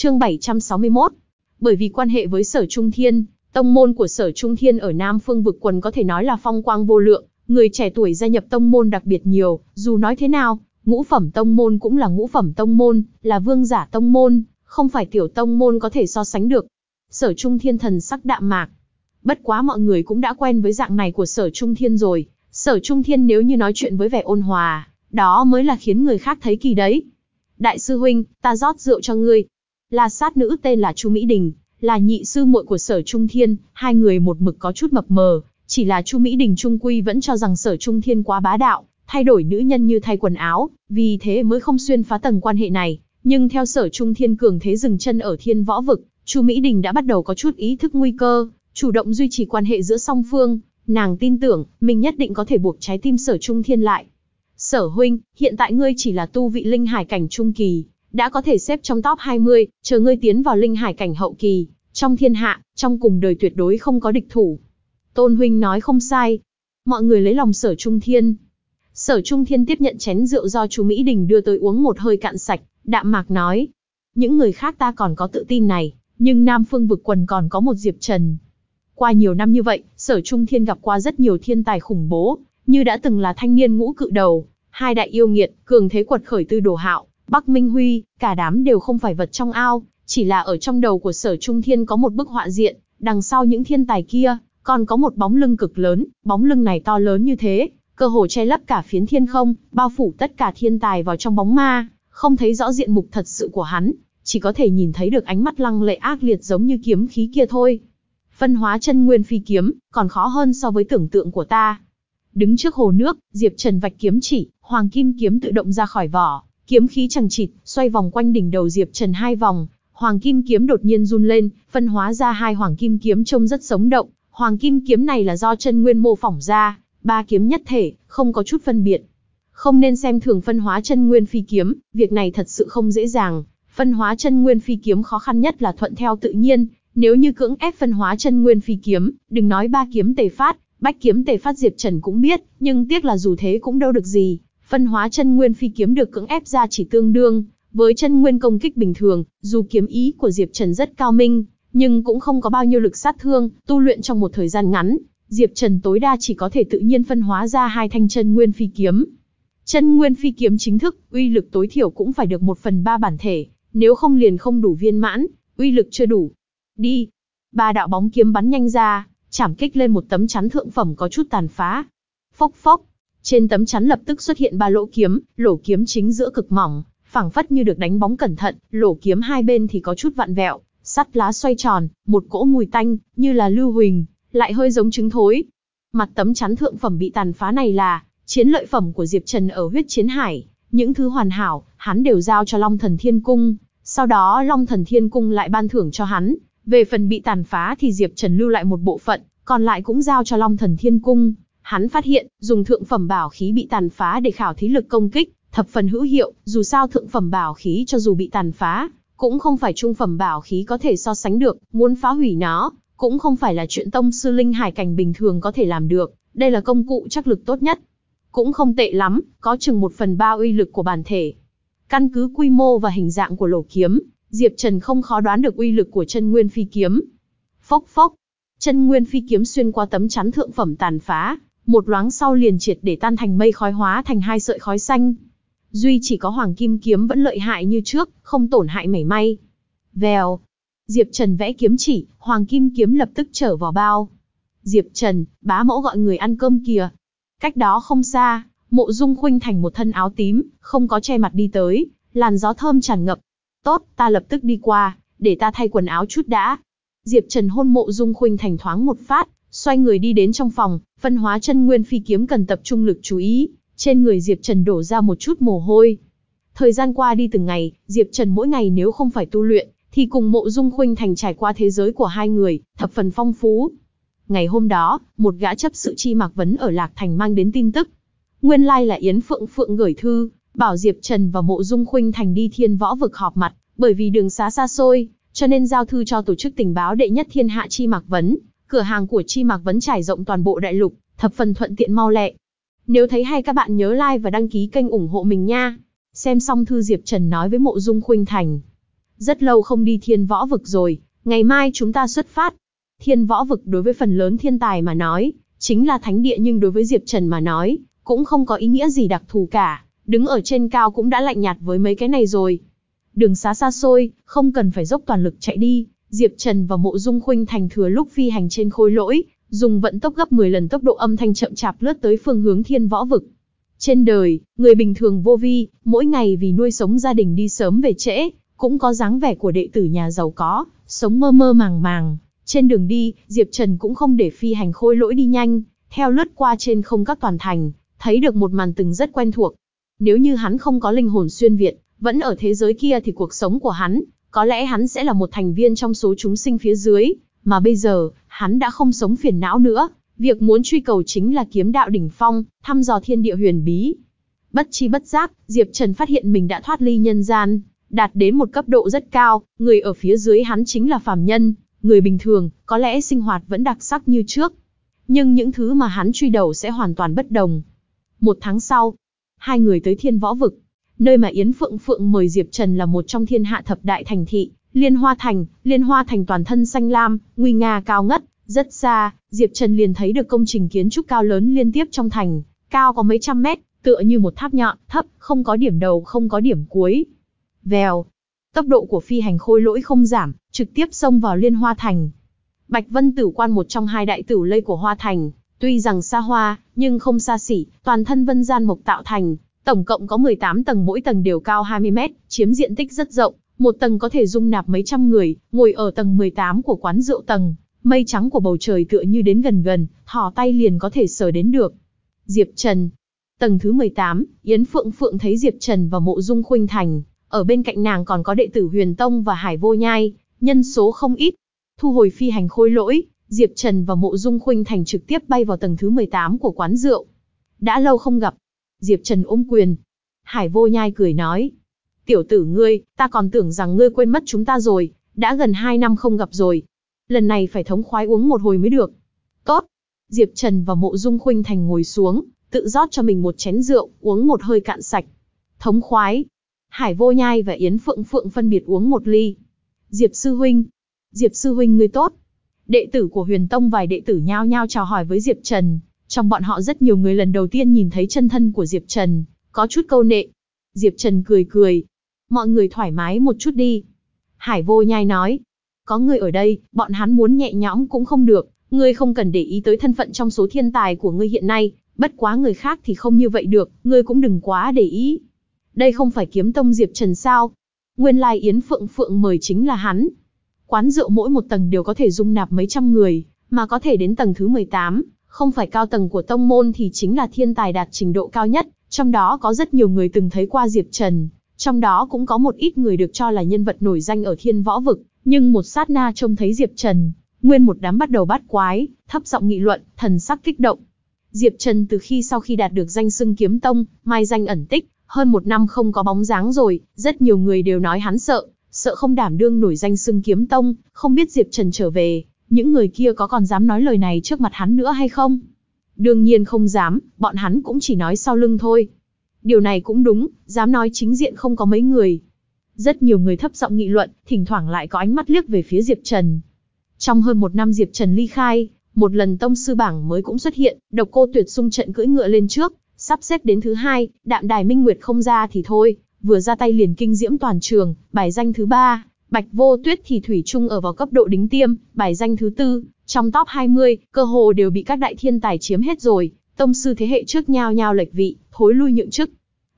Chương 761. Bởi vì quan hệ với Sở Trung Thiên, tông môn của Sở Trung Thiên ở Nam Phương vực quần có thể nói là phong quang vô lượng, người trẻ tuổi gia nhập tông môn đặc biệt nhiều, dù nói thế nào, ngũ phẩm tông môn cũng là ngũ phẩm tông môn, là vương giả tông môn, không phải tiểu tông môn có thể so sánh được. Sở Trung Thiên thần sắc đạm mạc. Bất quá mọi người cũng đã quen với dạng này của Sở Trung Thiên rồi, Sở Trung Thiên nếu như nói chuyện với vẻ ôn hòa, đó mới là khiến người khác thấy kỳ đấy. Đại sư huynh, ta rót rượu cho ngươi. La sát nữ tên là Chu Mỹ Đình, là nhị sư muội của Sở Trung Thiên, hai người một mực có chút mập mờ, chỉ là Chu Mỹ Đình Trung Quy vẫn cho rằng Sở Trung Thiên quá bá đạo, thay đổi nữ nhân như thay quần áo, vì thế mới không xuyên phá tầng quan hệ này. Nhưng theo Sở Trung Thiên cường thế dừng chân ở Thiên Võ vực, Chu Mỹ Đình đã bắt đầu có chút ý thức nguy cơ, chủ động duy trì quan hệ giữa song phương, nàng tin tưởng mình nhất định có thể buộc trái tim Sở Trung Thiên lại. Sở huynh, hiện tại ngươi chỉ là tu vị linh hải cảnh trung kỳ, đã có thể xếp trong top 20, chờ ngươi tiến vào linh hải cảnh hậu kỳ, trong thiên hạ, trong cùng đời tuyệt đối không có địch thủ. Tôn huynh nói không sai. Mọi người lấy lòng Sở Trung Thiên. Sở Trung Thiên tiếp nhận chén rượu do chú Mỹ Đình đưa tới uống một hơi cạn sạch, đạm mạc nói. Những người khác ta còn có tự tin này, nhưng Nam Phương vực quần còn có một Diệp Trần. Qua nhiều năm như vậy, Sở Trung Thiên gặp qua rất nhiều thiên tài khủng bố, như đã từng là thanh niên ngũ cự đầu, hai đại yêu nghiệt, cường thế quật khởi tư đồ hạo, Bắc Minh Huy, cả đám đều không phải vật trong ao, chỉ là ở trong đầu của Sở Trung Thiên có một bức họa diện, đằng sau những thiên tài kia, còn có một bóng lưng cực lớn, bóng lưng này to lớn như thế, cơ hồ che lấp cả phiến thiên không, bao phủ tất cả thiên tài vào trong bóng ma, không thấy rõ diện mục thật sự của hắn, chỉ có thể nhìn thấy được ánh mắt lăng lệ ác liệt giống như kiếm khí kia thôi. Phân hóa chân nguyên phi kiếm, còn khó hơn so với tưởng tượng của ta. Đứng trước hồ nước, Diệp Trần vạch kiếm chỉ, hoàng kim kiếm tự động ra khỏi vỏ, kiếm khí chẳng chịt, xoay vòng quanh đỉnh đầu Diệp Trần hai vòng, hoàng kim kiếm đột nhiên run lên, phân hóa ra hai hoàng kim kiếm trông rất sống động, hoàng kim kiếm này là do chân nguyên mô phỏng ra, ba kiếm nhất thể, không có chút phân biệt. Không nên xem thường phân hóa chân nguyên phi kiếm, việc này thật sự không dễ dàng, phân hóa chân nguyên phi kiếm khó khăn nhất là thuận theo tự nhiên, nếu như cưỡng ép phân hóa chân nguyên phi kiếm, đừng nói ba kiếm tề phát, bách kiếm tề phát Diệp Trần cũng biết, nhưng tiếc là dù thế cũng đâu được gì. Phân hóa chân nguyên phi kiếm được cưỡng ép ra chỉ tương đương với chân nguyên công kích bình thường, dù kiếm ý của Diệp Trần rất cao minh, nhưng cũng không có bao nhiêu lực sát thương, tu luyện trong một thời gian ngắn, Diệp Trần tối đa chỉ có thể tự nhiên phân hóa ra hai thanh chân nguyên phi kiếm. Chân nguyên phi kiếm chính thức, uy lực tối thiểu cũng phải được một phần ba bản thể, nếu không liền không đủ viên mãn, uy lực chưa đủ, Đi. Ba đạo bóng kiếm bắn nhanh ra, chảm kích lên một tấm chắn thượng phẩm có chút tàn phá. Phốc phốc. Trên tấm chắn lập tức xuất hiện ba lỗ kiếm, lỗ kiếm chính giữa cực mỏng, phẳng phất như được đánh bóng cẩn thận, lỗ kiếm hai bên thì có chút vặn vẹo, sắt lá xoay tròn, một cỗ mùi tanh, như là lưu huỳnh, lại hơi giống trứng thối. Mặt tấm chắn thượng phẩm bị tàn phá này là chiến lợi phẩm của Diệp Trần ở huyết chiến hải, những thứ hoàn hảo, hắn đều giao cho Long Thần Thiên Cung, sau đó Long Thần Thiên Cung lại ban thưởng cho hắn, về phần bị tàn phá thì Diệp Trần lưu lại một bộ phận, còn lại cũng giao cho Long Thần Thiên Cung. Hắn phát hiện, dùng thượng phẩm bảo khí bị tàn phá để khảo thí lực công kích, thập phần hữu hiệu, dù sao thượng phẩm bảo khí cho dù bị tàn phá, cũng không phải trung phẩm bảo khí có thể so sánh được, muốn phá hủy nó, cũng không phải là chuyện tông sư linh hải cảnh bình thường có thể làm được, đây là công cụ chắc lực tốt nhất. Cũng không tệ lắm, có chừng một phần ba uy lực của bản thể. Căn cứ quy mô và hình dạng của lỗ kiếm, Diệp Trần không khó đoán được uy lực của chân nguyên phi kiếm. Phốc phốc, chân nguyên phi kiếm xuyên qua tấm chắn thượng phẩm tàn phá, một loáng sau liền triệt để tan thành mây khói hóa thành hai sợi khói xanh. Duy chỉ có hoàng kim kiếm vẫn lợi hại như trước, không tổn hại mảy may. Vèo, Diệp Trần vẽ kiếm chỉ, hoàng kim kiếm lập tức trở vào bao. Diệp Trần, bá mẫu gọi người ăn cơm kìa. Cách đó không xa, mộ dung khuynh thành một thân áo tím, không có che mặt đi tới, làn gió thơm tràn ngập, Tốt, ta lập tức đi qua, để ta thay quần áo chút đã. Diệp Trần hôn mộ dung khuynh thành thoáng một phát, xoay người đi đến trong phòng, phân hóa chân nguyên phi kiếm cần tập trung lực chú ý, trên người Diệp Trần đổ ra một chút mồ hôi. Thời gian qua đi từng ngày, Diệp Trần mỗi ngày nếu không phải tu luyện, thì cùng mộ dung khuynh thành trải qua thế giới của hai người, thập phần phong phú. Ngày hôm đó, một gã chấp sự chi mạc vấn ở Lạc Thành mang đến tin tức. Nguyên lai là Yến Phượng Phượng gửi thư, bảo Diệp Trần và Mộ Dung Khuynh Thành đi thiên võ vực họp mặt, bởi vì đường xá xa xôi, cho nên giao thư cho tổ chức tình báo đệ nhất thiên hạ Chi Mạc Vấn, cửa hàng của Chi Mạc Vấn trải rộng toàn bộ đại lục, thập phần thuận tiện mau lẹ. Nếu thấy hay các bạn nhớ like và đăng ký kênh ủng hộ mình nha. Xem xong thư Diệp Trần nói với Mộ Dung Khuynh Thành. rất lâu không đi thiên võ vực rồi, ngày mai chúng ta xuất phát. Thiên võ vực đối với phần lớn thiên tài mà nói, chính là thánh địa nhưng đối với Diệp Trần mà nói, cũng không có ý nghĩa gì đặc thù cả, đứng ở trên cao cũng đã lạnh nhạt với mấy cái này rồi. Đường xá xa xôi, không cần phải dốc toàn lực chạy đi, Diệp Trần và Mộ Dung Khuynh thành thừa lúc phi hành trên khối lỗi, dùng vận tốc gấp 10 lần tốc độ âm thanh chậm chạp lướt tới phương hướng thiên võ vực. Trên đời, người bình thường vô vi, mỗi ngày vì nuôi sống gia đình đi sớm về trễ, cũng có dáng vẻ của đệ tử nhà giàu có, sống mơ mơ màng màng. Trên đường đi, Diệp Trần cũng không để phi hành khôi lỗi đi nhanh, theo lướt qua trên không các toàn thành, thấy được một màn từng rất quen thuộc. Nếu như hắn không có linh hồn xuyên Việt, vẫn ở thế giới kia thì cuộc sống của hắn, có lẽ hắn sẽ là một thành viên trong số chúng sinh phía dưới, mà bây giờ, hắn đã không sống phiền não nữa, việc muốn truy cầu chính là kiếm đạo đỉnh phong, thăm dò thiên địa huyền bí. Bất chi bất giác, Diệp Trần phát hiện mình đã thoát ly nhân gian, đạt đến một cấp độ rất cao, người ở phía dưới hắn chính là phàm nhân, người bình thường, có lẽ sinh hoạt vẫn đặc sắc như trước. Nhưng những thứ mà hắn truy đầu sẽ hoàn toàn bất đồng. Một tháng sau, hai người tới thiên võ vực, nơi mà Yến Phượng Phượng mời Diệp Trần là một trong thiên hạ thập đại thành thị, Liên Hoa Thành, Liên Hoa Thành toàn thân xanh lam, nguy nga cao ngất, rất xa, Diệp Trần liền thấy được công trình kiến trúc cao lớn liên tiếp trong thành, cao có mấy trăm mét, tựa như một tháp nhọn, thấp, không có điểm đầu không có điểm cuối. Vèo, tốc độ của phi hành khôi lỗi không giảm, trực tiếp xông vào Liên Hoa Thành. Bạch Vân Tử Quan một trong hai đại tử lây của Hoa Thành, tuy rằng xa hoa, nhưng không xa xỉ, toàn thân vân gian mộc tạo thành, tổng cộng có 18 tầng mỗi tầng đều cao 20 mét, chiếm diện tích rất rộng, một tầng có thể dung nạp mấy trăm người, ngồi ở tầng 18 của quán rượu tầng, mây trắng của bầu trời tựa như đến gần gần, thò tay liền có thể sờ đến được. Diệp Trần Tầng thứ 18, Yến Phượng Phượng thấy Diệp Trần và Mộ Dung Khuynh Thành, ở bên cạnh nàng còn có đệ tử Huyền Tông và Hải Vô Nhai, nhân số không ít. Thu hồi phi hành khôi lỗi, Diệp Trần và Mộ Dung Khuynh Thành trực tiếp bay vào tầng thứ 18 của quán rượu. Đã lâu không gặp. Diệp Trần ôm quyền. Hải Vô Nhai cười nói. Tiểu tử ngươi, ta còn tưởng rằng ngươi quên mất chúng ta rồi, đã gần 2 năm không gặp rồi. Lần này phải thống khoái uống một hồi mới được. Tốt. Diệp Trần và Mộ Dung Khuynh Thành ngồi xuống, tự rót cho mình một chén rượu, uống một hơi cạn sạch. Thống khoái. Hải Vô Nhai và Yến Phượng Phượng phân biệt uống một ly. Diệp Sư Huynh. Diệp Sư Huynh ngươi tốt. Đệ tử của huyền tông vài đệ tử nhao nhao chào hỏi với Diệp Trần. Trong bọn họ rất nhiều người lần đầu tiên nhìn thấy chân thân của Diệp Trần, có chút câu nệ. Diệp Trần cười cười. Mọi người thoải mái một chút đi. Hải vô nhai nói. Có người ở đây, bọn hắn muốn nhẹ nhõm cũng không được. Ngươi không cần để ý tới thân phận trong số thiên tài của ngươi hiện nay. Bất quá người khác thì không như vậy được, ngươi cũng đừng quá để ý. Đây không phải kiếm tông Diệp Trần sao? Nguyên lai Yến Phượng Phượng mời chính là hắn. Quán rượu mỗi một tầng đều có thể dung nạp mấy trăm người, mà có thể đến tầng thứ 18, không phải cao tầng của tông môn thì chính là thiên tài đạt trình độ cao nhất, trong đó có rất nhiều người từng thấy qua Diệp Trần, trong đó cũng có một ít người được cho là nhân vật nổi danh ở thiên võ vực, nhưng một sát na trông thấy Diệp Trần, nguyên một đám bắt đầu bắt quái, thấp giọng nghị luận, thần sắc kích động. Diệp Trần từ khi sau khi đạt được danh xưng kiếm tông, mai danh ẩn tích, hơn một năm không có bóng dáng rồi, rất nhiều người đều nói hắn sợ, sợ không đảm đương nổi danh xưng kiếm tông, không biết Diệp Trần trở về, những người kia có còn dám nói lời này trước mặt hắn nữa hay không? Đương nhiên không dám, bọn hắn cũng chỉ nói sau lưng thôi. Điều này cũng đúng, dám nói chính diện không có mấy người. Rất nhiều người thấp giọng nghị luận, thỉnh thoảng lại có ánh mắt liếc về phía Diệp Trần. Trong hơn một năm Diệp Trần ly khai, một lần tông sư bảng mới cũng xuất hiện, độc cô tuyệt sung trận cưỡi ngựa lên trước, sắp xếp đến thứ hai, đạm đài minh nguyệt không ra thì thôi, vừa ra tay liền kinh diễm toàn trường, bài danh thứ ba, Bạch Vô Tuyết thì thủy chung ở vào cấp độ đính tiêm, bài danh thứ tư, trong top 20, cơ hồ đều bị các đại thiên tài chiếm hết rồi, tông sư thế hệ trước nhao nhao lệch vị, thối lui nhượng chức.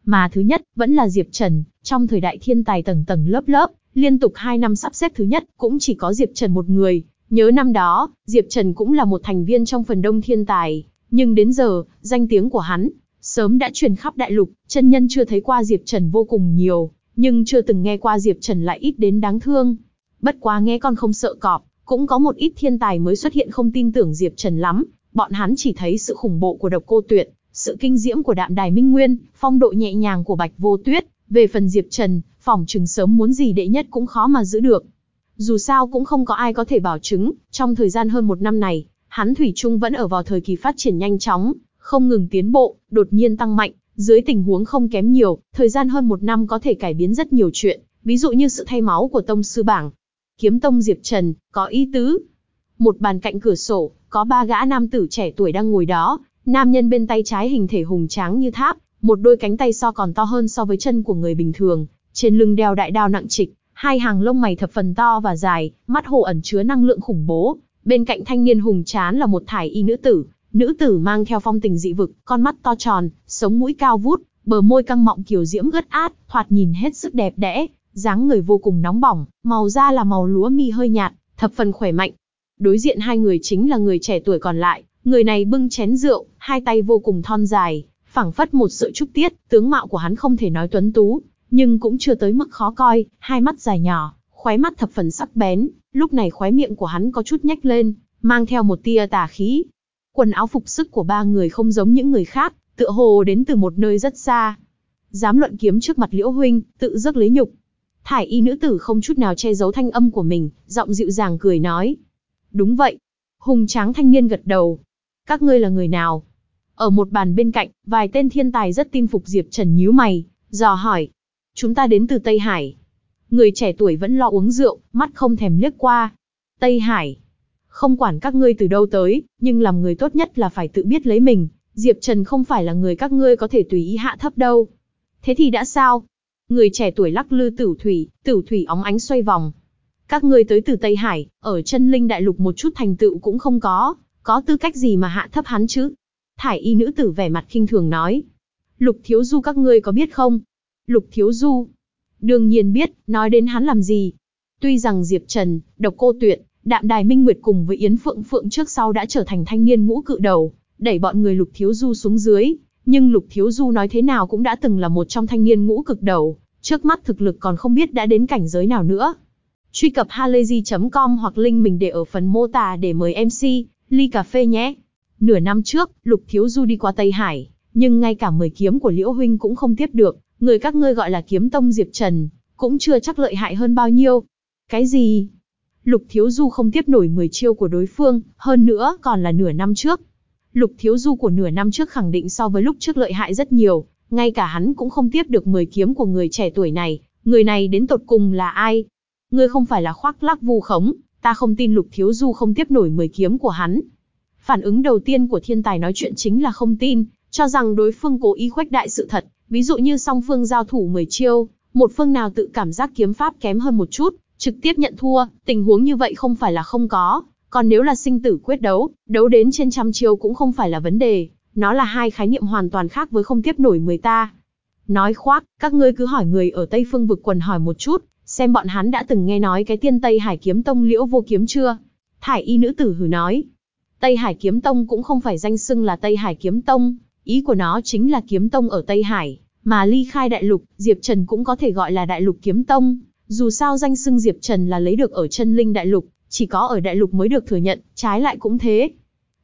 Mà thứ nhất, vẫn là Diệp Trần, trong thời đại thiên tài tầng tầng lớp lớp, liên tục 2 năm sắp xếp thứ nhất, cũng chỉ có Diệp Trần một người. Nhớ năm đó, Diệp Trần cũng là một thành viên trong phần đông thiên tài, nhưng đến giờ, danh tiếng của hắn, sớm đã truyền khắp đại lục, chân nhân chưa thấy qua Diệp Trần vô cùng nhiều, nhưng chưa từng nghe qua Diệp Trần lại ít đến đáng thương. Bất quá nghe con không sợ cọp, cũng có một ít thiên tài mới xuất hiện không tin tưởng Diệp Trần lắm, bọn hắn chỉ thấy sự khủng bộ của độc cô tuyệt, sự kinh diễm của đạm đài minh nguyên, phong độ nhẹ nhàng của bạch vô tuyết, về phần Diệp Trần, phòng trừng sớm muốn gì đệ nhất cũng khó mà giữ được. Dù sao cũng không có ai có thể bảo chứng, trong thời gian hơn một năm này, hắn Thủy Trung vẫn ở vào thời kỳ phát triển nhanh chóng, không ngừng tiến bộ, đột nhiên tăng mạnh, dưới tình huống không kém nhiều, thời gian hơn một năm có thể cải biến rất nhiều chuyện, ví dụ như sự thay máu của tông sư bảng. Kiếm tông Diệp Trần, có ý tứ. Một bàn cạnh cửa sổ, có ba gã nam tử trẻ tuổi đang ngồi đó, nam nhân bên tay trái hình thể hùng tráng như tháp, một đôi cánh tay so còn to hơn so với chân của người bình thường, trên lưng đeo đại đao nặng trịch, hai hàng lông mày thập phần to và dài, mắt hồ ẩn chứa năng lượng khủng bố. Bên cạnh thanh niên hùng trán là một thải y nữ tử, nữ tử mang theo phong tình dị vực, con mắt to tròn, sống mũi cao vút, bờ môi căng mọng kiều diễm gất át, thoạt nhìn hết sức đẹp đẽ, dáng người vô cùng nóng bỏng, màu da là màu lúa mi hơi nhạt, thập phần khỏe mạnh. Đối diện hai người chính là người trẻ tuổi còn lại, người này bưng chén rượu, hai tay vô cùng thon dài, phảng phất một sự trúc tiết, tướng mạo của hắn không thể nói tuấn tú, nhưng cũng chưa tới mức khó coi, hai mắt dài nhỏ, khóe mắt thập phần sắc bén, lúc này khóe miệng của hắn có chút nhếch lên, mang theo một tia tà khí. Quần áo phục sức của ba người không giống những người khác, tựa hồ đến từ một nơi rất xa. Dám luận kiếm trước mặt Liễu huynh, tự dứt lấy nhục. Thải y nữ tử không chút nào che giấu thanh âm của mình, giọng dịu dàng cười nói. Đúng vậy. Hùng tráng thanh niên gật đầu. Các ngươi là người nào? Ở một bàn bên cạnh, vài tên thiên tài rất tin phục Diệp Trần nhíu mày, dò hỏi. Chúng ta đến từ Tây Hải. Người trẻ tuổi vẫn lo uống rượu, mắt không thèm liếc qua. Tây Hải. Không quản các ngươi từ đâu tới, nhưng làm người tốt nhất là phải tự biết lấy mình. Diệp Trần không phải là người các ngươi có thể tùy ý hạ thấp đâu. Thế thì đã sao? Người trẻ tuổi lắc lư tử thủy, tử thủy óng ánh xoay vòng. Các ngươi tới từ Tây Hải, ở chân linh đại lục một chút thành tựu cũng không có, có tư cách gì mà hạ thấp hắn chứ? Thải y nữ tử vẻ mặt khinh thường nói. Lục thiếu du các ngươi có biết không? Lục thiếu du. Đương nhiên biết, nói đến hắn làm gì. Tuy rằng Diệp Trần, độc cô tuyệt, đạm đài minh nguyệt cùng với Yến Phượng Phượng trước sau đã trở thành thanh niên ngũ cự đầu, đẩy bọn người lục thiếu du xuống dưới. Nhưng lục thiếu du nói thế nào cũng đã từng là một trong thanh niên ngũ cực đầu, trước mắt thực lực còn không biết đã đến cảnh giới nào nữa. Truy cập halayzi.com hoặc link mình để ở phần mô tả để mời MC, ly cà phê nhé. Nửa năm trước, Lục Thiếu Du đi qua Tây Hải, nhưng ngay cả 10 kiếm của Liễu Huynh cũng không tiếp được, người các ngươi gọi là kiếm tông Diệp Trần, cũng chưa chắc lợi hại hơn bao nhiêu. Cái gì? Lục Thiếu Du không tiếp nổi 10 chiêu của đối phương, hơn nữa còn là nửa năm trước. Lục Thiếu Du của nửa năm trước khẳng định so với lúc trước lợi hại rất nhiều, ngay cả hắn cũng không tiếp được 10 kiếm của người trẻ tuổi này, người này đến tột cùng là ai? Ngươi không phải là khoác lác vu khống, ta không tin Lục Thiếu Du không tiếp nổi 10 kiếm của hắn. Phản ứng đầu tiên của thiên tài nói chuyện chính là không tin, cho rằng đối phương cố ý khuếch đại sự thật, ví dụ như song phương giao thủ 10 chiêu, một phương nào tự cảm giác kiếm pháp kém hơn một chút, trực tiếp nhận thua, tình huống như vậy không phải là không có, còn nếu là sinh tử quyết đấu, đấu đến trên trăm chiêu cũng không phải là vấn đề, nó là hai khái niệm hoàn toàn khác với không tiếp nổi người ta. Nói khoác, các ngươi cứ hỏi người ở Tây Phương vực quần hỏi một chút, xem bọn hắn đã từng nghe nói cái tiên Tây Hải kiếm tông liễu vô kiếm chưa? Thải y nữ tử hử nói. Tây Hải kiếm tông cũng không phải danh xưng là Tây Hải kiếm tông, ý của nó chính là kiếm tông ở Tây Hải, mà ly khai đại lục, Diệp Trần cũng có thể gọi là đại lục kiếm tông. Dù sao danh xưng Diệp Trần là lấy được ở chân linh đại lục, chỉ có ở đại lục mới được thừa nhận, trái lại cũng thế.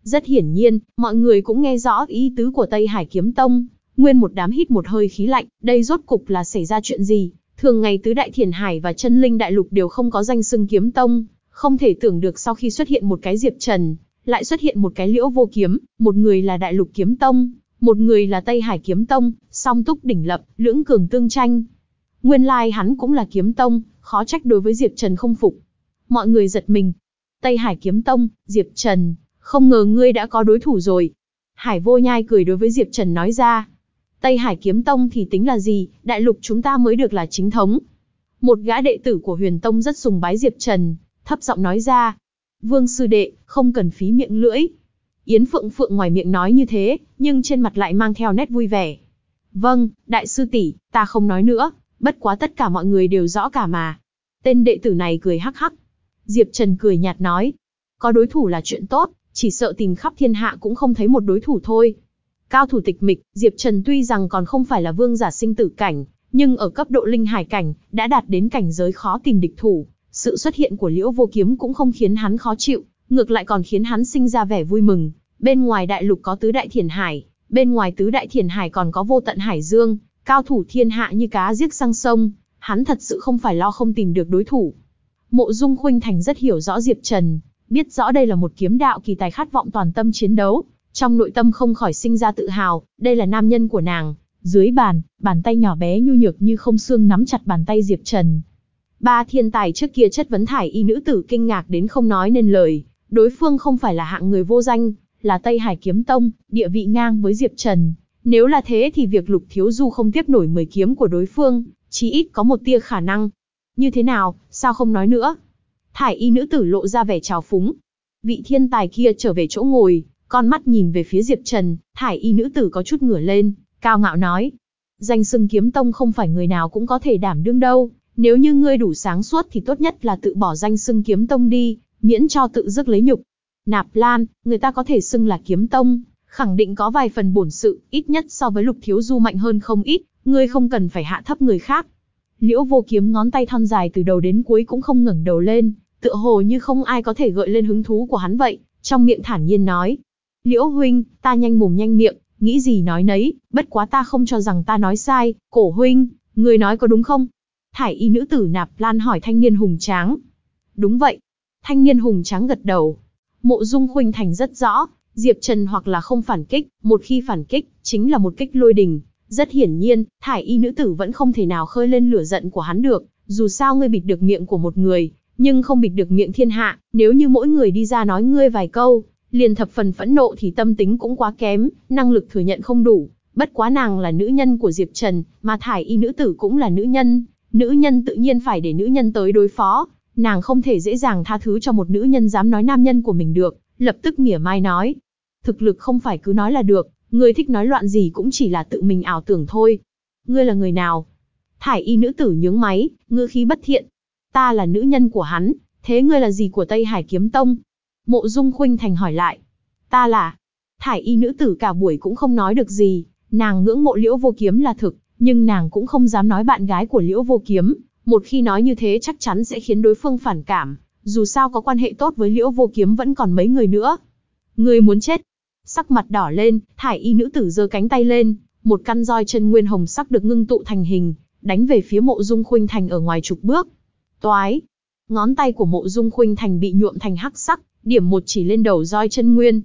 Rất hiển nhiên, mọi người cũng nghe rõ ý tứ của Tây Hải kiếm tông, nguyên một đám hít một hơi khí lạnh, đây rốt cục là xảy ra chuyện gì? Thường ngày tứ đại thiền hải và chân linh đại lục đều không có danh xưng kiếm tông, không thể tưởng được sau khi xuất hiện một cái Diệp Trần, lại xuất hiện một cái liễu vô kiếm, một người là đại lục kiếm tông, một người là Tây Hải kiếm tông, song túc đỉnh lập, lưỡng cường tương tranh. Nguyên lai like hắn cũng là kiếm tông, khó trách đối với Diệp Trần không phục. Mọi người giật mình. Tây Hải kiếm tông, Diệp Trần, không ngờ ngươi đã có đối thủ rồi. Hải vô nhai cười đối với Diệp Trần nói ra. Tây Hải kiếm tông thì tính là gì, đại lục chúng ta mới được là chính thống. Một gã đệ tử của huyền tông rất sùng bái Diệp Trần, thấp giọng nói ra. Vương sư đệ, không cần phí miệng lưỡi. Yến Phượng Phượng ngoài miệng nói như thế, nhưng trên mặt lại mang theo nét vui vẻ. Vâng, đại sư tỷ, ta không nói nữa, bất quá tất cả mọi người đều rõ cả mà. Tên đệ tử này cười hắc hắc. Diệp Trần cười nhạt nói, có đối thủ là chuyện tốt, chỉ sợ tìm khắp thiên hạ cũng không thấy một đối thủ thôi. Cao thủ tịch mịch, Diệp Trần tuy rằng còn không phải là vương giả sinh tử cảnh, nhưng ở cấp độ linh hải cảnh, đã đạt đến cảnh giới khó tìm địch thủ. Sự xuất hiện của Liễu Vô Kiếm cũng không khiến hắn khó chịu, ngược lại còn khiến hắn sinh ra vẻ vui mừng. Bên ngoài đại lục có tứ đại thiền hải, bên ngoài tứ đại thiền hải còn có vô tận hải dương, cao thủ thiên hạ như cá giết sang sông, hắn thật sự không phải lo không tìm được đối thủ. Mộ Dung Khuynh Thành rất hiểu rõ Diệp Trần, biết rõ đây là một kiếm đạo kỳ tài khát vọng toàn tâm chiến đấu, trong nội tâm không khỏi sinh ra tự hào, đây là nam nhân của nàng. Dưới bàn, bàn tay nhỏ bé nhu nhược như không xương nắm chặt bàn tay Diệp Trần. Ba thiên tài trước kia chất vấn thải y nữ tử kinh ngạc đến không nói nên lời, đối phương không phải là hạng người vô danh, là Tây Hải Kiếm Tông, địa vị ngang với Diệp Trần. Nếu là thế thì việc Lục Thiếu Du không tiếp nổi 10 kiếm của đối phương, chí ít có một tia khả năng. Như thế nào, sao không nói nữa? Thải y nữ tử lộ ra vẻ trào phúng. Vị thiên tài kia trở về chỗ ngồi, con mắt nhìn về phía Diệp Trần, thải y nữ tử có chút ngửa lên, cao ngạo nói. Danh sưng kiếm tông không phải người nào cũng có thể đảm đương đâu, nếu như ngươi đủ sáng suốt thì tốt nhất là tự bỏ danh sưng kiếm tông đi, miễn cho tự dứt lấy nhục. Nạp Lan, người ta có thể xưng là kiếm tông, khẳng định có vài phần bổn sự, ít nhất so với lục thiếu du mạnh hơn không ít, ngươi không cần phải hạ thấp người khác. Liễu vô kiếm ngón tay thon dài từ đầu đến cuối cũng không ngẩng đầu lên, tựa hồ như không ai có thể gợi lên hứng thú của hắn vậy, trong miệng thản nhiên nói. Liễu huynh, ta nhanh mồm nhanh miệng, nghĩ gì nói nấy, bất quá ta không cho rằng ta nói sai, cổ huynh, người nói có đúng không? Thải y nữ tử nạp lan hỏi thanh niên hùng tráng. Đúng vậy. Thanh niên hùng tráng gật đầu. Mộ dung khuynh thành rất rõ, Diệp Trần hoặc là không phản kích, một khi phản kích, chính là một kích lôi đình. Rất hiển nhiên, thải y nữ tử vẫn không thể nào khơi lên lửa giận của hắn được, dù sao ngươi bịt được miệng của một người, nhưng không bịt được miệng thiên hạ, nếu như mỗi người đi ra nói ngươi vài câu, liền thập phần phẫn nộ thì tâm tính cũng quá kém, năng lực thừa nhận không đủ. Bất quá nàng là nữ nhân của Diệp Trần, mà thải y nữ tử cũng là nữ nhân, nữ nhân tự nhiên phải để nữ nhân tới đối phó, nàng không thể dễ dàng tha thứ cho một nữ nhân dám nói nam nhân của mình được, lập tức mỉa mai nói. Thực lực không phải cứ nói là được, người thích nói loạn gì cũng chỉ là tự mình ảo tưởng thôi. Ngươi là người nào? Thải y nữ tử nhướng máy, ngư khí bất thiện. Ta là nữ nhân của hắn, thế ngươi là gì của Tây Hải Kiếm Tông? Mộ Dung Khuynh Thành hỏi lại. Ta là... Thải y nữ tử cả buổi cũng không nói được gì, nàng ngưỡng mộ liễu vô kiếm là thực, nhưng nàng cũng không dám nói bạn gái của liễu vô kiếm, một khi nói như thế chắc chắn sẽ khiến đối phương phản cảm, dù sao có quan hệ tốt với liễu vô kiếm vẫn còn mấy người nữa. Người muốn chết. Sắc mặt đỏ lên, thải y nữ tử giơ cánh tay lên, một căn roi chân nguyên hồng sắc được ngưng tụ thành hình, đánh về phía mộ dung khuynh thành ở ngoài chục bước. Toái. Ngón tay của mộ dung khuynh thành bị nhuộm thành hắc sắc, điểm một chỉ lên đầu roi chân nguyên.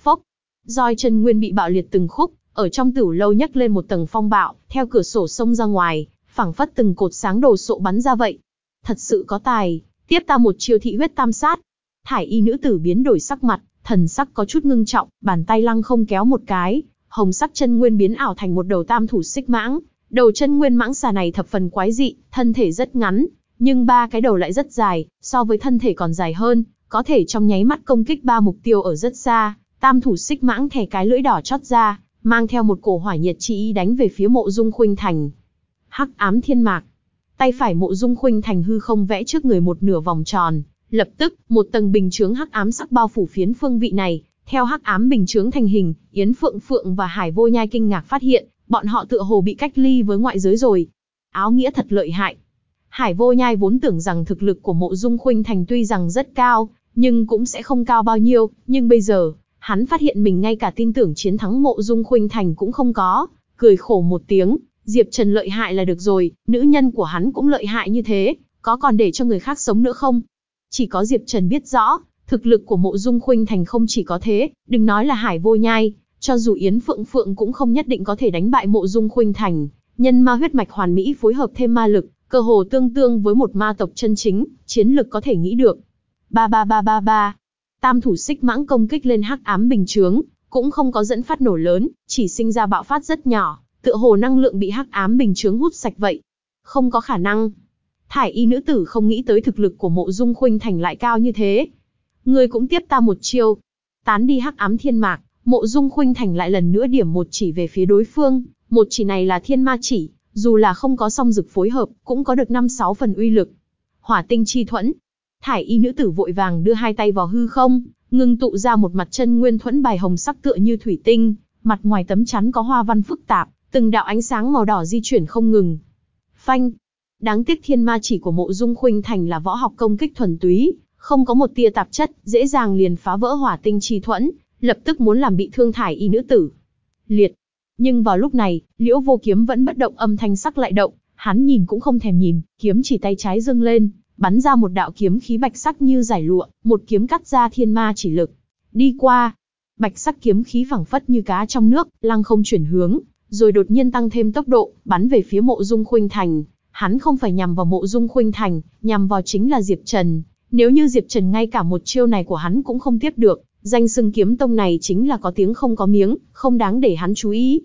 Phốc. Roi chân nguyên bị bạo liệt từng khúc, ở trong tửu lâu nhấc lên một tầng phong bạo, theo cửa sổ sông ra ngoài, phảng phất từng cột sáng đồ sộ bắn ra vậy. Thật sự có tài, tiếp ta một chiêu thị huyết tam sát. Thải y nữ tử biến đổi sắc mặt, thần sắc có chút ngưng trọng, bàn tay lăng không kéo một cái, hồng sắc chân nguyên biến ảo thành một đầu tam thủ xích mãng. Đầu chân nguyên mãng xà này thập phần quái dị, thân thể rất ngắn, nhưng ba cái đầu lại rất dài, so với thân thể còn dài hơn, có thể trong nháy mắt công kích ba mục tiêu ở rất xa. Tam thủ xích mãng thè cái lưỡi đỏ chót ra, mang theo một cổ hỏa nhiệt chi ý đánh về phía mộ dung khuynh thành. Hắc ám thiên mạc. Tay phải mộ dung khuynh thành hư không vẽ trước người một nửa vòng tròn, lập tức, một tầng bình chướng hắc ám sắc bao phủ phiến phương vị này, theo hắc ám bình chướng thành hình, Yến Phượng Phượng và Hải Vô Nhai kinh ngạc phát hiện, bọn họ tựa hồ bị cách ly với ngoại giới rồi. Áo nghĩa thật lợi hại. Hải Vô Nhai vốn tưởng rằng thực lực của Mộ Dung Khuynh Thành tuy rằng rất cao, nhưng cũng sẽ không cao bao nhiêu, nhưng bây giờ, hắn phát hiện mình ngay cả tin tưởng chiến thắng Mộ Dung Khuynh Thành cũng không có, cười khổ một tiếng, Diệp Trần lợi hại là được rồi, nữ nhân của hắn cũng lợi hại như thế, có còn để cho người khác sống nữa không? Chỉ có Diệp Trần biết rõ, thực lực của mộ dung khuynh thành không chỉ có thế, đừng nói là hải vô nhai, cho dù Yến Phượng Phượng cũng không nhất định có thể đánh bại mộ dung khuynh thành. Nhân ma huyết mạch hoàn mỹ phối hợp thêm ma lực, cơ hồ tương tương với một ma tộc chân chính, chiến lực có thể nghĩ được. Ba ba ba ba ba. Tam thủ xích mãng công kích lên hắc ám bình chướng, cũng không có dẫn phát nổ lớn, chỉ sinh ra bạo phát rất nhỏ tựa hồ năng lượng bị hắc ám bình chướng hút sạch vậy. Không có khả năng. Thải y nữ tử không nghĩ tới thực lực của mộ dung khuynh thành lại cao như thế. Người cũng tiếp ta một chiêu. Tán đi hắc ám thiên mạc, mộ dung khuynh thành lại lần nữa điểm một chỉ về phía đối phương. Một chỉ này là thiên ma chỉ, dù là không có song dực phối hợp, cũng có được 5-6 phần uy lực. Hỏa tinh chi thuẫn. Thải y nữ tử vội vàng đưa hai tay vào hư không, ngưng tụ ra một mặt chân nguyên thuẫn bài hồng sắc tựa như thủy tinh, mặt ngoài tấm chắn có hoa văn phức tạp, từng đạo ánh sáng màu đỏ di chuyển không ngừng. Phanh! Đáng tiếc thiên ma chỉ của mộ dung khuynh thành là võ học công kích thuần túy, không có một tia tạp chất, dễ dàng liền phá vỡ hỏa tinh trì thuẫn, lập tức muốn làm bị thương thải y nữ tử. Liệt! Nhưng vào lúc này, liễu vô kiếm vẫn bất động âm thanh sắc lại động, hắn nhìn cũng không thèm nhìn, kiếm chỉ tay trái dâng lên, bắn ra một đạo kiếm khí bạch sắc như giải lụa, một kiếm cắt ra thiên ma chỉ lực. Đi qua, bạch sắc kiếm khí phẳng phất như cá trong nước, lăng không chuyển hướng, rồi đột nhiên tăng thêm tốc độ, bắn về phía mộ dung khuynh thành. Hắn không phải nhằm vào mộ dung khuynh thành, nhằm vào chính là Diệp Trần. Nếu như Diệp Trần ngay cả một chiêu này của hắn cũng không tiếp được, danh xưng kiếm tông này chính là có tiếng không có miếng, không đáng để hắn chú ý.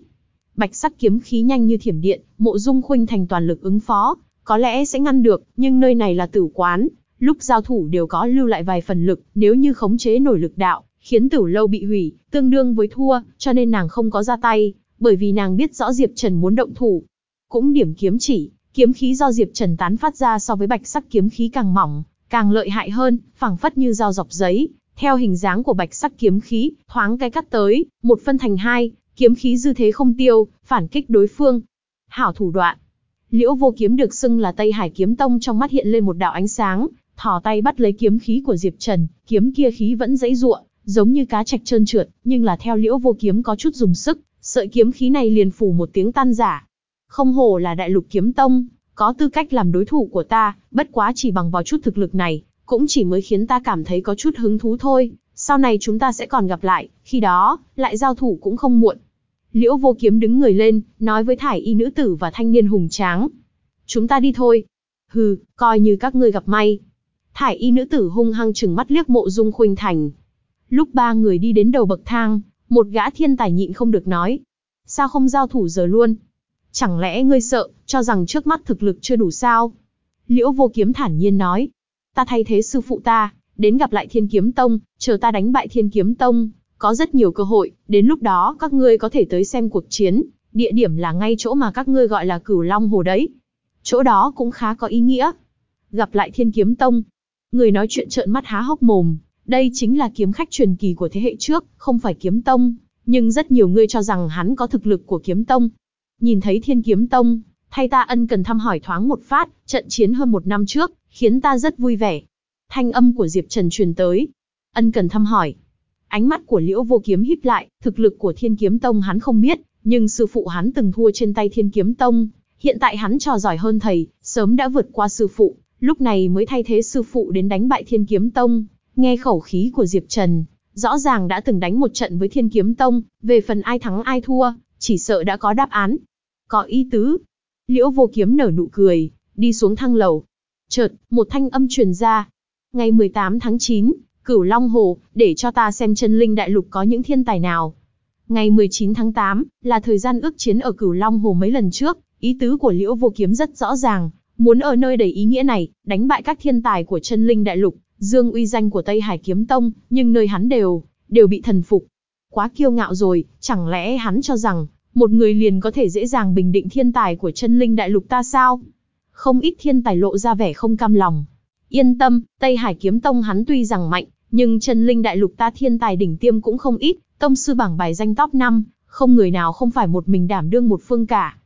Bạch sắc kiếm khí nhanh như thiểm điện, mộ dung khuynh thành toàn lực ứng phó, có lẽ sẽ ngăn được, nhưng nơi này là tử quán, lúc giao thủ đều có lưu lại vài phần lực, nếu như khống chế nổi lực đạo, khiến tử lâu bị hủy, tương đương với thua, cho nên nàng không có ra tay, bởi vì nàng biết rõ Diệp Trần muốn động thủ. Cũng điểm kiếm chỉ, kiếm khí do Diệp Trần tán phát ra so với bạch sắc kiếm khí càng mỏng, càng lợi hại hơn, phẳng phất như dao dọc giấy, theo hình dáng của bạch sắc kiếm khí, thoáng cái cắt tới, một phân thành hai, kiếm khí dư thế không tiêu, phản kích đối phương. Hảo thủ đoạn. Liễu vô kiếm được xưng là Tây Hải kiếm tông trong mắt hiện lên một đạo ánh sáng, thò tay bắt lấy kiếm khí của Diệp Trần, kiếm kia khí vẫn dãy ruộng, giống như cá trạch trơn trượt, nhưng là theo liễu vô kiếm có chút dùng sức, sợi kiếm khí này liền phủ một tiếng tan giả. Không hổ là đại lục kiếm tông, có tư cách làm đối thủ của ta, bất quá chỉ bằng vào chút thực lực này, cũng chỉ mới khiến ta cảm thấy có chút hứng thú thôi, sau này chúng ta sẽ còn gặp lại, khi đó, lại giao thủ cũng không muộn. Liễu vô kiếm đứng người lên, nói với thải y nữ tử và thanh niên hùng tráng. Chúng ta đi thôi. Hừ, coi như các ngươi gặp may. Thải y nữ tử hung hăng chừng mắt liếc mộ dung khuynh thành. Lúc ba người đi đến đầu bậc thang, một gã thiên tài nhịn không được nói. Sao không giao thủ giờ luôn? Chẳng lẽ ngươi sợ, cho rằng trước mắt thực lực chưa đủ sao? Liễu vô kiếm thản nhiên nói. Ta thay thế sư phụ ta, đến gặp lại thiên kiếm tông, chờ ta đánh bại thiên kiếm tông. Có rất nhiều cơ hội, đến lúc đó các ngươi có thể tới xem cuộc chiến. Địa điểm là ngay chỗ mà các ngươi gọi là cửu long hồ đấy. Chỗ đó cũng khá có ý nghĩa. Gặp lại thiên kiếm tông. Người nói chuyện trợn mắt há hốc mồm, đây chính là kiếm khách truyền kỳ của thế hệ trước, không phải kiếm tông, nhưng rất nhiều người cho rằng hắn có thực lực của kiếm tông. Nhìn thấy thiên kiếm tông, thay ta ân cần thăm hỏi thoáng một phát, trận chiến hơn một năm trước, khiến ta rất vui vẻ. Thanh âm của Diệp Trần truyền tới. Ân cần thăm hỏi. Ánh mắt của Liễu Vô Kiếm híp lại, thực lực của Thiên Kiếm Tông hắn không biết, nhưng sư phụ hắn từng thua trên tay Thiên Kiếm Tông, hiện tại hắn trò giỏi hơn thầy, sớm đã vượt qua sư phụ, lúc này mới thay thế sư phụ đến đánh bại Thiên Kiếm Tông, Nghe khẩu khí của Diệp Trần, rõ ràng đã từng đánh một trận với Thiên Kiếm Tông, về phần ai thắng ai thua, chỉ sợ đã có đáp án. Có ý tứ. Liễu vô kiếm nở nụ cười, đi xuống thang lầu. Chợt, một thanh âm truyền ra. Ngày 18 tháng 9, Cửu Long Hồ, để cho ta xem chân linh đại lục có những thiên tài nào. Ngày 19 tháng 8, là thời gian ước chiến ở Cửu Long Hồ mấy lần trước, ý tứ của Liễu Vô Kiếm rất rõ ràng, muốn ở nơi đầy ý nghĩa này, đánh bại các thiên tài của chân linh đại lục, dương uy danh của Tây Hải Kiếm Tông, nhưng nơi hắn đều, đều bị thần phục. Quá kiêu ngạo rồi, chẳng lẽ hắn cho rằng, một người liền có thể dễ dàng bình định thiên tài của chân linh đại lục ta sao? Không ít thiên tài lộ ra vẻ không cam lòng. Yên tâm, Tây Hải Kiếm Tông hắn tuy rằng mạnh, nhưng chân linh đại lục ta thiên tài đỉnh tiêm cũng không ít, tông sư bảng bài danh top 5, không người nào không phải một mình đảm đương một phương cả.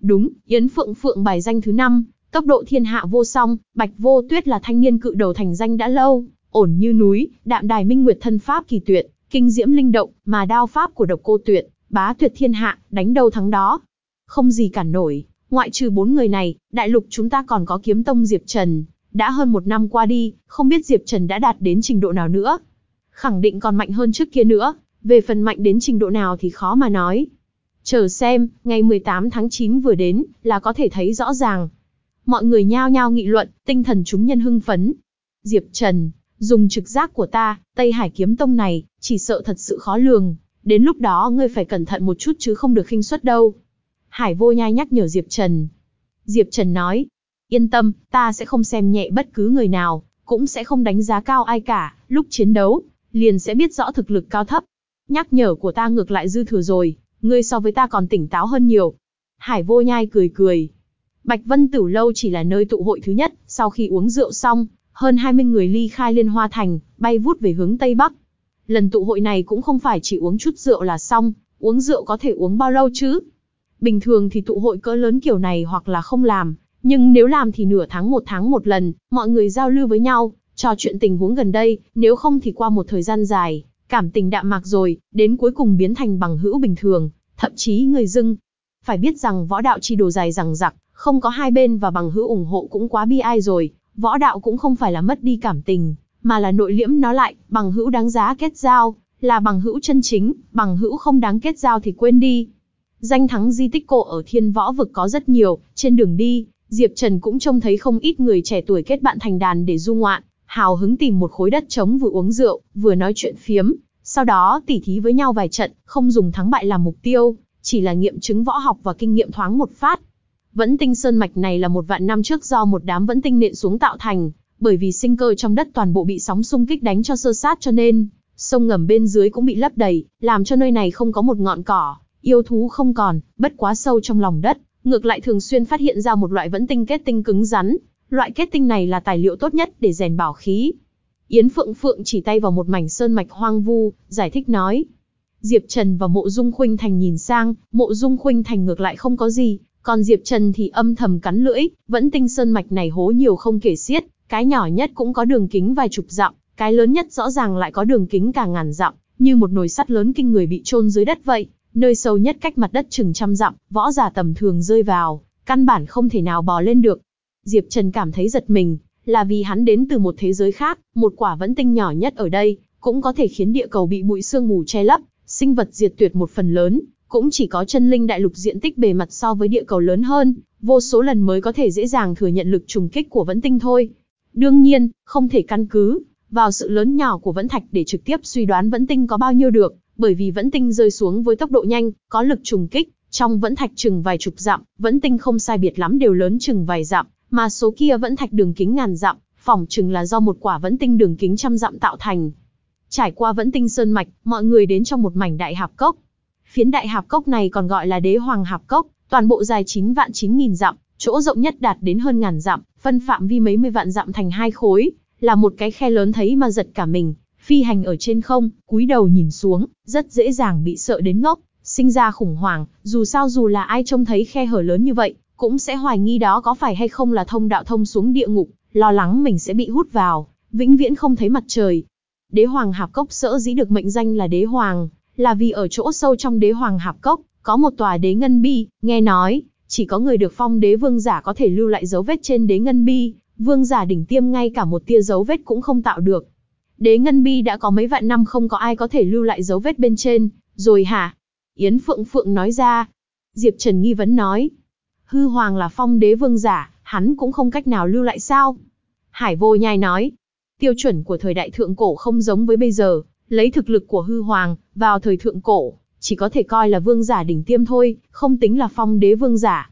Đúng, Yến Phượng Phượng bài danh thứ 5, Tốc độ thiên hạ vô song, Bạch Vô Tuyết là thanh niên cự đầu thành danh đã lâu, ổn như núi, đạm đài minh nguyệt thân pháp kỳ tuyệt, kinh diễm linh động, mà đao pháp của độc cô tuyệt, bá tuyệt thiên hạ, đánh đâu thắng đó. Không gì cản nổi, ngoại trừ bốn người này, đại lục chúng ta còn có kiếm tông Diệp Trần. Đã hơn một năm qua đi, không biết Diệp Trần đã đạt đến trình độ nào nữa. Khẳng định còn mạnh hơn trước kia nữa, về phần mạnh đến trình độ nào thì khó mà nói. Chờ xem, ngày 18 tháng 9 vừa đến, là có thể thấy rõ ràng. Mọi người nhao nhao nghị luận, tinh thần chúng nhân hưng phấn. Diệp Trần, dùng trực giác của ta, Tây Hải kiếm tông này, chỉ sợ thật sự khó lường. Đến lúc đó ngươi phải cẩn thận một chút chứ không được khinh suất đâu. Hải vô nhai nhắc nhở Diệp Trần. Diệp Trần nói, yên tâm, ta sẽ không xem nhẹ bất cứ người nào, cũng sẽ không đánh giá cao ai cả, lúc chiến đấu, liền sẽ biết rõ thực lực cao thấp. Nhắc nhở của ta ngược lại dư thừa rồi, ngươi so với ta còn tỉnh táo hơn nhiều. Hải vô nhai cười cười, Bạch Vân Tử Lâu chỉ là nơi tụ hội thứ nhất, sau khi uống rượu xong, hơn 20 người ly khai Liên Hoa Thành, bay vút về hướng Tây Bắc. Lần tụ hội này cũng không phải chỉ uống chút rượu là xong, uống rượu có thể uống bao lâu chứ? Bình thường thì tụ hội cỡ lớn kiểu này hoặc là không làm, nhưng nếu làm thì nửa tháng một tháng một lần, mọi người giao lưu với nhau, trò chuyện tình huống gần đây, nếu không thì qua một thời gian dài, cảm tình đạm mạc rồi, đến cuối cùng biến thành bằng hữu bình thường, thậm chí người dưng. Phải biết rằng võ đạo chi đồ dài rằng giặc, không có hai bên và bằng hữu ủng hộ cũng quá bi ai rồi, võ đạo cũng không phải là mất đi cảm tình, mà là nội liễm nó lại, bằng hữu đáng giá kết giao, là bằng hữu chân chính, bằng hữu không đáng kết giao thì quên đi. Danh thắng di tích cổ ở thiên võ vực có rất nhiều, trên đường đi, Diệp Trần cũng trông thấy không ít người trẻ tuổi kết bạn thành đàn để du ngoạn, hào hứng tìm một khối đất trống vừa uống rượu, vừa nói chuyện phiếm, sau đó tỉ thí với nhau vài trận, không dùng thắng bại làm mục tiêu, chỉ là nghiệm chứng võ học và kinh nghiệm thoáng một phát. Vẫn tinh sơn mạch này là một vạn năm trước do một đám vẫn tinh nện xuống tạo thành, bởi vì sinh cơ trong đất toàn bộ bị sóng xung kích đánh cho sơ sát cho nên, sông ngầm bên dưới cũng bị lấp đầy, làm cho nơi này không có một ngọn cỏ, yêu thú không còn, bất quá sâu trong lòng đất, ngược lại thường xuyên phát hiện ra một loại vẫn tinh kết tinh cứng rắn, loại kết tinh này là tài liệu tốt nhất để rèn bảo khí. Yến Phượng Phượng chỉ tay vào một mảnh sơn mạch hoang vu, giải thích nói. Diệp Trần và Mộ Dung Khuynh Thành nhìn sang, Mộ Dung Khuynh Thành ngược lại không có gì, còn Diệp Trần thì âm thầm cắn lưỡi, vẫn tinh sơn mạch này hố nhiều không kể xiết, cái nhỏ nhất cũng có đường kính vài chục dặm, cái lớn nhất rõ ràng lại có đường kính cả ngàn dặm, như một nồi sắt lớn kinh người bị chôn dưới đất vậy, nơi sâu nhất cách mặt đất chừng trăm dặm, võ giả tầm thường rơi vào, căn bản không thể nào bò lên được. Diệp Trần cảm thấy giật mình, là vì hắn đến từ một thế giới khác, một quả vẫn tinh nhỏ nhất ở đây, cũng có thể khiến địa cầu bị bụi sương mù che lấp, sinh vật diệt tuyệt một phần lớn, cũng chỉ có chân linh đại lục diện tích bề mặt so với địa cầu lớn hơn, vô số lần mới có thể dễ dàng thừa nhận lực trùng kích của vẫn tinh thôi. Đương nhiên, không thể căn cứ vào sự lớn nhỏ của vẫn thạch để trực tiếp suy đoán vẫn tinh có bao nhiêu được, bởi vì vẫn tinh rơi xuống với tốc độ nhanh, có lực trùng kích, trong vẫn thạch chừng vài chục dặm, vẫn tinh không sai biệt lắm đều lớn chừng vài dặm, mà số kia vẫn thạch đường kính ngàn dặm, phỏng chừng là do một quả vẫn tinh đường kính trăm dặm tạo thành. Trải qua vẫn tinh sơn mạch, mọi người đến trong một mảnh đại hạp cốc. Phiến đại hạp cốc này còn gọi là đế hoàng hạp cốc, toàn bộ dài 9 vạn 9 nghìn dặm, chỗ rộng nhất đạt đến hơn ngàn dặm, phân phạm vi mấy mươi vạn dặm thành hai khối, là một cái khe lớn thấy mà giật cả mình. Phi hành ở trên không, cúi đầu nhìn xuống, rất dễ dàng bị sợ đến ngốc, sinh ra khủng hoảng, dù sao dù là ai trông thấy khe hở lớn như vậy, cũng sẽ hoài nghi đó có phải hay không là thông đạo thông xuống địa ngục, lo lắng mình sẽ bị hút vào, vĩnh viễn không thấy mặt trời. Đế hoàng hạp cốc sở dĩ được mệnh danh là đế hoàng, là vì ở chỗ sâu trong đế hoàng hạp cốc, có một tòa đế ngân bi, nghe nói, chỉ có người được phong đế vương giả có thể lưu lại dấu vết trên đế ngân bi, vương giả đỉnh tiêm ngay cả một tia dấu vết cũng không tạo được. Đế ngân bi đã có mấy vạn năm không có ai có thể lưu lại dấu vết bên trên, rồi hả? Yến Phượng Phượng nói ra. Diệp Trần nghi vấn nói. Hư Hoàng là phong đế vương giả, hắn cũng không cách nào lưu lại sao? Hải vô nhai nói. Tiêu chuẩn của thời đại thượng cổ không giống với bây giờ, lấy thực lực của hư hoàng, vào thời thượng cổ, chỉ có thể coi là vương giả đỉnh tiêm thôi, không tính là phong đế vương giả.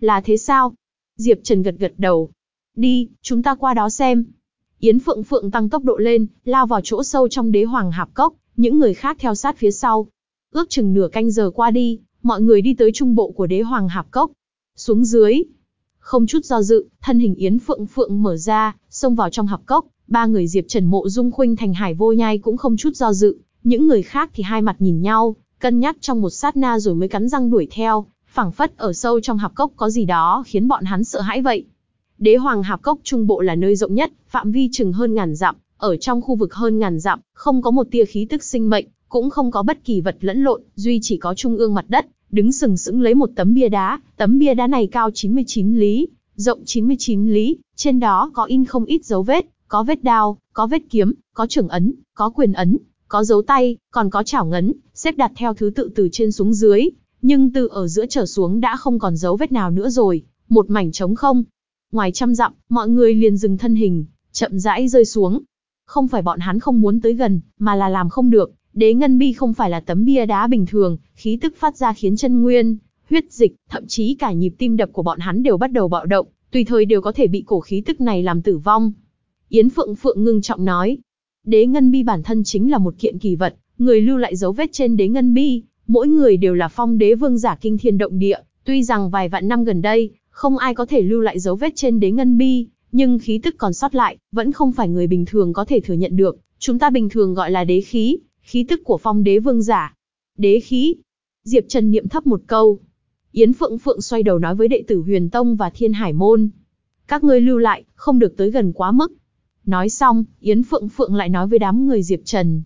Là thế sao? Diệp Trần gật gật đầu. Đi, chúng ta qua đó xem. Yến Phượng Phượng tăng tốc độ lên, lao vào chỗ sâu trong đế hoàng hạp cốc, những người khác theo sát phía sau. Ước chừng nửa canh giờ qua đi, mọi người đi tới trung bộ của đế hoàng hạp cốc. Xuống dưới, không chút do dự, thân hình Yến Phượng Phượng mở ra, xông vào trong hạp cốc, ba người Diệp Trần Mộ Dung Khuynh thành Hải Vô Nhai cũng không chút do dự, những người khác thì hai mặt nhìn nhau, cân nhắc trong một sát na rồi mới cắn răng đuổi theo, phảng phất ở sâu trong hạp cốc có gì đó khiến bọn hắn sợ hãi vậy. Đế Hoàng Hạp Cốc Trung Bộ là nơi rộng nhất, phạm vi chừng hơn ngàn dặm, ở trong khu vực hơn ngàn dặm, không có một tia khí tức sinh mệnh, cũng không có bất kỳ vật lẫn lộn, duy chỉ có trung ương mặt đất, đứng sừng sững lấy một tấm bia đá, tấm bia đá này cao 99 lý, rộng 99 lý, trên đó có in không ít dấu vết, có vết đao, có vết kiếm, có trưởng ấn, có quyền ấn, có dấu tay, còn có chảo ngấn, xếp đặt theo thứ tự từ trên xuống dưới, nhưng từ ở giữa trở xuống đã không còn dấu vết nào nữa rồi, một mảnh trống không. Ngoài trăm dặm, mọi người liền dừng thân hình, chậm rãi rơi xuống. Không phải bọn hắn không muốn tới gần, mà là làm không được, Đế ngân bi không phải là tấm bia đá bình thường, khí tức phát ra khiến chân nguyên, huyết dịch, thậm chí cả nhịp tim đập của bọn hắn đều bắt đầu bạo động, tùy thời đều có thể bị cổ khí tức này làm tử vong. Yến Phượng Phượng ngưng trọng nói, đế ngân bi bản thân chính là một kiện kỳ vật, người lưu lại dấu vết trên đế ngân bi, mỗi người đều là phong đế vương giả kinh thiên động địa, tuy rằng vài vạn năm gần đây, không ai có thể lưu lại dấu vết trên đế ngân bi, nhưng khí tức còn sót lại, vẫn không phải người bình thường có thể thừa nhận được, chúng ta bình thường gọi là đế khí, khí tức của phong đế vương giả. Đế khí. Diệp Trần niệm thấp một câu. Yến Phượng Phượng xoay đầu nói với đệ tử Huyền Tông và Thiên Hải Môn. Các ngươi lưu lại, không được tới gần quá mức. Nói xong, Yến Phượng Phượng lại nói với đám người Diệp Trần.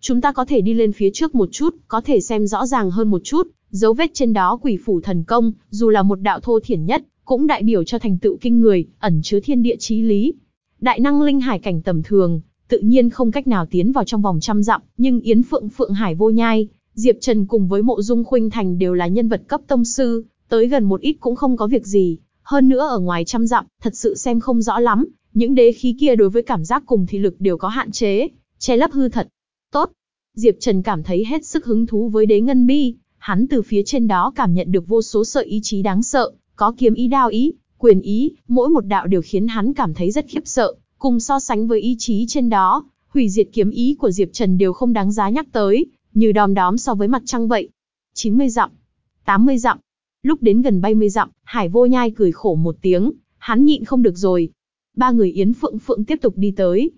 Chúng ta có thể đi lên phía trước một chút, có thể xem rõ ràng hơn một chút, dấu vết trên đó quỷ phủ thần công, dù là một đạo thô thiển nhất, cũng đại biểu cho thành tựu kinh người, ẩn chứa thiên địa chí lý. Đại năng linh hải cảnh tầm thường, tự nhiên không cách nào tiến vào trong vòng trăm dặm, nhưng Yến Phượng Phượng Hải vô nhai, Diệp Trần cùng với Mộ Dung Khuynh Thành đều là nhân vật cấp tông sư, tới gần một ít cũng không có việc gì, hơn nữa ở ngoài trăm dặm, thật sự xem không rõ lắm, những đế khí kia đối với cảm giác cùng thị lực đều có hạn chế, che lấp hư thật. Tốt. Diệp Trần cảm thấy hết sức hứng thú với đế ngân bi, hắn từ phía trên đó cảm nhận được vô số sợi ý chí đáng sợ, có kiếm ý đao ý, quyền ý, mỗi một đạo đều khiến hắn cảm thấy rất khiếp sợ, cùng so sánh với ý chí trên đó, hủy diệt kiếm ý của Diệp Trần đều không đáng giá nhắc tới, như đom đóm so với mặt trăng vậy. 90 dặm, 80 dặm. Lúc đến gần 70 dặm, Hải Vô Nhai cười khổ một tiếng, hắn nhịn không được rồi. Ba người Yến Phượng Phượng tiếp tục đi tới.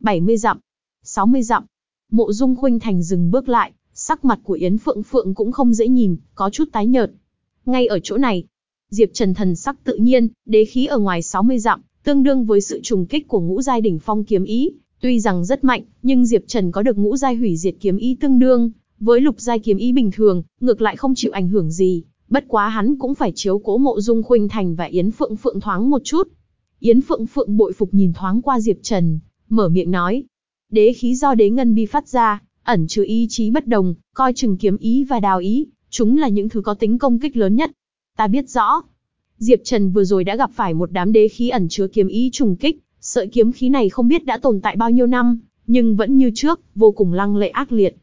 70 dặm, 60 dặm. Mộ Dung Khuynh Thành dừng bước lại, sắc mặt của Yến Phượng Phượng cũng không dễ nhìn, có chút tái nhợt. Ngay ở chỗ này, Diệp Trần thần sắc tự nhiên, đế khí ở ngoài 60 dặm, tương đương với sự trùng kích của ngũ giai đỉnh phong kiếm ý, tuy rằng rất mạnh, nhưng Diệp Trần có được ngũ giai hủy diệt kiếm ý tương đương với lục giai kiếm ý bình thường, ngược lại không chịu ảnh hưởng gì, bất quá hắn cũng phải chiếu cố Mộ Dung Khuynh Thành và Yến Phượng Phượng thoáng một chút. Yến Phượng Phượng bội phục nhìn thoáng qua Diệp Trần, mở miệng nói: "Đế khí do đế ngân bi phát ra, ẩn chứa ý chí bất đồng, coi chừng kiếm ý và đào ý, chúng là những thứ có tính công kích lớn nhất. Ta biết rõ. Diệp Trần vừa rồi đã gặp phải một đám đế khí ẩn chứa kiếm ý trùng kích, sợi kiếm khí này không biết đã tồn tại bao nhiêu năm, nhưng vẫn như trước, vô cùng lăng lệ ác liệt.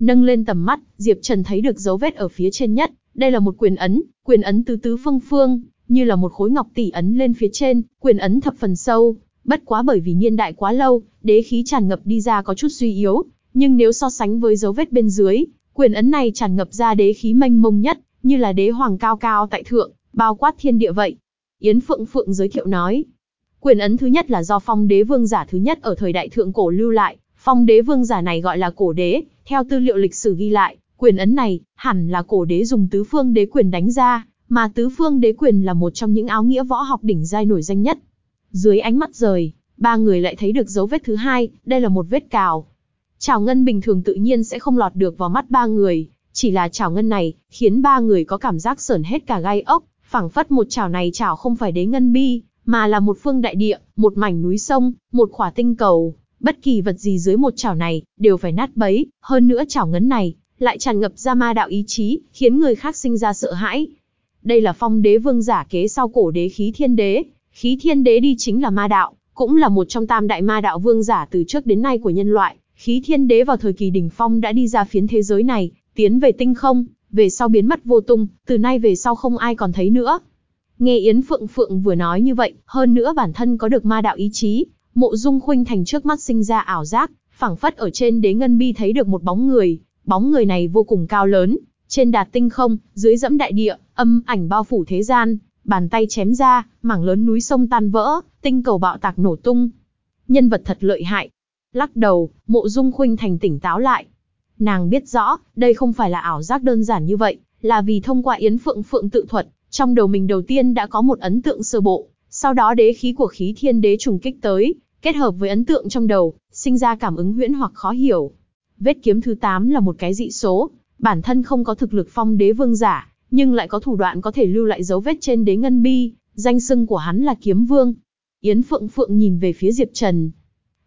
Nâng lên tầm mắt, Diệp Trần thấy được dấu vết ở phía trên nhất, đây là một quyền ấn, quyền ấn tứ tứ phương phương, như là một khối ngọc tỷ ấn lên phía trên, quyền ấn thập phần sâu, bất quá bởi vì niên đại quá lâu, đế khí tràn ngập đi ra có chút suy yếu, nhưng nếu so sánh với dấu vết bên dưới, quyền ấn này tràn ngập ra đế khí mênh mông nhất, như là đế hoàng cao cao tại thượng, bao quát thiên địa vậy. Yến Phượng Phượng giới thiệu nói, quyền ấn thứ nhất là do phong đế vương giả thứ nhất ở thời đại thượng cổ lưu lại, phong đế vương giả này gọi là cổ đế, theo tư liệu lịch sử ghi lại, quyền ấn này hẳn là cổ đế dùng tứ phương đế quyền đánh ra, mà tứ phương đế quyền là một trong những áo nghĩa võ học đỉnh giai nổi danh nhất. Dưới ánh mắt rời, ba người lại thấy được dấu vết thứ hai, đây là một vết cào, Chảo ngân bình thường tự nhiên sẽ không lọt được vào mắt ba người, chỉ là chảo ngân này, khiến ba người có cảm giác sởn hết cả gai ốc, phảng phất một chảo này chảo không phải đế ngân bi, mà là một phương đại địa, một mảnh núi sông, một khỏa tinh cầu, bất kỳ vật gì dưới một chảo này, đều phải nát bấy, hơn nữa chảo ngân này, lại tràn ngập ra ma đạo ý chí, khiến người khác sinh ra sợ hãi. Đây là phong đế vương giả kế sau cổ đế khí thiên đế, khí thiên đế đi chính là ma đạo, cũng là một trong tam đại ma đạo vương giả từ trước đến nay của nhân loại, Khí thiên đế vào thời kỳ đỉnh phong đã đi ra phiến thế giới này, tiến về tinh không, về sau biến mất vô tung, từ nay về sau không ai còn thấy nữa. Nghe Yến Phượng Phượng vừa nói như vậy, hơn nữa bản thân có được ma đạo ý chí, mộ dung khuynh thành trước mắt sinh ra ảo giác, phảng phất ở trên đế ngân bi thấy được một bóng người, bóng người này vô cùng cao lớn, trên đạt tinh không, dưới dẫm đại địa, âm ảnh bao phủ thế gian, bàn tay chém ra, mảng lớn núi sông tan vỡ, tinh cầu bạo tạc nổ tung. Nhân vật thật lợi hại, Lắc đầu, mộ dung khuynh thành tỉnh táo lại. Nàng biết rõ, đây không phải là ảo giác đơn giản như vậy, là vì thông qua Yến Phượng Phượng tự thuật, trong đầu mình đầu tiên đã có một ấn tượng sơ bộ, sau đó đế khí của khí thiên đế trùng kích tới, kết hợp với ấn tượng trong đầu, sinh ra cảm ứng huyễn hoặc khó hiểu. Vết kiếm thứ 8 là một cái dị số, bản thân không có thực lực phong đế vương giả, nhưng lại có thủ đoạn có thể lưu lại dấu vết trên đế ngân bi, danh xưng của hắn là kiếm vương. Yến Phượng Phượng nhìn về phía Diệp Trần,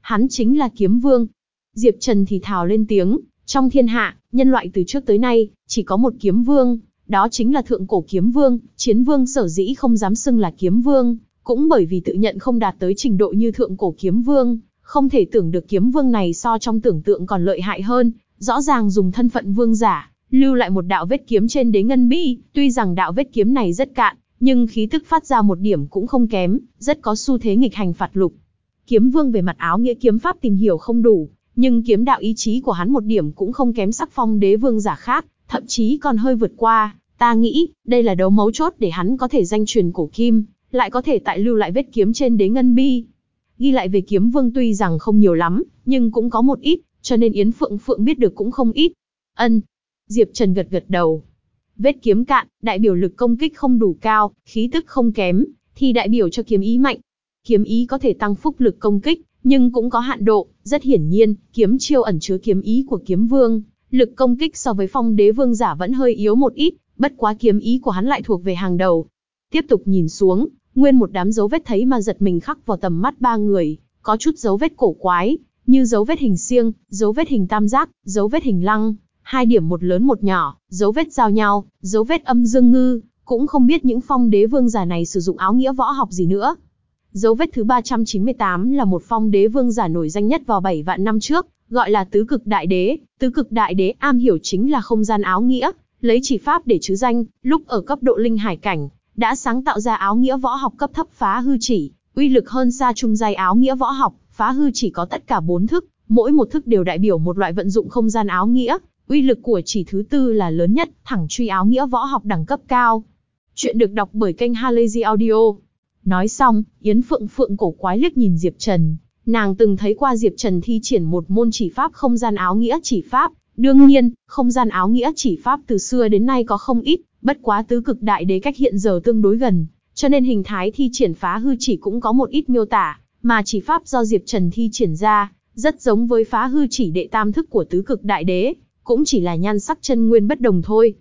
hắn chính là kiếm vương. Diệp Trần thì thào lên tiếng, trong thiên hạ, nhân loại từ trước tới nay, chỉ có một kiếm vương, đó chính là thượng cổ kiếm vương, chiến vương sở dĩ không dám xưng là kiếm vương, cũng bởi vì tự nhận không đạt tới trình độ như thượng cổ kiếm vương, không thể tưởng được kiếm vương này so trong tưởng tượng còn lợi hại hơn, rõ ràng dùng thân phận vương giả, lưu lại một đạo vết kiếm trên đế ngân bi, tuy rằng đạo vết kiếm này rất cạn, nhưng khí tức phát ra một điểm cũng không kém, rất có xu thế nghịch hành phạt lục. Kiếm Vương về mặt áo nghĩa kiếm pháp tìm hiểu không đủ, nhưng kiếm đạo ý chí của hắn một điểm cũng không kém sắc phong đế vương giả khác, thậm chí còn hơi vượt qua. Ta nghĩ, đây là đấu mấu chốt để hắn có thể danh truyền cổ kim, lại có thể tại lưu lại vết kiếm trên đế ngân bi. Ghi lại về kiếm vương tuy rằng không nhiều lắm, nhưng cũng có một ít, cho nên Yến Phượng Phượng biết được cũng không ít. Ân. Diệp Trần gật gật đầu. Vết kiếm cạn, đại biểu lực công kích không đủ cao, khí tức không kém, thì đại biểu cho kiếm ý mạnh, Kiếm ý có thể tăng phúc lực công kích, nhưng cũng có hạn độ, rất hiển nhiên, kiếm chiêu ẩn chứa kiếm ý của kiếm vương, lực công kích so với phong đế vương giả vẫn hơi yếu một ít, bất quá kiếm ý của hắn lại thuộc về hàng đầu. Tiếp tục nhìn xuống, nguyên một đám dấu vết thấy mà giật mình khắc vào tầm mắt ba người, có chút dấu vết cổ quái, như dấu vết hình xiêng, dấu vết hình tam giác, dấu vết hình lăng, hai điểm một lớn một nhỏ, dấu vết giao nhau, dấu vết âm dương ngư, cũng không biết những phong đế vương giả này sử dụng áo nghĩa võ học gì nữa. Dấu vết thứ 398 là một phong đế vương giả nổi danh nhất vào 7 vạn năm trước, gọi là tứ cực đại đế. Tứ cực đại đế am hiểu chính là không gian áo nghĩa, lấy chỉ pháp để chứ danh, lúc ở cấp độ linh hải cảnh, đã sáng tạo ra áo nghĩa võ học cấp thấp phá hư chỉ, uy lực hơn xa trung giai áo nghĩa võ học, phá hư chỉ có tất cả 4 thức, mỗi một thức đều đại biểu một loại vận dụng không gian áo nghĩa, uy lực của chỉ thứ tư là lớn nhất, thẳng truy áo nghĩa võ học đẳng cấp cao. Chuyện được đọc bởi kênh Halazy Audio. Nói xong, Yến Phượng Phượng cổ quái liếc nhìn Diệp Trần. Nàng từng thấy qua Diệp Trần thi triển một môn chỉ pháp không gian áo nghĩa chỉ pháp. Đương nhiên, không gian áo nghĩa chỉ pháp từ xưa đến nay có không ít, bất quá tứ cực đại đế cách hiện giờ tương đối gần, cho nên hình thái thi triển phá hư chỉ cũng có một ít miêu tả, mà chỉ pháp do Diệp Trần thi triển ra, rất giống với phá hư chỉ đệ tam thức của tứ cực đại đế, cũng chỉ là nhan sắc chân nguyên bất đồng thôi.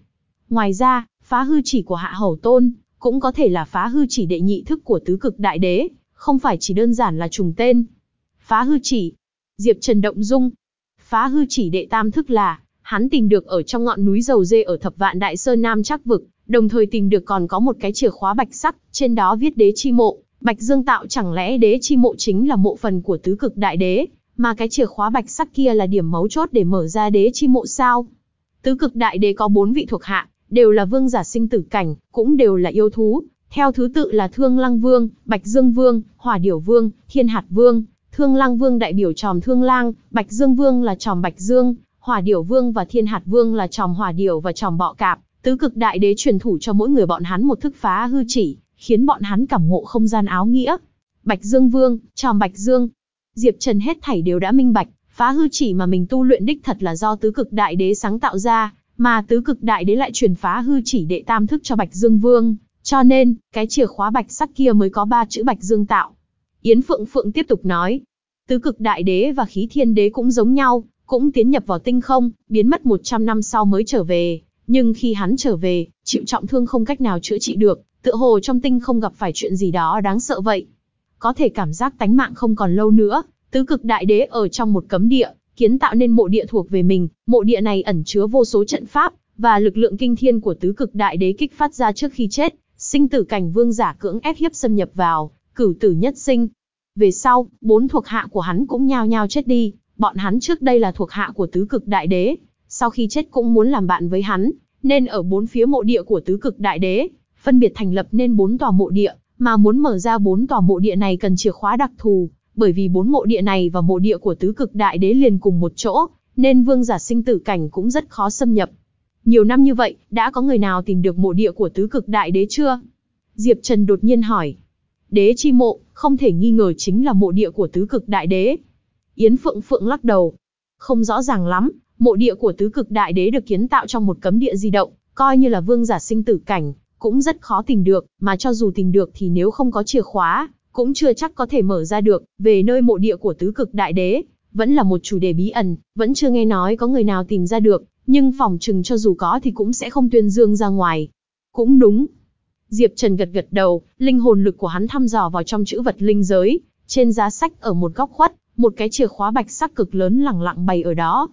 Ngoài ra, phá hư chỉ của hạ hầu tôn, cũng có thể là phá hư chỉ đệ nhị thức của tứ cực đại đế, không phải chỉ đơn giản là trùng tên. Phá hư chỉ, Diệp Trần động dung. Phá hư chỉ đệ tam thức là, hắn tìm được ở trong ngọn núi dầu dê ở thập vạn đại sơn Nam chắc vực, đồng thời tìm được còn có một cái chìa khóa bạch sắc, trên đó viết đế chi mộ, bạch dương tạo chẳng lẽ đế chi mộ chính là mộ phần của tứ cực đại đế, mà cái chìa khóa bạch sắc kia là điểm mấu chốt để mở ra đế chi mộ sao? Tứ cực đại đế có bốn vị thuộc hạ, đều là vương giả sinh tử cảnh, cũng đều là yêu thú, theo thứ tự là Thương Lăng Vương, Bạch Dương Vương, Hỏa Điểu Vương, Thiên Hạt Vương. Thương Lăng Vương đại biểu tròm Thương Lang, Bạch Dương Vương là tròm Bạch Dương, Hỏa Điểu Vương và Thiên Hạt Vương là tròm Hỏa Điểu và tròm Bọ Cạp. Tứ cực đại đế truyền thủ cho mỗi người bọn hắn một thức phá hư chỉ, khiến bọn hắn cảm ngộ không gian áo nghĩa. Bạch Dương Vương, tròm Bạch Dương. Diệp Trần hết thảy đều đã minh bạch, phá hư chỉ mà mình tu luyện đích thật là do tứ cực đại đế sáng tạo ra, mà tứ cực đại đế lại truyền phá hư chỉ đệ tam thức cho Bạch Dương Vương, cho nên, cái chìa khóa bạch sắc kia mới có ba chữ Bạch Dương tạo. Yến Phượng Phượng tiếp tục nói, tứ cực đại đế và khí thiên đế cũng giống nhau, cũng tiến nhập vào tinh không, biến mất 100 năm sau mới trở về. Nhưng khi hắn trở về, chịu trọng thương không cách nào chữa trị được, tựa hồ trong tinh không gặp phải chuyện gì đó đáng sợ vậy. Có thể cảm giác tánh mạng không còn lâu nữa, tứ cực đại đế ở trong một cấm địa, kiến tạo nên mộ địa thuộc về mình, mộ địa này ẩn chứa vô số trận pháp, và lực lượng kinh thiên của tứ cực đại đế kích phát ra trước khi chết, sinh tử cảnh vương giả cưỡng ép hiếp xâm nhập vào, cửu tử nhất sinh. Về sau, bốn thuộc hạ của hắn cũng nhao nhao chết đi, bọn hắn trước đây là thuộc hạ của tứ cực đại đế, sau khi chết cũng muốn làm bạn với hắn, nên ở bốn phía mộ địa của tứ cực đại đế, phân biệt thành lập nên bốn tòa mộ địa, mà muốn mở ra bốn tòa mộ địa này cần chìa khóa đặc thù, bởi vì bốn mộ địa này và mộ địa của tứ cực đại đế liền cùng một chỗ, nên vương giả sinh tử cảnh cũng rất khó xâm nhập. Nhiều năm như vậy, đã có người nào tìm được mộ địa của tứ cực đại đế chưa? Diệp Trần đột nhiên hỏi. Đế chi mộ, không thể nghi ngờ chính là mộ địa của tứ cực đại đế. Yến Phượng Phượng lắc đầu. Không rõ ràng lắm, mộ địa của tứ cực đại đế được kiến tạo trong một cấm địa di động, coi như là vương giả sinh tử cảnh, cũng rất khó tìm được, mà cho dù tìm được thì nếu không có chìa khóa, cũng chưa chắc có thể mở ra được, về nơi mộ địa của tứ cực đại đế, vẫn là một chủ đề bí ẩn, vẫn chưa nghe nói có người nào tìm ra được, nhưng phòng chừng cho dù có thì cũng sẽ không tuyên dương ra ngoài. Cũng đúng. Diệp Trần gật gật đầu, linh hồn lực của hắn thăm dò vào trong chữ vật linh giới, trên giá sách ở một góc khuất, một cái chìa khóa bạch sắc cực lớn lẳng lặng bày ở đó.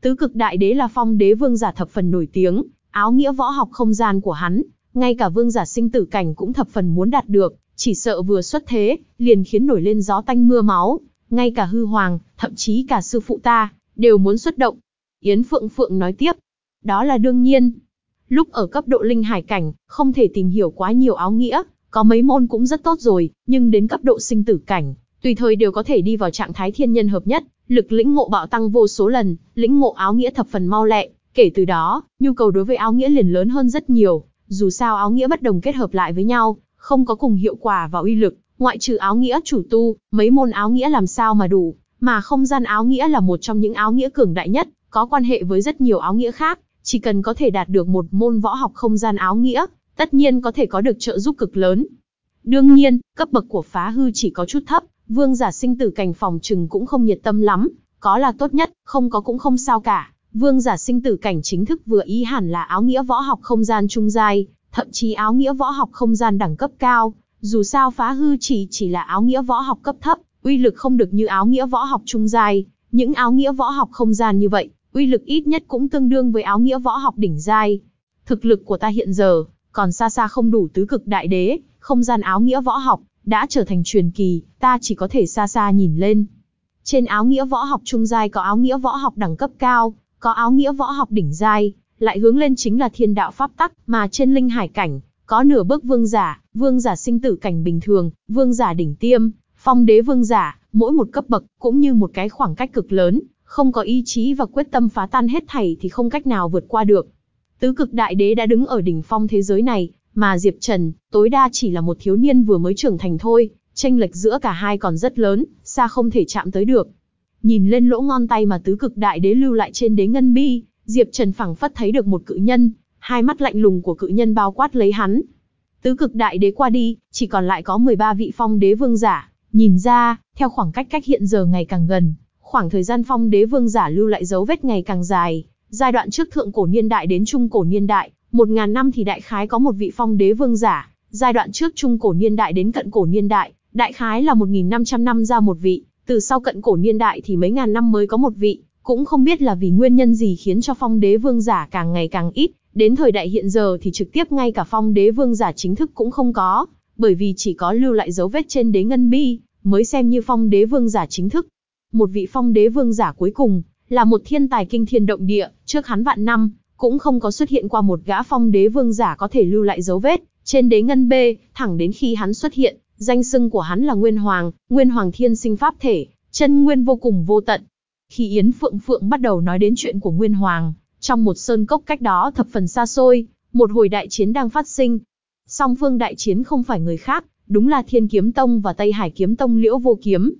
Tứ cực đại đế là phong đế vương giả thập phần nổi tiếng, áo nghĩa võ học không gian của hắn, ngay cả vương giả sinh tử cảnh cũng thập phần muốn đạt được, chỉ sợ vừa xuất thế, liền khiến nổi lên gió tanh mưa máu, ngay cả hư hoàng, thậm chí cả sư phụ ta, đều muốn xuất động. Yến Phượng Phượng nói tiếp, đó là đương nhiên. Lúc ở cấp độ linh hải cảnh, không thể tìm hiểu quá nhiều áo nghĩa, có mấy môn cũng rất tốt rồi, nhưng đến cấp độ sinh tử cảnh, tùy thời đều có thể đi vào trạng thái thiên nhân hợp nhất, lực lĩnh ngộ bạo tăng vô số lần, lĩnh ngộ áo nghĩa thập phần mau lẹ, kể từ đó, nhu cầu đối với áo nghĩa liền lớn hơn rất nhiều, dù sao áo nghĩa bất đồng kết hợp lại với nhau, không có cùng hiệu quả và uy lực, ngoại trừ áo nghĩa chủ tu, mấy môn áo nghĩa làm sao mà đủ, mà không gian áo nghĩa là một trong những áo nghĩa cường đại nhất, có quan hệ với rất nhiều áo nghĩa khác, chỉ cần có thể đạt được một môn võ học không gian áo nghĩa, tất nhiên có thể có được trợ giúp cực lớn. Đương nhiên, cấp bậc của phá hư chỉ có chút thấp, vương giả sinh tử cảnh phòng trừng cũng không nhiệt tâm lắm, có là tốt nhất, không có cũng không sao cả. Vương giả sinh tử cảnh chính thức vừa ý hẳn là áo nghĩa võ học không gian trung giai, thậm chí áo nghĩa võ học không gian đẳng cấp cao, dù sao phá hư chỉ chỉ là áo nghĩa võ học cấp thấp, uy lực không được như áo nghĩa võ học trung giai, những áo nghĩa võ học không gian như vậy, uy lực ít nhất cũng tương đương với áo nghĩa võ học đỉnh giai. Thực lực của ta hiện giờ, còn xa xa không đủ tứ cực đại đế, không gian áo nghĩa võ học, đã trở thành truyền kỳ, ta chỉ có thể xa xa nhìn lên. Trên áo nghĩa võ học trung giai có áo nghĩa võ học đẳng cấp cao, có áo nghĩa võ học đỉnh giai, lại hướng lên chính là thiên đạo pháp tắc, mà trên linh hải cảnh, có nửa bước vương giả, vương giả sinh tử cảnh bình thường, vương giả đỉnh tiêm, phong đế vương giả, mỗi một cấp bậc, cũng như một cái khoảng cách cực lớn, không có ý chí và quyết tâm phá tan hết thảy thì không cách nào vượt qua được. Tứ cực đại đế đã đứng ở đỉnh phong thế giới này, mà Diệp Trần, tối đa chỉ là một thiếu niên vừa mới trưởng thành thôi, tranh lệch giữa cả hai còn rất lớn, xa không thể chạm tới được. Nhìn lên lỗ ngon tay mà tứ cực đại đế lưu lại trên đế ngân bi, Diệp Trần phẳng phất thấy được một cự nhân, hai mắt lạnh lùng của cự nhân bao quát lấy hắn. Tứ cực đại đế qua đi, chỉ còn lại có 13 vị phong đế vương giả, nhìn ra, theo khoảng cách cách hiện giờ ngày càng gần, khoảng thời gian phong đế vương giả lưu lại dấu vết ngày càng dài, giai đoạn trước thượng cổ niên đại đến trung cổ niên đại, một ngàn năm thì đại khái có một vị phong đế vương giả, giai đoạn trước trung cổ niên đại đến cận cổ niên đại, đại khái là 1.500 năm ra một vị, từ sau cận cổ niên đại thì mấy ngàn năm mới có một vị, cũng không biết là vì nguyên nhân gì khiến cho phong đế vương giả càng ngày càng ít, đến thời đại hiện giờ thì trực tiếp ngay cả phong đế vương giả chính thức cũng không có, bởi vì chỉ có lưu lại dấu vết trên đế ngân bi, mới xem như phong đế vương giả chính thức. Một vị phong đế vương giả cuối cùng, là một thiên tài kinh thiên động địa, trước hắn vạn năm, cũng không có xuất hiện qua một gã phong đế vương giả có thể lưu lại dấu vết, trên đế ngân bê, thẳng đến khi hắn xuất hiện, danh xưng của hắn là Nguyên Hoàng, Nguyên Hoàng thiên sinh pháp thể, chân nguyên vô cùng vô tận. Khi Yến Phượng Phượng bắt đầu nói đến chuyện của Nguyên Hoàng, trong một sơn cốc cách đó thập phần xa xôi, một hồi đại chiến đang phát sinh. Song phương đại chiến không phải người khác, đúng là Thiên Kiếm Tông và Tây Hải Kiếm Tông Liễu Vô Kiếm.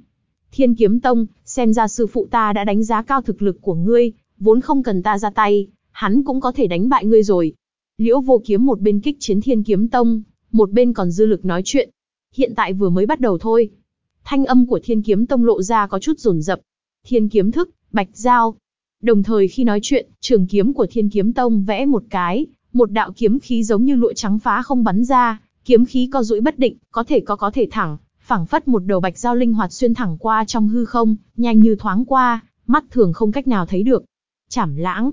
Thiên Kiếm Tông, xem ra sư phụ ta đã đánh giá cao thực lực của ngươi, vốn không cần ta ra tay, hắn cũng có thể đánh bại ngươi rồi. Liễu vô kiếm một bên kích chiến thiên kiếm tông, một bên còn dư lực nói chuyện. Hiện tại vừa mới bắt đầu thôi. Thanh âm của thiên kiếm tông lộ ra có chút rồn rập. Thiên kiếm thức, bạch giao. Đồng thời khi nói chuyện, trường kiếm của thiên kiếm tông vẽ một cái, một đạo kiếm khí giống như lụa trắng phá không bắn ra, kiếm khí co duỗi bất định, có thể có có thể thẳng, phảng phất một đầu bạch giao linh hoạt xuyên thẳng qua trong hư không, nhanh như thoáng qua, mắt thường không cách nào thấy được. Chảm lãng,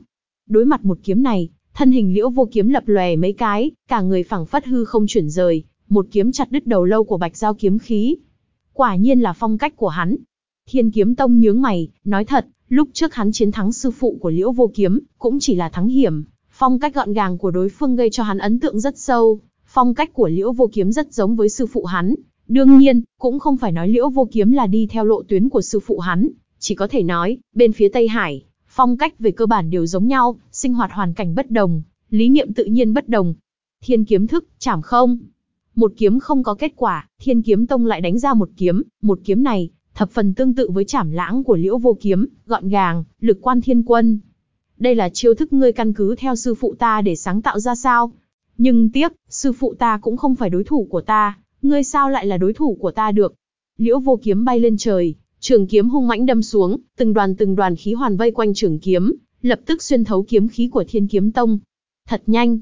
Đối mặt một kiếm này, thân hình liễu vô kiếm lập lòe mấy cái, cả người phẳng phất hư không chuyển rời, một kiếm chặt đứt đầu lâu của bạch giao kiếm khí. Quả nhiên là phong cách của hắn. Thiên kiếm tông nhướng mày, nói thật, lúc trước hắn chiến thắng sư phụ của liễu vô kiếm, cũng chỉ là thắng hiểm. Phong cách gọn gàng của đối phương gây cho hắn ấn tượng rất sâu. Phong cách của liễu vô kiếm rất giống với sư phụ hắn. Đương nhiên, cũng không phải nói liễu vô kiếm là đi theo lộ tuyến của sư phụ hắn, chỉ có thể nói, bên phía Tây Hải, Phong cách về cơ bản đều giống nhau, sinh hoạt hoàn cảnh bất đồng, lý niệm tự nhiên bất đồng. Thiên kiếm thức, chảm không. Một kiếm không có kết quả, thiên kiếm tông lại đánh ra một kiếm, một kiếm này, thập phần tương tự với chảm lãng của liễu vô kiếm, gọn gàng, lực quan thiên quân. Đây là chiêu thức ngươi căn cứ theo sư phụ ta để sáng tạo ra sao? Nhưng tiếc, sư phụ ta cũng không phải đối thủ của ta, ngươi sao lại là đối thủ của ta được? Liễu vô kiếm bay lên trời, Trường kiếm hung mãnh đâm xuống, từng đoàn từng đoàn khí hoàn vây quanh trường kiếm, lập tức xuyên thấu kiếm khí của Thiên Kiếm Tông. Thật nhanh.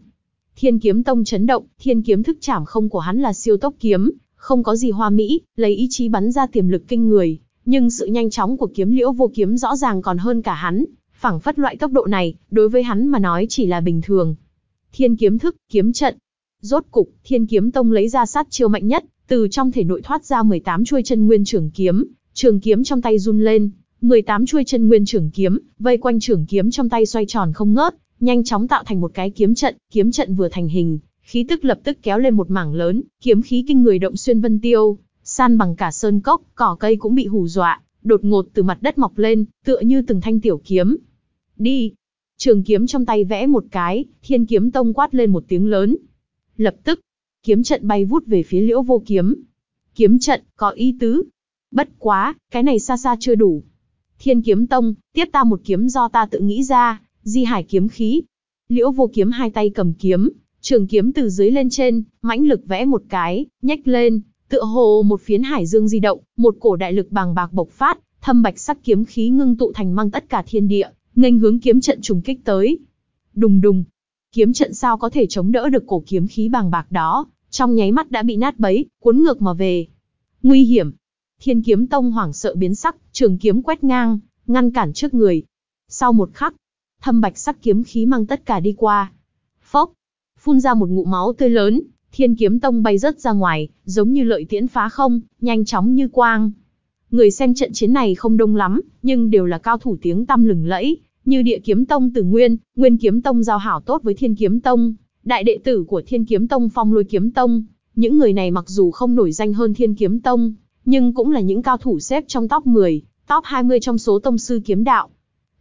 Thiên Kiếm Tông chấn động, thiên kiếm thức chảm không của hắn là siêu tốc kiếm, không có gì hoa mỹ, lấy ý chí bắn ra tiềm lực kinh người, nhưng sự nhanh chóng của kiếm liễu vô kiếm rõ ràng còn hơn cả hắn, phảng phất loại tốc độ này, đối với hắn mà nói chỉ là bình thường. Thiên kiếm thức, kiếm trận. Rốt cục, Thiên Kiếm Tông lấy ra sát chiêu mạnh nhất, từ trong thể nội thoát ra 18 chuôi chân nguyên trưởng kiếm, Trường kiếm trong tay run lên, 18 chuôi chân nguyên trưởng kiếm, vây quanh trường kiếm trong tay xoay tròn không ngớt, nhanh chóng tạo thành một cái kiếm trận, kiếm trận vừa thành hình, khí tức lập tức kéo lên một mảng lớn, kiếm khí kinh người động xuyên vân tiêu, san bằng cả sơn cốc, cỏ cây cũng bị hù dọa, đột ngột từ mặt đất mọc lên, tựa như từng thanh tiểu kiếm. Đi! Trường kiếm trong tay vẽ một cái, thiên kiếm tông quát lên một tiếng lớn. Lập tức, kiếm trận bay vút về phía liễu vô kiếm. Kiếm trận, có ý tứ, Bất quá, cái này xa xa chưa đủ. Thiên kiếm tông, tiếp ta một kiếm do ta tự nghĩ ra, di hải kiếm khí. Liễu vô kiếm hai tay cầm kiếm, trường kiếm từ dưới lên trên, mãnh lực vẽ một cái, nhách lên, tựa hồ một phiến hải dương di động, một cổ đại lực bàng bạc bộc phát, thâm bạch sắc kiếm khí ngưng tụ thành mang tất cả thiên địa, nghênh hướng kiếm trận trùng kích tới. Đùng đùng, kiếm trận sao có thể chống đỡ được cổ kiếm khí bàng bạc đó, trong nháy mắt đã bị nát bấy, cuốn ngược mà về. Nguy hiểm, Thiên kiếm tông hoảng sợ biến sắc, trường kiếm quét ngang, ngăn cản trước người. Sau một khắc, thâm bạch sắc kiếm khí mang tất cả đi qua. Phốc, phun ra một ngụm máu tươi lớn, Thiên Kiếm Tông bay rất ra ngoài, giống như lợi tiễn phá không, nhanh chóng như quang. Người xem trận chiến này không đông lắm, nhưng đều là cao thủ tiếng tăm lừng lẫy, như Địa Kiếm Tông Từ Nguyên, Nguyên Kiếm Tông giao hảo tốt với Thiên Kiếm Tông, đại đệ tử của Thiên Kiếm Tông Phong Lôi Kiếm Tông. Những người này mặc dù không nổi danh hơn Thiên Kiếm Tông, nhưng cũng là những cao thủ xếp trong top 10, top 20 trong số tông sư kiếm đạo.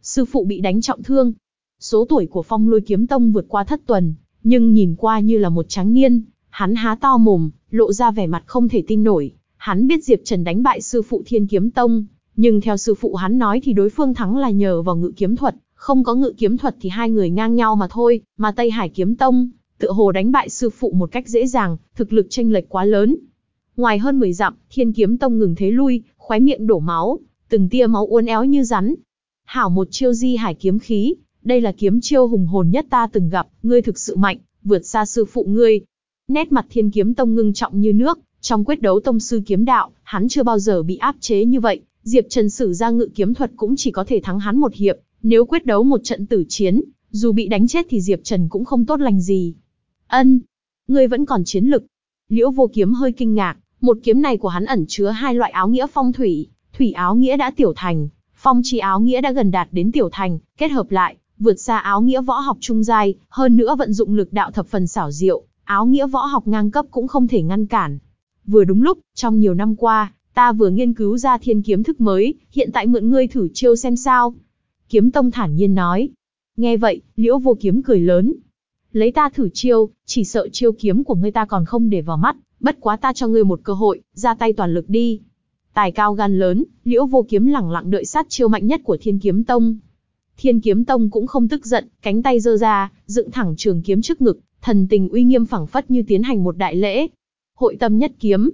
Sư phụ bị đánh trọng thương. Số tuổi của Phong Lôi Kiếm Tông vượt qua thất tuần, nhưng nhìn qua như là một tráng niên, hắn há to mồm, lộ ra vẻ mặt không thể tin nổi. Hắn biết Diệp Trần đánh bại sư phụ Thiên Kiếm Tông, nhưng theo sư phụ hắn nói thì đối phương thắng là nhờ vào ngự kiếm thuật, không có ngự kiếm thuật thì hai người ngang nhau mà thôi, mà Tây Hải Kiếm Tông, tựa hồ đánh bại sư phụ một cách dễ dàng, thực lực chênh lệch quá lớn. Ngoài hơn 10 dặm, Thiên Kiếm Tông ngừng thế lui, khóe miệng đổ máu, từng tia máu uốn éo như rắn. Hảo một chiêu di hải kiếm khí, đây là kiếm chiêu hùng hồn nhất ta từng gặp, ngươi thực sự mạnh, vượt xa sư phụ ngươi. Nét mặt Thiên Kiếm Tông ngưng trọng như nước, trong quyết đấu tông sư kiếm đạo, hắn chưa bao giờ bị áp chế như vậy, Diệp Trần sử ra ngự kiếm thuật cũng chỉ có thể thắng hắn một hiệp, nếu quyết đấu một trận tử chiến, dù bị đánh chết thì Diệp Trần cũng không tốt lành gì. Ân, ngươi vẫn còn chiến lực. Liễu Vô Kiếm hơi kinh ngạc, một kiếm này của hắn ẩn chứa hai loại áo nghĩa phong thủy, thủy áo nghĩa đã tiểu thành, phong chi áo nghĩa đã gần đạt đến tiểu thành, kết hợp lại, vượt xa áo nghĩa võ học trung giai, hơn nữa vận dụng lực đạo thập phần xảo diệu, áo nghĩa võ học ngang cấp cũng không thể ngăn cản. Vừa đúng lúc, trong nhiều năm qua, ta vừa nghiên cứu ra thiên kiếm thức mới, hiện tại mượn ngươi thử chiêu xem sao. Kiếm Tông thản nhiên nói. Nghe vậy, Liễu Vô Kiếm cười lớn. Lấy ta thử chiêu, chỉ sợ chiêu kiếm của ngươi ta còn không để vào mắt, bất quá ta cho ngươi một cơ hội, ra tay toàn lực đi. Tài cao gan lớn, Liễu Vô Kiếm lẳng lặng đợi sát chiêu mạnh nhất của Thiên Kiếm Tông. Thiên Kiếm Tông cũng không tức giận, cánh tay giơ ra, dựng thẳng trường kiếm trước ngực, thần tình uy nghiêm phẳng phất như tiến hành một đại lễ. Hội tâm nhất kiếm.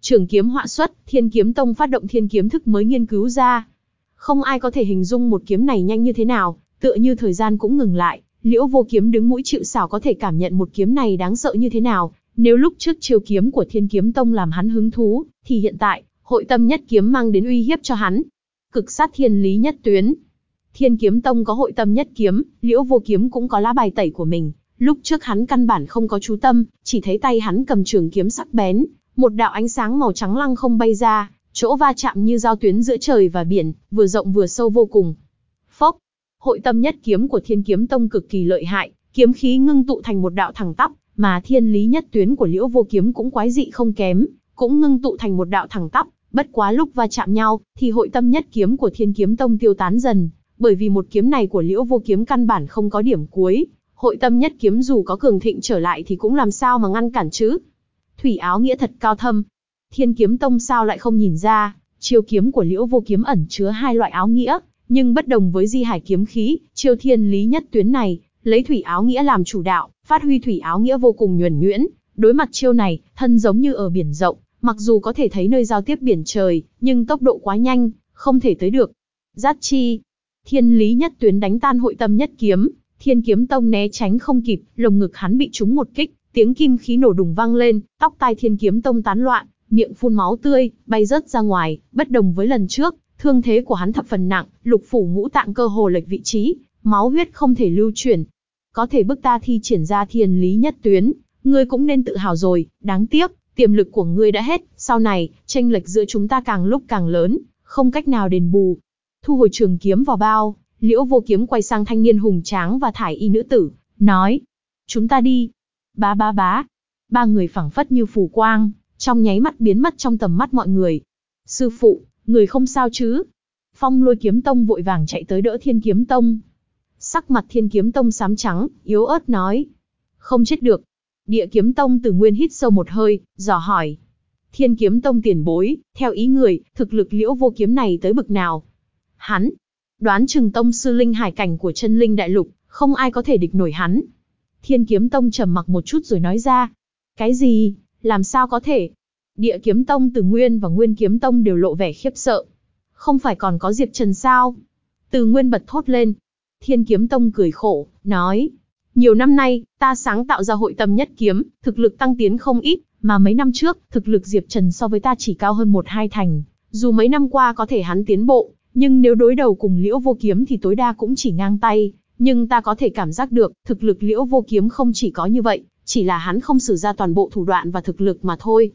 Trường kiếm họa xuất, Thiên Kiếm Tông phát động thiên kiếm thức mới nghiên cứu ra. Không ai có thể hình dung một kiếm này nhanh như thế nào, tựa như thời gian cũng ngừng lại, Liễu Vô Kiếm đứng mũi chịu sào có thể cảm nhận một kiếm này đáng sợ như thế nào. Nếu lúc trước chiêu kiếm của Thiên Kiếm Tông làm hắn hứng thú, thì hiện tại, hội tâm nhất kiếm mang đến uy hiếp cho hắn. Cực sát thiên lý nhất tuyến. Thiên Kiếm Tông có hội tâm nhất kiếm, Liễu Vô Kiếm cũng có lá bài tẩy của mình. Lúc trước hắn căn bản không có chú tâm, chỉ thấy tay hắn cầm trường kiếm sắc bén, một đạo ánh sáng màu trắng lăng không bay ra, chỗ va chạm như giao tuyến giữa trời và biển, vừa rộng vừa sâu vô cùng. Phốc, hội tâm nhất kiếm của Thiên Kiếm Tông cực kỳ lợi hại, kiếm khí ngưng tụ thành một đạo thẳng tắp, mà thiên lý nhất tuyến của Liễu Vô Kiếm cũng quái dị không kém, cũng ngưng tụ thành một đạo thẳng tắp, bất quá lúc va chạm nhau, thì hội tâm nhất kiếm của Thiên Kiếm Tông tiêu tán dần, bởi vì một kiếm này của Liễu Vô Kiếm căn bản không có điểm cuối, hội tâm nhất kiếm dù có cường thịnh trở lại thì cũng làm sao mà ngăn cản chứ. Thủy áo nghĩa thật cao thâm. Thiên kiếm tông sao lại không nhìn ra, chiêu kiếm của liễu vô kiếm ẩn chứa hai loại áo nghĩa, nhưng bất đồng với di hải kiếm khí, chiêu thiên lý nhất tuyến này, lấy thủy áo nghĩa làm chủ đạo, phát huy thủy áo nghĩa vô cùng nhuần nhuyễn. Đối mặt chiêu này, thân giống như ở biển rộng, mặc dù có thể thấy nơi giao tiếp biển trời, nhưng tốc độ quá nhanh, không thể tới được. Giác chi, thiên lý nhất tuyến đánh tan hội tâm nhất kiếm, thiên kiếm tông né tránh không kịp, lồng ngực hắn bị trúng một kích, Tiếng kim khí nổ đùng vang lên, tóc tai thiên kiếm tông tán loạn, miệng phun máu tươi, bay rớt ra ngoài, bất đồng với lần trước, thương thế của hắn thập phần nặng, lục phủ ngũ tạng cơ hồ lệch vị trí, máu huyết không thể lưu chuyển. Có thể bức ta thi triển ra thiên lý nhất tuyến, ngươi cũng nên tự hào rồi, đáng tiếc, tiềm lực của ngươi đã hết, sau này, tranh lệch giữa chúng ta càng lúc càng lớn, không cách nào đền bù. Thu hồi trường kiếm vào bao, liễu vô kiếm quay sang thanh niên hùng tráng và thải y nữ tử, nói, chúng ta đi, Bá bá bá. Ba người phẳng phất như phù quang, trong nháy mắt biến mất trong tầm mắt mọi người. Sư phụ, người không sao chứ? Phong lôi kiếm tông vội vàng chạy tới đỡ thiên kiếm tông. Sắc mặt thiên kiếm tông xám trắng, yếu ớt nói. Không chết được. Địa kiếm tông từ nguyên hít sâu một hơi, dò hỏi. Thiên kiếm tông tiền bối, theo ý người, thực lực liễu vô kiếm này tới bực nào? Hắn, đoán chừng tông sư linh hải cảnh của chân linh đại lục, không ai có thể địch nổi hắn. Thiên Kiếm Tông trầm mặc một chút rồi nói ra. Cái gì? Làm sao có thể? Địa Kiếm Tông từ Nguyên và Nguyên Kiếm Tông đều lộ vẻ khiếp sợ. Không phải còn có Diệp Trần sao? Từ Nguyên bật thốt lên. Thiên Kiếm Tông cười khổ, nói. Nhiều năm nay, ta sáng tạo ra hội tâm nhất kiếm, thực lực tăng tiến không ít, mà mấy năm trước, thực lực Diệp Trần so với ta chỉ cao hơn một hai thành. Dù mấy năm qua có thể hắn tiến bộ, nhưng nếu đối đầu cùng Liễu Vô Kiếm thì tối đa cũng chỉ ngang tay, Nhưng ta có thể cảm giác được, thực lực liễu vô kiếm không chỉ có như vậy, chỉ là hắn không sử ra toàn bộ thủ đoạn và thực lực mà thôi.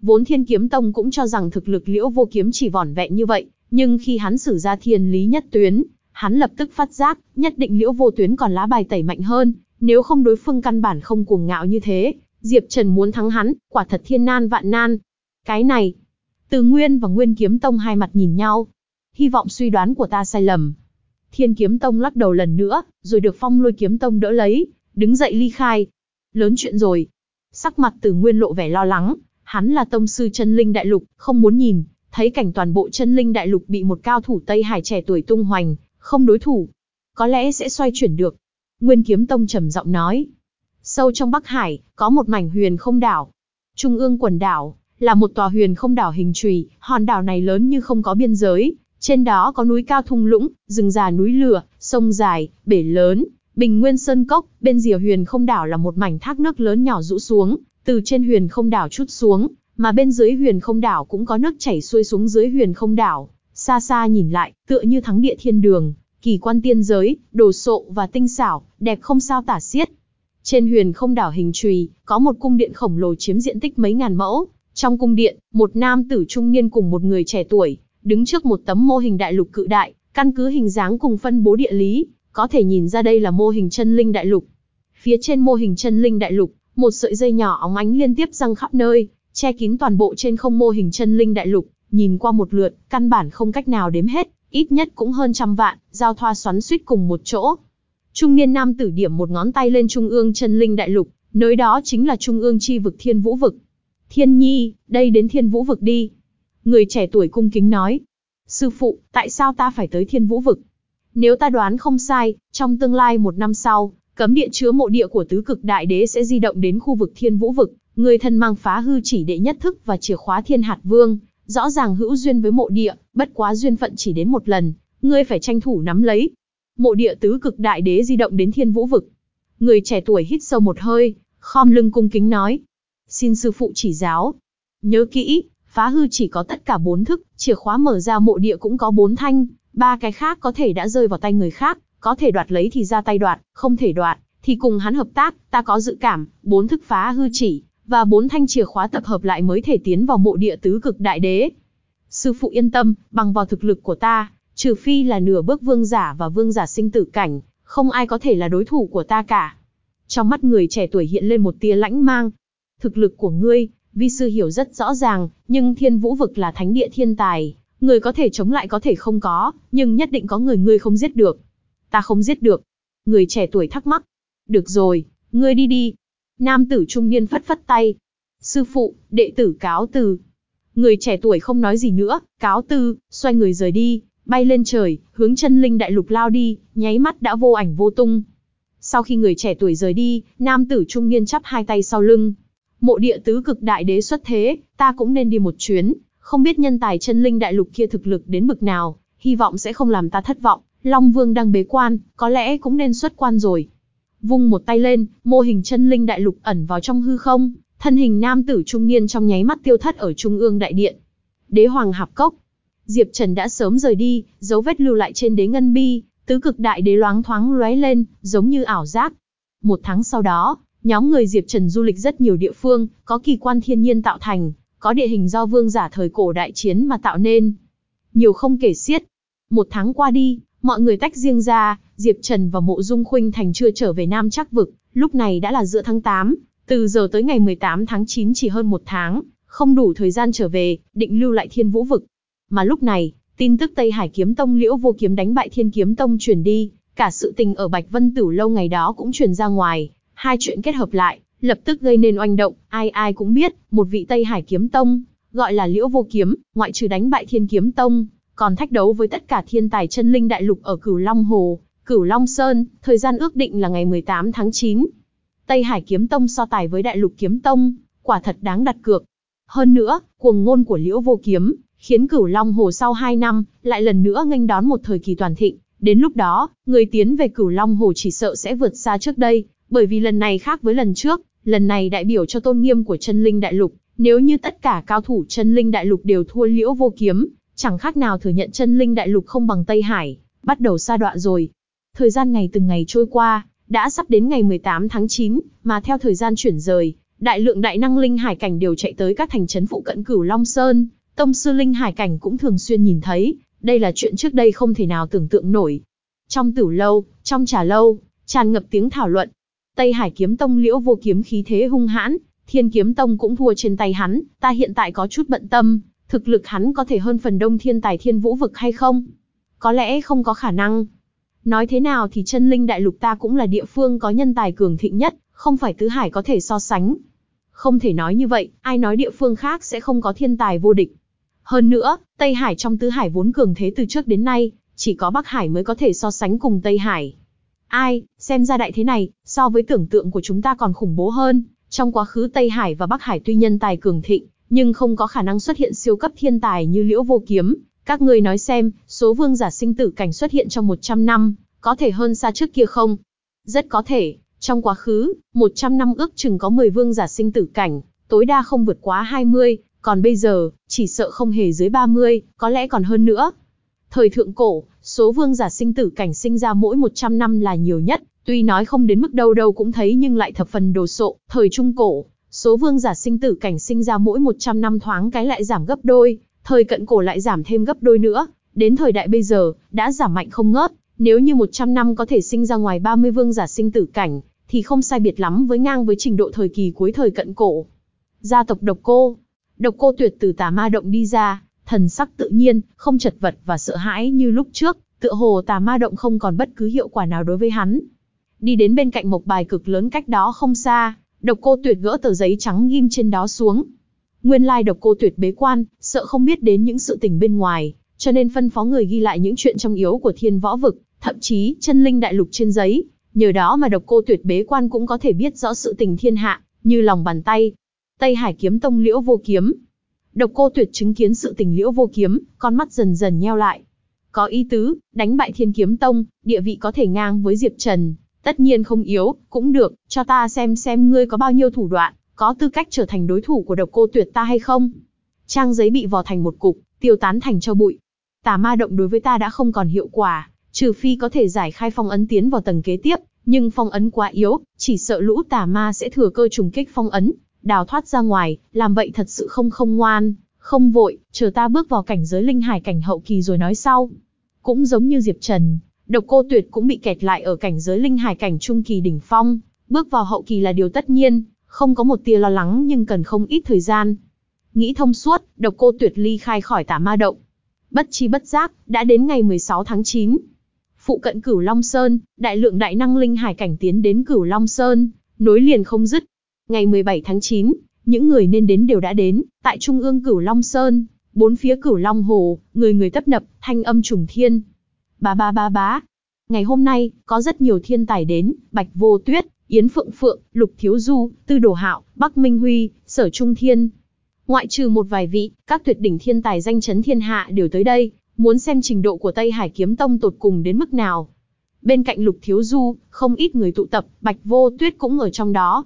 Vốn Thiên Kiếm Tông cũng cho rằng thực lực liễu vô kiếm chỉ vỏn vẹn như vậy, nhưng khi hắn sử ra thiên lý nhất tuyến, hắn lập tức phát giác, nhất định liễu vô tuyến còn lá bài tẩy mạnh hơn, nếu không đối phương căn bản không cuồng ngạo như thế, Diệp Trần muốn thắng hắn, quả thật thiên nan vạn nan. Cái này, từ Nguyên và Nguyên Kiếm Tông hai mặt nhìn nhau. Hy vọng suy đoán của ta sai lầm. Thiên Kiếm Tông lắc đầu lần nữa, rồi được Phong Lôi Kiếm Tông đỡ lấy, đứng dậy ly khai. Lớn chuyện rồi. Sắc mặt từ Nguyên lộ vẻ lo lắng, hắn là tông sư chân linh đại lục, không muốn nhìn, thấy cảnh toàn bộ chân linh đại lục bị một cao thủ Tây Hải trẻ tuổi tung hoành, không đối thủ. Có lẽ sẽ xoay chuyển được. Nguyên Kiếm Tông trầm giọng nói. Sâu trong Bắc Hải, có một mảnh huyền không đảo. Trung ương quần đảo, là một tòa huyền không đảo hình trùy, hòn đảo này lớn như không có biên giới, trên đó có núi cao thung lũng, rừng già núi lửa, sông dài, bể lớn, bình nguyên sơn cốc, bên rìa huyền không đảo là một mảnh thác nước lớn nhỏ rũ xuống, từ trên huyền không đảo chút xuống, mà bên dưới huyền không đảo cũng có nước chảy xuôi xuống dưới huyền không đảo, xa xa nhìn lại, tựa như thắng địa thiên đường, kỳ quan tiên giới, đồ sộ và tinh xảo, đẹp không sao tả xiết. Trên huyền không đảo hình trùy, có một cung điện khổng lồ chiếm diện tích mấy ngàn mẫu, trong cung điện, một nam tử trung niên cùng một người trẻ tuổi, đứng trước một tấm mô hình đại lục cự đại, căn cứ hình dáng cùng phân bố địa lý, có thể nhìn ra đây là mô hình chân linh đại lục. Phía trên mô hình chân linh đại lục, một sợi dây nhỏ óng ánh liên tiếp răng khắp nơi, che kín toàn bộ trên không mô hình chân linh đại lục, nhìn qua một lượt, căn bản không cách nào đếm hết, ít nhất cũng hơn trăm vạn, giao thoa xoắn suýt cùng một chỗ. Trung niên nam tử điểm một ngón tay lên trung ương chân linh đại lục, nơi đó chính là trung ương chi vực thiên vũ vực. Thiên nhi, đây đến thiên vũ vực đi. Người trẻ tuổi cung kính nói. Sư phụ, tại sao ta phải tới thiên vũ vực? Nếu ta đoán không sai, trong tương lai một năm sau, cấm địa chứa mộ địa của tứ cực đại đế sẽ di động đến khu vực thiên vũ vực, người thân mang phá hư chỉ đệ nhất thức và chìa khóa thiên hạt vương, rõ ràng hữu duyên với mộ địa, bất quá duyên phận chỉ đến một lần, ngươi phải tranh thủ nắm lấy. Mộ địa tứ cực đại đế di động đến thiên vũ vực. Người trẻ tuổi hít sâu một hơi, khom lưng cung kính nói. Xin sư phụ chỉ giáo. Nhớ kỹ, phá hư chỉ có tất cả bốn thức, chìa khóa mở ra mộ địa cũng có bốn thanh, ba cái khác có thể đã rơi vào tay người khác, có thể đoạt lấy thì ra tay đoạt, không thể đoạt, thì cùng hắn hợp tác, ta có dự cảm, bốn thức phá hư chỉ, và bốn thanh chìa khóa tập hợp lại mới thể tiến vào mộ địa tứ cực đại đế. Sư phụ yên tâm, bằng vào thực lực của ta, trừ phi là nửa bước vương giả và vương giả sinh tử cảnh, không ai có thể là đối thủ của ta cả. Trong mắt người trẻ tuổi hiện lên một tia lãnh mang. Thực lực của ngươi, vi sư hiểu rất rõ ràng, nhưng thiên vũ vực là thánh địa thiên tài, người có thể chống lại có thể không có, nhưng nhất định có người ngươi không giết được. Ta không giết được. Người trẻ tuổi thắc mắc. Được rồi, ngươi đi đi, Nam tử trung niên phất phất tay. Sư phụ, đệ tử cáo từ. Người trẻ tuổi không nói gì nữa, cáo từ, xoay người rời đi, bay lên trời, hướng chân linh đại lục lao đi, nháy mắt đã vô ảnh vô tung. Sau khi người trẻ tuổi rời đi, nam tử trung niên chắp hai tay sau lưng. Mộ địa tứ cực đại đế xuất thế, ta cũng nên đi một chuyến, không biết nhân tài chân linh đại lục kia thực lực đến bực nào, hy vọng sẽ không làm ta thất vọng. Long Vương đang bế quan, có lẽ cũng nên xuất quan rồi. Vung một tay lên, mô hình chân linh đại lục ẩn vào trong hư không, thân hình nam tử trung niên trong nháy mắt tiêu thất ở trung ương đại điện. Đế hoàng hạp cốc. Diệp Trần đã sớm rời đi, dấu vết lưu lại trên đế ngân bi, tứ cực đại đế loáng thoáng lóe lên, giống như ảo giác. Một tháng sau đó, nhóm người Diệp Trần du lịch rất nhiều địa phương, có kỳ quan thiên nhiên tạo thành, có địa hình do vương giả thời cổ đại chiến mà tạo nên. Nhiều không kể xiết. Một tháng qua đi, Mọi người tách riêng ra, Diệp Trần và Mộ Dung Khuynh Thành chưa trở về Nam Chắc Vực, lúc này đã là giữa tháng 8, từ giờ tới ngày 18 tháng 9 chỉ hơn một tháng, không đủ thời gian trở về, định lưu lại Thiên Vũ Vực. Mà lúc này, tin tức Tây Hải Kiếm Tông Liễu Vô Kiếm đánh bại Thiên Kiếm Tông truyền đi, cả sự tình ở Bạch Vân Tử lâu ngày đó cũng truyền ra ngoài, hai chuyện kết hợp lại, lập tức gây nên oanh động, ai ai cũng biết, một vị Tây Hải Kiếm Tông, gọi là Liễu Vô Kiếm, ngoại trừ đánh bại Thiên Kiếm Tông, còn thách đấu với tất cả thiên tài chân linh đại lục ở Cửu Long Hồ, Cửu Long Sơn, thời gian ước định là ngày 18 tháng 9. Tây Hải Kiếm Tông so tài với Đại Lục Kiếm Tông, quả thật đáng đặt cược. Hơn nữa, cuồng ngôn của Liễu Vô Kiếm, khiến Cửu Long Hồ sau 2 năm, lại lần nữa nghênh đón một thời kỳ toàn thịnh. Đến lúc đó, người tiến về Cửu Long Hồ chỉ sợ sẽ vượt xa trước đây, bởi vì lần này khác với lần trước, lần này đại biểu cho tôn nghiêm của chân linh đại lục. Nếu như tất cả cao thủ chân linh đại lục đều thua Liễu Vô Kiếm, chẳng khác nào thừa nhận chân linh đại lục không bằng Tây Hải, bắt đầu sa đọa rồi. Thời gian ngày từng ngày trôi qua, đã sắp đến ngày 18 tháng 9, mà theo thời gian chuyển rời, đại lượng đại năng linh hải cảnh đều chạy tới các thành trấn phụ cận Cửu Long Sơn, tông sư linh hải cảnh cũng thường xuyên nhìn thấy, đây là chuyện trước đây không thể nào tưởng tượng nổi. Trong tử lâu, trong trà lâu, tràn ngập tiếng thảo luận. Tây Hải kiếm tông liễu vô kiếm khí thế hung hãn, thiên kiếm tông cũng thua trên tay hắn, ta hiện tại có chút bận tâm, thực lực hắn có thể hơn phần đông thiên tài thiên vũ vực hay không? Có lẽ không có khả năng. Nói thế nào thì chân linh đại lục ta cũng là địa phương có nhân tài cường thịnh nhất, không phải tứ hải có thể so sánh. Không thể nói như vậy, ai nói địa phương khác sẽ không có thiên tài vô địch. Hơn nữa, Tây Hải trong tứ hải vốn cường thế từ trước đến nay, chỉ có Bắc Hải mới có thể so sánh cùng Tây Hải. Ai, xem ra đại thế này, so với tưởng tượng của chúng ta còn khủng bố hơn. Trong quá khứ Tây Hải và Bắc Hải tuy nhân tài cường thịnh, nhưng không có khả năng xuất hiện siêu cấp thiên tài như Liễu Vô Kiếm. Các người nói xem, số vương giả sinh tử cảnh xuất hiện trong 100 năm, có thể hơn xa trước kia không? Rất có thể, trong quá khứ, 100 năm ước chừng có 10 vương giả sinh tử cảnh, tối đa không vượt quá 20, còn bây giờ, chỉ sợ không hề dưới 30, có lẽ còn hơn nữa. Thời thượng cổ, số vương giả sinh tử cảnh sinh ra mỗi 100 năm là nhiều nhất, tuy nói không đến mức đâu đâu cũng thấy nhưng lại thập phần đồ sộ. Thời trung cổ, số vương giả sinh tử cảnh sinh ra mỗi 100 năm thoáng cái lại giảm gấp đôi, thời cận cổ lại giảm thêm gấp đôi nữa, đến thời đại bây giờ, đã giảm mạnh không ngớt. Nếu như 100 năm có thể sinh ra ngoài 30 vương giả sinh tử cảnh, thì không sai biệt lắm với ngang với trình độ thời kỳ cuối thời cận cổ. Gia tộc độc cô, độc cô tuyệt từ tà ma động đi ra, thần sắc tự nhiên, không chật vật và sợ hãi như lúc trước, tựa hồ tà ma động không còn bất cứ hiệu quả nào đối với hắn. Đi đến bên cạnh một bài cực lớn cách đó không xa, độc cô tuyệt gỡ tờ giấy trắng ghim trên đó xuống. Nguyên lai like độc cô tuyệt bế quan, sợ không biết đến những sự tình bên ngoài, cho nên phân phó người ghi lại những chuyện trong yếu của thiên võ vực, thậm chí chân linh đại lục trên giấy, nhờ đó mà độc cô tuyệt bế quan cũng có thể biết rõ sự tình thiên hạ, như lòng bàn tay. Tây Hải kiếm tông liễu vô kiếm. Độc cô tuyệt chứng kiến sự tình liễu vô kiếm, con mắt dần dần nheo lại. Có ý tứ, đánh bại thiên kiếm tông, địa vị có thể ngang với Diệp Trần. Tất nhiên không yếu, cũng được, cho ta xem xem ngươi có bao nhiêu thủ đoạn, có tư cách trở thành đối thủ của độc cô tuyệt ta hay không. Trang giấy bị vò thành một cục, tiêu tán thành cho bụi. Tà ma động đối với ta đã không còn hiệu quả, trừ phi có thể giải khai phong ấn tiến vào tầng kế tiếp, nhưng phong ấn quá yếu, chỉ sợ lũ tà ma sẽ thừa cơ trùng kích phong ấn, đào thoát ra ngoài, làm vậy thật sự không không ngoan, không vội, chờ ta bước vào cảnh giới linh hải cảnh hậu kỳ rồi nói sau. Cũng giống như Diệp Trần, độc cô tuyệt cũng bị kẹt lại ở cảnh giới linh hải cảnh trung kỳ đỉnh phong, bước vào hậu kỳ là điều tất nhiên, không có một tia lo lắng nhưng cần không ít thời gian. Nghĩ thông suốt, độc cô tuyệt ly khai khỏi Tả ma động. Bất chi bất giác, đã đến ngày 16 tháng 9. Phụ cận Cửu Long Sơn, đại lượng đại năng linh hải cảnh tiến đến Cửu Long Sơn, nối liền không dứt. Ngày 17 tháng 9, những người nên đến đều đã đến, tại trung ương Cửu Long Sơn, bốn phía Cửu Long Hồ, người người tấp nập, thanh âm trùng thiên. Ba ba ba bá. Ngày hôm nay, có rất nhiều thiên tài đến, Bạch Vô Tuyết, Yến Phượng Phượng, Lục Thiếu Du, Tư Đồ Hạo, Bắc Minh Huy, Sở Trung Thiên. Ngoại trừ một vài vị, các tuyệt đỉnh thiên tài danh chấn thiên hạ đều tới đây, muốn xem trình độ của Tây Hải Kiếm Tông tột cùng đến mức nào. Bên cạnh Lục Thiếu Du, không ít người tụ tập, Bạch Vô Tuyết cũng ở trong đó.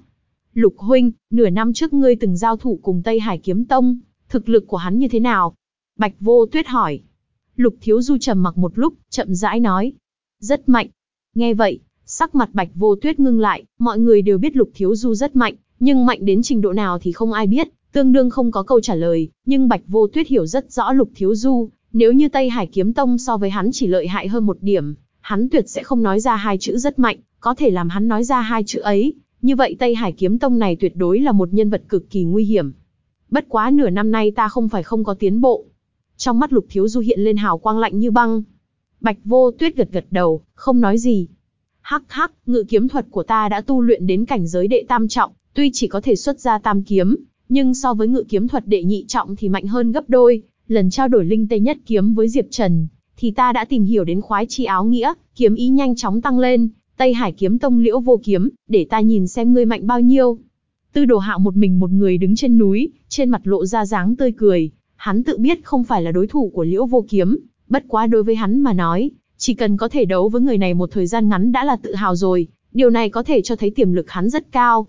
Lục Huynh, nửa năm trước ngươi từng giao thủ cùng Tây Hải Kiếm Tông, thực lực của hắn như thế nào? Bạch Vô Tuyết hỏi. Lục Thiếu Du trầm mặc một lúc, chậm rãi nói. Rất mạnh. Nghe vậy, sắc mặt Bạch Vô Tuyết ngưng lại, mọi người đều biết Lục Thiếu Du rất mạnh, nhưng mạnh đến trình độ nào thì không ai biết, tương đương không có câu trả lời, nhưng Bạch Vô Tuyết hiểu rất rõ Lục Thiếu Du, nếu như Tây Hải Kiếm Tông so với hắn chỉ lợi hại hơn một điểm, hắn tuyệt sẽ không nói ra hai chữ rất mạnh, có thể làm hắn nói ra hai chữ ấy, như vậy Tây Hải Kiếm Tông này tuyệt đối là một nhân vật cực kỳ nguy hiểm. Bất quá nửa năm nay ta không phải không có tiến bộ. Trong mắt Lục Thiếu Du hiện lên hào quang lạnh như băng. Bạch Vô Tuyết gật gật đầu, không nói gì. Hắc hắc, ngự kiếm thuật của ta đã tu luyện đến cảnh giới đệ tam trọng, tuy chỉ có thể xuất ra tam kiếm, nhưng so với ngự kiếm thuật đệ nhị trọng thì mạnh hơn gấp đôi, lần trao đổi linh tây nhất kiếm với Diệp Trần, thì ta đã tìm hiểu đến khoái chi áo nghĩa, kiếm ý nhanh chóng tăng lên, Tây Hải kiếm tông liễu vô kiếm, để ta nhìn xem ngươi mạnh bao nhiêu. Tư đồ hạo một mình một người đứng trên núi, trên mặt lộ ra dáng tươi cười, hắn tự biết không phải là đối thủ của liễu vô kiếm, bất quá đối với hắn mà nói, chỉ cần có thể đấu với người này một thời gian ngắn đã là tự hào rồi, điều này có thể cho thấy tiềm lực hắn rất cao.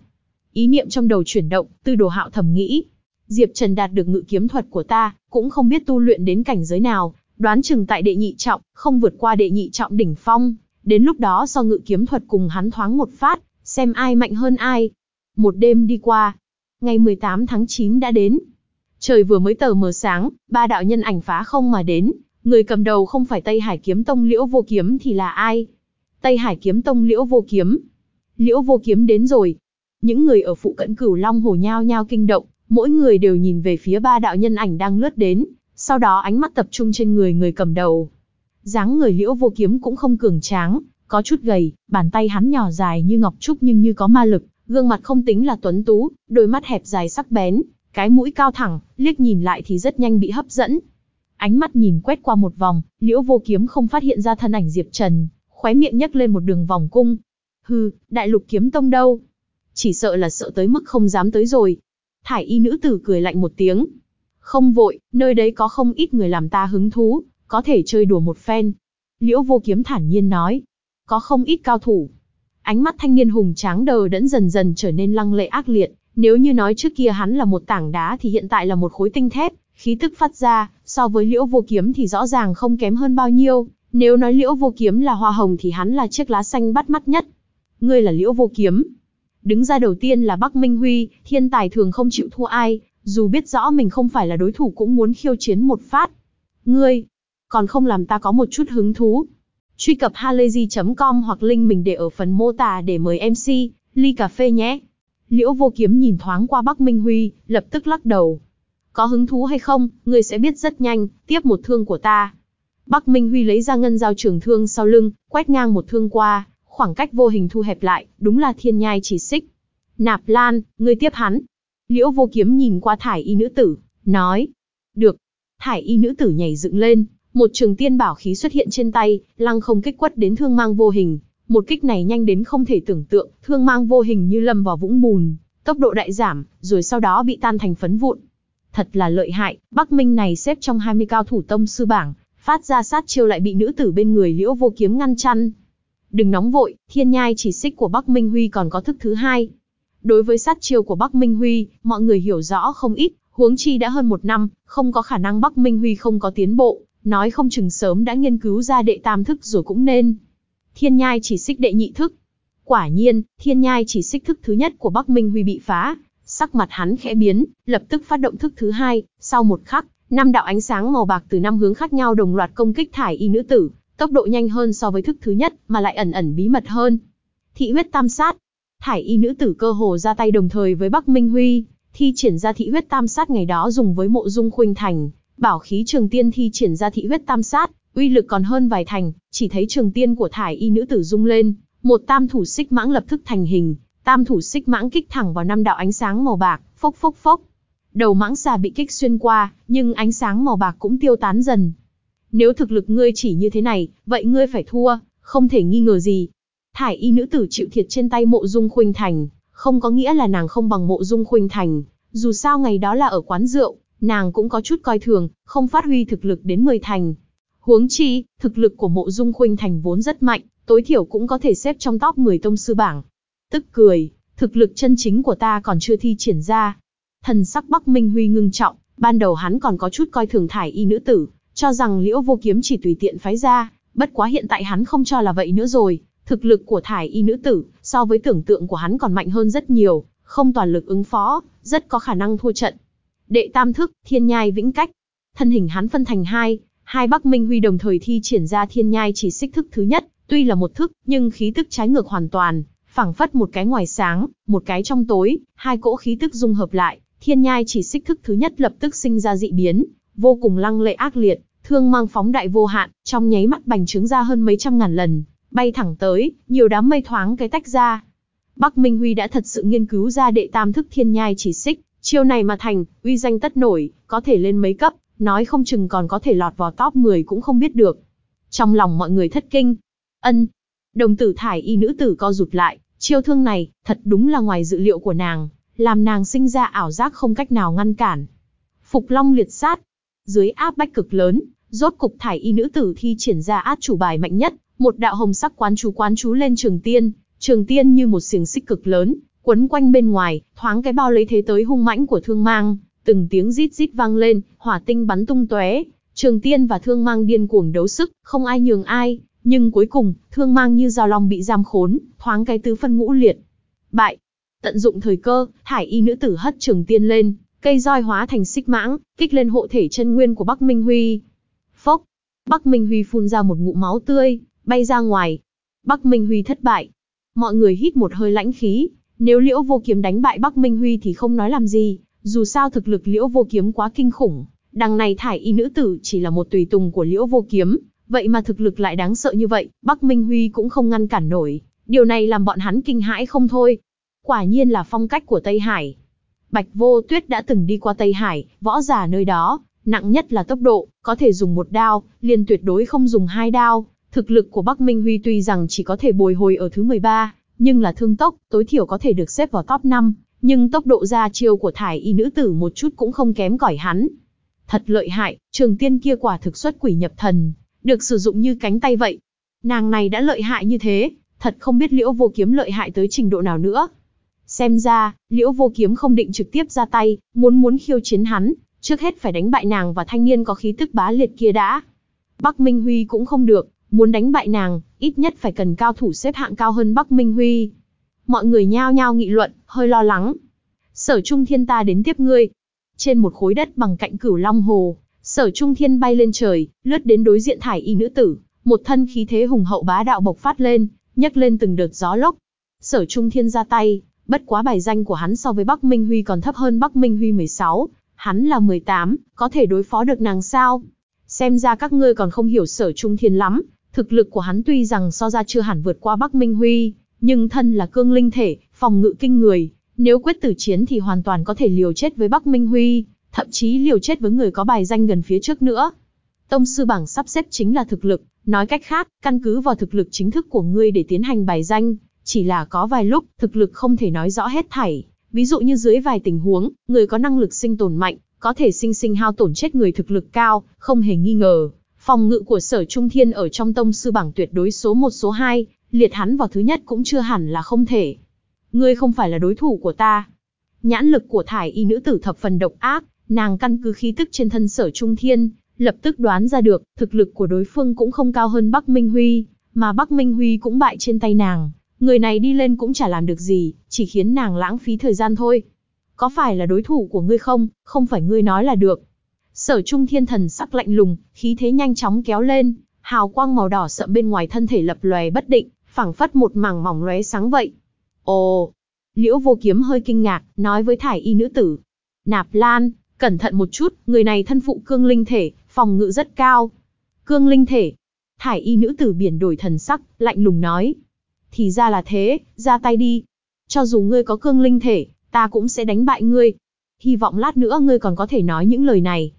Ý niệm trong đầu chuyển động, tư đồ hạo thầm nghĩ, Diệp Trần đạt được ngự kiếm thuật của ta, cũng không biết tu luyện đến cảnh giới nào, đoán chừng tại đệ nhị trọng, không vượt qua đệ nhị trọng đỉnh phong, Đến lúc đó so ngự kiếm thuật cùng hắn thoáng một phát, xem ai mạnh hơn ai. Một đêm đi qua, ngày 18 tháng 9 đã đến. Trời vừa mới tờ mờ sáng, ba đạo nhân ảnh phá không mà đến, người cầm đầu không phải Tây Hải Kiếm Tông Liễu Vô Kiếm thì là ai? Tây Hải Kiếm Tông Liễu Vô Kiếm. Liễu Vô Kiếm đến rồi. Những người ở phụ cận cửu Long Hồ nhao nhao kinh động, mỗi người đều nhìn về phía ba đạo nhân ảnh đang lướt đến, sau đó ánh mắt tập trung trên người người cầm đầu. dáng người Liễu Vô Kiếm cũng không cường tráng, có chút gầy, bàn tay hắn nhỏ dài như ngọc trúc nhưng như có ma lực, gương mặt không tính là tuấn tú, đôi mắt hẹp dài sắc bén, cái mũi cao thẳng, liếc nhìn lại thì rất nhanh bị hấp dẫn. Ánh mắt nhìn quét qua một vòng, Liễu Vô Kiếm không phát hiện ra thân ảnh Diệp Trần, khóe miệng nhấc lên một đường vòng cung. Hừ, Đại Lục Kiếm Tông đâu? Chỉ sợ là sợ tới mức không dám tới rồi. Thải y nữ tử cười lạnh một tiếng. Không vội, nơi đấy có không ít người làm ta hứng thú, có thể chơi đùa một phen. Liễu Vô Kiếm thản nhiên nói. Có không ít cao thủ. Ánh mắt thanh niên hùng tráng đờ đẫn dần dần trở nên lăng lệ ác liệt, nếu như nói trước kia hắn là một tảng đá thì hiện tại là một khối tinh thép, khí tức phát ra, so với liễu vô kiếm thì rõ ràng không kém hơn bao nhiêu. Nếu nói liễu vô kiếm là hoa hồng thì hắn là chiếc lá xanh bắt mắt nhất. Ngươi là liễu vô kiếm. Đứng ra đầu tiên là Bắc Minh Huy, thiên tài thường không chịu thua ai, dù biết rõ mình không phải là đối thủ cũng muốn khiêu chiến một phát. Ngươi, còn không làm ta có một chút hứng thú. Truy cập halayzi.com hoặc link mình để ở phần mô tả để mời MC, ly cà phê nhé. Liễu vô kiếm nhìn thoáng qua Bắc Minh Huy, lập tức lắc đầu. Có hứng thú hay không, ngươi sẽ biết rất nhanh, tiếp một thương của ta. Bắc Minh Huy lấy ra ngân dao trường thương sau lưng, quét ngang một thương qua, khoảng cách vô hình thu hẹp lại, đúng là thiên nhai chỉ xích. Nạp Lan, ngươi tiếp hắn. Liễu vô kiếm nhìn qua thải y nữ tử, nói. Được. Thải y nữ tử nhảy dựng lên, một trường tiên bảo khí xuất hiện trên tay, lăng không kích quất đến thương mang vô hình, một kích này nhanh đến không thể tưởng tượng, thương mang vô hình như lâm vào vũng bùn, tốc độ đại giảm, rồi sau đó bị tan thành phấn vụn. Thật là lợi hại, Bắc Minh này xếp trong 20 cao thủ tông sư bảng, phát ra sát chiêu lại bị nữ tử bên người Liễu Vô Kiếm ngăn chặn. Đừng nóng vội, thiên nhai chỉ xích của Bắc Minh Huy còn có thức thứ hai. Đối với sát chiêu của Bắc Minh Huy, mọi người hiểu rõ không ít, huống chi đã hơn một năm, không có khả năng Bắc Minh Huy không có tiến bộ, nói không chừng sớm đã nghiên cứu ra đệ tam thức rồi cũng nên thiên nhai chỉ xích đệ nhị thức. Quả nhiên, thiên nhai chỉ xích thức thứ nhất của Bắc Minh Huy bị phá, sắc mặt hắn khẽ biến, lập tức phát động thức thứ hai, sau một khắc, năm đạo ánh sáng màu bạc từ năm hướng khác nhau đồng loạt công kích thải y nữ tử, tốc độ nhanh hơn so với thức thứ nhất, mà lại ẩn ẩn bí mật hơn. Thị huyết tam sát, thải y nữ tử cơ hồ ra tay đồng thời với Bắc Minh Huy, thi triển ra thị huyết tam sát ngày đó dùng với mộ dung khuynh thành, bảo khí trường tiên thi triển ra thị huyết tam sát, uy lực còn hơn vài thành, chỉ thấy trường tiên của thải y nữ tử rung lên, một tam thủ xích mãng lập tức thành hình, tam thủ xích mãng kích thẳng vào năm đạo ánh sáng màu bạc, phốc phốc phốc. Đầu mãng xà bị kích xuyên qua, nhưng ánh sáng màu bạc cũng tiêu tán dần. Nếu thực lực ngươi chỉ như thế này, vậy ngươi phải thua, không thể nghi ngờ gì. Thải y nữ tử chịu thiệt trên tay mộ dung khuynh thành, không có nghĩa là nàng không bằng mộ dung khuynh thành. Dù sao ngày đó là ở quán rượu, nàng cũng có chút coi thường, không phát huy thực lực đến 10 thành, Huống chi, thực lực của mộ dung khuynh thành vốn rất mạnh, tối thiểu cũng có thể xếp trong top 10 tông sư bảng. Tức cười, thực lực chân chính của ta còn chưa thi triển ra. Thần sắc Bắc Minh Huy ngưng trọng, ban đầu hắn còn có chút coi thường thải y nữ tử, cho rằng liễu vô kiếm chỉ tùy tiện phái ra, bất quá hiện tại hắn không cho là vậy nữa rồi. Thực lực của thải y nữ tử, so với tưởng tượng của hắn còn mạnh hơn rất nhiều, không toàn lực ứng phó, rất có khả năng thua trận. Đệ tam thức, thiên nhai vĩnh cách. Thân hình hắn phân thành hai, Hai Bắc Minh Huy đồng thời thi triển ra thiên nhai chỉ xích thức thứ nhất, tuy là một thức, nhưng khí tức trái ngược hoàn toàn, phảng phất một cái ngoài sáng, một cái trong tối, hai cỗ khí tức dung hợp lại, thiên nhai chỉ xích thức thứ nhất lập tức sinh ra dị biến, vô cùng lăng lệ ác liệt, thương mang phóng đại vô hạn, trong nháy mắt bành trướng ra hơn mấy trăm ngàn lần, bay thẳng tới, nhiều đám mây thoáng cái tách ra. Bắc Minh Huy đã thật sự nghiên cứu ra đệ tam thức thiên nhai chỉ xích, chiêu này mà thành, uy danh tất nổi, có thể lên mấy cấp, nói không chừng còn có thể lọt vào top 10 cũng không biết được. Trong lòng mọi người thất kinh. Ân. Đồng tử thải y nữ tử co rụt lại, chiêu thương này, thật đúng là ngoài dự liệu của nàng, làm nàng sinh ra ảo giác không cách nào ngăn cản. Phục long liệt sát. Dưới áp bách cực lớn, rốt cục thải y nữ tử thi triển ra át chủ bài mạnh nhất, một đạo hồng sắc quán chú quán chú lên trường tiên, trường tiên như một xiềng xích cực lớn, quấn quanh bên ngoài, thoáng cái bao lấy thế tới hung mãnh của thương mang, Từng tiếng rít rít vang lên, hỏa tinh bắn tung tóe, Trường Tiên và Thương Mang điên cuồng đấu sức, không ai nhường ai, Nhưng cuối cùng, thương mang như dao long bị giam khốn, thoáng cái tứ phân ngũ liệt. Bại. Tận dụng thời cơ, thải y nữ tử hất trường tiên lên, cây roi hóa thành xích mãng, kích lên hộ thể chân nguyên của Bắc Minh Huy. Phốc. Bắc Minh Huy phun ra một ngụm máu tươi, bay ra ngoài. Bắc Minh Huy thất bại. Mọi người hít một hơi lãnh khí, nếu Liễu Vô Kiếm đánh bại Bắc Minh Huy thì không nói làm gì, dù sao thực lực Liễu Vô Kiếm quá kinh khủng, đằng này thải y nữ tử chỉ là một tùy tùng của Liễu Vô Kiếm, vậy mà thực lực lại đáng sợ như vậy, Bắc Minh Huy cũng không ngăn cản nổi, điều này làm bọn hắn kinh hãi không thôi. Quả nhiên là phong cách của Tây Hải. Bạch Vô Tuyết đã từng đi qua Tây Hải, võ giả nơi đó, nặng nhất là tốc độ, có thể dùng một đao, liền tuyệt đối không dùng hai đao. Thực lực của Bắc Minh Huy tuy rằng chỉ có thể bồi hồi ở thứ 13, nhưng là thương tốc, tối thiểu có thể được xếp vào top 5, nhưng tốc độ ra chiêu của thải y nữ tử một chút cũng không kém cỏi hắn. Thật lợi hại, trường tiên kia quả thực xuất quỷ nhập thần, được sử dụng như cánh tay vậy. Nàng này đã lợi hại như thế, thật không biết liễu vô kiếm lợi hại tới trình độ nào nữa. Xem ra, liễu vô kiếm không định trực tiếp ra tay, muốn muốn khiêu chiến hắn, trước hết phải đánh bại nàng và thanh niên có khí tức bá liệt kia đã. Bắc Minh Huy cũng không được, muốn đánh bại nàng, ít nhất phải cần cao thủ xếp hạng cao hơn Bắc Minh Huy. Mọi người nhao nhao nghị luận, hơi lo lắng. Sở Trung Thiên ta đến tiếp ngươi. Trên một khối đất bằng cạnh cửu Long Hồ, Sở Trung Thiên bay lên trời, lướt đến đối diện thải y nữ tử, một thân khí thế hùng hậu bá đạo bộc phát lên, nhấc lên từng đợt gió lốc. Sở Trung Thiên ra tay, bất quá bài danh của hắn so với Bắc Minh Huy còn thấp hơn Bắc Minh Huy 16, hắn là 18, có thể đối phó được nàng sao? Xem ra các ngươi còn không hiểu Sở Trung Thiên lắm, thực lực của hắn tuy rằng so ra chưa hẳn vượt qua Bắc Minh Huy, nhưng thân là cương linh thể, phòng ngự kinh người, nếu quyết tử chiến thì hoàn toàn có thể liều chết với Bắc Minh Huy, thậm chí liều chết với người có bài danh gần phía trước nữa. Tông sư bảng sắp xếp chính là thực lực, nói cách khác, căn cứ vào thực lực chính thức của ngươi để tiến hành bài danh, chỉ là có vài lúc, thực lực không thể nói rõ hết thảy. Ví dụ như dưới vài tình huống, người có năng lực sinh tồn mạnh, có thể sinh sinh hao tổn chết người thực lực cao, không hề nghi ngờ. Phòng ngự của sở trung thiên ở trong tông sư bảng tuyệt đối số 1 số 2, liệt hắn vào thứ nhất cũng chưa hẳn là không thể. Ngươi không phải là đối thủ của ta. Nhãn lực của thải y nữ tử thập phần độc ác, nàng căn cứ khí tức trên thân sở trung thiên, lập tức đoán ra được, thực lực của đối phương cũng không cao hơn Bắc Minh Huy, mà Bắc Minh Huy cũng bại trên tay nàng. Người này đi lên cũng chả làm được gì, chỉ khiến nàng lãng phí thời gian thôi. Có phải là đối thủ của ngươi không, không phải ngươi nói là được. Sở trung thiên thần sắc lạnh lùng, khí thế nhanh chóng kéo lên, hào quang màu đỏ sậm bên ngoài thân thể lập lòe bất định, phảng phất một mảng mỏng lóe sáng vậy. Ồ! Liễu vô kiếm hơi kinh ngạc, nói với thải y nữ tử. Nạp Lan, cẩn thận một chút, người này thân phụ cương linh thể, phòng ngự rất cao. Cương linh thể. Thải y nữ tử biển đổi thần sắc, lạnh lùng nói. Thì ra là thế, ra tay đi. Cho dù ngươi có cương linh thể, ta cũng sẽ đánh bại ngươi. Hy vọng lát nữa ngươi còn có thể nói những lời này.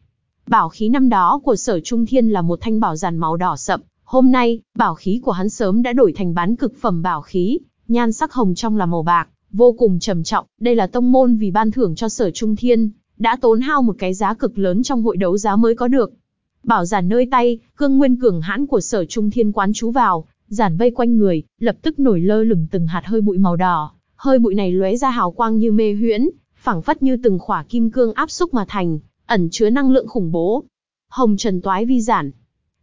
Bảo khí năm đó của sở trung thiên là một thanh bảo giàn màu đỏ sậm, Hôm nay, bảo khí của hắn sớm đã đổi thành bán cực phẩm bảo khí, nhan sắc hồng trong là màu bạc, vô cùng trầm trọng, đây là tông môn vì ban thưởng cho sở trung thiên, đã tốn hao một cái giá cực lớn trong hội đấu giá mới có được. Bảo giản nơi tay, cương nguyên cường hãn của sở trung thiên quán chú vào, giản vây quanh người, lập tức nổi lơ lửng từng hạt hơi bụi màu đỏ, hơi bụi này lóe ra hào quang như mê huyễn, phảng phất như từng khỏa kim cương áp xúc mà thành, ẩn chứa năng lượng khủng bố. Hồng Trần Toái Vi giản,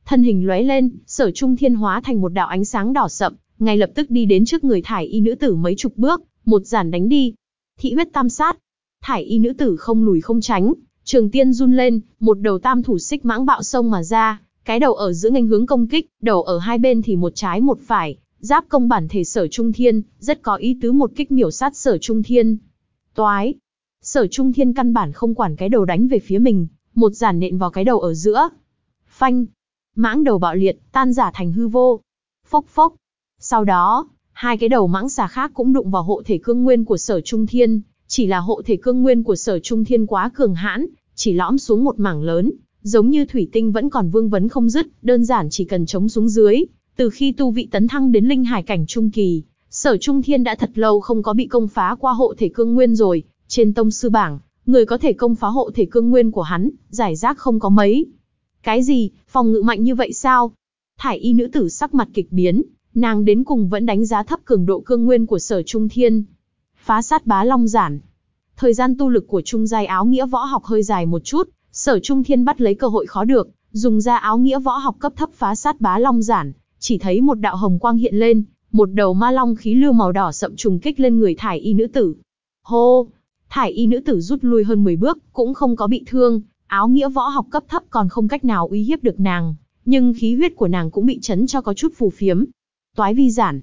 Thân hình lóe lên, sở trung thiên hóa thành một đạo ánh sáng đỏ sậm, ngay lập tức đi đến trước người thải y nữ tử mấy chục bước, một giản đánh đi. Thị huyết tam sát. Thải y nữ tử không lùi không tránh, trường tiên run lên, một đầu tam thủ xích mãng bạo sông mà ra, cái đầu ở giữa nghênh hướng công kích, đầu ở hai bên thì một trái một phải, giáp công bản thể sở trung thiên, rất có ý tứ một kích miểu sát sở trung thiên. Toái. Sở trung thiên căn bản không quản cái đầu đánh về phía mình, một giản nện vào cái đầu ở giữa. Phanh, mãng đầu bạo liệt, tan giả thành hư vô. Phốc phốc. Sau đó, hai cái đầu mãng xà khác cũng đụng vào hộ thể cương nguyên của sở trung thiên, chỉ là hộ thể cương nguyên của sở trung thiên quá cường hãn, chỉ lõm xuống một mảng lớn, giống như thủy tinh vẫn còn vương vấn không dứt, đơn giản chỉ cần chống xuống dưới. Từ khi tu vị tấn thăng đến linh hải cảnh trung kỳ, sở trung thiên đã thật lâu không có bị công phá qua hộ thể cương nguyên rồi, trên tông sư bảng, người có thể công phá hộ thể cương nguyên của hắn, giải rác không có mấy. Cái gì, phòng ngự mạnh như vậy sao? Thải y nữ tử sắc mặt kịch biến, nàng đến cùng vẫn đánh giá thấp cường độ cương nguyên của sở trung thiên. Phá sát bá long giản. Thời gian tu lực của trung giai áo nghĩa võ học hơi dài một chút, sở trung thiên bắt lấy cơ hội khó được, dùng ra áo nghĩa võ học cấp thấp phá sát bá long giản, chỉ thấy một đạo hồng quang hiện lên, một đầu ma long khí lưu màu đỏ sậm trùng kích lên người thải y nữ tử. Hô! Thải y nữ tử rút lui hơn 10 bước, cũng không có bị thương, áo nghĩa võ học cấp thấp còn không cách nào uy hiếp được nàng, nhưng khí huyết của nàng cũng bị chấn cho có chút phù phiếm. Toái vi giản.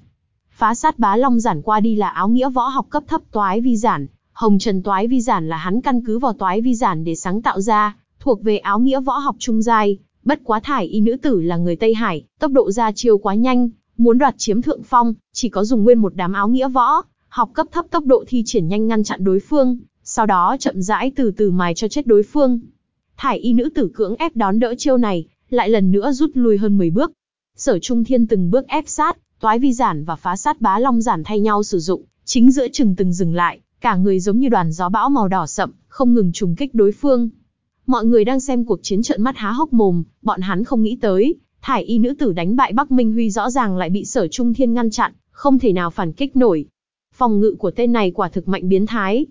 Phá sát bá long giản qua đi là áo nghĩa võ học cấp thấp toái vi giản, hồng trần toái vi giản là hắn căn cứ vào toái vi giản để sáng tạo ra, thuộc về áo nghĩa võ học trung giai, bất quá thải y nữ tử là người Tây Hải, tốc độ ra chiêu quá nhanh, muốn đoạt chiếm thượng phong, chỉ có dùng nguyên một đám áo nghĩa võ, học cấp thấp tốc độ thi triển nhanh ngăn chặn đối phương, sau đó chậm rãi từ từ mài cho chết đối phương. Thải y nữ tử cưỡng ép đón đỡ chiêu này, lại lần nữa rút lui hơn 10 bước. Sở Trung Thiên từng bước ép sát, toái vi giản và phá sát bá long giản thay nhau sử dụng, chính giữa chừng từng dừng lại, cả người giống như đoàn gió bão màu đỏ sậm, không ngừng trùng kích đối phương. Mọi người đang xem cuộc chiến trận mắt há hốc mồm, bọn hắn không nghĩ tới, thải y nữ tử đánh bại Bắc Minh Huy rõ ràng lại bị sở trung thiên ngăn chặn, không thể nào phản kích nổi. Phòng ngự của tên này quả thực mạnh biến thái.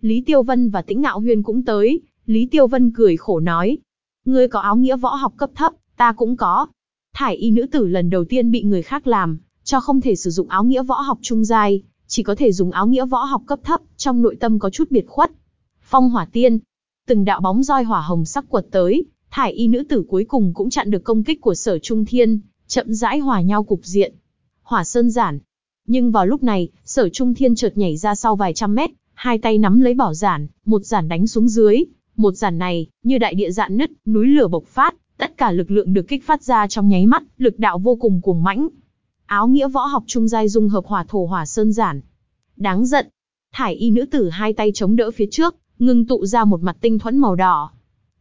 Lý Tiêu Vân và Tĩnh Ngạo Huyên cũng tới, Lý Tiêu Vân cười khổ nói. Ngươi có áo nghĩa võ học cấp thấp, ta cũng có. Thải y nữ tử lần đầu tiên bị người khác làm, cho không thể sử dụng áo nghĩa võ học trung giai, chỉ có thể dùng áo nghĩa võ học cấp thấp, trong nội tâm có chút biệt khuất. Phong hỏa tiên, từng đạo bóng roi hỏa hồng sắc quật tới, thải y nữ tử cuối cùng cũng chặn được công kích của sở trung thiên, chậm rãi hòa nhau cục diện. Hỏa sơn giản. Nhưng vào lúc này, sở trung thiên chợt nhảy ra sau vài trăm mét, hai tay nắm lấy bảo giản, một giản đánh xuống dưới. Một giản này, như đại địa dạn nứt, núi lửa bộc phát, tất cả lực lượng được kích phát ra trong nháy mắt, lực đạo vô cùng cuồng mãnh. Áo nghĩa võ học trung giai dung hợp hỏa thổ hỏa sơn giản. Đáng giận. Thải y nữ tử hai tay chống đỡ phía trước, ngưng tụ ra một mặt tinh thuẫn màu đỏ.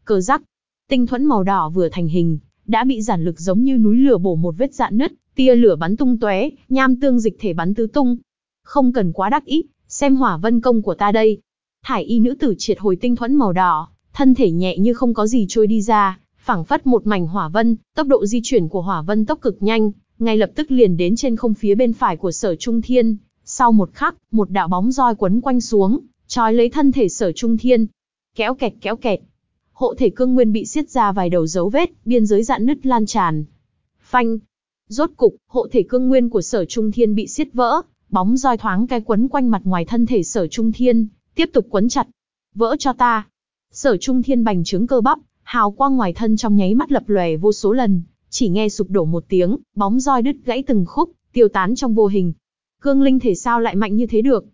Cờ rắc, tinh thuẫn màu đỏ vừa thành hình, đã bị giản lực giống như núi lửa bổ một vết dạn nứt, tia lửa bắn tung tóe, nham tương dịch thể bắn tứ tung. Không cần quá đắc ý, xem hỏa vân công của ta đây. Thải y nữ tử triệt hồi tinh thuẫn màu đỏ, thân thể nhẹ như không có gì trôi đi ra, phảng phất một mảnh hỏa vân, tốc độ di chuyển của hỏa vân tốc cực nhanh, ngay lập tức liền đến trên không phía bên phải của sở trung thiên. Sau một khắc, một đạo bóng roi quấn quanh xuống, trói lấy thân thể sở trung thiên. Kéo kẹt kéo kẹt. Hộ thể cương nguyên bị xiết ra vài đầu dấu vết, biên giới dạn nứt lan tràn. Phanh. Rốt cục, hộ thể cương nguyên của sở trung thiên bị xiết vỡ, bóng roi thoáng cái quấn quanh mặt ngoài thân thể sở trung thiên, tiếp tục quấn chặt. Vỡ cho ta. Sở trung thiên bành trướng cơ bắp, hào quang ngoài thân trong nháy mắt lập lòe vô số lần, chỉ nghe sụp đổ một tiếng, bóng roi đứt gãy từng khúc, tiêu tán trong vô hình. Cương linh thể sao lại mạnh như thế được?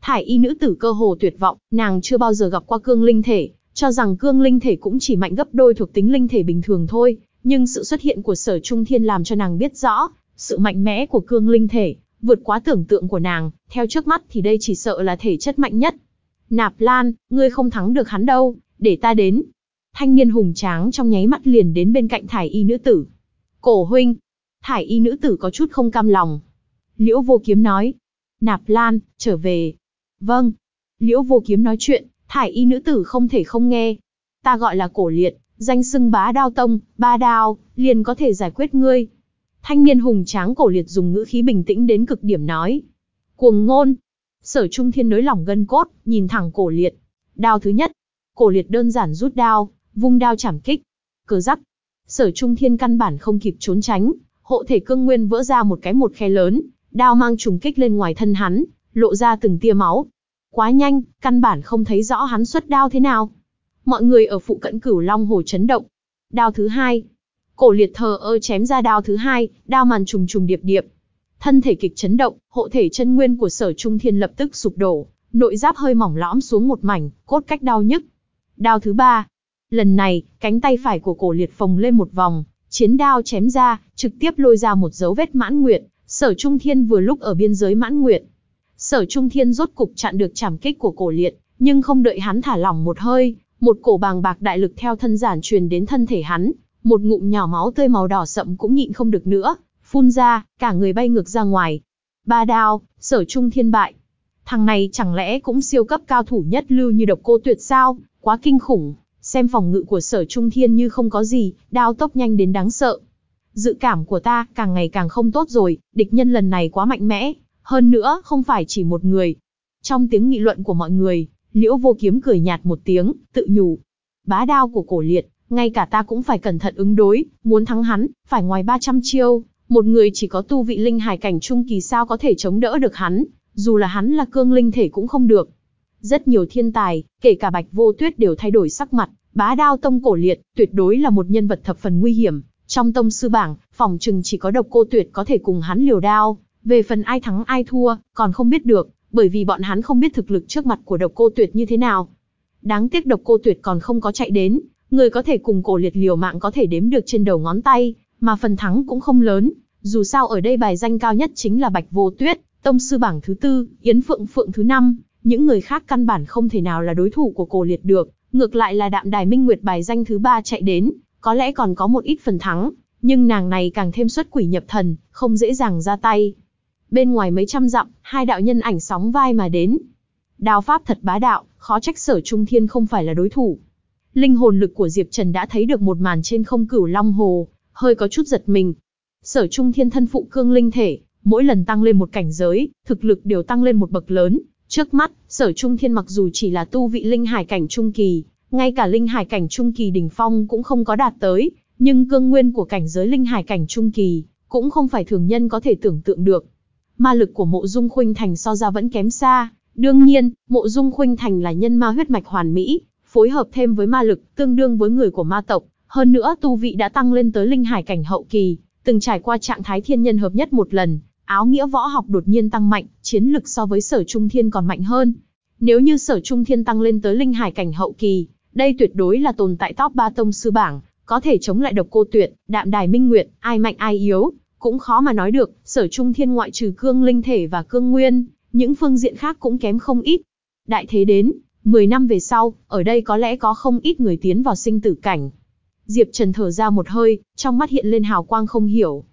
Thải y nữ tử cơ hồ tuyệt vọng, nàng chưa bao giờ gặp qua cương linh thể, cho rằng cương linh thể cũng chỉ mạnh gấp đôi thuộc tính linh thể bình thường thôi, nhưng sự xuất hiện của sở trung thiên làm cho nàng biết rõ, sự mạnh mẽ của cương linh thể, vượt quá tưởng tượng của nàng, theo trước mắt thì đây chỉ sợ là thể chất mạnh nhất. Nạp Lan, ngươi không thắng được hắn đâu, để ta đến. Thanh niên hùng tráng trong nháy mắt liền đến bên cạnh thải y nữ tử. Cổ huynh, thải y nữ tử có chút không cam lòng. Liễu vô kiếm nói, Nạp Lan, trở về. Vâng. Liễu vô kiếm nói chuyện, thải y nữ tử không thể không nghe. Ta gọi là cổ liệt, danh xưng bá đao tông, ba đao, liền có thể giải quyết ngươi. Thanh niên hùng tráng cổ liệt dùng ngữ khí bình tĩnh đến cực điểm nói. Cuồng ngôn. Sở trung thiên nới lỏng gân cốt, nhìn thẳng cổ liệt. Đao thứ nhất. Cổ liệt đơn giản rút đao, vung đao chảm kích. Cờ rắc. Sở trung thiên căn bản không kịp trốn tránh, hộ thể cương nguyên vỡ ra một cái một khe lớn, đao mang trùng kích lên ngoài thân hắn, lộ ra từng tia máu. Quá nhanh, căn bản không thấy rõ hắn xuất đao thế nào. Mọi người ở phụ cận cửu long hồ chấn động. Đao thứ hai. Cổ liệt thờ ơ chém ra đao thứ hai, đao màn trùng trùng điệp điệp. Thân thể kịch chấn động, hộ thể chân nguyên của sở trung thiên lập tức sụp đổ, nội giáp hơi mỏng lõm xuống một mảnh, cốt cách đau nhức. Đao thứ ba. Lần này, cánh tay phải của cổ liệt phồng lên một vòng, chiến đao chém ra, trực tiếp lôi ra một dấu vết mãn nguyệt. Sở Trung Thiên vừa lúc ở biên giới mãn nguyệt, Sở Trung Thiên rốt cục chặn được chảm kích của cổ liệt, nhưng không đợi hắn thả lỏng một hơi, một cổ bàng bạc đại lực theo thân giản truyền đến thân thể hắn, một ngụm nhỏ máu tươi màu đỏ sậm cũng nhịn không được nữa, phun ra, cả người bay ngược ra ngoài. Ba đao, Sở Trung Thiên bại. Thằng này chẳng lẽ cũng siêu cấp cao thủ nhất lưu như độc cô tuyệt sao, quá kinh khủng, xem phòng ngự của Sở Trung Thiên như không có gì, đao tốc nhanh đến đáng sợ. Dự cảm của ta càng ngày càng không tốt rồi, địch nhân lần này quá mạnh mẽ, hơn nữa, không phải chỉ một người. Trong tiếng nghị luận của mọi người, Liễu Vô Kiếm cười nhạt một tiếng, tự nhủ. Bá đao của cổ liệt, ngay cả ta cũng phải cẩn thận ứng đối, muốn thắng hắn, phải ngoài 300 chiêu, một người chỉ có tu vị linh hải cảnh trung kỳ sao có thể chống đỡ được hắn, dù là hắn là cương linh thể cũng không được. Rất nhiều thiên tài, kể cả Bạch Vô Tuyết đều thay đổi sắc mặt, bá đao tông cổ liệt, tuyệt đối là một nhân vật thập phần nguy hiểm. Trong tông sư bảng, phòng trừng chỉ có độc cô tuyệt có thể cùng hắn liều đao. Về phần ai thắng ai thua, còn không biết được, bởi vì bọn hắn không biết thực lực trước mặt của độc cô tuyệt như thế nào. Đáng tiếc độc cô tuyệt còn không có chạy đến, người có thể cùng cổ liệt liều mạng có thể đếm được trên đầu ngón tay, mà phần thắng cũng không lớn. Dù sao ở đây bài danh cao nhất chính là Bạch Vô Tuyết, tông sư bảng thứ tư, Yến Phượng Phượng thứ năm, những người khác căn bản không thể nào là đối thủ của cổ liệt được, ngược lại là đạm đài minh nguyệt bài danh thứ ba chạy đến, có lẽ còn có một ít phần thắng, nhưng nàng này càng thêm xuất quỷ nhập thần, không dễ dàng ra tay. Bên ngoài mấy trăm dặm, hai đạo nhân ảnh sóng vai mà đến. Đao pháp thật bá đạo, khó trách sở trung thiên không phải là đối thủ. Linh hồn lực của Diệp Trần đã thấy được một màn trên không cửu long hồ, hơi có chút giật mình. Sở trung thiên thân phụ cương linh thể, mỗi lần tăng lên một cảnh giới, thực lực đều tăng lên một bậc lớn. Trước mắt, sở trung thiên mặc dù chỉ là tu vị linh hải cảnh trung kỳ, ngay cả linh hải cảnh trung kỳ đỉnh phong cũng không có đạt tới, nhưng cương nguyên của cảnh giới linh hải cảnh trung kỳ, cũng không phải thường nhân có thể tưởng tượng được. Ma lực của mộ dung khuynh thành so ra vẫn kém xa, đương nhiên, mộ dung khuynh thành là nhân ma huyết mạch hoàn mỹ, phối hợp thêm với ma lực, tương đương với người của ma tộc, hơn nữa tu vị đã tăng lên tới linh hải cảnh hậu kỳ, từng trải qua trạng thái thiên nhân hợp nhất một lần, áo nghĩa võ học đột nhiên tăng mạnh, chiến lực so với sở trung thiên còn mạnh hơn. Nếu như sở trung thiên tăng lên tới linh hải cảnh hậu kỳ, đây tuyệt đối là tồn tại top 3 tông sư bảng, có thể chống lại độc cô tuyệt, đạm đài minh nguyệt, ai mạnh ai yếu, cũng khó mà nói được, sở trung thiên ngoại trừ cương linh thể và cương nguyên, những phương diện khác cũng kém không ít. Đại thế đến, 10 năm về sau, ở đây có lẽ có không ít người tiến vào sinh tử cảnh. Diệp Trần thở ra một hơi, trong mắt hiện lên hào quang không hiểu.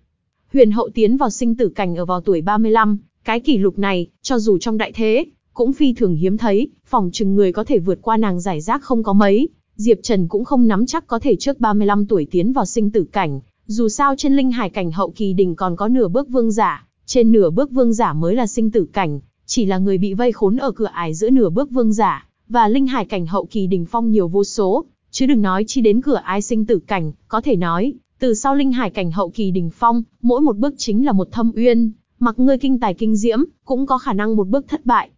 Huyền hậu tiến vào sinh tử cảnh ở vào tuổi 35, cái kỷ lục này, cho dù trong đại thế, cũng phi thường hiếm thấy, phòng chừng người có thể vượt qua nàng giải rác không có mấy. Diệp Trần cũng không nắm chắc có thể trước 35 tuổi tiến vào sinh tử cảnh, dù sao trên linh hải cảnh hậu kỳ đỉnh còn có nửa bước vương giả, trên nửa bước vương giả mới là sinh tử cảnh, chỉ là người bị vây khốn ở cửa ải giữa nửa bước vương giả và linh hải cảnh hậu kỳ đỉnh phong nhiều vô số, chứ đừng nói chi đến cửa ai sinh tử cảnh, có thể nói, từ sau linh hải cảnh hậu kỳ đỉnh phong, mỗi một bước chính là một thâm uyên, mặc ngươi kinh tài kinh diễm, cũng có khả năng một bước thất bại.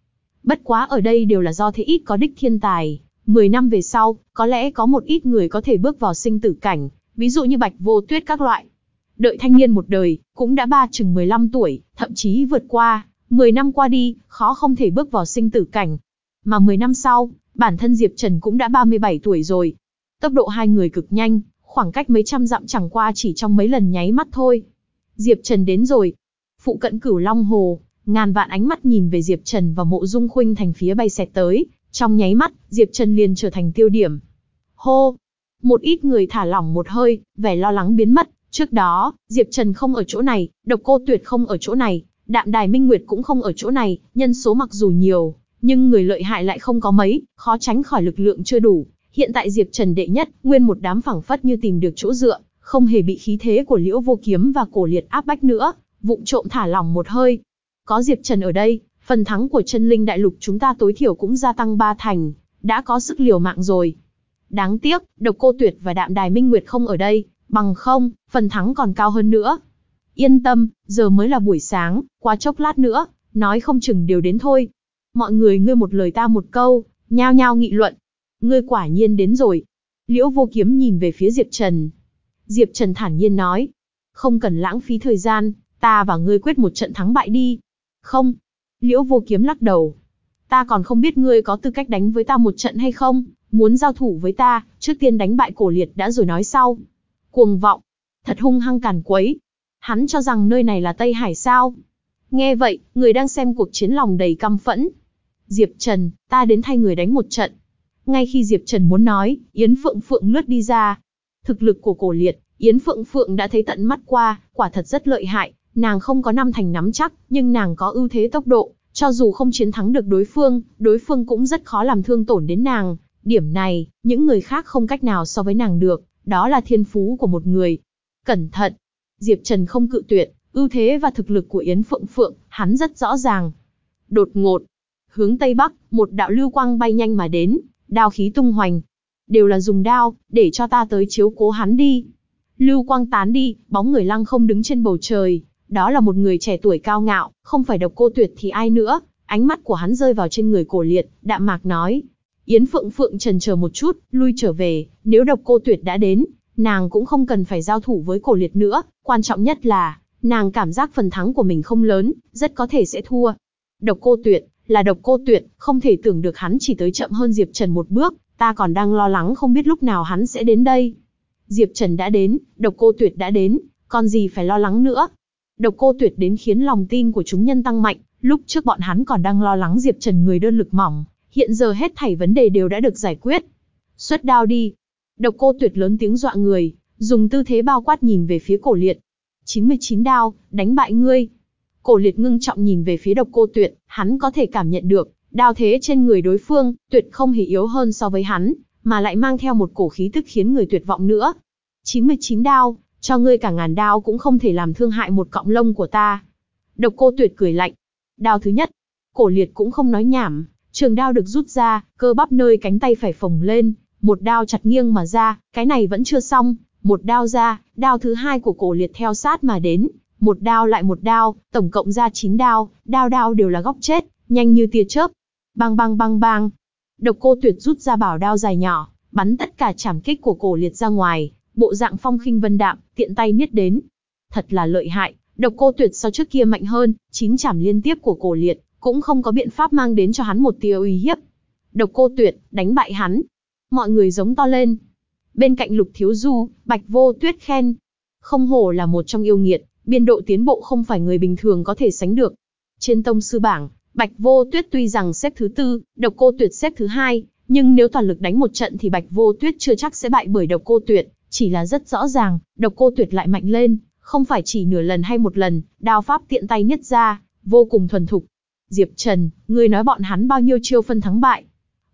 Bất quá ở đây đều là do thế ít có đích thiên tài, 10 năm về sau, có lẽ có một ít người có thể bước vào sinh tử cảnh, ví dụ như bạch vô tuyết các loại. Đợi thanh niên một đời, cũng đã ba chừng 15 tuổi, thậm chí vượt qua, 10 năm qua đi, khó không thể bước vào sinh tử cảnh. Mà 10 năm sau, bản thân Diệp Trần cũng đã 37 tuổi rồi. Tốc độ hai người cực nhanh, khoảng cách mấy trăm dặm chẳng qua chỉ trong mấy lần nháy mắt thôi. Diệp Trần đến rồi. Phụ cận cửu Long Hồ, ngàn vạn ánh mắt nhìn về Diệp Trần và mộ dung khuynh thành phía bay xẹt tới. Trong nháy mắt, Diệp Trần liền trở thành tiêu điểm. Hô! Một ít người thả lỏng một hơi, vẻ lo lắng biến mất. Trước đó, Diệp Trần không ở chỗ này, độc cô tuyệt không ở chỗ này, đạm đài minh nguyệt cũng không ở chỗ này, nhân số mặc dù nhiều, nhưng người lợi hại lại không có mấy, khó tránh khỏi lực lượng chưa đủ. Hiện tại Diệp Trần đệ nhất, nguyên một đám phẳng phất như tìm được chỗ dựa, không hề bị khí thế của Liễu Vô Kiếm và Cổ Liệt áp bách nữa, vụng trộm thả lỏng một hơi. Có Diệp Trần ở đây, phần thắng của chân linh đại lục chúng ta tối thiểu cũng gia tăng ba thành, đã có sức liều mạng rồi. Đáng tiếc, độc cô tuyệt và đạm đài minh nguyệt không ở đây, bằng không, phần thắng còn cao hơn nữa. Yên tâm, giờ mới là buổi sáng, qua chốc lát nữa, nói không chừng đều đến thôi. Mọi người ngươi một lời ta một câu, nhao nhao nghị luận. Ngươi quả nhiên đến rồi. Liễu vô kiếm nhìn về phía Diệp Trần. Diệp Trần thản nhiên nói. Không cần lãng phí thời gian, ta và ngươi quyết một trận thắng bại đi. Không. Liễu vô kiếm lắc đầu. Ta còn không biết ngươi có tư cách đánh với ta một trận hay không, muốn giao thủ với ta, trước tiên đánh bại cổ liệt đã rồi nói sau. Cuồng vọng. Thật hung hăng càn quấy. Hắn cho rằng nơi này là Tây Hải sao. Nghe vậy, người đang xem cuộc chiến lòng đầy căm phẫn. Diệp Trần, ta đến thay người đánh một trận. Ngay khi Diệp Trần muốn nói, Yến Phượng Phượng lướt đi ra. Thực lực của cổ liệt, Yến Phượng Phượng đã thấy tận mắt qua, quả thật rất lợi hại. Nàng không có năm thành nắm chắc, nhưng nàng có ưu thế tốc độ. Cho dù không chiến thắng được đối phương, đối phương cũng rất khó làm thương tổn đến nàng. Điểm này, những người khác không cách nào so với nàng được, đó là thiên phú của một người. Cẩn thận! Diệp Trần không cự tuyệt, ưu thế và thực lực của Yến Phượng Phượng, hắn rất rõ ràng. Đột ngột, hướng Tây Bắc, một đạo lưu quang bay nhanh mà đến, đao khí tung hoành. Đều là dùng đao, để cho ta tới chiếu cố hắn đi. Lưu quang tán đi, bóng người lăng không đứng trên bầu trời. Đó là một người trẻ tuổi cao ngạo, không phải độc cô tuyệt thì ai nữa. Ánh mắt của hắn rơi vào trên người cổ liệt, đạm mạc nói. Yến Phượng Phượng trần chờ một chút, lui trở về, nếu độc cô tuyệt đã đến, nàng cũng không cần phải giao thủ với cổ liệt nữa, quan trọng nhất là, nàng cảm giác phần thắng của mình không lớn, rất có thể sẽ thua. Độc cô tuyệt, là độc cô tuyệt, không thể tưởng được hắn chỉ tới chậm hơn Diệp Trần một bước, ta còn đang lo lắng không biết lúc nào hắn sẽ đến đây. Diệp Trần đã đến, độc cô tuyệt đã đến, còn gì phải lo lắng nữa. Độc cô tuyệt đến khiến lòng tin của chúng nhân tăng mạnh, lúc trước bọn hắn còn đang lo lắng Diệp Trần người đơn lực mỏng, hiện giờ hết thảy vấn đề đều đã được giải quyết. Xuất đao đi. Độc cô tuyệt lớn tiếng dọa người, dùng tư thế bao quát nhìn về phía cổ liệt. 99 đao, đánh bại ngươi. Cổ liệt ngưng trọng nhìn về phía độc cô tuyệt, hắn có thể cảm nhận được, đao thế trên người đối phương, tuyệt không hề yếu hơn so với hắn, mà lại mang theo một cổ khí tức khiến người tuyệt vọng nữa. 99 đao, cho ngươi cả ngàn đao cũng không thể làm thương hại một cọng lông của ta. Độc cô tuyệt cười lạnh. Đao thứ nhất, cổ liệt cũng không nói nhảm, trường đao được rút ra, cơ bắp nơi cánh tay phải phồng lên, một đao chặt nghiêng mà ra, cái này vẫn chưa xong, một đao ra, đao thứ hai của cổ liệt theo sát mà đến, một đao lại một đao, tổng cộng ra 9 đao, đao đao đều là góc chết, nhanh như tia chớp. Bang bang bang bang. Độc cô tuyệt rút ra bảo đao dài nhỏ, bắn tất cả chảm kích của cổ liệt ra ngoài, bộ dạng phong khinh vân đạm, tiện tay niết đến. Thật là lợi hại, độc cô tuyệt so trước kia mạnh hơn, chín chảm liên tiếp của cổ liệt, cũng không có biện pháp mang đến cho hắn một tia uy hiếp. Độc cô tuyệt, đánh bại hắn. Mọi người giống to lên. Bên cạnh lục thiếu du, bạch vô tuyết khen. Không hổ là một trong yêu nghiệt, biên độ tiến bộ không phải người bình thường có thể sánh được. Trên tông sư bảng, Bạch Vô Tuyết tuy rằng xếp thứ tư, Độc Cô Tuyệt xếp thứ hai, nhưng nếu toàn lực đánh một trận thì Bạch Vô Tuyết chưa chắc sẽ bại bởi Độc Cô Tuyệt, chỉ là rất rõ ràng, Độc Cô Tuyệt lại mạnh lên, không phải chỉ nửa lần hay một lần, đao pháp tiện tay nhất ra, vô cùng thuần thục. Diệp Trần, ngươi nói bọn hắn bao nhiêu chiêu phân thắng bại?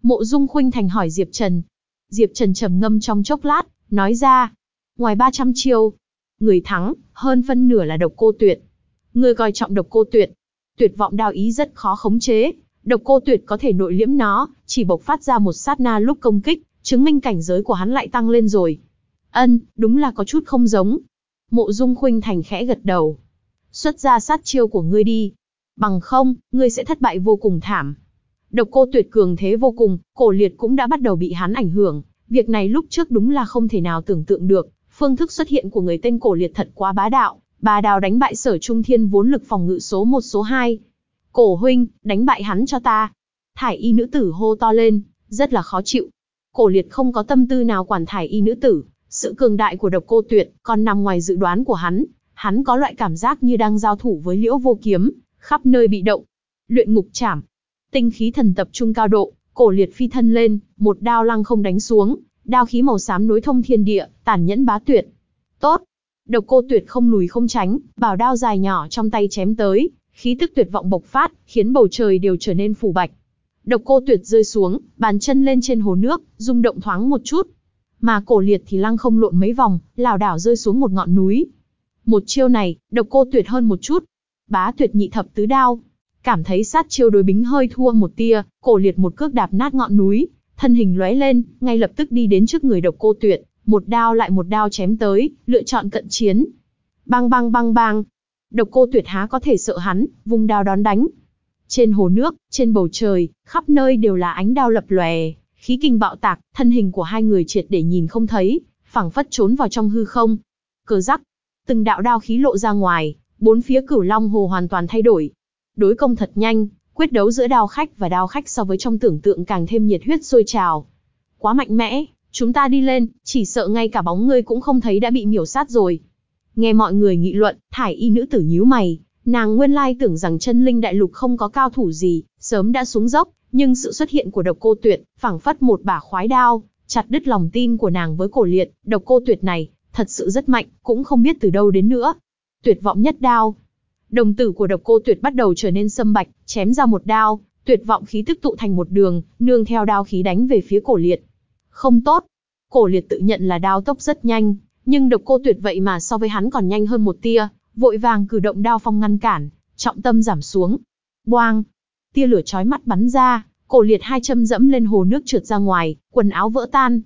Mộ Dung Khuynh Thành hỏi Diệp Trần. Diệp Trần trầm ngâm trong chốc lát, nói ra, ngoài 300 chiêu, người thắng, hơn phân nửa là độc cô tuyệt. Người coi trọng độc cô tuyệt. Tuyệt vọng đao ý rất khó khống chế, độc cô tuyệt có thể nội liễm nó, chỉ bộc phát ra một sát na lúc công kích, chứng minh cảnh giới của hắn lại tăng lên rồi. Ân, đúng là có chút không giống. Mộ Dung Khuynh Thành khẽ gật đầu. Xuất ra sát chiêu của ngươi đi. Bằng không, ngươi sẽ thất bại vô cùng thảm. Độc cô tuyệt cường thế vô cùng, cổ liệt cũng đã bắt đầu bị hắn ảnh hưởng. Việc này lúc trước đúng là không thể nào tưởng tượng được, Phương thức xuất hiện của người tên cổ liệt thật quá bá đạo, bà đào đánh bại sở trung thiên vốn lực phòng ngự số 1 số 2. Cổ huynh, đánh bại hắn cho ta. Thải y nữ tử hô to lên, rất là khó chịu. Cổ liệt không có tâm tư nào quản thải y nữ tử, sự cường đại của độc cô tuyệt còn nằm ngoài dự đoán của hắn. Hắn có loại cảm giác như đang giao thủ với liễu vô kiếm, khắp nơi bị động. Luyện ngục chảm. Tinh khí thần tập trung cao độ, cổ liệt phi thân lên, một đao lăng không đánh xuống, Đao khí màu xám nối thông thiên địa, tàn nhẫn bá tuyệt. Tốt. Độc cô tuyệt không lùi không tránh, bảo đao dài nhỏ trong tay chém tới, khí tức tuyệt vọng bộc phát, khiến bầu trời đều trở nên phủ bạch. Độc cô tuyệt rơi xuống, bàn chân lên trên hồ nước, rung động thoáng một chút. Mà cổ liệt thì lăng không lộn mấy vòng, lảo đảo rơi xuống một ngọn núi. Một chiêu này, độc cô tuyệt hơn một chút. Bá tuyệt nhị thập tứ đao. Cảm thấy sát chiêu đối bính hơi thua một tia, cổ liệt một cước đạp nát ngọn núi, thân hình lóe lên, ngay lập tức đi đến trước người độc cô tuyệt, một đao lại một đao chém tới, lựa chọn cận chiến. Bang bang bang bang. Độc cô tuyệt há có thể sợ hắn, vùng đao đón đánh. Trên hồ nước, trên bầu trời, khắp nơi đều là ánh đao lập lòe, khí kinh bạo tạc, thân hình của hai người triệt để nhìn không thấy, phẳng phất trốn vào trong hư không. Cờ rắc, từng đạo đao khí lộ ra ngoài, bốn phía cửu long hồ hoàn toàn thay đổi. Đối công thật nhanh, Quyết đấu giữa đao khách và đao khách so với trong tưởng tượng càng thêm nhiệt huyết sôi trào. Quá mạnh mẽ, chúng ta đi lên, chỉ sợ ngay cả bóng ngươi cũng không thấy đã bị miểu sát rồi. Nghe mọi người nghị luận, thải y nữ tử nhíu mày, nàng nguyên lai tưởng rằng chân linh đại lục không có cao thủ gì, sớm đã xuống dốc, nhưng sự xuất hiện của độc cô tuyệt, phảng phất một bả khoái đao, chặt đứt lòng tin của nàng với cổ liệt, độc cô tuyệt này, thật sự rất mạnh, cũng không biết từ đâu đến nữa. Tuyệt vọng nhất đao, Đồng tử của độc cô tuyệt bắt đầu trở nên sâm bạch, chém ra một đao, tuyệt vọng khí tức tụ thành một đường, nương theo đao khí đánh về phía cổ liệt. Không tốt. Cổ liệt tự nhận là đao tốc rất nhanh, nhưng độc cô tuyệt vậy mà so với hắn còn nhanh hơn một tia, vội vàng cử động đao phong ngăn cản, trọng tâm giảm xuống. Boang! Tia lửa chói mắt bắn ra, cổ liệt hai châm dẫm lên hồ nước trượt ra ngoài, quần áo vỡ tan.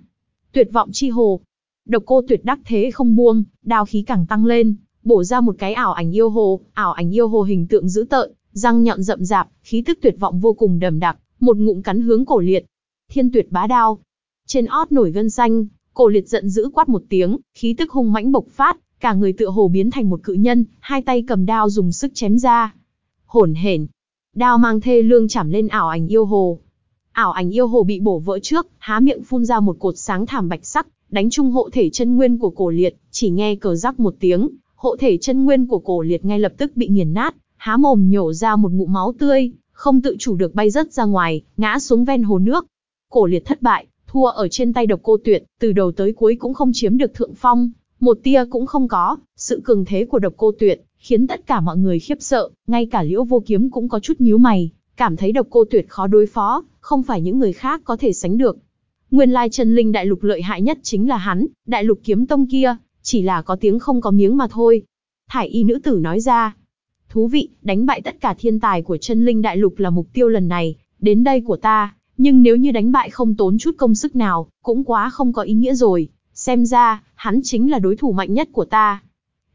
Tuyệt vọng chi hồ. Độc cô tuyệt đắc thế không buông, đao khí càng tăng lên, bổ ra một cái ảo ảnh yêu hồ, ảo ảnh yêu hồ hình tượng dữ tợn, răng nhọn rậm rạp, khí tức tuyệt vọng vô cùng đầm đặc, một ngụm cắn hướng cổ liệt. Thiên tuyệt bá đao. Trên ót nổi gân xanh, cổ liệt giận dữ quát một tiếng, khí tức hung mãnh bộc phát, cả người tựa hồ biến thành một cự nhân, hai tay cầm đao dùng sức chém ra. Hổn hển, đao mang thê lương chảm lên ảo ảnh yêu hồ. Ảo ảnh yêu hồ bị bổ vỡ trước, há miệng phun ra một cột sáng thảm bạch sắc, đánh trung hộ thể chân nguyên của cổ liệt, chỉ nghe cờ rắc một tiếng, hộ thể chân nguyên của cổ liệt ngay lập tức bị nghiền nát, há mồm nhổ ra một ngụm máu tươi, không tự chủ được bay rớt ra ngoài, ngã xuống ven hồ nước. Cổ liệt thất bại, thua ở trên tay độc cô tuyệt, từ đầu tới cuối cũng không chiếm được thượng phong, một tia cũng không có, sự cường thế của độc cô tuyệt, khiến tất cả mọi người khiếp sợ, ngay cả liễu vô kiếm cũng có chút nhíu mày, cảm thấy độc cô tuyệt khó đối phó, không phải những người khác có thể sánh được. Nguyên lai chân linh đại lục lợi hại nhất chính là hắn, đại lục kiếm tông kia, chỉ là có tiếng không có miếng mà thôi. Thải y nữ tử nói ra. Thú vị, đánh bại tất cả thiên tài của chân linh đại lục là mục tiêu lần này, đến đây của ta, nhưng nếu như đánh bại không tốn chút công sức nào, cũng quá không có ý nghĩa rồi. Xem ra, hắn chính là đối thủ mạnh nhất của ta.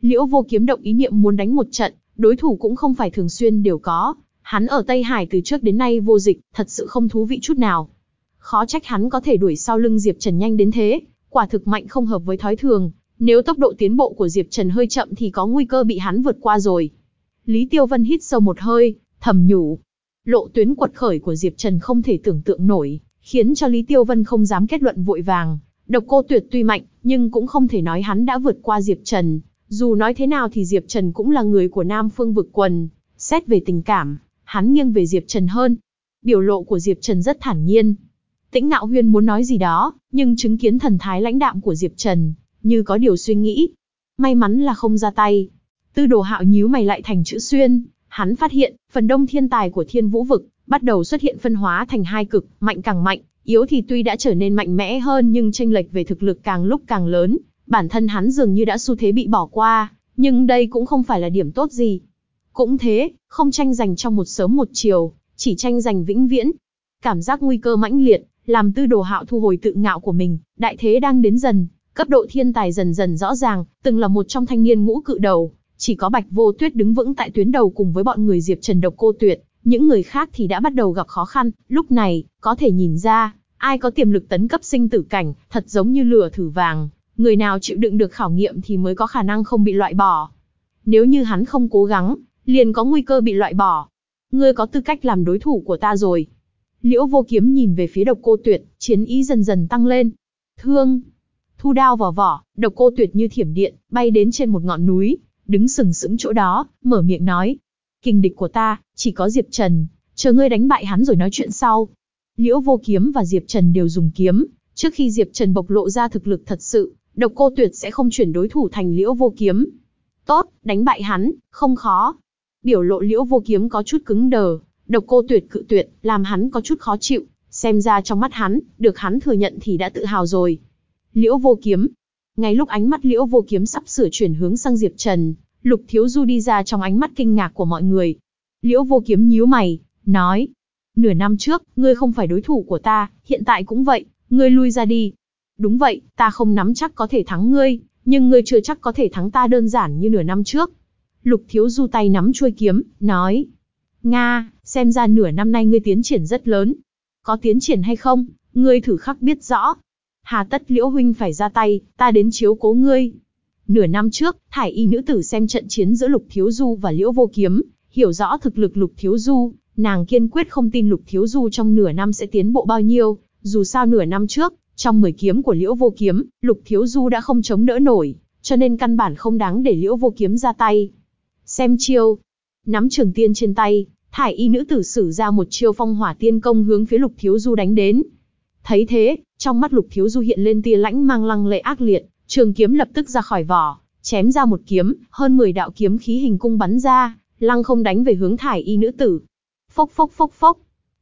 Liễu vô kiếm động ý niệm muốn đánh một trận, đối thủ cũng không phải thường xuyên đều có. Hắn ở Tây Hải từ trước đến nay vô dịch, thật sự không thú vị chút nào. Khó trách hắn có thể đuổi sau lưng Diệp Trần nhanh đến thế, quả thực mạnh không hợp với thói thường. Nếu tốc độ tiến bộ của Diệp Trần hơi chậm thì có nguy cơ bị hắn vượt qua rồi. Lý Tiêu Vân hít sâu một hơi, thầm nhủ. Lộ tuyến quật khởi của Diệp Trần không thể tưởng tượng nổi, khiến cho Lý Tiêu Vân không dám kết luận vội vàng. Độc cô tuyệt tuy mạnh, nhưng cũng không thể nói hắn đã vượt qua Diệp Trần. Dù nói thế nào thì Diệp Trần cũng là người của Nam Phương vực quần. Xét về tình cảm, hắn nghiêng về Diệp Trần hơn. Biểu lộ của Diệp Trần rất thản nhiên. Tĩnh Ngạo Huyên muốn nói gì đó, nhưng chứng kiến thần thái lãnh đạm của Diệp Trần, như có điều suy nghĩ. May mắn là không ra tay. Tư đồ hạo nhíu mày lại thành chữ xuyên, hắn phát hiện, phần đông thiên tài của thiên vũ vực, bắt đầu xuất hiện phân hóa thành hai cực, mạnh càng mạnh, yếu thì tuy đã trở nên mạnh mẽ hơn nhưng tranh lệch về thực lực càng lúc càng lớn, bản thân hắn dường như đã xu thế bị bỏ qua, nhưng đây cũng không phải là điểm tốt gì. Cũng thế, không tranh giành trong một sớm một chiều, chỉ tranh giành vĩnh viễn. Cảm giác nguy cơ mãnh liệt, làm tư đồ hạo thu hồi tự ngạo của mình, đại thế đang đến dần, cấp độ thiên tài dần dần rõ ràng, từng là một trong thanh niên ngũ cự đầu, chỉ có Bạch Vô Tuyết đứng vững tại tuyến đầu cùng với bọn người Diệp Trần Độc Cô Tuyệt, những người khác thì đã bắt đầu gặp khó khăn, lúc này, có thể nhìn ra, ai có tiềm lực tấn cấp sinh tử cảnh, thật giống như lửa thử vàng, người nào chịu đựng được khảo nghiệm thì mới có khả năng không bị loại bỏ. Nếu như hắn không cố gắng, liền có nguy cơ bị loại bỏ. Ngươi có tư cách làm đối thủ của ta rồi. Liễu vô kiếm nhìn về phía độc cô tuyệt, chiến ý dần dần tăng lên. Thương! Thu đao vào vỏ, độc cô tuyệt như thiểm điện, bay đến trên một ngọn núi, đứng sừng sững chỗ đó, mở miệng nói. Kình địch của ta, chỉ có Diệp Trần, chờ ngươi đánh bại hắn rồi nói chuyện sau. Liễu vô kiếm và Diệp Trần đều dùng kiếm, trước khi Diệp Trần bộc lộ ra thực lực thật sự, độc cô tuyệt sẽ không chuyển đối thủ thành liễu vô kiếm. Tốt, đánh bại hắn, không khó. Biểu lộ liễu vô kiếm có chút cứng đờ, độc cô tuyệt cự tuyệt, làm hắn có chút khó chịu, xem ra trong mắt hắn, được hắn thừa nhận thì đã tự hào rồi. Liễu vô kiếm. Ngay lúc ánh mắt liễu vô kiếm sắp sửa chuyển hướng sang Diệp Trần, Lục Thiếu Du đi ra trong ánh mắt kinh ngạc của mọi người. Liễu vô kiếm nhíu mày, nói. Nửa năm trước, ngươi không phải đối thủ của ta, hiện tại cũng vậy, ngươi lui ra đi. Đúng vậy, ta không nắm chắc có thể thắng ngươi, nhưng ngươi chưa chắc có thể thắng ta đơn giản như nửa năm trước. Lục Thiếu Du tay nắm chuôi kiếm, nói. Nga, xem ra nửa năm nay ngươi tiến triển rất lớn. Có tiến triển hay không, ngươi thử khắc biết rõ. Hà tất liễu huynh phải ra tay, ta đến chiếu cố ngươi. Nửa năm trước, thải y nữ tử xem trận chiến giữa Lục Thiếu Du và Liễu Vô Kiếm, hiểu rõ thực lực Lục Thiếu Du, nàng kiên quyết không tin Lục Thiếu Du trong nửa năm sẽ tiến bộ bao nhiêu, dù sao nửa năm trước, trong 10 kiếm của Liễu Vô Kiếm, Lục Thiếu Du đã không chống đỡ nổi, cho nên căn bản không đáng để Liễu Vô Kiếm ra tay. Xem chiêu, nắm trường tiên trên tay, thải y nữ tử sử ra một chiêu phong hỏa tiên công hướng phía Lục Thiếu Du đánh đến. Thấy thế, trong mắt Lục Thiếu Du hiện lên tia lãnh mang lăng lệ ác liệt, trường kiếm lập tức ra khỏi vỏ, chém ra một kiếm, hơn 10 đạo kiếm khí hình cung bắn ra, lăng không đánh về hướng thải y nữ tử. Phốc phốc phốc phốc,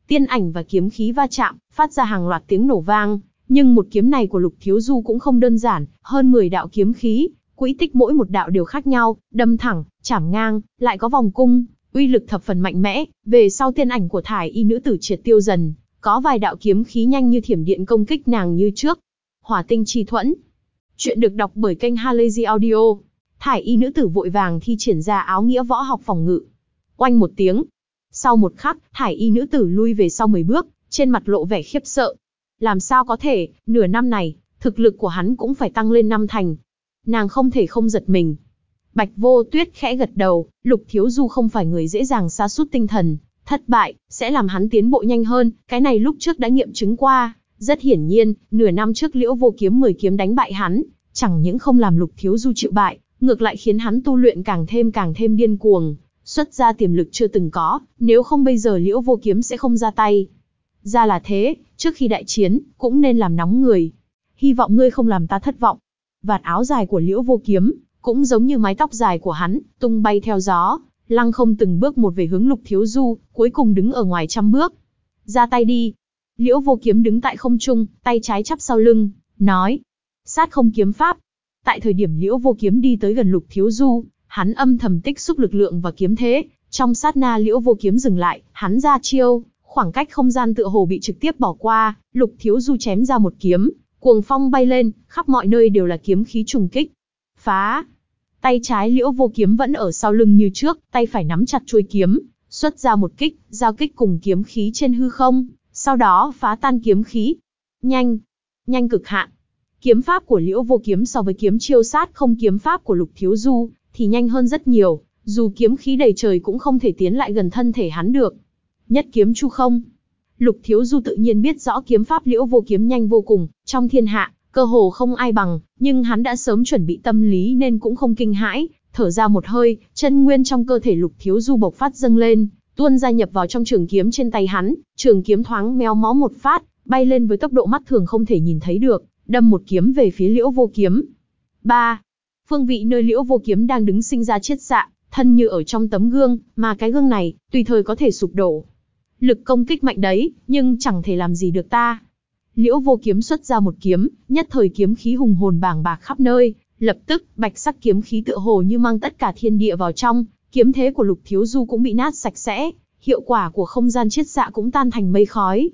tiên ảnh và kiếm khí va chạm, phát ra hàng loạt tiếng nổ vang, nhưng một kiếm này của Lục Thiếu Du cũng không đơn giản, hơn 10 đạo kiếm khí, quỹ tích mỗi một đạo đều khác nhau, đâm thẳng, chảm ngang, lại có vòng cung, uy lực thập phần mạnh mẽ, về sau tiên ảnh của thải y nữ tử triệt tiêu dần, có vài đạo kiếm khí nhanh như thiểm điện công kích nàng như trước. Hỏa tinh chi thuẫn. Chuyện được đọc bởi kênh Halazy Audio. Thải y nữ tử vội vàng thi triển ra áo nghĩa võ học phòng ngự. Oanh một tiếng. Sau một khắc, thải y nữ tử lui về sau 10 bước, trên mặt lộ vẻ khiếp sợ. Làm sao có thể, nửa năm này, thực lực của hắn cũng phải tăng lên năm thành. Nàng không thể không giật mình. Bạch vô tuyết khẽ gật đầu, lục thiếu du không phải người dễ dàng xa sút tinh thần, thất bại, sẽ làm hắn tiến bộ nhanh hơn, cái này lúc trước đã nghiệm chứng qua. Rất hiển nhiên, nửa năm trước liễu vô kiếm 10 kiếm đánh bại hắn, chẳng những không làm lục thiếu du chịu bại, ngược lại khiến hắn tu luyện càng thêm càng thêm điên cuồng, xuất ra tiềm lực chưa từng có, nếu không bây giờ liễu vô kiếm sẽ không ra tay. Ra là thế, trước khi đại chiến, cũng nên làm nóng người. Hy vọng ngươi không làm ta thất vọng. Vạt áo dài của liễu vô kiếm, cũng giống như mái tóc dài của hắn, tung bay theo gió, lăng không từng bước một về hướng lục thiếu du, cuối cùng đứng ở ngoài trăm bước. Ra tay đi. Liễu vô kiếm đứng tại không trung, tay trái chắp sau lưng, nói. Sát không kiếm pháp. Tại thời điểm liễu vô kiếm đi tới gần lục thiếu du, hắn âm thầm tích xúc lực lượng và kiếm thế. Trong sát na liễu vô kiếm dừng lại, hắn ra chiêu, khoảng cách không gian tựa hồ bị trực tiếp bỏ qua, lục thiếu du chém ra một kiếm, cuồng phong bay lên, khắp mọi nơi đều là kiếm khí trùng kích. Phá! Tay trái liễu vô kiếm vẫn ở sau lưng như trước, tay phải nắm chặt chuôi kiếm, xuất ra một kích, giao kích cùng kiếm khí trên hư không, sau đó phá tan kiếm khí. Nhanh! Nhanh cực hạn! Kiếm pháp của liễu vô kiếm so với kiếm chiêu sát không kiếm pháp của lục thiếu du, thì nhanh hơn rất nhiều, dù kiếm khí đầy trời cũng không thể tiến lại gần thân thể hắn được. Nhất kiếm chu không. Lục thiếu du tự nhiên biết rõ kiếm pháp liễu vô kiếm nhanh vô cùng, trong thiên hạ, cơ hồ không ai bằng, nhưng hắn đã sớm chuẩn bị tâm lý nên cũng không kinh hãi, thở ra một hơi, chân nguyên trong cơ thể lục thiếu du bộc phát dâng lên, tuôn ra nhập vào trong trường kiếm trên tay hắn, trường kiếm thoáng meo mó một phát, bay lên với tốc độ mắt thường không thể nhìn thấy được, đâm một kiếm về phía liễu vô kiếm. 3. Phương vị nơi liễu vô kiếm đang đứng sinh ra chiết xạ, thân như ở trong tấm gương, mà cái gương này, tùy thời có thể sụp đổ. Lực công kích mạnh đấy, nhưng chẳng thể làm gì được ta. Liễu vô kiếm xuất ra một kiếm, nhất thời kiếm khí hùng hồn bàng bạc khắp nơi, lập tức, bạch sắc kiếm khí tựa hồ như mang tất cả thiên địa vào trong, kiếm thế của lục thiếu du cũng bị nát sạch sẽ, hiệu quả của không gian chiết xạ dạ cũng tan thành mây khói.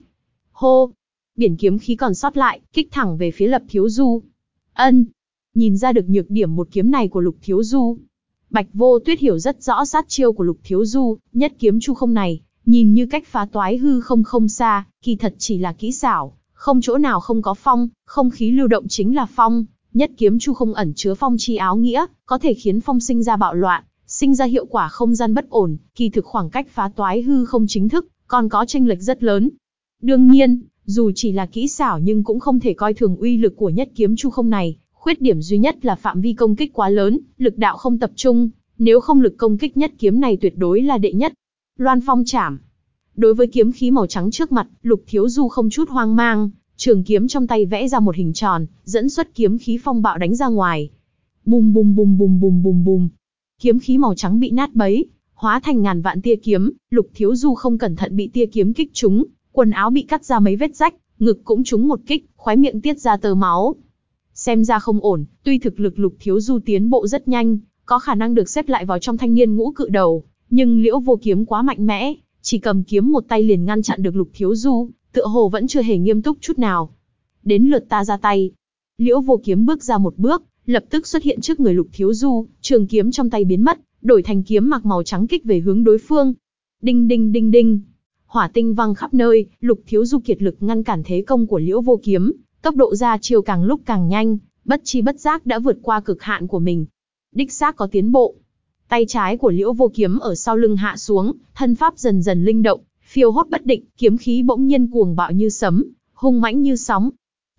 Hô! Biển kiếm khí còn sót lại, kích thẳng về phía lập thiếu du. Ân! Nhìn ra được nhược điểm một kiếm này của lục thiếu du. Bạch vô tuyết hiểu rất rõ sát chiêu của lục thiếu du, nhất kiếm chu không này, nhìn như cách phá toái hư không không xa, kỳ thật chỉ là kỹ xảo, không chỗ nào không có phong, không khí lưu động chính là phong, nhất kiếm chu không ẩn chứa phong chi áo nghĩa, có thể khiến phong sinh ra bạo loạn, sinh ra hiệu quả không gian bất ổn, kỳ thực khoảng cách phá toái hư không chính thức, còn có tranh lệch rất lớn. Đương nhiên, dù chỉ là kỹ xảo nhưng cũng không thể coi thường uy lực của nhất kiếm chu không này, khuyết điểm duy nhất là phạm vi công kích quá lớn, lực đạo không tập trung, nếu không lực công kích nhất kiếm này tuyệt đối là đệ nhất. Loan phong chảm. Đối với kiếm khí màu trắng trước mặt, lục thiếu du không chút hoang mang, trường kiếm trong tay vẽ ra một hình tròn, dẫn xuất kiếm khí phong bạo đánh ra ngoài. Bùm bùm bùm bùm bùm bùm bùm. Kiếm khí màu trắng bị nát bấy, hóa thành ngàn vạn tia kiếm, lục thiếu du không cẩn thận bị tia kiếm kích trúng, quần áo bị cắt ra mấy vết rách, ngực cũng trúng một kích, khóe miệng tiết ra tơ máu. Xem ra không ổn, tuy thực lực lục thiếu du tiến bộ rất nhanh, có khả năng được xếp lại vào trong thanh niên ngũ cự đầu, nhưng liễu vô kiếm quá mạnh mẽ, chỉ cầm kiếm một tay liền ngăn chặn được lục thiếu du, tựa hồ vẫn chưa hề nghiêm túc chút nào. Đến lượt ta ra tay. Liễu vô kiếm bước ra một bước, lập tức xuất hiện trước người lục thiếu du, trường kiếm trong tay biến mất, đổi thành kiếm mặc màu trắng kích về hướng đối phương. Đinh đinh đinh đinh. Hỏa tinh văng khắp nơi, lục thiếu du kiệt lực ngăn cản thế công của liễu vô kiếm, tốc độ ra chiều càng lúc càng nhanh, bất chi bất giác đã vượt qua cực hạn của mình. Đích xác có tiến bộ. Tay trái của liễu vô kiếm ở sau lưng hạ xuống, thân pháp dần dần linh động, phiêu hốt bất định, kiếm khí bỗng nhiên cuồng bạo như sấm, hung mãnh như sóng.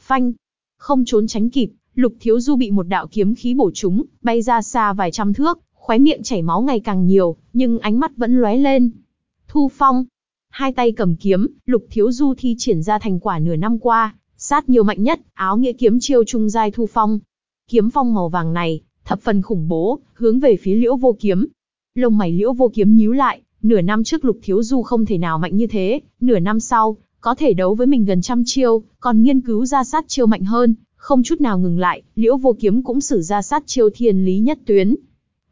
Phanh, không trốn tránh kịp, Lục Thiếu Du bị một đạo kiếm khí bổ trúng, bay ra xa vài trăm thước, khóe miệng chảy máu ngày càng nhiều, nhưng ánh mắt vẫn lóe lên. Thu Phong, hai tay cầm kiếm, Lục Thiếu Du thi triển ra thành quả nửa năm qua, sát nhiều mạnh nhất, áo nghĩa kiếm chiêu trung giai Thu Phong. Kiếm phong màu vàng này, thập phần khủng bố, hướng về phía Liễu Vô Kiếm. Lông mày Liễu Vô Kiếm nhíu lại, Nửa năm trước Lục Thiếu Du không thể nào mạnh như thế, nửa năm sau, có thể đấu với mình gần trăm chiêu, còn nghiên cứu ra sát chiêu mạnh hơn, không chút nào ngừng lại, Liễu Vô Kiếm cũng sử ra sát chiêu thiên lý nhất tuyến.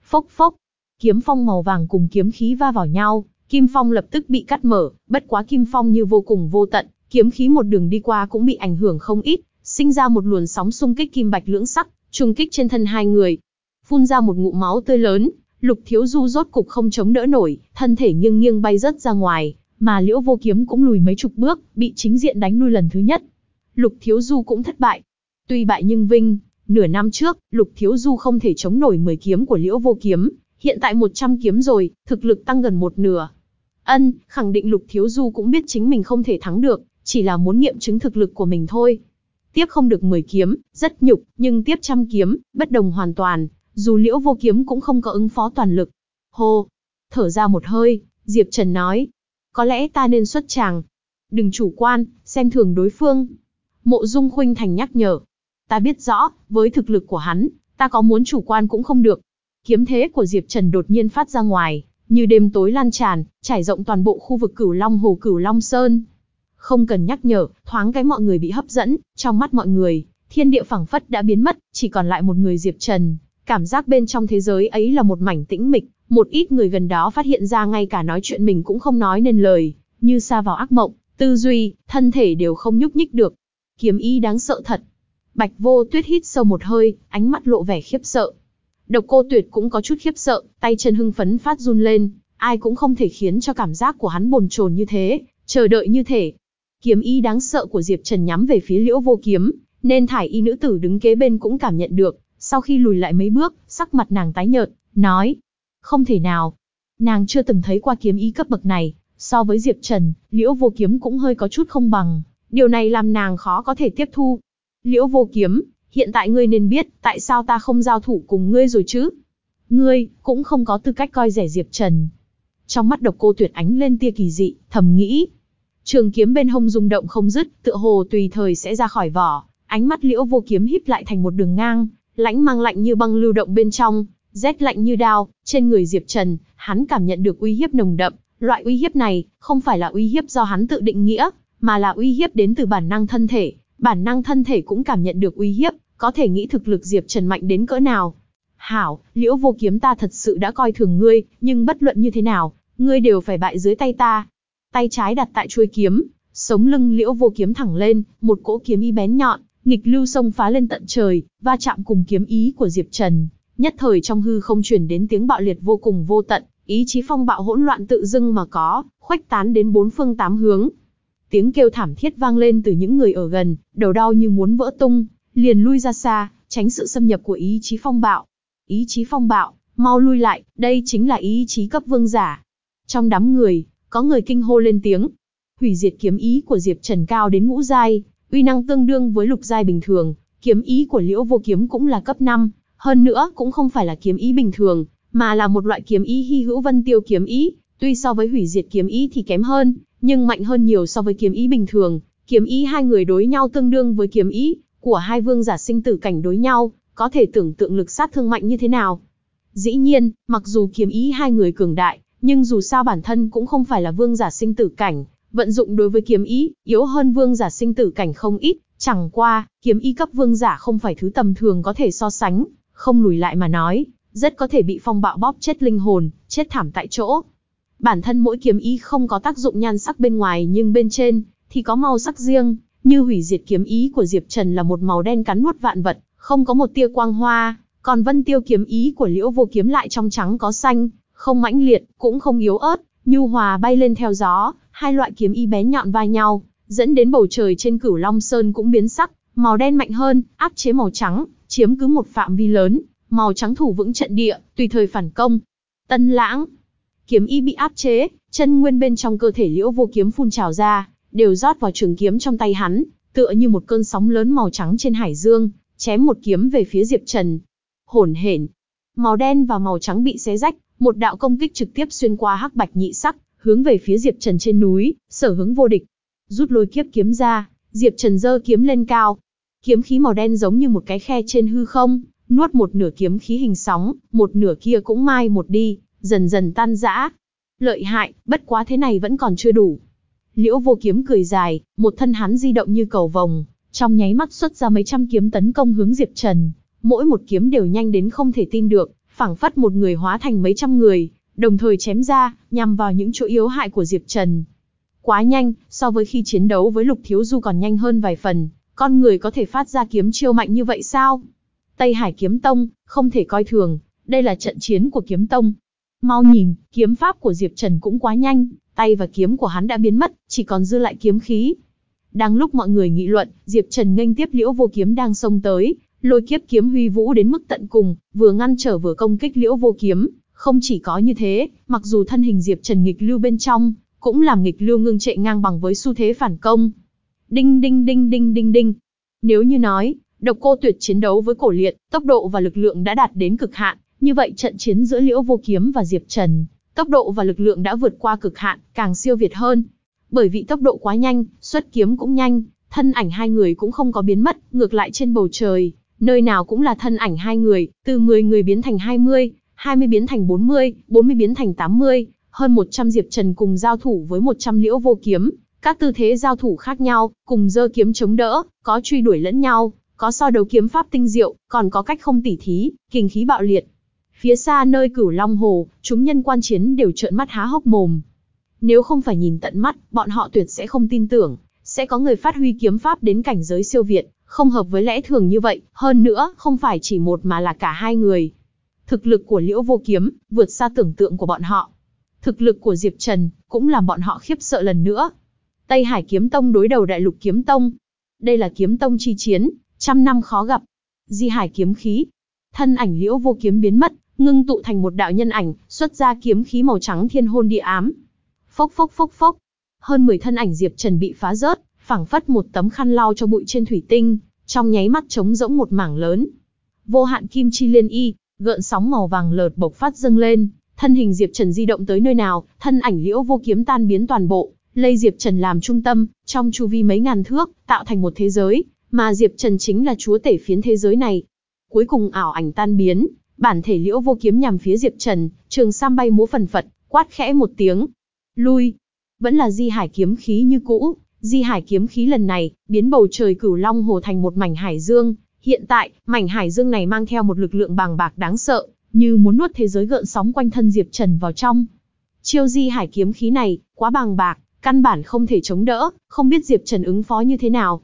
Phốc phốc, kiếm phong màu vàng cùng kiếm khí va vào nhau, kim phong lập tức bị cắt mở, bất quá kim phong như vô cùng vô tận, kiếm khí một đường đi qua cũng bị ảnh hưởng không ít, sinh ra một luồng sóng xung kích kim bạch lưỡng sắc, trùng kích trên thân hai người. Phun ra một ngụm máu tươi lớn, Lục Thiếu Du rốt cục không chống đỡ nổi, thân thể nghiêng nghiêng bay rất ra ngoài, mà Liễu Vô Kiếm cũng lùi mấy chục bước, bị chính diện đánh lui lần thứ nhất. Lục Thiếu Du cũng thất bại. Tuy bại nhưng vinh, nửa năm trước, Lục Thiếu Du không thể chống nổi 10 kiếm của Liễu Vô Kiếm, hiện tại 100 kiếm rồi, thực lực tăng gần một nửa. Ân, khẳng định Lục Thiếu Du cũng biết chính mình không thể thắng được, chỉ là muốn nghiệm chứng thực lực của mình thôi. Tiếp không được 10 kiếm, rất nhục, nhưng tiếp trăm kiếm, bất đồng hoàn toàn, dù liễu vô kiếm cũng không có ứng phó toàn lực. Hô, thở ra một hơi, Diệp Trần nói, có lẽ ta nên xuất tràng. Đừng chủ quan, xem thường đối phương. Mộ Dung Khuynh Thành nhắc nhở. Ta biết rõ, với thực lực của hắn, ta có muốn chủ quan cũng không được. Kiếm thế của Diệp Trần đột nhiên phát ra ngoài, như đêm tối lan tràn, trải rộng toàn bộ khu vực Cửu Long Hồ Cửu Long Sơn. Không cần nhắc nhở, thoáng cái mọi người bị hấp dẫn, trong mắt mọi người, thiên địa phẳng phất đã biến mất, chỉ còn lại một người Diệp Trần. Cảm giác bên trong thế giới ấy là một mảnh tĩnh mịch, một ít người gần đó phát hiện ra ngay cả nói chuyện mình cũng không nói nên lời, như xa vào ác mộng, tư duy, thân thể đều không nhúc nhích được. Kiếm ý đáng sợ thật. Bạch vô tuyết hít sâu một hơi, ánh mắt lộ vẻ khiếp sợ. Độc cô tuyệt cũng có chút khiếp sợ, tay chân hưng phấn phát run lên, ai cũng không thể khiến cho cảm giác của hắn bồn chồn như thế, chờ đợi như thể. Kiếm ý đáng sợ của Diệp Trần nhắm về phía liễu vô kiếm, nên thải y nữ tử đứng kế bên cũng cảm nhận được, sau khi lùi lại mấy bước, sắc mặt nàng tái nhợt, nói. Không thể nào. Nàng chưa từng thấy qua kiếm ý cấp bậc này, so với Diệp Trần, liễu vô kiếm cũng hơi có chút không bằng. Điều này làm nàng khó có thể tiếp thu. Liễu vô kiếm, hiện tại ngươi nên biết, tại sao ta không giao thủ cùng ngươi rồi chứ? Ngươi, cũng không có tư cách coi rẻ Diệp Trần. Trong mắt độc cô tuyệt ánh lên tia kỳ dị, thầm nghĩ. Trường kiếm bên hông rung động không dứt, tựa hồ tùy thời sẽ ra khỏi vỏ. Ánh mắt liễu vô kiếm híp lại thành một đường ngang, lãnh mang lạnh như băng lưu động bên trong, rét lạnh như đao, trên người Diệp Trần, hắn cảm nhận được uy hiếp nồng đậm, loại uy hiếp này, không phải là uy hiếp do hắn tự định nghĩa, mà là uy hiếp đến từ bản năng thân thể, bản năng thân thể cũng cảm nhận được uy hiếp, có thể nghĩ thực lực Diệp Trần mạnh đến cỡ nào. Hảo, liễu vô kiếm ta thật sự đã coi thường ngươi, nhưng bất luận như thế nào, ngươi đều phải bại dưới tay ta. Tay trái đặt tại chuôi kiếm, sống lưng liễu vô kiếm thẳng lên, một cỗ kiếm y bén nhọn, nghịch lưu sông phá lên tận trời, va chạm cùng kiếm ý của Diệp Trần. Nhất thời trong hư không truyền đến tiếng bạo liệt vô cùng vô tận, ý chí phong bạo hỗn loạn tự dưng mà có, khuếch tán đến bốn phương tám hướng. Tiếng kêu thảm thiết vang lên từ những người ở gần, đầu đau như muốn vỡ tung, liền lui ra xa, tránh sự xâm nhập của ý chí phong bạo. Ý chí phong bạo, mau lui lại, đây chính là ý chí cấp vương giả. Trong đám người, có người kinh hô lên tiếng. Hủy diệt kiếm ý của Diệp Trần cao đến ngũ giai, uy năng tương đương với lục giai bình thường, kiếm ý của Liễu Vô Kiếm cũng là cấp 5, hơn nữa cũng không phải là kiếm ý bình thường, mà là một loại kiếm ý hy hữu vân tiêu kiếm ý, tuy so với hủy diệt kiếm ý thì kém hơn, nhưng mạnh hơn nhiều so với kiếm ý bình thường. Kiếm ý hai người đối nhau tương đương với kiếm ý của hai vương giả sinh tử cảnh đối nhau, có thể tưởng tượng lực sát thương mạnh như thế nào. Dĩ nhiên, mặc dù kiếm ý hai người cường đại, nhưng dù sao bản thân cũng không phải là vương giả sinh tử cảnh, vận dụng đối với kiếm ý, yếu hơn vương giả sinh tử cảnh không ít, chẳng qua, kiếm ý cấp vương giả không phải thứ tầm thường có thể so sánh, không lùi lại mà nói, rất có thể bị phong bạo bóp chết linh hồn, chết thảm tại chỗ. Bản thân mỗi kiếm ý không có tác dụng nhan sắc bên ngoài nhưng bên trên, thì có màu sắc riêng, như hủy diệt kiếm ý của Diệp Trần là một màu đen cắn nuốt vạn vật, không có một tia quang hoa, còn vân tiêu kiếm ý của Liễu Vô Kiếm lại trong trắng có xanh, không mãnh liệt, cũng không yếu ớt, nhu hòa bay lên theo gió, hai loại kiếm y bé nhọn va nhau, dẫn đến bầu trời trên Cửu Long Sơn cũng biến sắc, màu đen mạnh hơn, áp chế màu trắng, chiếm cứ một phạm vi lớn, màu trắng thủ vững trận địa, tùy thời phản công. Tân Lãng, kiếm y bị áp chế, chân nguyên bên trong cơ thể Liễu Vô Kiếm phun trào ra, đều rót vào trường kiếm trong tay hắn, tựa như một cơn sóng lớn màu trắng trên hải dương, chém một kiếm về phía Diệp Trần. Hổn hển, màu đen và màu trắng bị xé rách, một đạo công kích trực tiếp xuyên qua hắc bạch nhị sắc, hướng về phía Diệp Trần trên núi, sở hướng vô địch. Rút lôi kiếp kiếm ra, Diệp Trần giơ kiếm lên cao. Kiếm khí màu đen giống như một cái khe trên hư không, nuốt một nửa kiếm khí hình sóng, một nửa kia cũng mai một đi, dần dần tan rã. Lợi hại, bất quá thế này vẫn còn chưa đủ. Liễu vô kiếm cười dài, một thân hắn di động như cầu vồng, trong nháy mắt xuất ra mấy trăm kiếm tấn công hướng Diệp Trần. Mỗi một kiếm đều nhanh đến không thể tin được, phảng phất một người hóa thành mấy trăm người, đồng thời chém ra, nhằm vào những chỗ yếu hại của Diệp Trần. Quá nhanh, so với khi chiến đấu với Lục Thiếu Du còn nhanh hơn vài phần, con người có thể phát ra kiếm chiêu mạnh như vậy sao? Tây Hải Kiếm Tông, không thể coi thường, đây là trận chiến của Kiếm Tông. Mau nhìn, kiếm pháp của Diệp Trần cũng quá nhanh, tay và kiếm của hắn đã biến mất, chỉ còn dư lại kiếm khí. Đang lúc mọi người nghị luận, Diệp Trần nghênh tiếp Liễu Vô Kiếm đang xông tới, lôi kiếp kiếm huy vũ đến mức tận cùng, vừa ngăn trở vừa công kích Liễu Vô Kiếm. Không chỉ có như thế, mặc dù thân hình Diệp Trần nghịch lưu bên trong, cũng làm nghịch lưu ngưng trệ ngang bằng với xu thế phản công. Đinh đinh đinh đinh đinh đinh. Nếu như nói, độc cô tuyệt chiến đấu với cổ liệt, tốc độ và lực lượng đã đạt đến cực hạn, như vậy trận chiến giữa Liễu Vô Kiếm và Diệp Trần, tốc độ và lực lượng đã vượt qua cực hạn, càng siêu việt hơn. Bởi vì tốc độ quá nhanh, xuất kiếm cũng nhanh, thân ảnh hai người cũng không có biến mất, ngược lại trên bầu trời, nơi nào cũng là thân ảnh hai người, từ 10 người biến thành 20, 20 biến thành 40, 40 biến thành 80, hơn 100 Diệp Trần cùng giao thủ với 100 Liễu Vô Kiếm, các tư thế giao thủ khác nhau, cùng dơ kiếm chống đỡ, có truy đuổi lẫn nhau, có so đấu kiếm pháp tinh diệu, còn có cách không tỉ thí, kinh khí bạo liệt. Phía xa nơi cửu Long Hồ, chúng nhân quan chiến đều trợn mắt há hốc mồm. Nếu không phải nhìn tận mắt, bọn họ tuyệt sẽ không tin tưởng, sẽ có người phát huy kiếm pháp đến cảnh giới siêu việt, không hợp với lẽ thường như vậy, hơn nữa, không phải chỉ một mà là cả hai người. Thực lực của Liễu Vô Kiếm, vượt xa tưởng tượng của bọn họ. Thực lực của Diệp Trần, cũng làm bọn họ khiếp sợ lần nữa. Tây Hải Kiếm Tông đối đầu Đại Lục Kiếm Tông. Đây là Kiếm Tông chi chiến, trăm năm khó gặp. Di Hải kiếm khí. Thân ảnh Liễu Vô Kiếm biến mất, ngưng tụ thành một đạo nhân ảnh, xuất ra kiếm khí màu trắng thiên hôn địa ám. Phốc phốc phốc phốc. Hơn 10 thân ảnh Diệp Trần bị phá rớt, phảng phất một tấm khăn lau cho bụi trên thủy tinh, trong nháy mắt trống rỗng một mảng lớn. Vô hạn kim chi liên y, gợn sóng màu vàng lợt bộc phát dâng lên, thân hình Diệp Trần di động tới nơi nào, thân ảnh Liễu Vô Kiếm tan biến toàn bộ, lấy Diệp Trần làm trung tâm, trong chu vi mấy ngàn thước, tạo thành một thế giới, mà Diệp Trần chính là chúa tể phiến thế giới này. Cuối cùng ảo ảnh tan biến, bản thể Liễu Vô Kiếm nhằm phía Diệp Trần, trường sam bay múa phần phật, quát khẽ một tiếng. Lui. Vẫn là Di Hải kiếm khí như cũ, Di Hải kiếm khí lần này, biến bầu trời cửu long hồ thành một mảnh hải dương. Hiện tại, mảnh hải dương này mang theo một lực lượng bàng bạc đáng sợ, như muốn nuốt thế giới gợn sóng quanh thân Diệp Trần vào trong. Chiêu Di Hải kiếm khí này, quá bàng bạc, căn bản không thể chống đỡ, không biết Diệp Trần ứng phó như thế nào.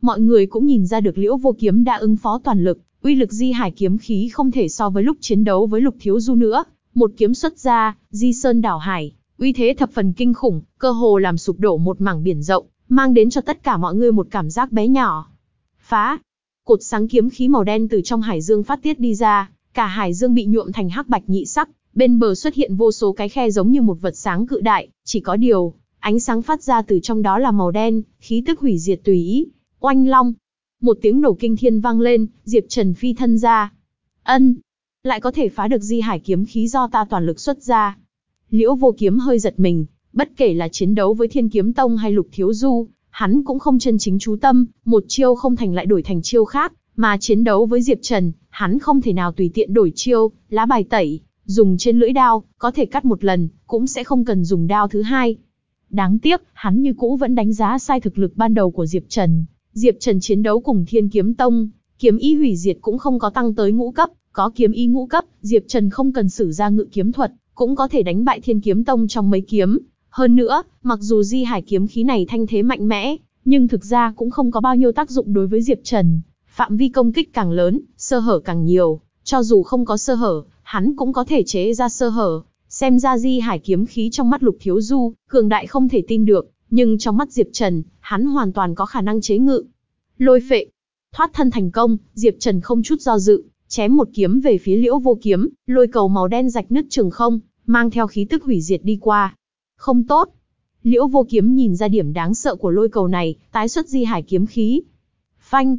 Mọi người cũng nhìn ra được Liễu Vô Kiếm đã ứng phó toàn lực, uy lực Di Hải kiếm khí không thể so với lúc chiến đấu với Lục Thiếu Du nữa. Một kiếm xuất ra, Di Sơn đảo hải, uy thế thập phần kinh khủng, cơ hồ làm sụp đổ một mảng biển rộng, mang đến cho tất cả mọi người một cảm giác bé nhỏ. Phá! Cột sáng kiếm khí màu đen từ trong hải dương phát tiết đi ra, cả hải dương bị nhuộm thành hắc bạch nhị sắc, bên bờ xuất hiện vô số cái khe giống như một vật sáng cự đại, chỉ có điều, ánh sáng phát ra từ trong đó là màu đen, khí tức hủy diệt tùy ý. Oanh long! Một tiếng nổ kinh thiên vang lên, Diệp Trần phi thân ra. Ân! Lại có thể phá được di hải kiếm khí do ta toàn lực xuất ra. Liễu vô kiếm hơi giật mình, bất kể là chiến đấu với thiên kiếm tông hay lục thiếu du, hắn cũng không chân chính chú tâm, một chiêu không thành lại đổi thành chiêu khác, mà chiến đấu với Diệp Trần, hắn không thể nào tùy tiện đổi chiêu, lá bài tẩy, dùng trên lưỡi đao, có thể cắt một lần, cũng sẽ không cần dùng đao thứ hai. Đáng tiếc, hắn như cũ vẫn đánh giá sai thực lực ban đầu của Diệp Trần. Diệp Trần chiến đấu cùng Thiên Kiếm Tông, kiếm ý hủy diệt cũng không có tăng tới ngũ cấp, có kiếm ý ngũ cấp, Diệp Trần không cần sử ra ngự kiếm thuật, cũng có thể đánh bại Thiên Kiếm Tông trong mấy kiếm. Hơn nữa, mặc dù Di Hải kiếm khí này thanh thế mạnh mẽ, nhưng thực ra cũng không có bao nhiêu tác dụng đối với Diệp Trần. Phạm vi công kích càng lớn, sơ hở càng nhiều, cho dù không có sơ hở, hắn cũng có thể chế ra sơ hở. Xem ra Di Hải kiếm khí trong mắt Lục Thiếu Du, cường đại không thể tin được, nhưng trong mắt Diệp Trần, hắn hoàn toàn có khả năng chế ngự. Lôi phệ, thoát thân thành công, Diệp Trần không chút do dự, chém một kiếm về phía Liễu Vô Kiếm, lôi cầu màu đen rạch nứt trường không, mang theo khí tức hủy diệt đi qua. Không tốt. Liễu Vô Kiếm nhìn ra điểm đáng sợ của lôi cầu này, tái xuất Di Hải kiếm khí. Phanh,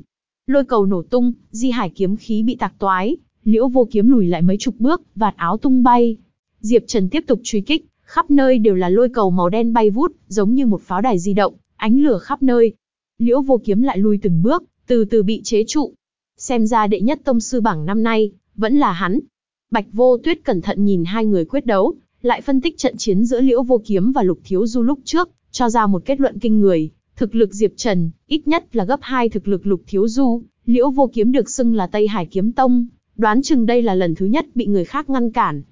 lôi cầu nổ tung, Di Hải kiếm khí bị tạc toái, Liễu Vô Kiếm lùi lại mấy chục bước, vạt áo tung bay. Diệp Trần tiếp tục truy kích, khắp nơi đều là lôi cầu màu đen bay vút, giống như một pháo đài di động, ánh lửa khắp nơi. Liễu Vô Kiếm lại lui từng bước, từ từ bị chế trụ. Xem ra đệ nhất tông sư bảng năm nay, vẫn là hắn. Bạch Vô Tuyết cẩn thận nhìn hai người quyết đấu, lại phân tích trận chiến giữa Liễu Vô Kiếm và Lục Thiếu Du lúc trước, cho ra một kết luận kinh người. Thực lực Diệp Trần, ít nhất là gấp hai thực lực Lục Thiếu Du, Liễu Vô Kiếm được xưng là Tây Hải Kiếm Tông, đoán chừng đây là lần thứ nhất bị người khác ngăn cản.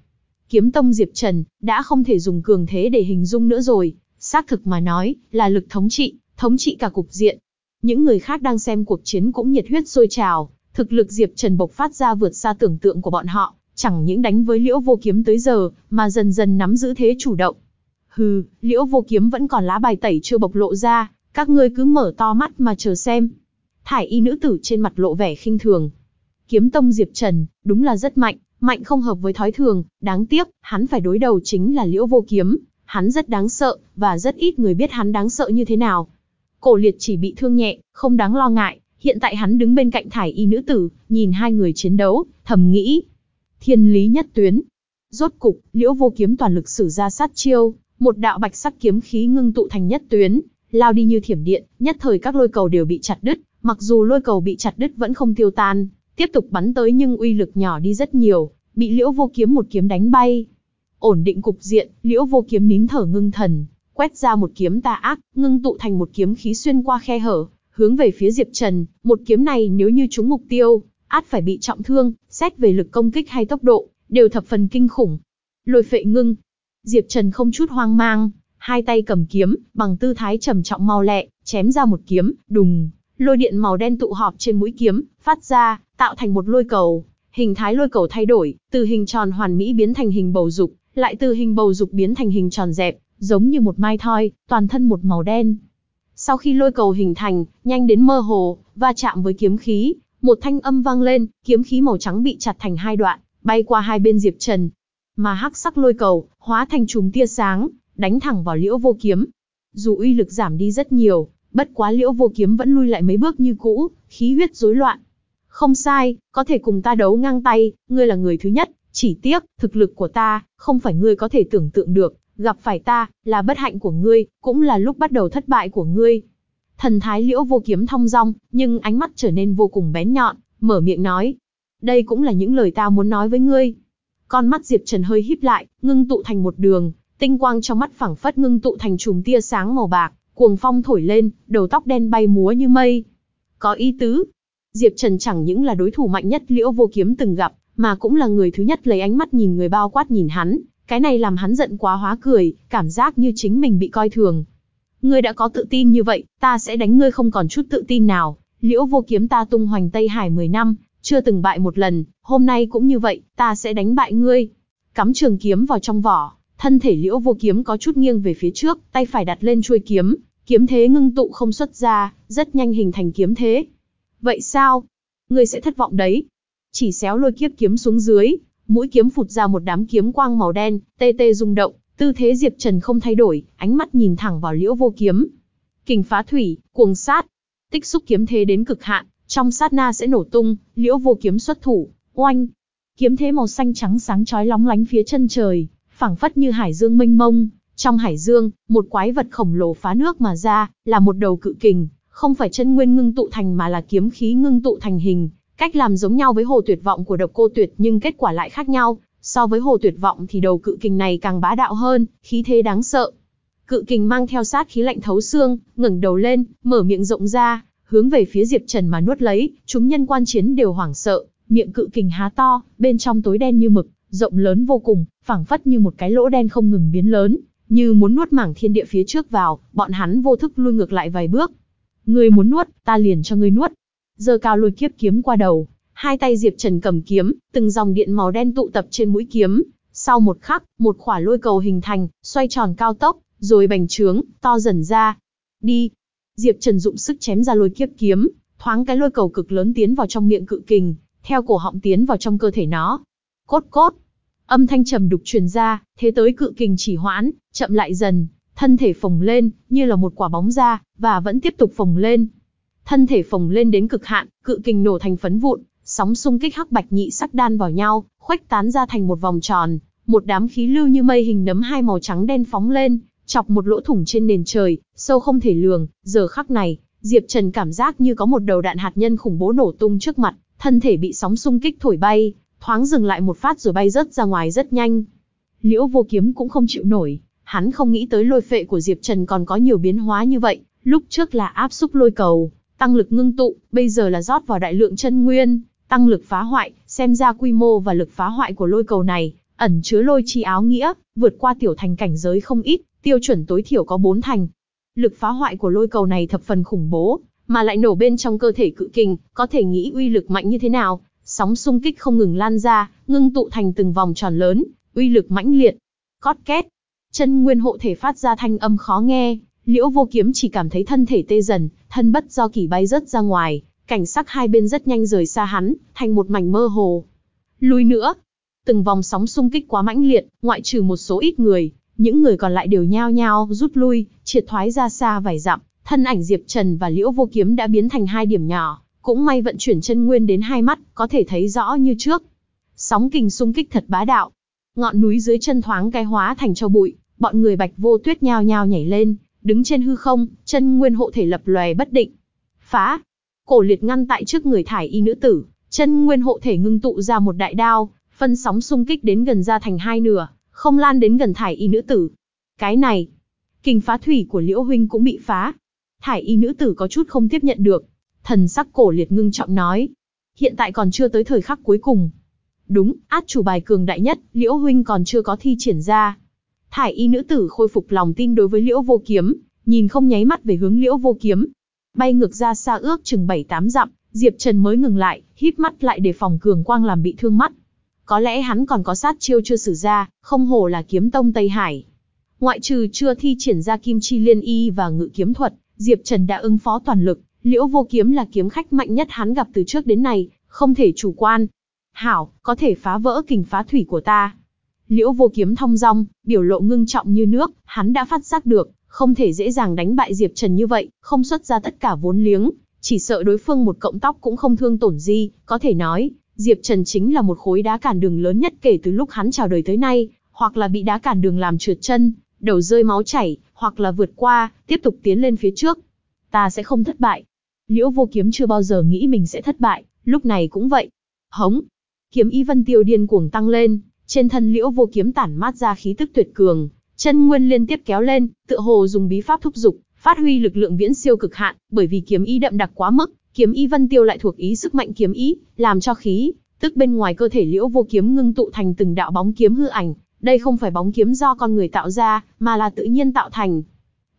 Kiếm Tông Diệp Trần, đã không thể dùng cường thế để hình dung nữa rồi, xác thực mà nói, là lực thống trị, thống trị cả cục diện. Những người khác đang xem cuộc chiến cũng nhiệt huyết sôi trào, Thực lực Diệp Trần bộc phát ra vượt xa tưởng tượng của bọn họ, chẳng những đánh với Liễu Vô Kiếm tới giờ, mà dần dần nắm giữ thế chủ động. Hừ, Liễu Vô Kiếm vẫn còn lá bài tẩy chưa bộc lộ ra, các ngươi cứ mở to mắt mà chờ xem. Thải y nữ tử trên mặt lộ vẻ khinh thường. Kiếm tông Diệp Trần, đúng là rất mạnh, mạnh không hợp với thói thường, đáng tiếc, hắn phải đối đầu chính là Liễu Vô Kiếm, hắn rất đáng sợ, và rất ít người biết hắn đáng sợ như thế nào. Cổ liệt chỉ bị thương nhẹ, không đáng lo ngại, hiện tại hắn đứng bên cạnh thải y nữ tử, nhìn hai người chiến đấu, thầm nghĩ. Thiên lý nhất tuyến. Rốt cục, liễu vô kiếm toàn lực sử ra sát chiêu, một đạo bạch sắc kiếm khí ngưng tụ thành nhất tuyến, lao đi như thiểm điện, nhất thời các lôi cầu đều bị chặt đứt, mặc dù lôi cầu bị chặt đứt vẫn không tiêu tan, tiếp tục bắn tới nhưng uy lực nhỏ đi rất nhiều, bị liễu vô kiếm một kiếm đánh bay. Ổn định cục diện, liễu vô kiếm nín thở ngưng thần, quét ra một kiếm tà ác, ngưng tụ thành một kiếm khí xuyên qua khe hở, hướng về phía Diệp Trần, một kiếm này nếu như trúng mục tiêu, át phải bị trọng thương, xét về lực công kích hay tốc độ, đều thập phần kinh khủng. Lôi phệ ngưng. Diệp Trần không chút hoang mang, hai tay cầm kiếm, bằng tư thái trầm trọng mau lẹ, chém ra một kiếm, đùng, lôi điện màu đen tụ họp trên mũi kiếm, phát ra, tạo thành một lôi cầu. Hình thái lôi cầu thay đổi, từ hình tròn hoàn mỹ biến thành hình bầu dục, lại từ hình bầu dục biến thành hình tròn dẹp, giống như một mai thoi, toàn thân một màu đen. Sau khi lôi cầu hình thành, nhanh đến mơ hồ, va chạm với kiếm khí, một thanh âm vang lên, kiếm khí màu trắng bị chặt thành hai đoạn, bay qua hai bên Diệp Trần. Mà hắc sắc lôi cầu, hóa thành chùm tia sáng, đánh thẳng vào liễu vô kiếm. Dù uy lực giảm đi rất nhiều, bất quá liễu vô kiếm vẫn lui lại mấy bước như cũ, khí huyết rối loạn. Không sai, có thể cùng ta đấu ngang tay, ngươi là người thứ nhất, chỉ tiếc, thực lực của ta, không phải ngươi có thể tưởng tượng được, gặp phải ta, là bất hạnh của ngươi, cũng là lúc bắt đầu thất bại của ngươi. Thần thái liễu vô kiếm thong dong, nhưng ánh mắt trở nên vô cùng bén nhọn, mở miệng nói. Đây cũng là những lời ta muốn nói với ngươi. Con mắt Diệp Trần hơi híp lại, ngưng tụ thành một đường, tinh quang trong mắt phẳng phất ngưng tụ thành chùm tia sáng màu bạc, cuồng phong thổi lên, đầu tóc đen bay múa như mây. Có ý tứ. Diệp Trần chẳng những là đối thủ mạnh nhất liễu vô kiếm từng gặp, mà cũng là người thứ nhất lấy ánh mắt nhìn người bao quát nhìn hắn, cái này làm hắn giận quá hóa cười, cảm giác như chính mình bị coi thường. Ngươi đã có tự tin như vậy, ta sẽ đánh ngươi không còn chút tự tin nào. Liễu vô kiếm ta tung hoành Tây Hải 10 năm, chưa từng bại một lần, hôm nay cũng như vậy, ta sẽ đánh bại ngươi. Cắm trường kiếm vào trong vỏ, thân thể liễu vô kiếm có chút nghiêng về phía trước, tay phải đặt lên chuôi kiếm, kiếm thế ngưng tụ không xuất ra, rất nhanh hình thành kiếm thế. Vậy sao? Ngươi sẽ thất vọng đấy. Chỉ xéo lôi kiếp kiếm xuống dưới, mũi kiếm phụt ra một đám kiếm quang màu đen, tê tê rung động, tư thế Diệp Trần không thay đổi, ánh mắt nhìn thẳng vào Liễu Vô Kiếm. Kình phá thủy, cuồng sát, tích xúc kiếm thế đến cực hạn, trong sát na sẽ nổ tung, Liễu Vô Kiếm xuất thủ, oanh. Kiếm thế màu xanh trắng sáng chói lóng lánh phía chân trời, phảng phất như hải dương mênh mông, trong hải dương, một quái vật khổng lồ phá nước mà ra, là một đầu cự kình, không phải chân nguyên ngưng tụ thành mà là kiếm khí ngưng tụ thành hình, Cách làm giống nhau với hồ tuyệt vọng của độc cô tuyệt nhưng kết quả lại khác nhau, so với hồ tuyệt vọng thì đầu cự kình này càng bá đạo hơn, khí thế đáng sợ. Cự kình mang theo sát khí lạnh thấu xương, ngẩng đầu lên, mở miệng rộng ra, hướng về phía Diệp Trần mà nuốt lấy, chúng nhân quan chiến đều hoảng sợ, miệng cự kình há to, bên trong tối đen như mực, rộng lớn vô cùng, phảng phất như một cái lỗ đen không ngừng biến lớn, như muốn nuốt mảng thiên địa phía trước vào, bọn hắn vô thức lui ngược lại vài bước. Ngươi muốn nuốt, ta liền cho ngươi nuốt, giơ cao lôi kiếp kiếm qua đầu, hai tay Diệp Trần cầm kiếm, từng dòng điện màu đen tụ tập trên mũi kiếm. Sau một khắc, một khỏa lôi cầu hình thành, xoay tròn cao tốc, rồi bành trướng, to dần ra. Đi! Diệp Trần dụng sức chém ra lôi kiếp kiếm, thoáng cái lôi cầu cực lớn tiến vào trong miệng cự kình, theo cổ họng tiến vào trong cơ thể nó. Cốt cốt! Âm thanh trầm đục truyền ra, thế tới cự kình chỉ hoãn, chậm lại dần, thân thể phồng lên, như là một quả bóng ra, và vẫn tiếp tục phồng lên thân thể phồng lên đến cực hạn, cự kình nổ thành phấn vụn, sóng xung kích hắc bạch nhị sắc đan vào nhau, khuếch tán ra thành một vòng tròn, một đám khí lưu như mây hình nấm hai màu trắng đen phóng lên, chọc một lỗ thủng trên nền trời, sâu không thể lường, giờ khắc này, Diệp Trần cảm giác như có một đầu đạn hạt nhân khủng bố nổ tung trước mặt, thân thể bị sóng xung kích thổi bay, thoáng dừng lại một phát rồi bay rớt ra ngoài rất nhanh. Liễu Vô Kiếm cũng không chịu nổi, hắn không nghĩ tới lôi phệ của Diệp Trần còn có nhiều biến hóa như vậy, lúc trước là áp xúc lôi cầu, tăng lực ngưng tụ, bây giờ là rót vào đại lượng chân nguyên, tăng lực phá hoại, xem ra quy mô và lực phá hoại của lôi cầu này, ẩn chứa lôi chi áo nghĩa, vượt qua tiểu thành cảnh giới không ít, tiêu chuẩn tối thiểu có 4 thành. Lực phá hoại của lôi cầu này thập phần khủng bố, mà lại nổ bên trong cơ thể cự kình, có thể nghĩ uy lực mạnh như thế nào, sóng xung kích không ngừng lan ra, ngưng tụ thành từng vòng tròn lớn, uy lực mãnh liệt. Cót két, chân nguyên hộ thể phát ra thanh âm khó nghe, Liễu Vô Kiếm chỉ cảm thấy thân thể tê dần, thân bất do kỳ bay rớt ra ngoài, cảnh sắc hai bên rất nhanh rời xa hắn, thành một mảnh mơ hồ. Lùi nữa, từng vòng sóng xung kích quá mãnh liệt, ngoại trừ một số ít người, những người còn lại đều nhao nhao rút lui, triệt thoái ra xa vài dặm, thân ảnh Diệp Trần và Liễu Vô Kiếm đã biến thành hai điểm nhỏ, cũng may vận chuyển chân nguyên đến hai mắt, có thể thấy rõ như trước. Sóng kình xung kích thật bá đạo. Ngọn núi dưới chân thoáng cái hóa thành cho bụi, bọn người Bạch Vô Tuyết nhao nhao nhảy lên, đứng trên hư không, chân nguyên hộ thể lập lòe bất định. Phá! Cổ liệt ngăn tại trước người thải y nữ tử, chân nguyên hộ thể ngưng tụ ra một đại đao, phân sóng xung kích đến gần ra thành hai nửa, không lan đến gần thải y nữ tử. Cái này, kình phá thủy của Liễu huynh cũng bị phá. Thải y nữ tử có chút không tiếp nhận được. Thần sắc cổ liệt ngưng trọng nói, hiện tại còn chưa tới thời khắc cuối cùng. Đúng, át chủ bài cường đại nhất, Liễu huynh còn chưa có thi triển ra. Thải y nữ tử khôi phục lòng tin đối với Liễu Vô Kiếm, nhìn không nháy mắt về hướng Liễu Vô Kiếm. Bay ngược ra xa ước chừng 7-8 dặm, Diệp Trần mới ngừng lại, híp mắt lại để phòng cường quang làm bị thương mắt. Có lẽ hắn còn có sát chiêu chưa sử ra, không hổ là kiếm tông Tây Hải. Ngoại trừ chưa thi triển ra kim chi liên y và ngự kiếm thuật, Diệp Trần đã ứng phó toàn lực, Liễu Vô Kiếm là kiếm khách mạnh nhất hắn gặp từ trước đến nay, không thể chủ quan. Hảo, có thể phá vỡ kình phá thủy của ta. Liễu Vô Kiếm thong dong, biểu lộ ngưng trọng như nước, hắn đã phát giác được, không thể dễ dàng đánh bại Diệp Trần như vậy, không xuất ra tất cả vốn liếng, chỉ sợ đối phương một cộng tóc cũng không thương tổn gì, có thể nói, Diệp Trần chính là một khối đá cản đường lớn nhất kể từ lúc hắn chào đời tới nay, hoặc là bị đá cản đường làm trượt chân, đầu rơi máu chảy, hoặc là vượt qua, tiếp tục tiến lên phía trước. Ta sẽ không thất bại. Liễu Vô Kiếm chưa bao giờ nghĩ mình sẽ thất bại, lúc này cũng vậy. Hống. Kiếm ý Vân Tiêu điên cuồng tăng lên, trên thân Liễu Vô Kiếm tản mát ra khí tức tuyệt cường, chân nguyên liên tiếp kéo lên, tựa hồ dùng bí pháp thúc dục, phát huy lực lượng viễn siêu cực hạn, bởi vì kiếm ý đậm đặc quá mức, kiếm ý Vân Tiêu lại thuộc ý sức mạnh kiếm ý, làm cho khí tức bên ngoài cơ thể Liễu Vô Kiếm ngưng tụ thành từng đạo bóng kiếm hư ảnh, đây không phải bóng kiếm do con người tạo ra, mà là tự nhiên tạo thành.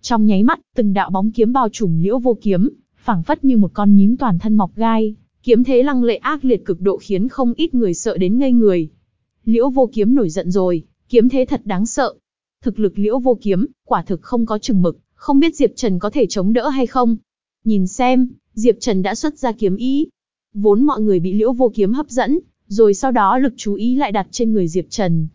Trong nháy mắt, từng đạo bóng kiếm bao trùm Liễu Vô Kiếm, phảng phất như một con nhím toàn thân mọc gai, kiếm thế lăng lệ ác liệt cực độ khiến không ít người sợ đến ngây người. Liễu Vô Kiếm nổi giận rồi, kiếm thế thật đáng sợ. Thực lực Liễu Vô Kiếm, quả thực không có chừng mực, không biết Diệp Trần có thể chống đỡ hay không. Nhìn xem, Diệp Trần đã xuất ra kiếm ý. Vốn mọi người bị Liễu Vô Kiếm hấp dẫn, rồi sau đó lực chú ý lại đặt trên người Diệp Trần.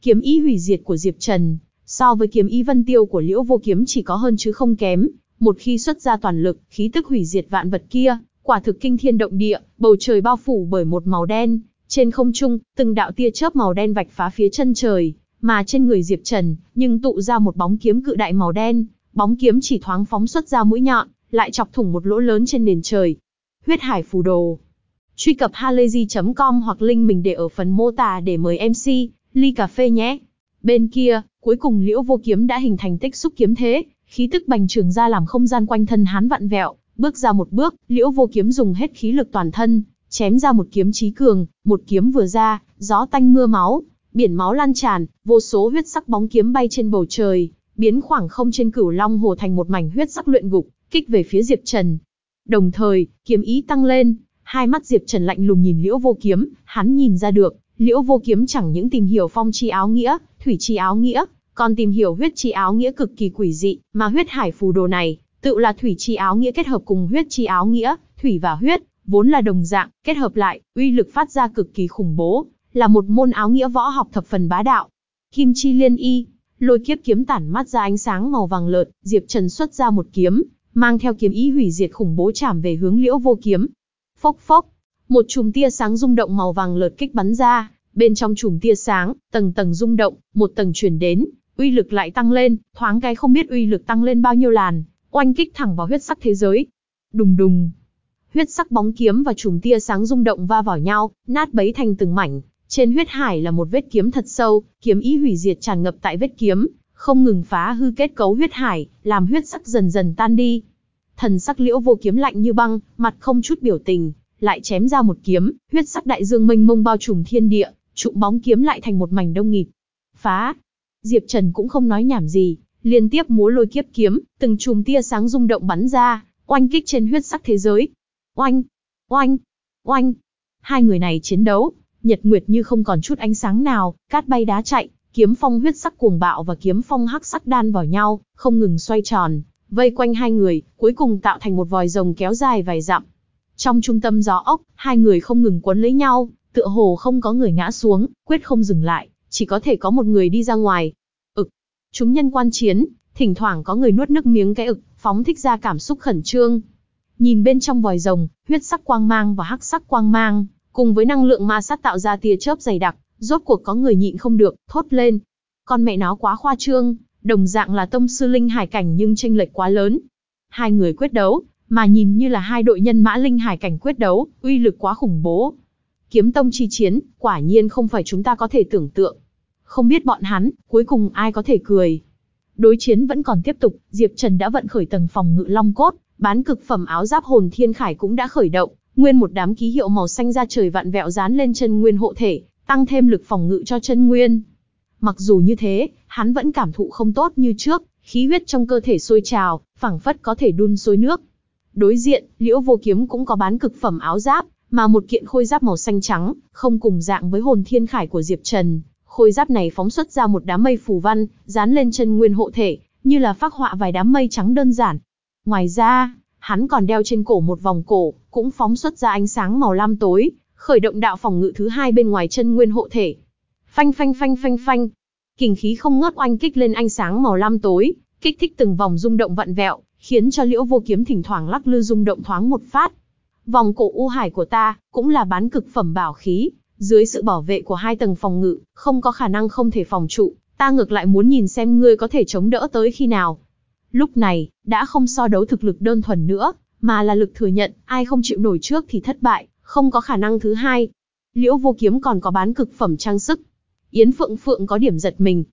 Kiếm ý hủy diệt của Diệp Trần, so với kiếm ý vân tiêu của Liễu Vô Kiếm chỉ có hơn chứ không kém. Một khi xuất ra toàn lực, khí tức hủy diệt vạn vật kia, quả thực kinh thiên động địa, bầu trời bao phủ bởi một màu đen, trên không trung, từng đạo tia chớp màu đen vạch phá phía chân trời, mà trên người Diệp Trần, nhưng tụ ra một bóng kiếm cự đại màu đen, bóng kiếm chỉ thoáng phóng xuất ra mũi nhọn, lại chọc thủng một lỗ lớn trên nền trời. Huyết Hải Phù Đồ. Truy cập halayzi.com hoặc link mình để ở phần mô tả để mời MC, ly cà phê nhé. Bên kia, cuối cùng Liễu Vô Kiếm đã hình thành tích xúc kiếm thế, khí tức bành trường ra làm không gian quanh thân hắn vặn vẹo, bước ra một bước, Liễu Vô Kiếm dùng hết khí lực toàn thân, chém ra một kiếm chí cường, một kiếm vừa ra, gió tanh mưa máu, biển máu lan tràn, vô số huyết sắc bóng kiếm bay trên bầu trời, biến khoảng không trên cửu long hồ thành một mảnh huyết sắc luyện ngục, kích về phía Diệp Trần. Đồng thời, kiếm ý tăng lên, hai mắt Diệp Trần lạnh lùng nhìn Liễu Vô Kiếm, hắn nhìn ra được, Liễu Vô Kiếm chẳng những tìm hiểu phong chi áo nghĩa, thủy chi áo nghĩa, còn tìm hiểu huyết chi áo nghĩa cực kỳ quỷ dị, mà huyết hải phù đồ này, tự là thủy chi áo nghĩa kết hợp cùng huyết chi áo nghĩa, thủy và huyết, vốn là đồng dạng, kết hợp lại, uy lực phát ra cực kỳ khủng bố, là một môn áo nghĩa võ học thập phần bá đạo. Kim chi liên y, lôi kiếp kiếm tản mắt ra ánh sáng màu vàng lợt, Diệp Trần xuất ra một kiếm, mang theo kiếm ý hủy diệt khủng bố chạm về hướng Liễu Vô Kiếm. Phốc phốc, một chùm tia sáng rung động màu vàng lợt kích bắn ra, bên trong chùm tia sáng, tầng tầng rung động, một tầng truyền đến, uy lực lại tăng lên, thoáng cái không biết uy lực tăng lên bao nhiêu làn, oanh kích thẳng vào huyết sắc thế giới. Đùng đùng, huyết sắc bóng kiếm và chùm tia sáng rung động va vào nhau, nát bấy thành từng mảnh. Trên huyết hải là một vết kiếm thật sâu, kiếm ý hủy diệt tràn ngập tại vết kiếm, không ngừng phá hư kết cấu huyết hải, làm huyết sắc dần dần tan đi. Thần sắc liễu vô kiếm lạnh như băng, mặt không chút biểu tình, lại chém ra một kiếm, huyết sắc đại dương mênh mông bao trùm thiên địa, trụng bóng kiếm lại thành một mảnh đông nghịt. Phá! Diệp Trần cũng không nói nhảm gì, liên tiếp múa lôi kiếp kiếm, từng chùm tia sáng rung động bắn ra, Oanh kích trên huyết sắc thế giới. Oanh, oanh, oanh. Hai người này chiến đấu, nhật nguyệt như không còn chút ánh sáng nào, cát bay đá chạy, kiếm phong huyết sắc cuồng bạo và kiếm phong hắc sắc đan vào nhau, không ngừng xoay tròn, vây quanh hai người, cuối cùng tạo thành một vòi rồng kéo dài vài dặm. Trong trung tâm gió ốc, hai người không ngừng quấn lấy nhau, tựa hồ không có người ngã xuống, quyết không dừng lại, chỉ có thể có một người đi ra ngoài. Ực. Chúng nhân quan chiến, thỉnh thoảng có người nuốt nước miếng cái ực, phóng thích ra cảm xúc khẩn trương. Nhìn bên trong vòi rồng, huyết sắc quang mang và hắc sắc quang mang, cùng với năng lượng ma sát tạo ra tia chớp dày đặc, rốt cuộc có người nhịn không được, thốt lên. Con mẹ nó quá khoa trương, đồng dạng là tông sư linh hải cảnh nhưng tranh lệch quá lớn. Hai người quyết đấu, mà nhìn như là hai đội nhân mã linh hải cảnh quyết đấu, uy lực quá khủng bố. Kiếm tông chi chiến, quả nhiên không phải chúng ta có thể tưởng tượng. Không biết bọn hắn, cuối cùng ai có thể cười. Đối chiến vẫn còn tiếp tục, Diệp Trần đã vận khởi tầng phòng ngự long cốt, bán cực phẩm áo giáp hồn thiên khải cũng đã khởi động, nguyên một đám ký hiệu màu xanh ra trời vạn vẹo dán lên chân nguyên hộ thể, tăng thêm lực phòng ngự cho chân nguyên. Mặc dù như thế, hắn vẫn cảm thụ không tốt như trước, khí huyết trong cơ thể sôi trào, phảng phất có thể đun sôi nước. Đối diện, Liễu Vô Kiếm cũng có bán cực phẩm áo giáp, mà một kiện khôi giáp màu xanh trắng, không cùng dạng với hồn thiên khải của Diệp Trần. Khôi giáp này phóng xuất ra một đám mây phù văn, dán lên chân nguyên hộ thể, như là phác họa vài đám mây trắng đơn giản. Ngoài ra, hắn còn đeo trên cổ một vòng cổ, cũng phóng xuất ra ánh sáng màu lam tối, khởi động đạo phòng ngự thứ hai bên ngoài chân nguyên hộ thể. Phanh phanh phanh phanh phanh, kình khí không ngớt oanh kích lên ánh sáng màu lam tối, kích thích từng vòng rung động vặn vẹo, khiến cho Liễu Vô Kiếm thỉnh thoảng lắc lư rung động thoáng một phát. Vòng cổ u hải của ta cũng là bán cực phẩm bảo khí, dưới sự bảo vệ của hai tầng phòng ngự, không có khả năng không thể phòng trụ, ta ngược lại muốn nhìn xem ngươi có thể chống đỡ tới khi nào. Lúc này, đã không so đấu thực lực đơn thuần nữa, mà là lực thừa nhận, ai không chịu nổi trước thì thất bại, không có khả năng thứ hai. Liễu vô kiếm còn có bán cực phẩm trang sức. Yến Phượng Phượng có điểm giật mình.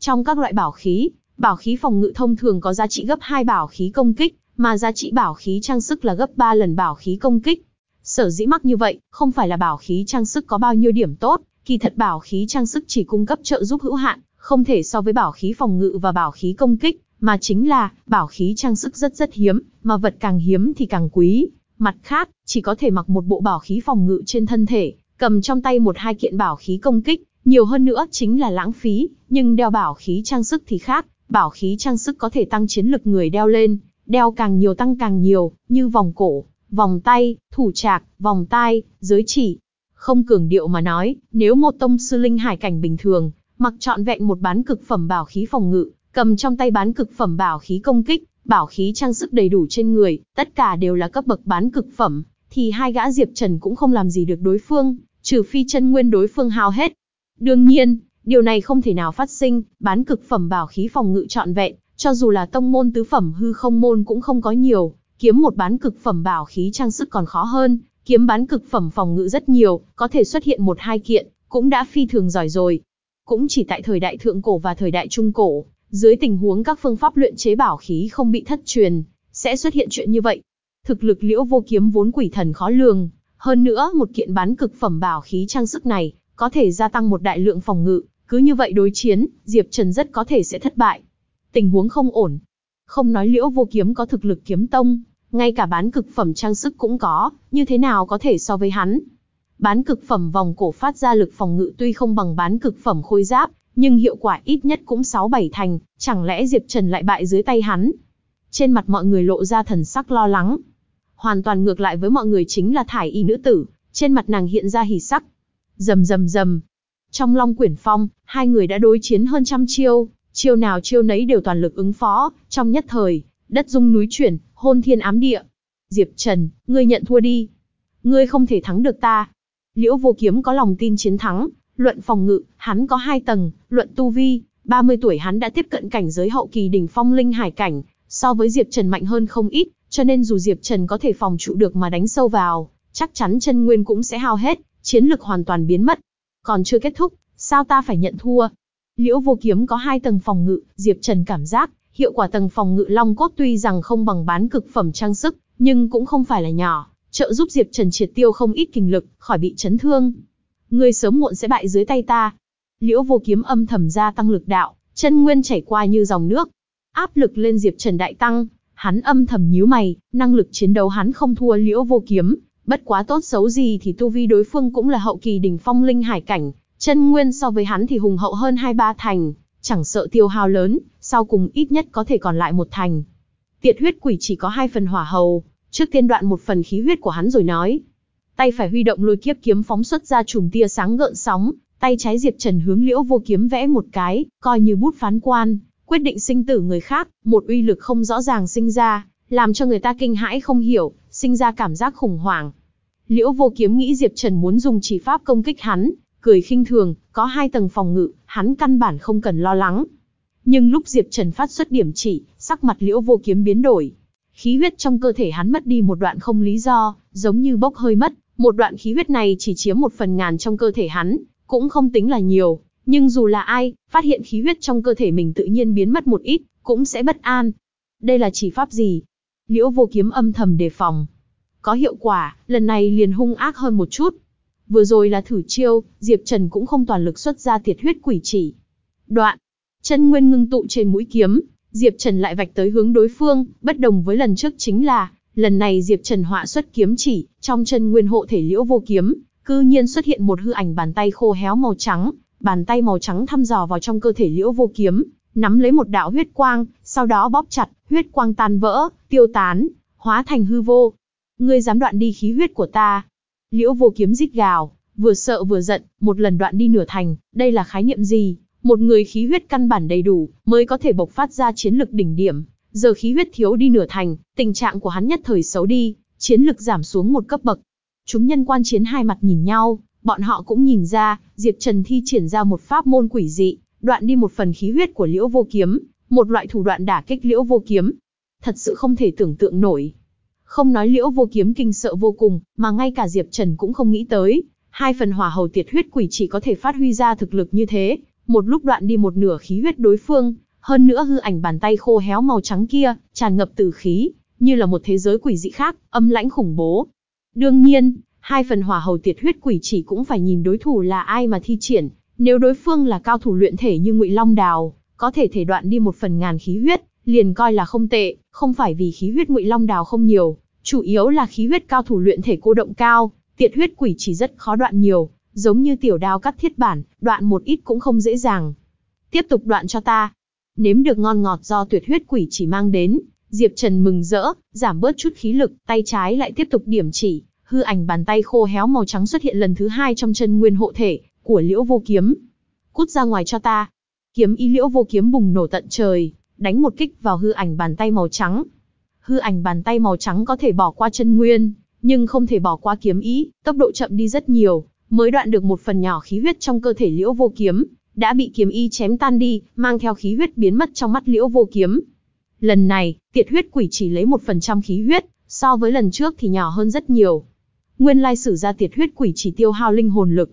Trong các loại bảo khí, bảo khí phòng ngự thông thường có giá trị gấp 2 bảo khí công kích, mà giá trị bảo khí trang sức là gấp 3 lần bảo khí công kích. Sở dĩ mắc như vậy, không phải là bảo khí trang sức có bao nhiêu điểm tốt, kỳ thật bảo khí trang sức chỉ cung cấp trợ giúp hữu hạn, không thể so với bảo khí phòng ngự và bảo khí công kích, mà chính là, bảo khí trang sức rất rất hiếm, mà vật càng hiếm thì càng quý. Mặt khác, chỉ có thể mặc một bộ bảo khí phòng ngự trên thân thể, cầm trong tay một hai kiện bảo khí công kích, nhiều hơn nữa chính là lãng phí, nhưng đeo bảo khí trang sức thì khác, bảo khí trang sức có thể tăng chiến lực người đeo lên, đeo càng nhiều tăng càng nhiều, như vòng cổ, vòng tay, thủ trạc, vòng tai, giới chỉ. Không cường điệu mà nói, nếu một tông sư linh hải cảnh bình thường, mặc trọn vẹn một bán cực phẩm bảo khí phòng ngự, cầm trong tay bán cực phẩm bảo khí công kích, bảo khí trang sức đầy đủ trên người, tất cả đều là cấp bậc bán cực phẩm, thì hai gã Diệp Trần cũng không làm gì được đối phương, trừ phi chân nguyên đối phương hao hết. Đương nhiên, điều này không thể nào phát sinh, bán cực phẩm bảo khí phòng ngự trọn vẹn, cho dù là tông môn tứ phẩm hư không môn cũng không có nhiều, kiếm một bán cực phẩm bảo khí trang sức còn khó hơn, kiếm bán cực phẩm phòng ngự rất nhiều, có thể xuất hiện một hai kiện, cũng đã phi thường giỏi rồi. Cũng chỉ tại thời đại thượng cổ và thời đại trung cổ, dưới tình huống các phương pháp luyện chế bảo khí không bị thất truyền, sẽ xuất hiện chuyện như vậy. Thực lực liễu vô kiếm vốn quỷ thần khó lường, hơn nữa một kiện bán cực phẩm bảo khí trang sức này, có thể gia tăng một đại lượng phòng ngự, cứ như vậy đối chiến, Diệp Trần rất có thể sẽ thất bại. Tình huống không ổn. Không nói liễu vô kiếm có thực lực kiếm tông, ngay cả bán cực phẩm trang sức cũng có, như thế nào có thể so với hắn. Bán cực phẩm vòng cổ phát ra lực phòng ngự tuy không bằng bán cực phẩm khôi giáp, nhưng hiệu quả ít nhất cũng 6-7 thành, chẳng lẽ Diệp Trần lại bại dưới tay hắn? Trên mặt mọi người lộ ra thần sắc lo lắng. Hoàn toàn ngược lại với mọi người chính là thải y nữ tử, trên mặt nàng hiện ra hỉ sắc. Rầm rầm rầm. Trong Long Quyển Phong, hai người đã đối chiến hơn trăm chiêu, chiêu nào chiêu nấy đều toàn lực ứng phó, trong nhất thời, đất rung núi chuyển, hôn thiên ám địa. Diệp Trần, ngươi nhận thua đi. Ngươi không thể thắng được ta. Liễu vô kiếm có lòng tin chiến thắng, luận phòng ngự, hắn có hai tầng, luận tu vi, 30 tuổi hắn đã tiếp cận cảnh giới hậu kỳ đỉnh phong linh hải cảnh, so với Diệp Trần mạnh hơn không ít, cho nên dù Diệp Trần có thể phòng trụ được mà đánh sâu vào, chắc chắn chân nguyên cũng sẽ hao hết, chiến lực hoàn toàn biến mất. Còn chưa kết thúc, sao ta phải nhận thua? Liễu vô kiếm có hai tầng phòng ngự, Diệp Trần cảm giác, hiệu quả tầng phòng ngự long cốt tuy rằng không bằng bán cực phẩm trang sức, nhưng cũng không phải là nhỏ, trợ giúp Diệp Trần triệt tiêu không ít kinh lực, khỏi bị chấn thương. Ngươi sớm muộn sẽ bại dưới tay ta. Liễu vô kiếm âm thầm gia tăng lực đạo, chân nguyên chảy qua như dòng nước. Áp lực lên Diệp Trần đại tăng, Hắn âm thầm nhíu mày, năng lực chiến đấu hắn không thua liễu vô kiếm, bất quá tốt xấu gì thì tu vi đối phương cũng là hậu kỳ đỉnh phong linh hải cảnh, chân nguyên so với hắn thì hùng hậu hơn hai ba thành, chẳng sợ tiêu hao lớn, sau cùng ít nhất có thể còn lại một thành. Tiệt huyết quỷ chỉ có hai phần hỏa hầu, trước tiên đoạn một phần khí huyết của hắn rồi nói. Tay phải huy động lôi kiếp kiếm phóng xuất ra chùm tia sáng gợn sóng, tay trái Diệp Trần hướng liễu vô kiếm vẽ một cái, coi như bút phán quan, quyết định sinh tử người khác, một uy lực không rõ ràng sinh ra, làm cho người ta kinh hãi không hiểu, sinh ra cảm giác khủng hoảng. Liễu vô kiếm nghĩ Diệp Trần muốn dùng chỉ pháp công kích hắn, cười khinh thường, có hai tầng phòng ngự, hắn căn bản không cần lo lắng. Nhưng lúc Diệp Trần phát xuất điểm chỉ, sắc mặt liễu vô kiếm biến đổi. Khí huyết trong cơ thể hắn mất đi một đoạn không lý do, giống như bốc hơi mất, một đoạn khí huyết này chỉ chiếm một phần ngàn trong cơ thể hắn, cũng không tính là nhiều, nhưng dù là ai, phát hiện khí huyết trong cơ thể mình tự nhiên biến mất một ít, cũng sẽ bất an. Đây là chỉ pháp gì? Liễu vô kiếm âm thầm đề phòng. Có hiệu quả, lần này liền hung ác hơn một chút. Vừa rồi là thử chiêu, Diệp Trần cũng không toàn lực xuất ra tiệt huyết quỷ chỉ. Đoạn, chân nguyên ngưng tụ trên mũi kiếm, Diệp Trần lại vạch tới hướng đối phương, bất đồng với lần trước chính là, lần này Diệp Trần họa xuất kiếm chỉ, trong chân nguyên hộ thể liễu vô kiếm, cư nhiên xuất hiện một hư ảnh bàn tay khô héo màu trắng, bàn tay màu trắng thăm dò vào trong cơ thể liễu vô kiếm, nắm lấy một đạo huyết quang, sau đó bóp chặt, huyết quang tan vỡ, tiêu tán, hóa thành hư vô. Ngươi dám đoạn đi khí huyết của ta? Liễu vô kiếm rít gào, vừa sợ vừa giận, một lần đoạn đi nửa thành, đây là khái niệm gì? Một người khí huyết căn bản đầy đủ, mới có thể bộc phát ra chiến lực đỉnh điểm. Giờ khí huyết thiếu đi nửa thành, tình trạng của hắn nhất thời xấu đi, chiến lực giảm xuống một cấp bậc. Chúng nhân quan chiến hai mặt nhìn nhau, bọn họ cũng nhìn ra, Diệp Trần thi triển ra một pháp môn quỷ dị, đoạn đi một phần khí huyết của Liễu Vô Kiếm, một loại thủ đoạn đả kích Liễu Vô Kiếm. Thật sự không thể tưởng tượng nổi. Không nói Liễu Vô Kiếm kinh sợ vô cùng, mà ngay cả Diệp Trần cũng không nghĩ tới, hai phần hỏa hầu tiệt huyết quỷ chỉ có thể phát huy ra thực lực như thế, một lúc đoạn đi một nửa khí huyết đối phương, hơn nữa hư ảnh bàn tay khô héo màu trắng kia, tràn ngập tử khí, như là một thế giới quỷ dị khác, âm lãnh khủng bố. Đương nhiên, hai phần hỏa hầu tiệt huyết quỷ chỉ cũng phải nhìn đối thủ là ai mà thi triển, nếu đối phương là cao thủ luyện thể như Ngụy Long Đào, có thể thể đoạn đi một phần ngàn khí huyết, liền coi là không tệ, không phải vì khí huyết Ngụy Long Đào không nhiều, chủ yếu là khí huyết cao thủ luyện thể cô động cao, tiệt huyết quỷ chỉ rất khó đoạn nhiều, giống như tiểu đao cắt thiết bản, đoạn một ít cũng không dễ dàng. Tiếp tục đoạn cho ta. Nếm được ngon ngọt do tuyệt huyết quỷ chỉ mang đến, Diệp Trần mừng rỡ, giảm bớt chút khí lực, tay trái lại tiếp tục điểm chỉ, hư ảnh bàn tay khô héo màu trắng xuất hiện lần thứ hai trong chân nguyên hộ thể của Liễu Vô Kiếm. Cút ra ngoài cho ta. Kiếm y Liễu Vô Kiếm bùng nổ tận trời, đánh một kích vào hư ảnh bàn tay màu trắng. Hư ảnh bàn tay màu trắng có thể bỏ qua chân nguyên, nhưng không thể bỏ qua kiếm ý, tốc độ chậm đi rất nhiều, mới đoạn được một phần nhỏ khí huyết trong cơ thể Liễu Vô Kiếm, đã bị kiếm y chém tan đi, mang theo khí huyết biến mất trong mắt Liễu Vô Kiếm. Lần này, tiệt huyết quỷ chỉ lấy một phần trăm khí huyết, so với lần trước thì nhỏ hơn rất nhiều. Nguyên lai sử ra tiệt huyết quỷ chỉ tiêu hao linh hồn lực.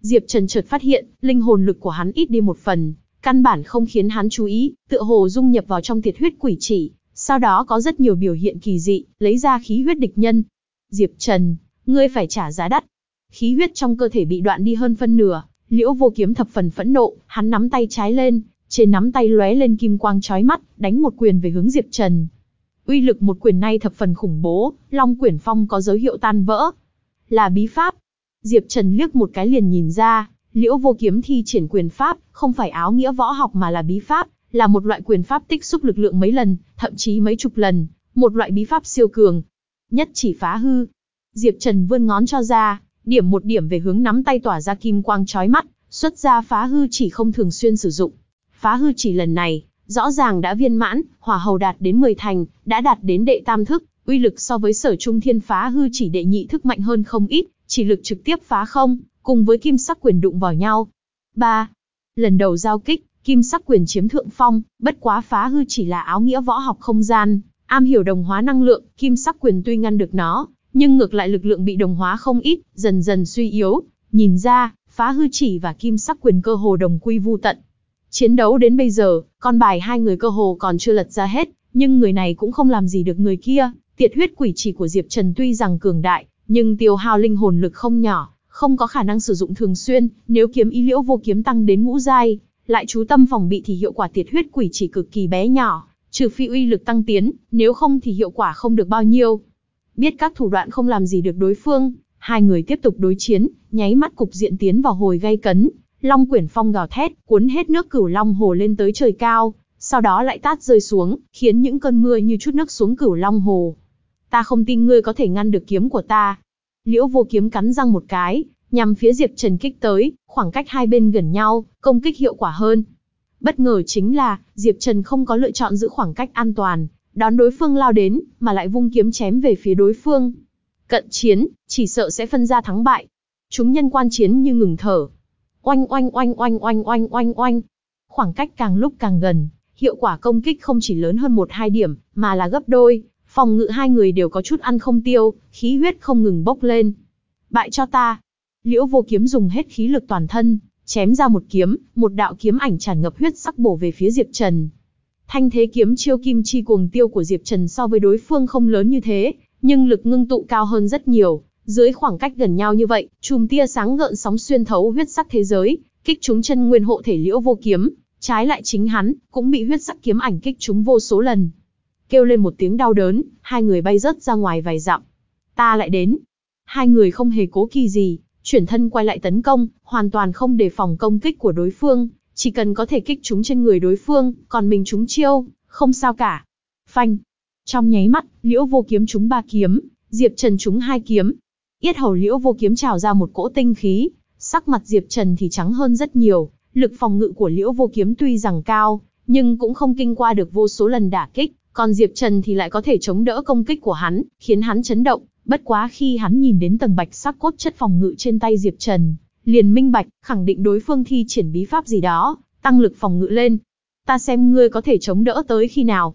Diệp Trần chợt phát hiện, linh hồn lực của hắn ít đi một phần, căn bản không khiến hắn chú ý, tựa hồ dung nhập vào trong tiệt huyết quỷ chỉ, sau đó có rất nhiều biểu hiện kỳ dị, lấy ra khí huyết địch nhân. Diệp Trần, ngươi phải trả giá đắt. Khí huyết trong cơ thể bị đoạn đi hơn phân nửa, Liễu Vô Kiếm thập phần phẫn nộ, hắn nắm tay trái lên, trên nắm tay lóe lên kim quang chói mắt, đánh một quyền về hướng Diệp Trần. Uy lực một quyền này thập phần khủng bố, Long Quyển Phong có dấu hiệu tan vỡ, là bí pháp. Diệp Trần liếc một cái liền nhìn ra, liễu vô kiếm thi triển quyền pháp, không phải áo nghĩa võ học mà là bí pháp, là một loại quyền pháp tích xúc lực lượng mấy lần, thậm chí mấy chục lần, một loại bí pháp siêu cường. Nhất chỉ phá hư. Diệp Trần vươn ngón cho ra, điểm một điểm về hướng nắm tay tỏa ra kim quang chói mắt, xuất ra phá hư chỉ không thường xuyên sử dụng. Phá hư chỉ lần này, rõ ràng đã viên mãn, hỏa hầu đạt đến 10 thành, đã đạt đến đệ tam thức, uy lực so với sở trung thiên phá hư chỉ đệ nhị thức mạnh hơn không ít, chỉ lực trực tiếp phá không, cùng với kim sắc quyền đụng vào nhau. 3. Lần đầu giao kích, kim sắc quyền chiếm thượng phong, bất quá phá hư chỉ là áo nghĩa võ học không gian, am hiểu đồng hóa năng lượng, kim sắc quyền tuy ngăn được nó, nhưng ngược lại lực lượng bị đồng hóa không ít, dần dần suy yếu, nhìn ra, phá hư chỉ và kim sắc quyền cơ hồ đồng quy vu tận. Chiến đấu đến bây giờ, con bài hai người cơ hồ còn chưa lật ra hết, nhưng người này cũng không làm gì được người kia, Tiệt huyết quỷ chỉ của Diệp Trần tuy rằng cường đại, nhưng tiêu hao linh hồn lực không nhỏ, không có khả năng sử dụng thường xuyên, nếu kiếm ý liễu vô kiếm tăng đến ngũ giai, lại chú tâm phòng bị thì hiệu quả tiệt huyết quỷ chỉ cực kỳ bé nhỏ, trừ phi uy lực tăng tiến, nếu không thì hiệu quả không được bao nhiêu. Biết các thủ đoạn không làm gì được đối phương, hai người tiếp tục đối chiến, nháy mắt cục diện tiến vào hồi gây cấn, Long quyển phong gào thét, cuốn hết nước cửu long hồ lên tới trời cao, sau đó lại tát rơi xuống, khiến những cơn mưa như chút nước xuống cửu long hồ. Ta không tin ngươi có thể ngăn được kiếm của ta. Liễu vô kiếm cắn răng một cái, nhằm phía Diệp Trần kích tới, khoảng cách hai bên gần nhau, công kích hiệu quả hơn. Bất ngờ chính là, Diệp Trần không có lựa chọn giữ khoảng cách an toàn, đón đối phương lao đến, mà lại vung kiếm chém về phía đối phương. Cận chiến, chỉ sợ sẽ phân ra thắng bại. Chúng nhân quan chiến như ngừng thở. Oanh oanh oanh oanh oanh oanh oanh oanh. Khoảng cách càng lúc càng gần, hiệu quả công kích không chỉ lớn hơn một hai điểm, mà là gấp đôi. Phòng ngự hai người đều có chút ăn không tiêu, khí huyết không ngừng bốc lên. Bại cho ta. Liễu vô kiếm dùng hết khí lực toàn thân, chém ra một kiếm, một đạo kiếm ảnh tràn ngập huyết sắc bổ về phía Diệp Trần. Thanh thế kiếm chiêu kim chi cuồng tiêu của Diệp Trần so với đối phương không lớn như thế, nhưng lực ngưng tụ cao hơn rất nhiều. Dưới khoảng cách gần nhau như vậy, chùm tia sáng gợn sóng xuyên thấu huyết sắc thế giới, kích trúng chân nguyên hộ thể liễu vô kiếm, trái lại chính hắn, cũng bị huyết sắc kiếm ảnh kích trúng vô số lần. Kêu lên một tiếng đau đớn, hai người bay rớt ra ngoài vài dặm. Ta lại đến. Hai người không hề cố kỳ gì, chuyển thân quay lại tấn công, hoàn toàn không đề phòng công kích của đối phương, chỉ cần có thể kích chúng trên người đối phương, còn mình chúng chiêu, không sao cả. Phanh. Trong nháy mắt, Liễu Vô Kiếm trúng ba kiếm, Diệp Trần trúng hai kiếm. Yết hầu Liễu Vô Kiếm trào ra một cỗ tinh khí, sắc mặt Diệp Trần thì trắng hơn rất nhiều, lực phòng ngự của Liễu Vô Kiếm tuy rằng cao, nhưng cũng không kinh qua được vô số lần đả kích, còn Diệp Trần thì lại có thể chống đỡ công kích của hắn, khiến hắn chấn động, bất quá khi hắn nhìn đến tầng bạch sắc cốt chất phòng ngự trên tay Diệp Trần, liền minh bạch, khẳng định đối phương thi triển bí pháp gì đó, tăng lực phòng ngự lên. Ta xem ngươi có thể chống đỡ tới khi nào.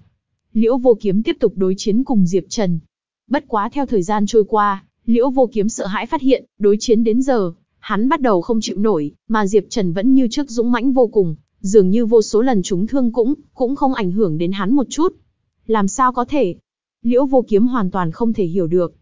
Liễu vô kiếm tiếp tục đối chiến cùng Diệp Trần. Bất quá theo thời gian trôi qua, Liễu vô kiếm sợ hãi phát hiện, đối chiến đến giờ, hắn bắt đầu không chịu nổi, mà Diệp Trần vẫn như trước dũng mãnh vô cùng, dường như vô số lần chúng thương cũng, cũng không ảnh hưởng đến hắn một chút. Làm sao có thể? Liễu vô kiếm hoàn toàn không thể hiểu được.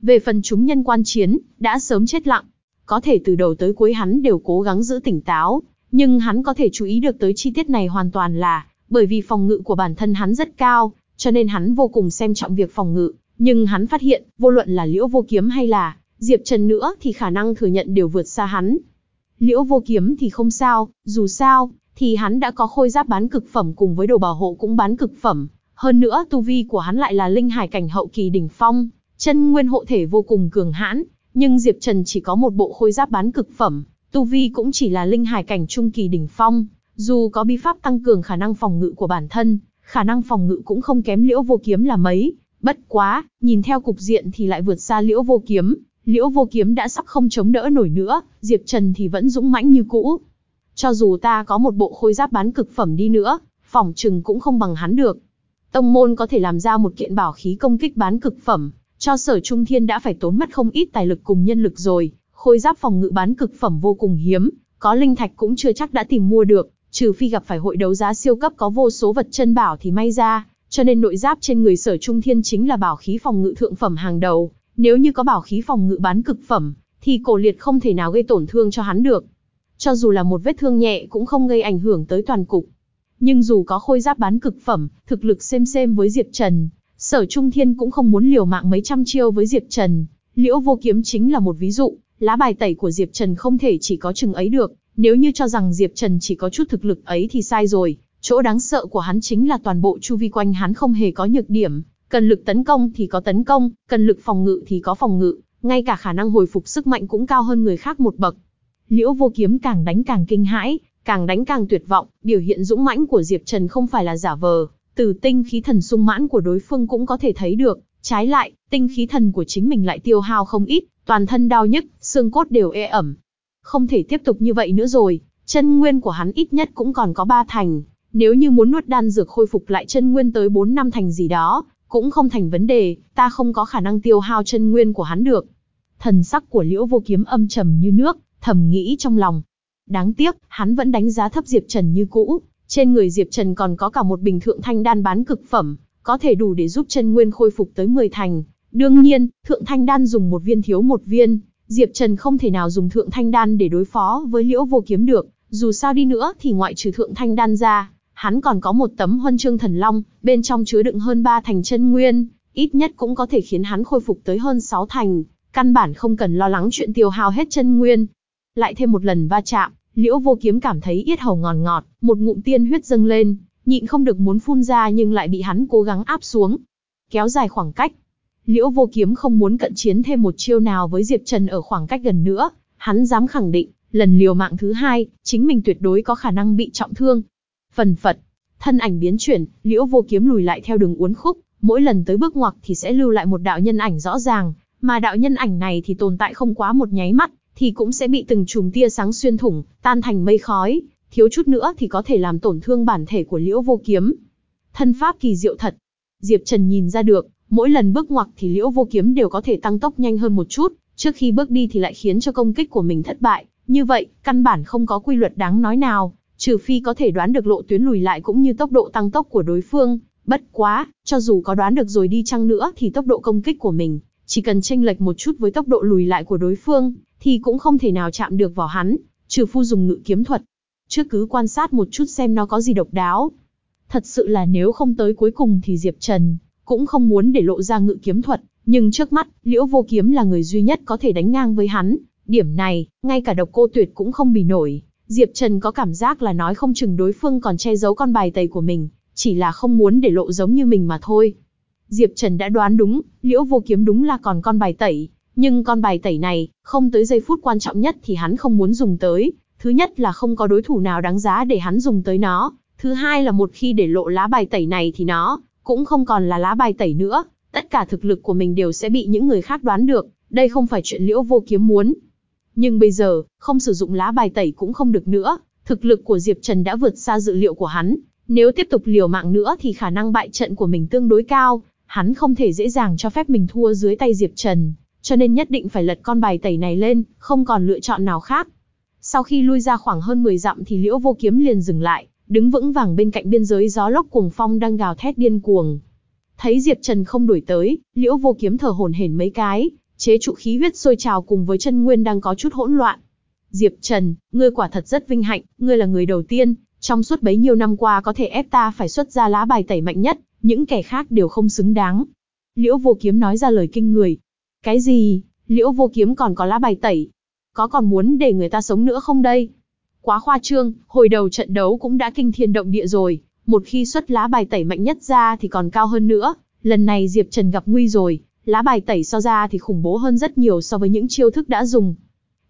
Về phần chúng nhân quan chiến, đã sớm chết lặng. Có thể từ đầu tới cuối hắn đều cố gắng giữ tỉnh táo, nhưng hắn có thể chú ý được tới chi tiết này hoàn toàn là, bởi vì phòng ngự của bản thân hắn rất cao, cho nên hắn vô cùng xem trọng việc phòng ngự, nhưng hắn phát hiện, vô luận là Liễu Vô Kiếm hay là Diệp Trần nữa thì khả năng thừa nhận đều vượt xa hắn. Liễu Vô Kiếm thì không sao, dù sao, thì hắn đã có khôi giáp bán cực phẩm cùng với đồ bảo hộ cũng bán cực phẩm, hơn nữa tu vi của hắn lại là linh hải cảnh hậu kỳ đỉnh phong, chân nguyên hộ thể vô cùng cường hãn, nhưng Diệp Trần chỉ có một bộ khôi giáp bán cực phẩm, tu vi cũng chỉ là linh hải cảnh trung kỳ đỉnh phong, dù có bí pháp tăng cường khả năng phòng ngự của bản thân, khả năng phòng ngự cũng không kém Liễu Vô Kiếm là mấy, bất quá, nhìn theo cục diện thì lại vượt xa Liễu Vô Kiếm, Liễu Vô Kiếm đã sắp không chống đỡ nổi nữa, Diệp Trần thì vẫn dũng mãnh như cũ. Cho dù ta có một bộ khôi giáp bán cực phẩm đi nữa, phòng trừng cũng không bằng hắn được. Tông môn có thể làm ra một kiện bảo khí công kích bán cực phẩm, cho sở trung thiên đã phải tốn mất không ít tài lực cùng nhân lực rồi, khôi giáp phòng ngự bán cực phẩm vô cùng hiếm, có linh thạch cũng chưa chắc đã tìm mua được, trừ phi gặp phải hội đấu giá siêu cấp có vô số vật chân bảo thì may ra, cho nên nội giáp trên người sở trung thiên chính là bảo khí phòng ngự thượng phẩm hàng đầu, nếu như có bảo khí phòng ngự bán cực phẩm, thì cổ liệt không thể nào gây tổn thương cho hắn được. Cho dù là một vết thương nhẹ cũng không gây ảnh hưởng tới toàn cục. Nhưng dù có khôi giáp bán cực phẩm, thực lực xem xem với Diệp Trần, Sở Trung Thiên cũng không muốn liều mạng mấy trăm chiêu với Diệp Trần. Liễu Vô Kiếm chính là một ví dụ, lá bài tẩy của Diệp Trần không thể chỉ có chừng ấy được, nếu như cho rằng Diệp Trần chỉ có chút thực lực ấy thì sai rồi, chỗ đáng sợ của hắn chính là toàn bộ chu vi quanh hắn không hề có nhược điểm, cần lực tấn công thì có tấn công, cần lực phòng ngự thì có phòng ngự, ngay cả khả năng hồi phục sức mạnh cũng cao hơn người khác một bậc. Liễu Vô Kiếm càng đánh càng kinh hãi, càng đánh càng tuyệt vọng, biểu hiện dũng mãnh của Diệp Trần không phải là giả vờ, từ tinh khí thần sung mãn của đối phương cũng có thể thấy được, trái lại, tinh khí thần của chính mình lại tiêu hao không ít, toàn thân đau nhức, xương cốt đều ê ẩm. Không thể tiếp tục như vậy nữa rồi, chân nguyên của hắn ít nhất cũng còn có ba thành, nếu như muốn nuốt đan dược khôi phục lại chân nguyên tới 4 năm thành gì đó, cũng không thành vấn đề, ta không có khả năng tiêu hao chân nguyên của hắn được. Thần sắc của Liễu Vô Kiếm âm trầm như nước, thầm nghĩ trong lòng. Đáng tiếc, hắn vẫn đánh giá thấp Diệp Trần như cũ, trên người Diệp Trần còn có cả một bình thượng thanh đan bán cực phẩm, có thể đủ để giúp chân nguyên khôi phục tới 10 thành. Đương nhiên, thượng thanh đan dùng một viên thiếu một viên, Diệp Trần không thể nào dùng thượng thanh đan để đối phó với Liễu Vô Kiếm được, dù sao đi nữa thì ngoại trừ thượng thanh đan ra, hắn còn có một tấm huân chương thần long, bên trong chứa đựng hơn ba thành chân nguyên, ít nhất cũng có thể khiến hắn khôi phục tới hơn sáu thành, căn bản không cần lo lắng chuyện tiêu hao hết chân nguyên. Lại thêm một lần va chạm, Liễu Vô Kiếm cảm thấy yết hầu ngọt ngọt, một ngụm tiên huyết dâng lên, nhịn không được muốn phun ra nhưng lại bị hắn cố gắng áp xuống. Kéo dài khoảng cách. Liễu Vô Kiếm không muốn cận chiến thêm một chiêu nào với Diệp Trần ở khoảng cách gần nữa, hắn dám khẳng định, lần liều mạng thứ hai, chính mình tuyệt đối có khả năng bị trọng thương. Phần phật, thân ảnh biến chuyển, Liễu Vô Kiếm lùi lại theo đường uốn khúc, mỗi lần tới bước ngoặc thì sẽ lưu lại một đạo nhân ảnh rõ ràng, mà đạo nhân ảnh này thì tồn tại không quá một nháy mắt, thì cũng sẽ bị từng chùm tia sáng xuyên thủng, tan thành mây khói, thiếu chút nữa thì có thể làm tổn thương bản thể của Liễu Vô Kiếm. Thân pháp kỳ diệu thật. Diệp Trần nhìn ra được, mỗi lần bước ngoặc thì Liễu Vô Kiếm đều có thể tăng tốc nhanh hơn một chút, trước khi bước đi thì lại khiến cho công kích của mình thất bại, như vậy, căn bản không có quy luật đáng nói nào, trừ phi có thể đoán được lộ tuyến lùi lại cũng như tốc độ tăng tốc của đối phương, bất quá, cho dù có đoán được rồi đi chăng nữa thì tốc độ công kích của mình, chỉ cần chênh lệch một chút với tốc độ lùi lại của đối phương, thì cũng không thể nào chạm được vào hắn, trừ phu dùng ngự kiếm thuật. Trước cứ quan sát một chút xem nó có gì độc đáo. Thật sự là nếu không tới cuối cùng thì Diệp Trần cũng không muốn để lộ ra ngự kiếm thuật, nhưng trước mắt, Liễu Vô Kiếm là người duy nhất có thể đánh ngang với hắn. Điểm này, ngay cả độc cô tuyệt cũng không bì nổi. Diệp Trần có cảm giác là nói không chừng đối phương còn che giấu con bài tẩy của mình, chỉ là không muốn để lộ giống như mình mà thôi. Diệp Trần đã đoán đúng, Liễu Vô Kiếm đúng là còn con bài tẩy, nhưng con bài tẩy này, không tới giây phút quan trọng nhất thì hắn không muốn dùng tới. Thứ nhất là không có đối thủ nào đáng giá để hắn dùng tới nó. Thứ hai là một khi để lộ lá bài tẩy này thì nó cũng không còn là lá bài tẩy nữa. Tất cả thực lực của mình đều sẽ bị những người khác đoán được. Đây không phải chuyện liễu vô kiếm muốn. Nhưng bây giờ, không sử dụng lá bài tẩy cũng không được nữa. Thực lực của Diệp Trần đã vượt xa dự liệu của hắn. Nếu tiếp tục liều mạng nữa thì khả năng bại trận của mình tương đối cao. Hắn không thể dễ dàng cho phép mình thua dưới tay Diệp Trần cho nên nhất định phải lật con bài tẩy này lên, không còn lựa chọn nào khác. Sau khi lui ra khoảng hơn 10 dặm thì Liễu Vô Kiếm liền dừng lại, đứng vững vàng bên cạnh biên giới gió lốc cuồng phong đang gào thét điên cuồng. Thấy Diệp Trần không đuổi tới, Liễu Vô Kiếm thở hổn hển mấy cái, chế trụ khí huyết sôi trào cùng với chân nguyên đang có chút hỗn loạn. Diệp Trần, ngươi quả thật rất vinh hạnh, ngươi là người đầu tiên, trong suốt bấy nhiêu năm qua có thể ép ta phải xuất ra lá bài tẩy mạnh nhất, những kẻ khác đều không xứng đáng. Liễu Vô Kiếm nói ra lời kinh người, cái gì? Liễu vô kiếm còn có lá bài tẩy? Có còn muốn để người ta sống nữa không đây? Quá khoa trương, hồi đầu trận đấu cũng đã kinh thiên động địa rồi. Một khi xuất lá bài tẩy mạnh nhất ra thì còn cao hơn nữa. Lần này Diệp Trần gặp nguy rồi, lá bài tẩy so ra thì khủng bố hơn rất nhiều so với những chiêu thức đã dùng.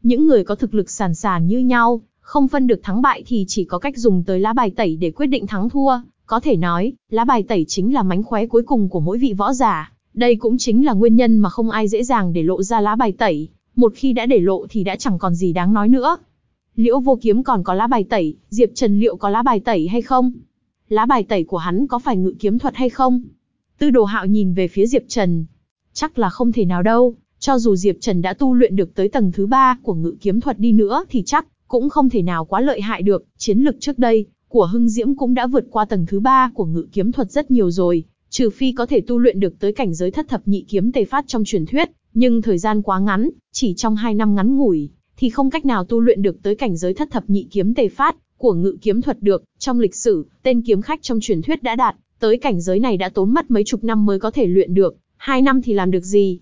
Những người có thực lực sàn sàn như nhau, không phân được thắng bại thì chỉ có cách dùng tới lá bài tẩy để quyết định thắng thua. Có thể nói, lá bài tẩy chính là mánh khóe cuối cùng của mỗi vị võ giả. Đây cũng chính là nguyên nhân mà không ai dễ dàng để lộ ra lá bài tẩy, một khi đã để lộ thì đã chẳng còn gì đáng nói nữa. Liễu vô kiếm còn có lá bài tẩy, Diệp Trần liệu có lá bài tẩy hay không? Lá bài tẩy của hắn có phải ngự kiếm thuật hay không? Tư đồ hạo nhìn về phía Diệp Trần. Chắc là không thể nào đâu, cho dù Diệp Trần đã tu luyện được tới tầng thứ ba của ngự kiếm thuật đi nữa thì chắc cũng không thể nào quá lợi hại được. Chiến lực trước đây của Hưng Diễm cũng đã vượt qua tầng thứ ba của ngự kiếm thuật rất nhiều rồi, Trừ phi có thể tu luyện được tới cảnh giới thất thập nhị kiếm tề phát trong truyền thuyết, nhưng thời gian quá ngắn, chỉ trong 2 năm ngắn ngủi, thì không cách nào tu luyện được tới cảnh giới thất thập nhị kiếm tề phát của ngự kiếm thuật được. Trong lịch sử, tên kiếm khách trong truyền thuyết đã đạt tới cảnh giới này đã tốn mất mấy chục năm mới có thể luyện được, 2 năm thì làm được gì?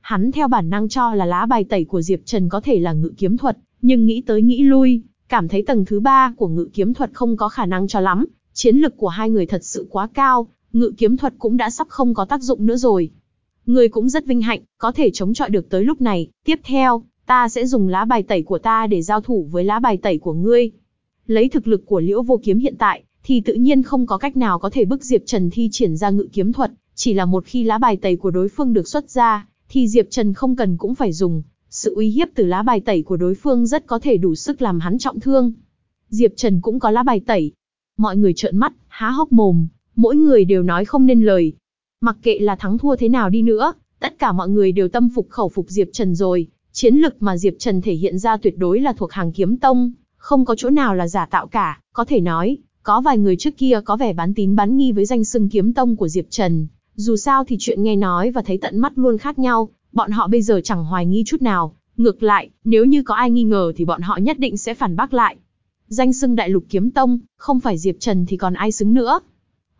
Hắn theo bản năng cho là lá bài tẩy của Diệp Trần có thể là ngự kiếm thuật, nhưng nghĩ tới nghĩ lui, cảm thấy tầng thứ ba của ngự kiếm thuật không có khả năng cho lắm, chiến lực của hai người thật sự quá cao, ngự kiếm thuật cũng đã sắp không có tác dụng nữa rồi. Ngươi cũng rất vinh hạnh, có thể chống chọi được tới lúc này, tiếp theo, ta sẽ dùng lá bài tẩy của ta để giao thủ với lá bài tẩy của ngươi. Lấy thực lực của liễu vô kiếm hiện tại, thì tự nhiên không có cách nào có thể bức Diệp Trần thi triển ra ngự kiếm thuật, chỉ là một khi lá bài tẩy của đối phương được xuất ra, thì Diệp Trần không cần cũng phải dùng. Sự uy hiếp từ lá bài tẩy của đối phương rất có thể đủ sức làm hắn trọng thương. Diệp Trần cũng có lá bài tẩy. Mọi người trợn mắt, há hốc mồm, mỗi người đều nói không nên lời. Mặc kệ là thắng thua thế nào đi nữa, tất cả mọi người đều tâm phục khẩu phục Diệp Trần rồi, chiến lực mà Diệp Trần thể hiện ra tuyệt đối là thuộc hàng kiếm tông, không có chỗ nào là giả tạo cả, có thể nói, có vài người trước kia có vẻ bán tín bán nghi với danh xưng kiếm tông của Diệp Trần, dù sao thì chuyện nghe nói và thấy tận mắt luôn khác nhau, bọn họ bây giờ chẳng hoài nghi chút nào, ngược lại, nếu như có ai nghi ngờ thì bọn họ nhất định sẽ phản bác lại. Danh xưng đại lục kiếm tông, không phải Diệp Trần thì còn ai xứng nữa.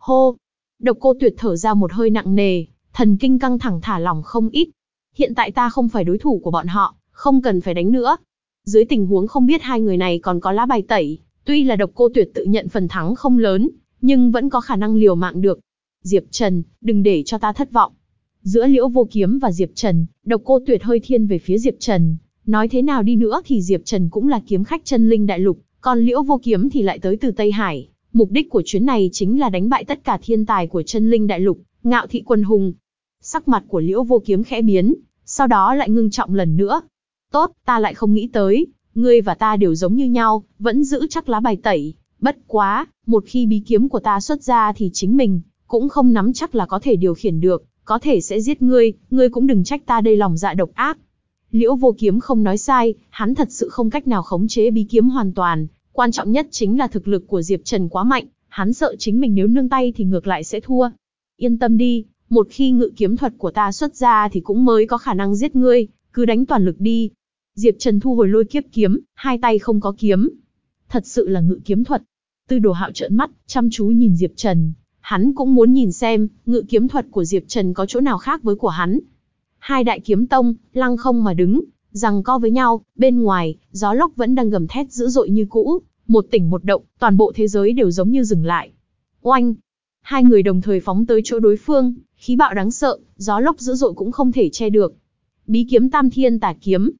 Hô! Độc cô tuyệt thở ra một hơi nặng nề, thần kinh căng thẳng thả lỏng không ít. Hiện tại ta không phải đối thủ của bọn họ, không cần phải đánh nữa. Dưới tình huống không biết hai người này còn có lá bài tẩy, tuy là độc cô tuyệt tự nhận phần thắng không lớn, nhưng vẫn có khả năng liều mạng được. Diệp Trần, đừng để cho ta thất vọng. Giữa Liễu Vô Kiếm và Diệp Trần, độc cô tuyệt hơi thiên về phía Diệp Trần. Nói thế nào đi nữa thì Diệp Trần cũng là kiếm khách chân linh đại lục, còn Liễu Vô Kiếm thì lại tới từ Tây Hải. Mục đích của chuyến này chính là đánh bại tất cả thiên tài của chân linh đại lục, ngạo thị quân hùng. Sắc mặt của Liễu Vô Kiếm khẽ biến, sau đó lại ngưng trọng lần nữa. Tốt, ta lại không nghĩ tới, ngươi và ta đều giống như nhau, vẫn giữ chắc lá bài tẩy. Bất quá, một khi bí kiếm của ta xuất ra thì chính mình, cũng không nắm chắc là có thể điều khiển được, có thể sẽ giết ngươi, ngươi cũng đừng trách ta đây lòng dạ độc ác. Liễu vô kiếm không nói sai, hắn thật sự không cách nào khống chế bí kiếm hoàn toàn, quan trọng nhất chính là thực lực của Diệp Trần quá mạnh, hắn sợ chính mình nếu nương tay thì ngược lại sẽ thua. Yên tâm đi, một khi ngự kiếm thuật của ta xuất ra thì cũng mới có khả năng giết ngươi, cứ đánh toàn lực đi. Diệp Trần thu hồi lôi kiếp kiếm, hai tay không có kiếm. Thật sự là ngự kiếm thuật. Tư đồ hạo trợn mắt, chăm chú nhìn Diệp Trần. Hắn cũng muốn nhìn xem, ngự kiếm thuật của Diệp Trần có chỗ nào khác với của hắn. Hai đại kiếm tông, lăng không mà đứng, rằng co với nhau, bên ngoài, gió lốc vẫn đang gầm thét dữ dội như cũ, một tỉnh một động, toàn bộ thế giới đều giống như dừng lại. Oanh! Hai người đồng thời phóng tới chỗ đối phương, khí bạo đáng sợ, gió lốc dữ dội cũng không thể che được. Bí kiếm tam thiên tả kiếm,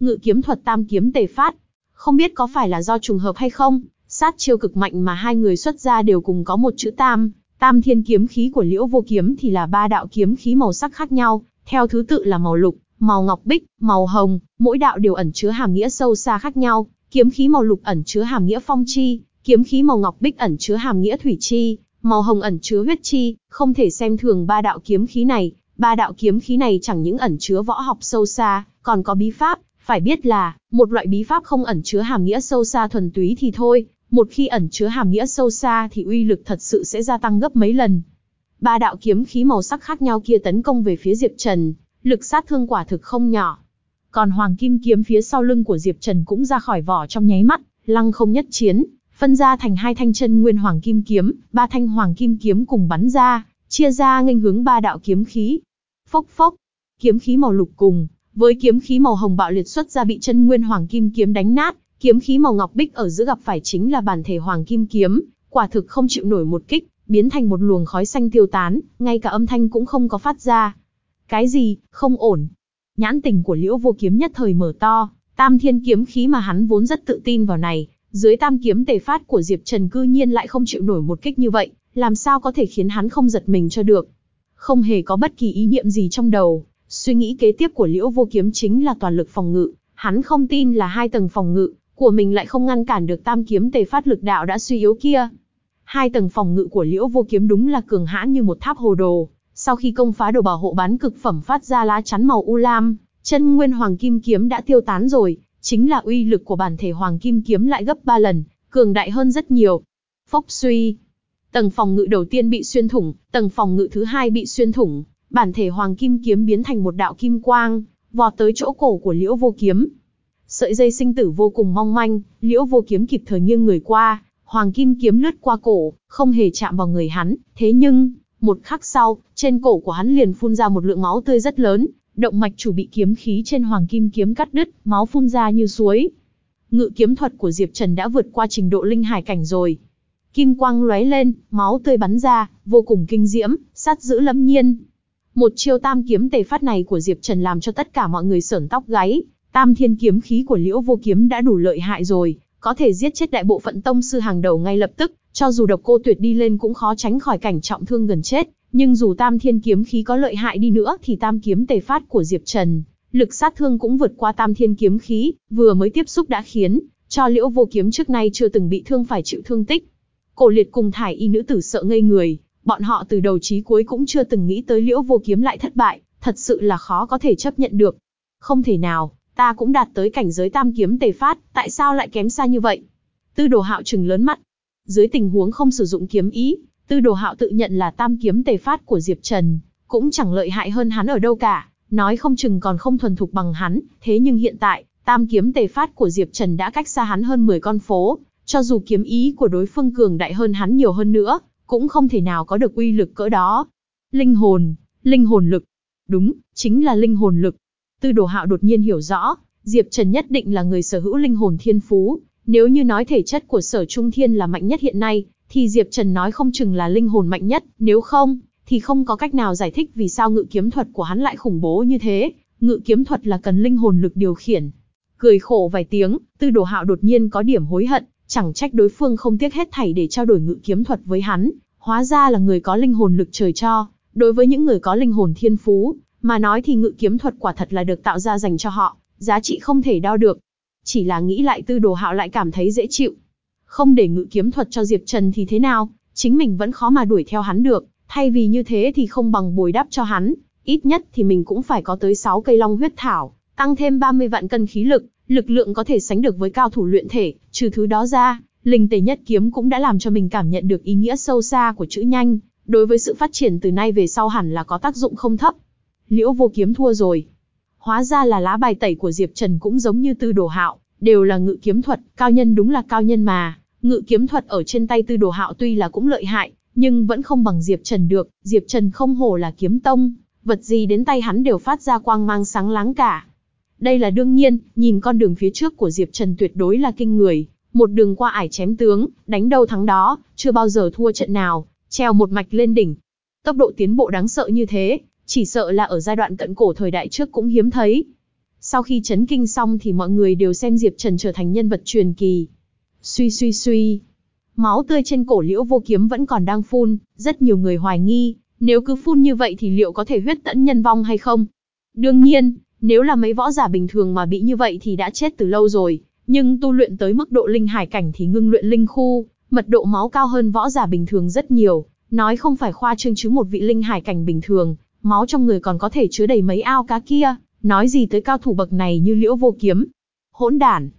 ngự kiếm thuật tam kiếm tề phát. Không biết có phải là do trùng hợp hay không, sát chiêu cực mạnh mà hai người xuất ra đều cùng có một chữ tam, tam thiên kiếm khí của liễu vô kiếm thì là ba đạo kiếm khí màu sắc khác nhau, theo thứ tự là màu lục, màu ngọc bích, màu hồng, mỗi đạo đều ẩn chứa hàm nghĩa sâu xa khác nhau, kiếm khí màu lục ẩn chứa hàm nghĩa phong chi, kiếm khí màu ngọc bích ẩn chứa hàm nghĩa thủy chi, màu hồng ẩn chứa huyết chi, không thể xem thường ba đạo kiếm khí này, ba đạo kiếm khí này chẳng những ẩn chứa võ học sâu xa, còn có bí pháp, phải biết là, một loại bí pháp không ẩn chứa hàm nghĩa sâu xa thuần túy thì thôi, một khi ẩn chứa hàm nghĩa sâu xa thì uy lực thật sự sẽ gia tăng gấp mấy lần. Ba đạo kiếm khí màu sắc khác nhau kia tấn công về phía Diệp Trần, lực sát thương quả thực không nhỏ. Còn Hoàng Kim kiếm phía sau lưng của Diệp Trần cũng ra khỏi vỏ trong nháy mắt, lăng không nhất chiến, phân ra thành hai thanh chân nguyên Hoàng Kim kiếm, ba thanh Hoàng Kim kiếm cùng bắn ra, chia ra nghênh hướng ba đạo kiếm khí. Phốc phốc, kiếm khí màu lục cùng với kiếm khí màu hồng bạo liệt xuất ra bị chân nguyên Hoàng Kim kiếm đánh nát, kiếm khí màu ngọc bích ở giữa gặp phải chính là bản thể Hoàng Kim kiếm, quả thực không chịu nổi một kích, biến thành một luồng khói xanh tiêu tán, ngay cả âm thanh cũng không có phát ra. Cái gì, không ổn. Nhãn tình của Liễu Vô Kiếm nhất thời mở to, Tam Thiên kiếm khí mà hắn vốn rất tự tin vào này, dưới Tam kiếm tề phát của Diệp Trần cư nhiên lại không chịu nổi một kích như vậy, làm sao có thể khiến hắn không giật mình cho được. Không hề có bất kỳ ý niệm gì trong đầu, suy nghĩ kế tiếp của Liễu Vô Kiếm chính là toàn lực phòng ngự, hắn không tin là hai tầng phòng ngự của mình lại không ngăn cản được Tam kiếm tề phát lực đạo đã suy yếu kia. Hai tầng phòng ngự của Liễu Vô Kiếm đúng là cường hãn như một tháp hồ đồ, sau khi công phá đồ bảo hộ bán cực phẩm phát ra lá chắn màu u lam, chân nguyên hoàng kim kiếm đã tiêu tán rồi, chính là uy lực của bản thể hoàng kim kiếm lại gấp 3 lần, cường đại hơn rất nhiều. Phốc suy, tầng phòng ngự đầu tiên bị xuyên thủng, tầng phòng ngự thứ hai bị xuyên thủng, bản thể hoàng kim kiếm biến thành một đạo kim quang, vọt tới chỗ cổ của Liễu Vô Kiếm. Sợi dây sinh tử vô cùng mong manh, Liễu Vô Kiếm kịp thời nghiêng người qua, hoàng kim kiếm lướt qua cổ, không hề chạm vào người hắn, thế nhưng, một khắc sau, trên cổ của hắn liền phun ra một lượng máu tươi rất lớn, động mạch chủ bị kiếm khí trên hoàng kim kiếm cắt đứt, máu phun ra như suối. Ngự kiếm thuật của Diệp Trần đã vượt qua trình độ linh hải cảnh rồi. Kim quang lóe lên, máu tươi bắn ra, vô cùng kinh diễm, sát giữ lâm nhiên. Một chiêu tam kiếm tề phát này của Diệp Trần làm cho tất cả mọi người sởn tóc gáy. Tam thiên kiếm khí của Liễu Vô Kiếm đã đủ lợi hại rồi, có thể giết chết đại bộ phận tông sư hàng đầu ngay lập tức, cho dù độc cô tuyệt đi lên cũng khó tránh khỏi cảnh trọng thương gần chết, nhưng dù tam thiên kiếm khí có lợi hại đi nữa thì tam kiếm tề phát của Diệp Trần, lực sát thương cũng vượt qua tam thiên kiếm khí, vừa mới tiếp xúc đã khiến cho liễu vô kiếm trước nay chưa từng bị thương phải chịu thương tích. Cổ liệt cùng thải y nữ tử sợ ngây người, bọn họ từ đầu chí cuối cũng chưa từng nghĩ tới liễu vô kiếm lại thất bại, thật sự là khó có thể chấp nhận được. Không thể nào, ta cũng đạt tới cảnh giới tam kiếm tề phát, tại sao lại kém xa như vậy? Tư đồ hạo trừng lớn mắt, dưới tình huống không sử dụng kiếm ý, tư đồ hạo tự nhận là tam kiếm tề phát của Diệp Trần, cũng chẳng lợi hại hơn hắn ở đâu cả, nói không chừng còn không thuần thục bằng hắn, thế nhưng hiện tại, tam kiếm tề phát của Diệp Trần đã cách xa hắn hơn 10 con phố, cho dù kiếm ý của đối phương cường đại hơn hắn nhiều hơn nữa, cũng không thể nào có được uy lực cỡ đó. Linh hồn, linh hồn lực. Đúng, chính là linh hồn lực. Tư đồ hạo đột nhiên hiểu rõ, Diệp Trần nhất định là người sở hữu linh hồn thiên phú. Nếu như nói thể chất của sở trung thiên là mạnh nhất hiện nay, thì Diệp Trần nói không chừng là linh hồn mạnh nhất, nếu không, thì không có cách nào giải thích vì sao ngự kiếm thuật của hắn lại khủng bố như thế. Ngự kiếm thuật là cần linh hồn lực điều khiển. Cười khổ vài tiếng, tư đồ hạo đột nhiên có điểm hối hận, chẳng trách đối phương không tiếc hết thảy để trao đổi ngự kiếm thuật với hắn, hóa ra là người có linh hồn lực trời cho. Đối với những người có linh hồn thiên phú, mà nói thì ngự kiếm thuật quả thật là được tạo ra dành cho họ, giá trị không thể đo được. Chỉ là nghĩ lại tư đồ hạo lại cảm thấy dễ chịu. Không để ngự kiếm thuật cho Diệp Trần thì thế nào, chính mình vẫn khó mà đuổi theo hắn được, thay vì như thế thì không bằng bồi đắp cho hắn, ít nhất thì mình cũng phải có tới 6 cây long huyết thảo, tăng thêm 30 vạn cân khí lực, lực lượng có thể sánh được với cao thủ luyện thể, trừ thứ đó ra, linh tề nhất kiếm cũng đã làm cho mình cảm nhận được ý nghĩa sâu xa của chữ nhanh, đối với sự phát triển từ nay về sau hẳn là có tác dụng không thấp. Liễu vô kiếm thua rồi. Hóa ra là lá bài tẩy của Diệp Trần cũng giống như tư đồ hạo, đều là ngự kiếm thuật, cao nhân đúng là cao nhân mà. Ngự kiếm thuật ở trên tay tư đồ hạo tuy là cũng lợi hại, nhưng vẫn không bằng Diệp Trần được. Diệp Trần không hổ là kiếm tông, vật gì đến tay hắn đều phát ra quang mang sáng láng cả. Đây là đương nhiên, nhìn con đường phía trước của Diệp Trần tuyệt đối là kinh người. Một đường qua ải chém tướng, đánh đâu thắng đó, chưa bao giờ thua trận nào, treo một mạch lên đỉnh. Tốc độ tiến bộ đáng sợ như thế, chỉ sợ là ở giai đoạn cận cổ thời đại trước cũng hiếm thấy. Sau khi chấn kinh xong thì mọi người đều xem Diệp Trần trở thành nhân vật truyền kỳ. Suy suy suy. Máu tươi trên cổ liễu vô kiếm vẫn còn đang phun, rất nhiều người hoài nghi, nếu cứ phun như vậy thì liệu có thể huyết tẫn nhân vong hay không? Đương nhiên, nếu là mấy võ giả bình thường mà bị như vậy thì đã chết từ lâu rồi, nhưng tu luyện tới mức độ linh hải cảnh thì ngưng luyện linh khu, mật độ máu cao hơn võ giả bình thường rất nhiều, nói không phải khoa trương chứ một vị linh hải cảnh bình thường, máu trong người còn có thể chứa đầy mấy ao cá kia, nói gì tới cao thủ bậc này như liễu vô kiếm. Hỗn đản.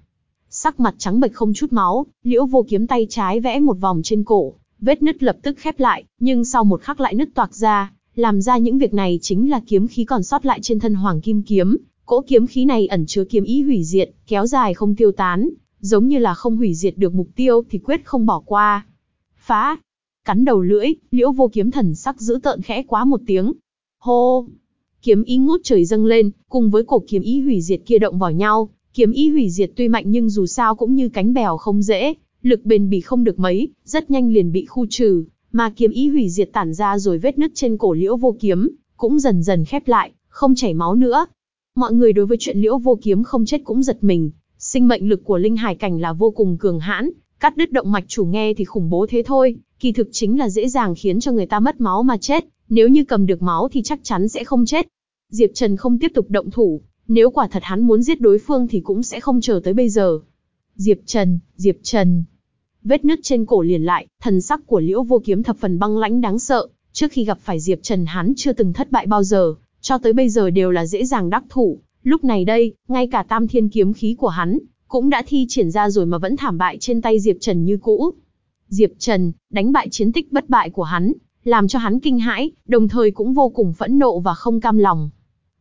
Sắc mặt trắng bệch không chút máu, liễu vô kiếm tay trái vẽ một vòng trên cổ, vết nứt lập tức khép lại, nhưng sau một khắc lại nứt toạc ra, làm ra những việc này chính là kiếm khí còn sót lại trên thân hoàng kim kiếm. Cỗ kiếm khí này ẩn chứa kiếm ý hủy diệt, kéo dài không tiêu tán, giống như là không hủy diệt được mục tiêu thì quyết không bỏ qua. Phá! Cắn đầu lưỡi, liễu vô kiếm thần sắc giữ tợn khẽ quá một tiếng, Hô! Kiếm ý ngút trời dâng lên, cùng với cổ kiếm ý hủy diệt kia động vào nhau. Kiếm ý hủy diệt tuy mạnh nhưng dù sao cũng như cánh bèo không dễ, lực bền bỉ không được mấy, rất nhanh liền bị khu trừ, mà kiếm ý hủy diệt tản ra rồi vết nứt trên cổ liễu vô kiếm, cũng dần dần khép lại, không chảy máu nữa. Mọi người đối với chuyện liễu vô kiếm không chết cũng giật mình, sinh mệnh lực của linh hải cảnh là vô cùng cường hãn, cắt đứt động mạch chủ nghe thì khủng bố thế thôi, kỳ thực chính là dễ dàng khiến cho người ta mất máu mà chết, nếu như cầm được máu thì chắc chắn sẽ không chết. Diệp Trần không tiếp tục động thủ, nếu quả thật hắn muốn giết đối phương thì cũng sẽ không chờ tới bây giờ. Diệp Trần, Diệp Trần. Vết nứt trên cổ liền lại, thần sắc của Liễu Vô Kiếm thập phần băng lãnh đáng sợ, trước khi gặp phải Diệp Trần hắn chưa từng thất bại bao giờ, cho tới bây giờ đều là dễ dàng đắc thủ, lúc này đây, ngay cả Tam Thiên kiếm khí của hắn cũng đã thi triển ra rồi mà vẫn thảm bại trên tay Diệp Trần như cũ. Diệp Trần, đánh bại chiến tích bất bại của hắn, làm cho hắn kinh hãi, đồng thời cũng vô cùng phẫn nộ và không cam lòng.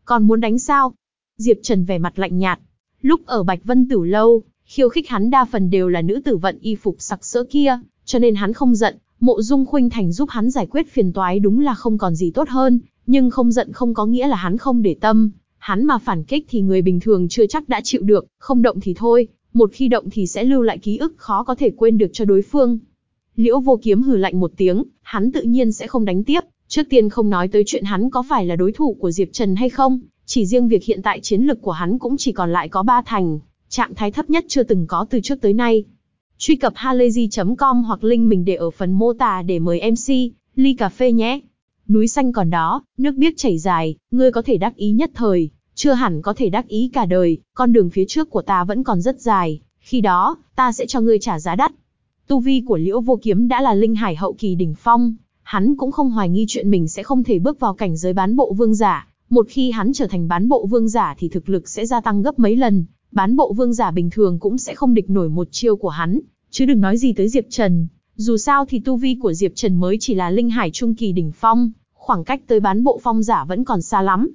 Còn muốn đánh sao? Diệp Trần vẻ mặt lạnh nhạt. Lúc ở Bạch Vân Tử Lâu, khiêu khích hắn đa phần đều là nữ tử vận y phục sặc sỡ kia, cho nên hắn không giận, mộ dung khuynh thành giúp hắn giải quyết phiền toái đúng là không còn gì tốt hơn, nhưng không giận không có nghĩa là hắn không để tâm, hắn mà phản kích thì người bình thường chưa chắc đã chịu được, không động thì thôi, một khi động thì sẽ lưu lại ký ức khó có thể quên được cho đối phương. Liễu vô kiếm hừ lạnh một tiếng, hắn tự nhiên sẽ không đánh tiếp, trước tiên không nói tới chuyện hắn có phải là đối thủ của Diệp Trần hay không, chỉ riêng việc hiện tại chiến lực của hắn cũng chỉ còn lại có ba thành, trạng thái thấp nhất chưa từng có từ trước tới nay. Truy cập halayzi.com hoặc link mình để ở phần mô tả để mời MC, ly cà phê nhé. Núi xanh còn đó, nước biếc chảy dài, ngươi có thể đắc ý nhất thời, chưa hẳn có thể đắc ý cả đời, con đường phía trước của ta vẫn còn rất dài, khi đó, ta sẽ cho ngươi trả giá đắt. Tu vi của Liễu Vô Kiếm đã là linh hải hậu kỳ đỉnh phong, hắn cũng không hoài nghi chuyện mình sẽ không thể bước vào cảnh giới bán bộ vương giả. Một khi hắn trở thành bán bộ vương giả thì thực lực sẽ gia tăng gấp mấy lần, bán bộ vương giả bình thường cũng sẽ không địch nổi một chiêu của hắn, chứ đừng nói gì tới Diệp Trần. Dù sao thì tu vi của Diệp Trần mới chỉ là linh hải trung kỳ đỉnh phong, khoảng cách tới bán bộ phong giả vẫn còn xa lắm.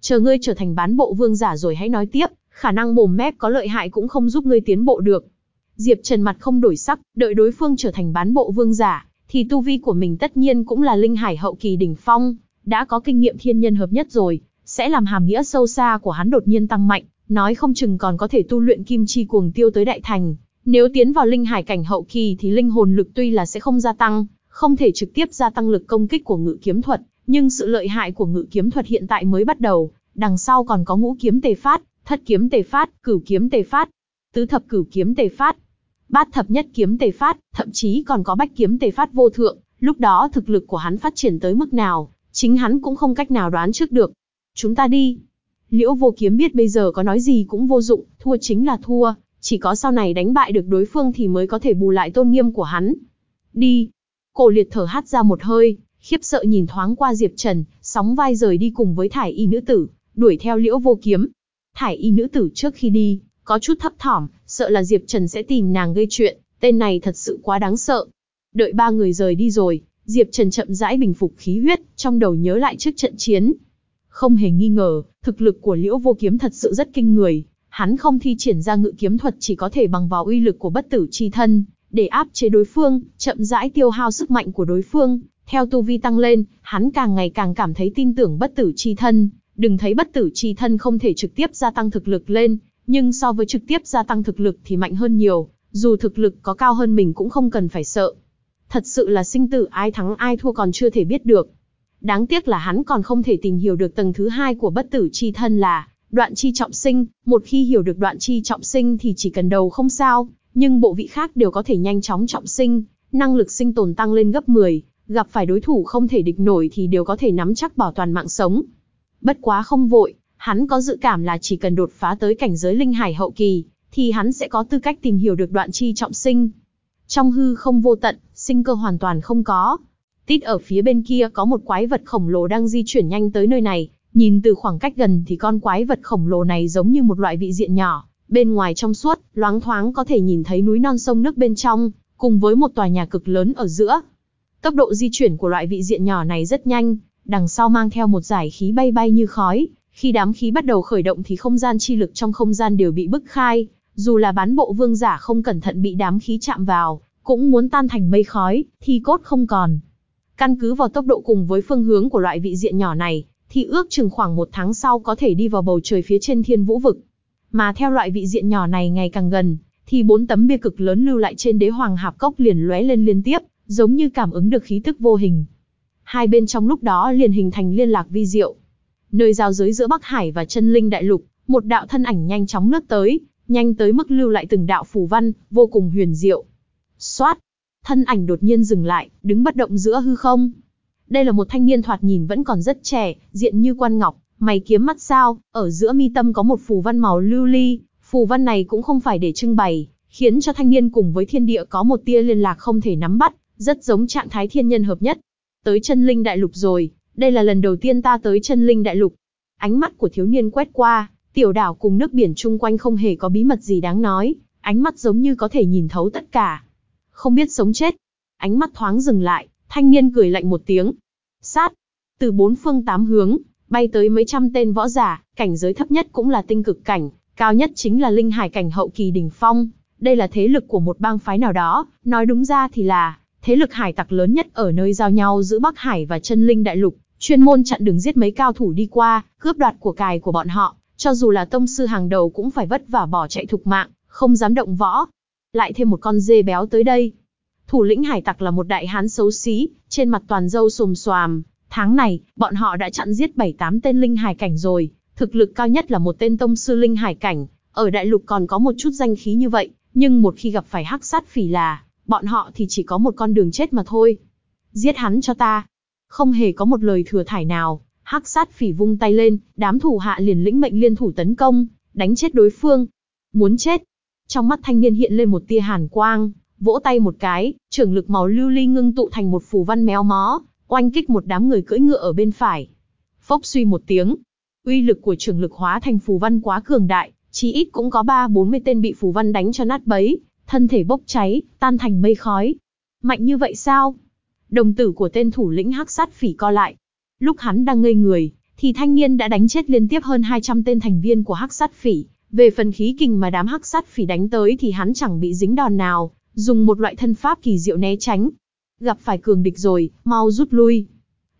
Chờ ngươi trở thành bán bộ vương giả rồi hãy nói tiếp, khả năng mồm mép có lợi hại cũng không giúp ngươi tiến bộ được. Diệp Trần mặt không đổi sắc, đợi đối phương trở thành bán bộ vương giả, thì tu vi của mình tất nhiên cũng là linh hải hậu kỳ đỉnh phong, đã có kinh nghiệm thiên nhân hợp nhất rồi, sẽ làm hàm nghĩa sâu xa của hắn đột nhiên tăng mạnh, nói không chừng còn có thể tu luyện kim chi cuồng tiêu tới đại thành. Nếu tiến vào linh hải cảnh hậu kỳ thì linh hồn lực tuy là sẽ không gia tăng, không thể trực tiếp gia tăng lực công kích của ngự kiếm thuật, nhưng sự lợi hại của ngự kiếm thuật hiện tại mới bắt đầu, đằng sau còn có ngũ kiếm tề phát, thất kiếm tề phát, cửu kiếm tề phát, tứ thập cửu kiếm tề phát, bát thập nhất kiếm tề phát, thậm chí còn có bách kiếm tề phát vô thượng, lúc đó thực lực của hắn phát triển tới mức nào, chính hắn cũng không cách nào đoán trước được. Chúng ta đi. Liễu vô kiếm biết bây giờ có nói gì cũng vô dụng, thua chính là thua, chỉ có sau này đánh bại được đối phương thì mới có thể bù lại tôn nghiêm của hắn. Đi. Cổ liệt thở hắt ra một hơi, khiếp sợ nhìn thoáng qua Diệp Trần, sóng vai rời đi cùng với thải y nữ tử, đuổi theo liễu vô kiếm. Thải y nữ tử trước khi đi, có chút thấp thỏm, sợ là Diệp Trần sẽ tìm nàng gây chuyện, tên này thật sự quá đáng sợ. Đợi ba người rời đi rồi, Diệp Trần chậm rãi bình phục khí huyết, trong đầu nhớ lại trước trận chiến. Không hề nghi ngờ, thực lực của Liễu Vô Kiếm thật sự rất kinh người, hắn không thi triển ra ngự kiếm thuật chỉ có thể bằng vào uy lực của bất tử chi thân, để áp chế đối phương, chậm rãi tiêu hao sức mạnh của đối phương. Theo tu vi tăng lên, hắn càng ngày càng cảm thấy tin tưởng bất tử chi thân, đừng thấy bất tử chi thân không thể trực tiếp gia tăng thực lực lên, nhưng so với trực tiếp gia tăng thực lực thì mạnh hơn nhiều, dù thực lực có cao hơn mình cũng không cần phải sợ. Thật sự là sinh tử ai thắng ai thua còn chưa thể biết được. Đáng tiếc là hắn còn không thể tìm hiểu được tầng thứ hai của bất tử chi thân là đoạn chi trọng sinh, một khi hiểu được đoạn chi trọng sinh thì chỉ cần đầu không sao, nhưng bộ vị khác đều có thể nhanh chóng trọng sinh, năng lực sinh tồn tăng lên gấp 10, gặp phải đối thủ không thể địch nổi thì đều có thể nắm chắc bảo toàn mạng sống. Bất quá không vội, hắn có dự cảm là chỉ cần đột phá tới cảnh giới linh hải hậu kỳ, thì hắn sẽ có tư cách tìm hiểu được đoạn chi trọng sinh. Trong hư không vô tận, sinh cơ hoàn toàn không có. Tít ở phía bên kia có một quái vật khổng lồ đang di chuyển nhanh tới nơi này, nhìn từ khoảng cách gần thì con quái vật khổng lồ này giống như một loại vị diện nhỏ, bên ngoài trong suốt, loáng thoáng có thể nhìn thấy núi non sông nước bên trong, cùng với một tòa nhà cực lớn ở giữa. Tốc độ di chuyển của loại vị diện nhỏ này rất nhanh, đằng sau mang theo một giải khí bay bay như khói, khi đám khí bắt đầu khởi động thì không gian chi lực trong không gian đều bị bức khai, dù là bán bộ vương giả không cẩn thận bị đám khí chạm vào, cũng muốn tan thành mây khói, thi cốt không còn. Căn cứ vào tốc độ cùng với phương hướng của loại vị diện nhỏ này, thì ước chừng khoảng một tháng sau có thể đi vào bầu trời phía trên thiên vũ vực. Mà theo loại vị diện nhỏ này ngày càng gần, thì bốn tấm bia cực lớn lưu lại trên đế hoàng hạp cốc liền lóe lên liên tiếp, giống như cảm ứng được khí tức vô hình. Hai bên trong lúc đó liền hình thành liên lạc vi diệu. Nơi giao giới giữa Bắc Hải và chân linh đại lục, một đạo thân ảnh nhanh chóng lướt tới, nhanh tới mức lưu lại từng đạo phù văn, vô cùng huyền diệu. Xoát! Thân ảnh đột nhiên dừng lại, đứng bất động giữa hư không. Đây là một thanh niên thoạt nhìn vẫn còn rất trẻ, diện như quan ngọc, mày kiếm mắt sao, ở giữa mi tâm có một phù văn màu lưu ly, phù văn này cũng không phải để trưng bày, khiến cho thanh niên cùng với thiên địa có một tia liên lạc không thể nắm bắt, rất giống trạng thái thiên nhân hợp nhất. Tới chân linh đại lục rồi, đây là lần đầu tiên ta tới chân linh đại lục. Ánh mắt của thiếu niên quét qua, tiểu đảo cùng nước biển chung quanh không hề có bí mật gì đáng nói, ánh mắt giống như có thể nhìn thấu tất cả. Không biết sống chết. Ánh mắt thoáng dừng lại, thanh niên cười lạnh một tiếng. Sát. Từ bốn phương tám hướng, bay tới mấy trăm tên võ giả, cảnh giới thấp nhất cũng là tinh cực cảnh, cao nhất chính là linh hải cảnh hậu kỳ đỉnh phong. Đây là thế lực của một bang phái nào đó, nói đúng ra thì là thế lực hải tặc lớn nhất ở nơi giao nhau giữa Bắc Hải và chân linh đại lục, chuyên môn chặn đường giết mấy cao thủ đi qua, cướp đoạt của cài của bọn họ, cho dù là tông sư hàng đầu cũng phải vất vả bỏ chạy thục mạng, không dám động võ. Lại thêm một con dê béo tới đây. Thủ lĩnh hải tặc là một đại hán xấu xí, trên mặt toàn râu xồm xoàm. Tháng này, bọn họ đã chặn giết 7-8 tên linh hải cảnh rồi, thực lực cao nhất là một tên tông sư linh hải cảnh. Ở đại lục còn có một chút danh khí như vậy, nhưng một khi gặp phải hắc sát phỉ là, bọn họ thì chỉ có một con đường chết mà thôi. Giết hắn cho ta, không hề có một lời thừa thải nào, hắc sát phỉ vung tay lên, đám thủ hạ liền lĩnh mệnh liên thủ tấn công, đánh chết đối phương. Muốn chết. Trong mắt thanh niên hiện lên một tia hàn quang, vỗ tay một cái, trưởng lực màu lưu ly ngưng tụ thành một phù văn méo mó, oanh kích một đám người cưỡi ngựa ở bên phải. Phốc suy một tiếng, uy lực của trưởng lực hóa thành phù văn quá cường đại, chí ít cũng có ba bốn mươi tên bị phù văn đánh cho nát bấy, thân thể bốc cháy, tan thành mây khói. Mạnh như vậy sao? Đồng tử của tên thủ lĩnh hắc sát phỉ co lại. Lúc hắn đang ngây người, thì thanh niên đã đánh chết liên tiếp hơn 200 tên thành viên của hắc sát phỉ, Về phần khí kình mà đám hắc sát phỉ đánh tới thì hắn chẳng bị dính đòn nào, dùng một loại thân pháp kỳ diệu né tránh. Gặp phải cường địch rồi, mau rút lui.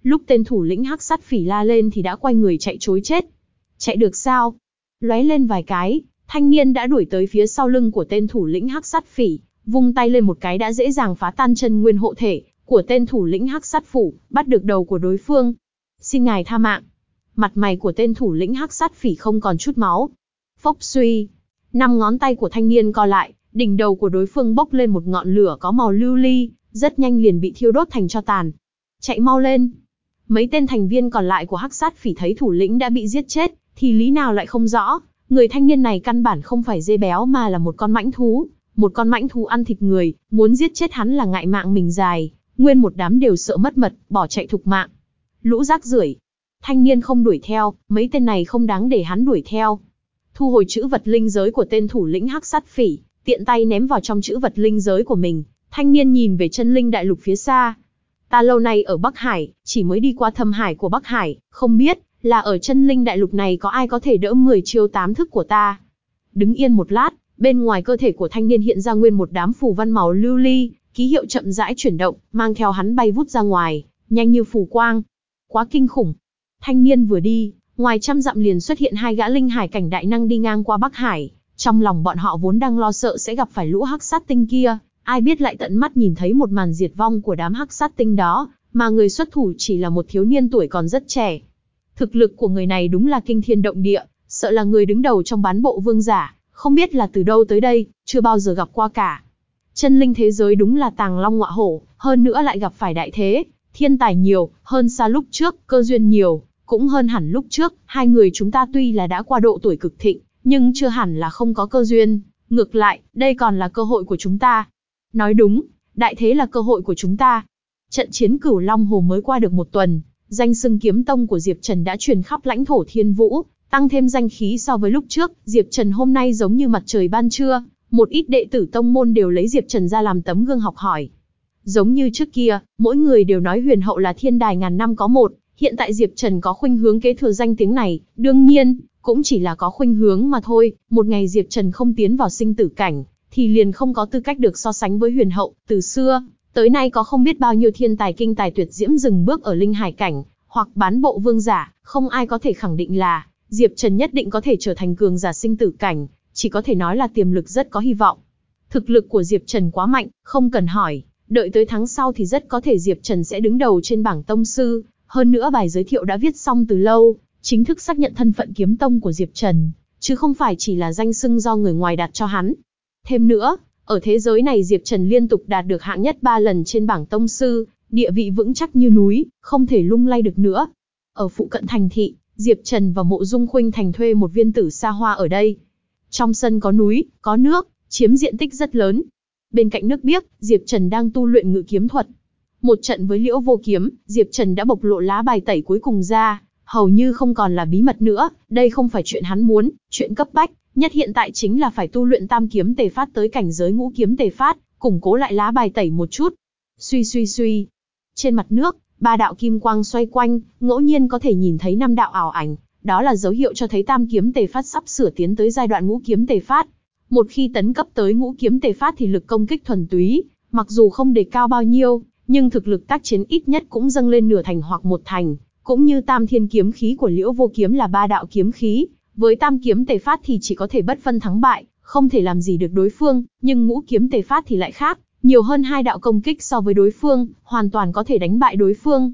Lúc tên thủ lĩnh hắc sát phỉ la lên thì đã quay người chạy chối chết. Chạy được sao? Lóe lên vài cái, thanh niên đã đuổi tới phía sau lưng của tên thủ lĩnh hắc sát phỉ, vung tay lên một cái đã dễ dàng phá tan chân nguyên hộ thể của tên thủ lĩnh hắc sát phủ, bắt được đầu của đối phương. Xin ngài tha mạng. Mặt mày của tên thủ lĩnh hắc sát phỉ không còn chút máu. Phốc suy, năm ngón tay của thanh niên co lại, đỉnh đầu của đối phương bốc lên một ngọn lửa có màu lưu ly, rất nhanh liền bị thiêu đốt thành cho tàn. Chạy mau lên. Mấy tên thành viên còn lại của hắc sát phỉ thấy thủ lĩnh đã bị giết chết, thì lý nào lại không rõ, người thanh niên này căn bản không phải dê béo mà là một con mãnh thú, một con mãnh thú ăn thịt người, muốn giết chết hắn là ngại mạng mình dài, nguyên một đám đều sợ mất mật, bỏ chạy thục mạng. Lũ rác rưởi. Thanh niên không đuổi theo, mấy tên này không đáng để hắn đuổi theo. Thu hồi chữ vật linh giới của tên thủ lĩnh hắc sát phỉ, tiện tay ném vào trong chữ vật linh giới của mình, thanh niên nhìn về chân linh đại lục phía xa. Ta lâu nay ở Bắc Hải, chỉ mới đi qua thâm hải của Bắc Hải, không biết, là ở chân linh đại lục này có ai có thể đỡ 10 chiêu tám thức của ta. Đứng yên một lát, bên ngoài cơ thể của thanh niên hiện ra nguyên một đám phù văn màu lưu ly, ký hiệu chậm rãi chuyển động, mang theo hắn bay vút ra ngoài, nhanh như phù quang. Quá kinh khủng. Thanh niên vừa đi, ngoài trăm dặm liền xuất hiện hai gã linh hải cảnh đại năng đi ngang qua Bắc Hải. Trong lòng bọn họ vốn đang lo sợ sẽ gặp phải lũ hắc sát tinh kia, ai biết lại tận mắt nhìn thấy một màn diệt vong của đám hắc sát tinh đó, mà người xuất thủ chỉ là một thiếu niên tuổi còn rất trẻ. Thực lực của người này đúng là kinh thiên động địa, sợ là người đứng đầu trong bán bộ vương giả, không biết là từ đâu tới đây, chưa bao giờ gặp qua cả. Chân linh thế giới đúng là tàng long ngọa hổ, hơn nữa lại gặp phải đại thế, thiên tài nhiều, hơn xa lúc trước, cơ duyên nhiều, cũng hơn hẳn lúc trước, hai người chúng ta tuy là đã qua độ tuổi cực thịnh, nhưng chưa hẳn là không có cơ duyên, ngược lại, đây còn là cơ hội của chúng ta. Nói đúng, đại thế là cơ hội của chúng ta. Trận chiến cửu Long Hồ mới qua được một tuần, danh xưng kiếm tông của Diệp Trần đã truyền khắp lãnh thổ thiên vũ, tăng thêm danh khí so với lúc trước, Diệp Trần hôm nay giống như mặt trời ban trưa, một ít đệ tử tông môn đều lấy Diệp Trần ra làm tấm gương học hỏi. Giống như trước kia, mỗi người đều nói huyền hậu là thiên đài ngàn năm có một, hiện tại Diệp Trần có khuynh hướng kế thừa danh tiếng này, đương nhiên, cũng chỉ là có khuynh hướng mà thôi, một ngày Diệp Trần không tiến vào sinh tử cảnh, thì liền không có tư cách được so sánh với huyền hậu, từ xưa, tới nay có không biết bao nhiêu thiên tài kinh tài tuyệt diễm dừng bước ở linh hải cảnh, hoặc bán bộ vương giả, không ai có thể khẳng định là, Diệp Trần nhất định có thể trở thành cường giả sinh tử cảnh, chỉ có thể nói là tiềm lực rất có hy vọng. Thực lực của Diệp Trần quá mạnh, không cần hỏi, đợi tới tháng sau thì rất có thể Diệp Trần sẽ đứng đầu trên bảng tông sư, hơn nữa bài giới thiệu đã viết xong từ lâu, chính thức xác nhận thân phận kiếm tông của Diệp Trần, chứ không phải chỉ là danh xưng do người ngoài đặt cho hắn. Thêm nữa, ở thế giới này Diệp Trần liên tục đạt được hạng nhất 3 lần trên bảng tông sư, địa vị vững chắc như núi, không thể lung lay được nữa. Ở phụ cận thành thị, Diệp Trần và Mộ Dung Khuynh thành thuê một viên tử xa hoa ở đây. Trong sân có núi, có nước, chiếm diện tích rất lớn. Bên cạnh nước biếc, Diệp Trần đang tu luyện ngự kiếm thuật. Một trận với Liễu Vô Kiếm, Diệp Trần đã bộc lộ lá bài tẩy cuối cùng ra, hầu như không còn là bí mật nữa, đây không phải chuyện hắn muốn, chuyện cấp bách, nhất hiện tại chính là phải tu luyện tam kiếm tề phát tới cảnh giới ngũ kiếm tề phát, củng cố lại lá bài tẩy một chút. Suy suy suy. Trên mặt nước, ba đạo kim quang xoay quanh, ngẫu nhiên có thể nhìn thấy năm đạo ảo ảnh, đó là dấu hiệu cho thấy tam kiếm tề phát sắp sửa tiến tới giai đoạn ngũ kiếm tề phát. Một khi tấn cấp tới ngũ kiếm tề phát thì lực công kích thuần túy, mặc dù không đề cao bao nhiêu, nhưng thực lực tác chiến ít nhất cũng dâng lên nửa thành hoặc một thành, cũng như tam thiên kiếm khí của liễu vô kiếm là ba đạo kiếm khí, với tam kiếm tề phát thì chỉ có thể bất phân thắng bại, không thể làm gì được đối phương, nhưng ngũ kiếm tề phát thì lại khác, nhiều hơn hai đạo công kích so với đối phương, hoàn toàn có thể đánh bại đối phương.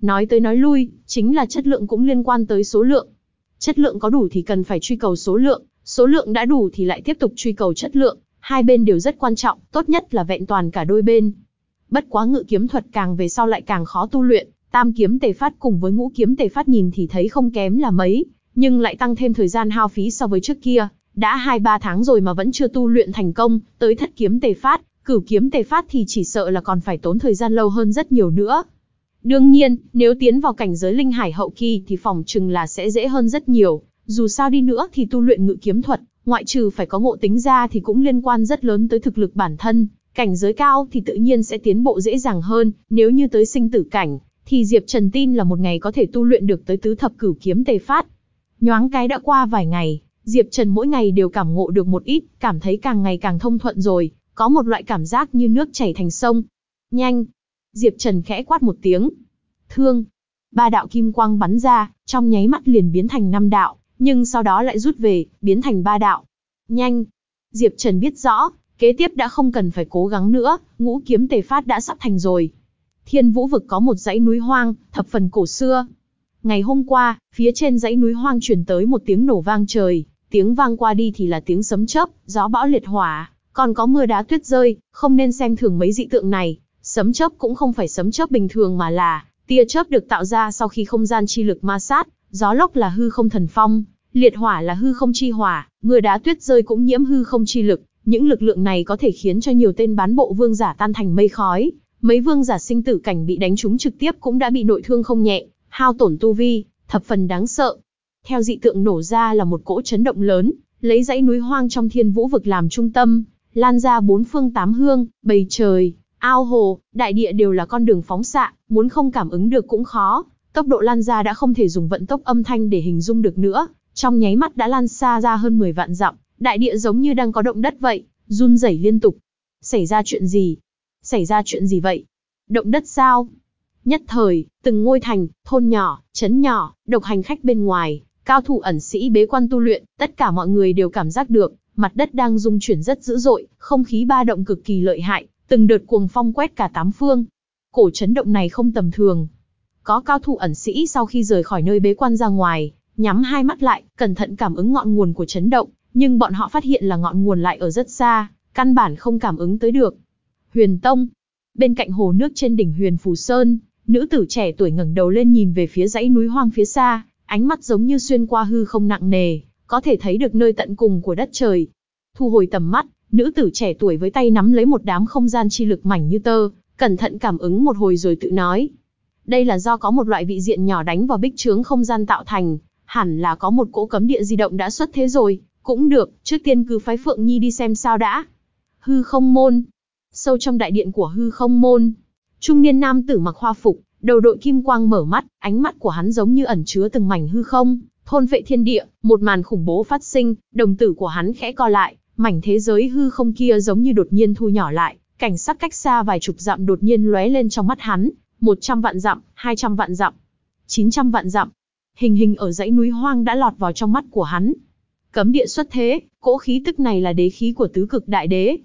Nói tới nói lui, chính là chất lượng cũng liên quan tới số lượng. Chất lượng có đủ thì cần phải truy cầu số lượng, số lượng đã đủ thì lại tiếp tục truy cầu chất lượng, hai bên đều rất quan trọng, tốt nhất là vẹn toàn cả đôi bên. Bất quá ngự kiếm thuật càng về sau lại càng khó tu luyện, tam kiếm tề phát cùng với ngũ kiếm tề phát nhìn thì thấy không kém là mấy, nhưng lại tăng thêm thời gian hao phí so với trước kia, đã 2-3 tháng rồi mà vẫn chưa tu luyện thành công, tới thất kiếm tề phát, cửu kiếm tề phát thì chỉ sợ là còn phải tốn thời gian lâu hơn rất nhiều nữa. Đương nhiên, nếu tiến vào cảnh giới linh hải hậu kỳ thì phòng chừng là sẽ dễ hơn rất nhiều, dù sao đi nữa thì tu luyện ngự kiếm thuật, ngoại trừ phải có ngộ tính ra thì cũng liên quan rất lớn tới thực lực bản thân, cảnh giới cao thì tự nhiên sẽ tiến bộ dễ dàng hơn, nếu như tới sinh tử cảnh, thì Diệp Trần tin là một ngày có thể tu luyện được tới tứ thập cửu kiếm tề phát. Nhoáng cái đã qua vài ngày, Diệp Trần mỗi ngày đều cảm ngộ được một ít, cảm thấy càng ngày càng thông thuận rồi, có một loại cảm giác như nước chảy thành sông. Nhanh! Diệp Trần khẽ quát một tiếng. Thương! Ba đạo kim quang bắn ra, trong nháy mắt liền biến thành năm đạo, nhưng sau đó lại rút về, biến thành ba đạo. Nhanh! Diệp Trần biết rõ, kế tiếp đã không cần phải cố gắng nữa, ngũ kiếm tề phát đã sắp thành rồi. Thiên Vũ vực có một dãy núi hoang, thập phần cổ xưa. Ngày hôm qua, phía trên dãy núi hoang truyền tới một tiếng nổ vang trời, tiếng vang qua đi thì là tiếng sấm chớp, gió bão liệt hỏa, còn có mưa đá tuyết rơi, không nên xem thường mấy dị tượng này. Sấm chớp cũng không phải sấm chớp bình thường mà là tia chớp được tạo ra sau khi không gian chi lực ma sát, gió lốc là hư không thần phong, liệt hỏa là hư không chi hỏa, mưa đá tuyết rơi cũng nhiễm hư không chi lực, những lực lượng này có thể khiến cho nhiều tên bán bộ vương giả tan thành mây khói, mấy vương giả sinh tử cảnh bị đánh trúng trực tiếp cũng đã bị nội thương không nhẹ, hao tổn tu vi, thập phần đáng sợ. Theo dị tượng nổ ra là một cỗ chấn động lớn, lấy dãy núi hoang trong thiên vũ vực làm trung tâm, lan ra bốn phương tám hương, bầy trời, ao hồ, đại địa đều là con đường phóng xạ, muốn không cảm ứng được cũng khó. Tốc độ lan ra đã không thể dùng vận tốc âm thanh để hình dung được nữa, trong nháy mắt đã lan xa ra hơn 10 vạn dặm, đại địa giống như đang có động đất vậy, run rẩy liên tục. Xảy ra chuyện gì? Xảy ra chuyện gì vậy? Động đất sao? Nhất thời, từng ngôi thành, thôn nhỏ, trấn nhỏ, độc hành khách bên ngoài, cao thủ ẩn sĩ bế quan tu luyện, tất cả mọi người đều cảm giác được, mặt đất đang rung chuyển rất dữ dội, không khí ba động cực kỳ lợi hại, từng đợt cuồng phong quét cả tám phương. Cổ chấn động này không tầm thường. Có cao thủ ẩn sĩ sau khi rời khỏi nơi bế quan ra ngoài, nhắm hai mắt lại, cẩn thận cảm ứng ngọn nguồn của chấn động, nhưng bọn họ phát hiện là ngọn nguồn lại ở rất xa, căn bản không cảm ứng tới được. Huyền Tông, bên cạnh hồ nước trên đỉnh Huyền Phù Sơn, nữ tử trẻ tuổi ngẩng đầu lên nhìn về phía dãy núi hoang phía xa, ánh mắt giống như xuyên qua hư không nặng nề, có thể thấy được nơi tận cùng của đất trời. Thu hồi tầm mắt, nữ tử trẻ tuổi với tay nắm lấy một đám không gian chi lực mảnh như tơ, cẩn thận cảm ứng một hồi rồi tự nói. Đây là do có một loại vị diện nhỏ đánh vào bích trướng không gian tạo thành, hẳn là có một cỗ cấm địa di động đã xuất thế rồi, cũng được, trước tiên cứ phái Phượng Nhi đi xem sao đã. Hư không môn. Sâu trong đại điện của hư không môn. Trung niên nam tử mặc hoa phục, đầu đội kim quang mở mắt, ánh mắt của hắn giống như ẩn chứa từng mảnh hư không, thôn vệ thiên địa, một màn khủng bố phát sinh, đồng tử của hắn khẽ co lại, mảnh thế giới hư không kia giống như đột nhiên thu nhỏ lại, cảnh sắc cách xa vài chục dặm đột nhiên lóe lên trong mắt hắn, 100 vạn dặm, 200 vạn dặm, 900 vạn dặm. Hình hình ở dãy núi hoang đã lọt vào trong mắt của hắn, Cấm địa xuất thế, cỗ khí tức này là đế khí của tứ cực đại đế.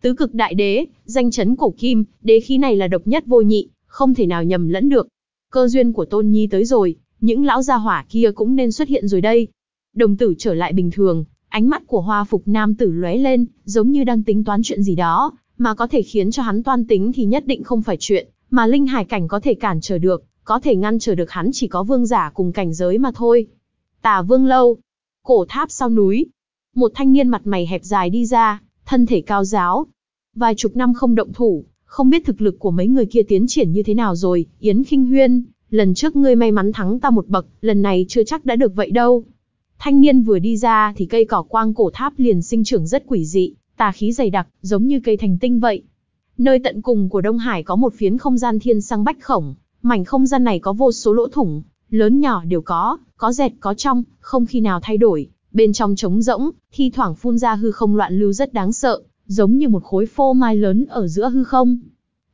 Tứ cực đại đế, danh chấn cổ kim, đế khí này là độc nhất vô nhị, không thể nào nhầm lẫn được. Cơ duyên của Tôn Nhi tới rồi, những lão gia hỏa kia cũng nên xuất hiện rồi đây. Đồng tử trở lại bình thường, ánh mắt của hoa phục nam tử lóe lên, giống như đang tính toán chuyện gì đó, mà có thể khiến cho hắn toan tính thì nhất định không phải chuyện, mà linh hải cảnh có thể cản trở được, có thể ngăn trở được hắn chỉ có vương giả cùng cảnh giới mà thôi. Tà vương lâu, Cổ tháp sau núi. Một thanh niên mặt mày hẹp dài đi ra, thân thể cao giáo. Vài chục năm không động thủ, không biết thực lực của mấy người kia tiến triển như thế nào rồi, Yến Kinh Huyên, lần trước ngươi may mắn thắng ta một bậc, lần này chưa chắc đã được vậy đâu. Thanh niên vừa đi ra thì cây cỏ quang cổ tháp liền sinh trưởng rất quỷ dị, tà khí dày đặc, giống như cây thành tinh vậy. Nơi tận cùng của Đông Hải có một phiến không gian thiên sang bách khổng, mảnh không gian này có vô số lỗ thủng, lớn nhỏ đều có, có dẹt có trong, không khi nào thay đổi, bên trong trống rỗng, thi thoảng phun ra hư không loạn lưu rất đáng sợ, giống như một khối phô mai lớn ở giữa hư không.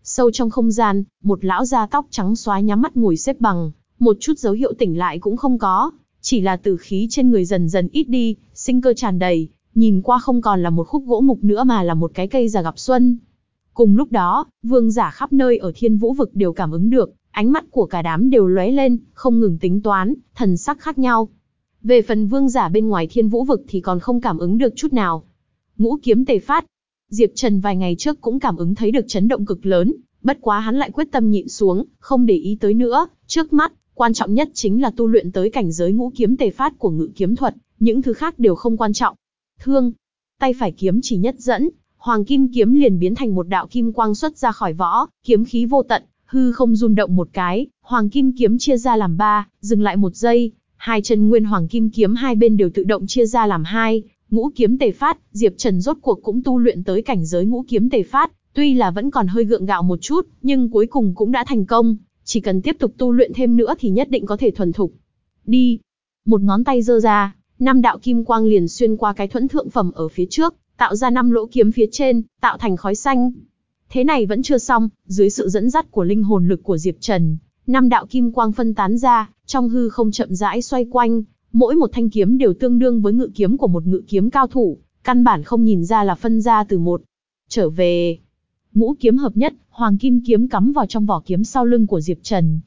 Sâu trong không gian, một lão da tóc trắng xóa nhắm mắt ngồi xếp bằng, một chút dấu hiệu tỉnh lại cũng không có, chỉ là tử khí trên người dần dần ít đi, sinh cơ tràn đầy, nhìn qua không còn là một khúc gỗ mục nữa mà là một cái cây già gặp xuân. Cùng lúc đó, vương giả khắp nơi ở thiên vũ vực đều cảm ứng được, Ánh mắt của cả đám đều lóe lên, không ngừng tính toán, thần sắc khác nhau. Về phần vương giả bên ngoài thiên vũ vực thì còn không cảm ứng được chút nào. Ngũ kiếm tề phát. Diệp Trần vài ngày trước cũng cảm ứng thấy được chấn động cực lớn, bất quá hắn lại quyết tâm nhịn xuống, không để ý tới nữa, trước mắt, quan trọng nhất chính là tu luyện tới cảnh giới ngũ kiếm tề phát của ngự kiếm thuật, những thứ khác đều không quan trọng. Thương, tay phải kiếm chỉ nhất dẫn, hoàng kim kiếm liền biến thành một đạo kim quang xuất ra khỏi võ, kiếm khí vô tận, hư không rung động một cái, hoàng kim kiếm chia ra làm ba, dừng lại một giây, hai chân nguyên hoàng kim kiếm hai bên đều tự động chia ra làm hai, ngũ kiếm tề phát, Diệp Trần rốt cuộc cũng tu luyện tới cảnh giới ngũ kiếm tề phát, tuy là vẫn còn hơi gượng gạo một chút, nhưng cuối cùng cũng đã thành công, chỉ cần tiếp tục tu luyện thêm nữa thì nhất định có thể thuần thục. Đi! Một ngón tay giơ ra, năm đạo kim quang liền xuyên qua cái thuẫn thượng phẩm ở phía trước, tạo ra năm lỗ kiếm phía trên, tạo thành khói xanh. Thế này vẫn chưa xong, dưới sự dẫn dắt của linh hồn lực của Diệp Trần, năm đạo kim quang phân tán ra, trong hư không chậm rãi xoay quanh, mỗi một thanh kiếm đều tương đương với ngự kiếm của một ngự kiếm cao thủ, căn bản không nhìn ra là phân ra từ một. Trở về, ngũ kiếm hợp nhất, hoàng kim kiếm cắm vào trong vỏ kiếm sau lưng của Diệp Trần.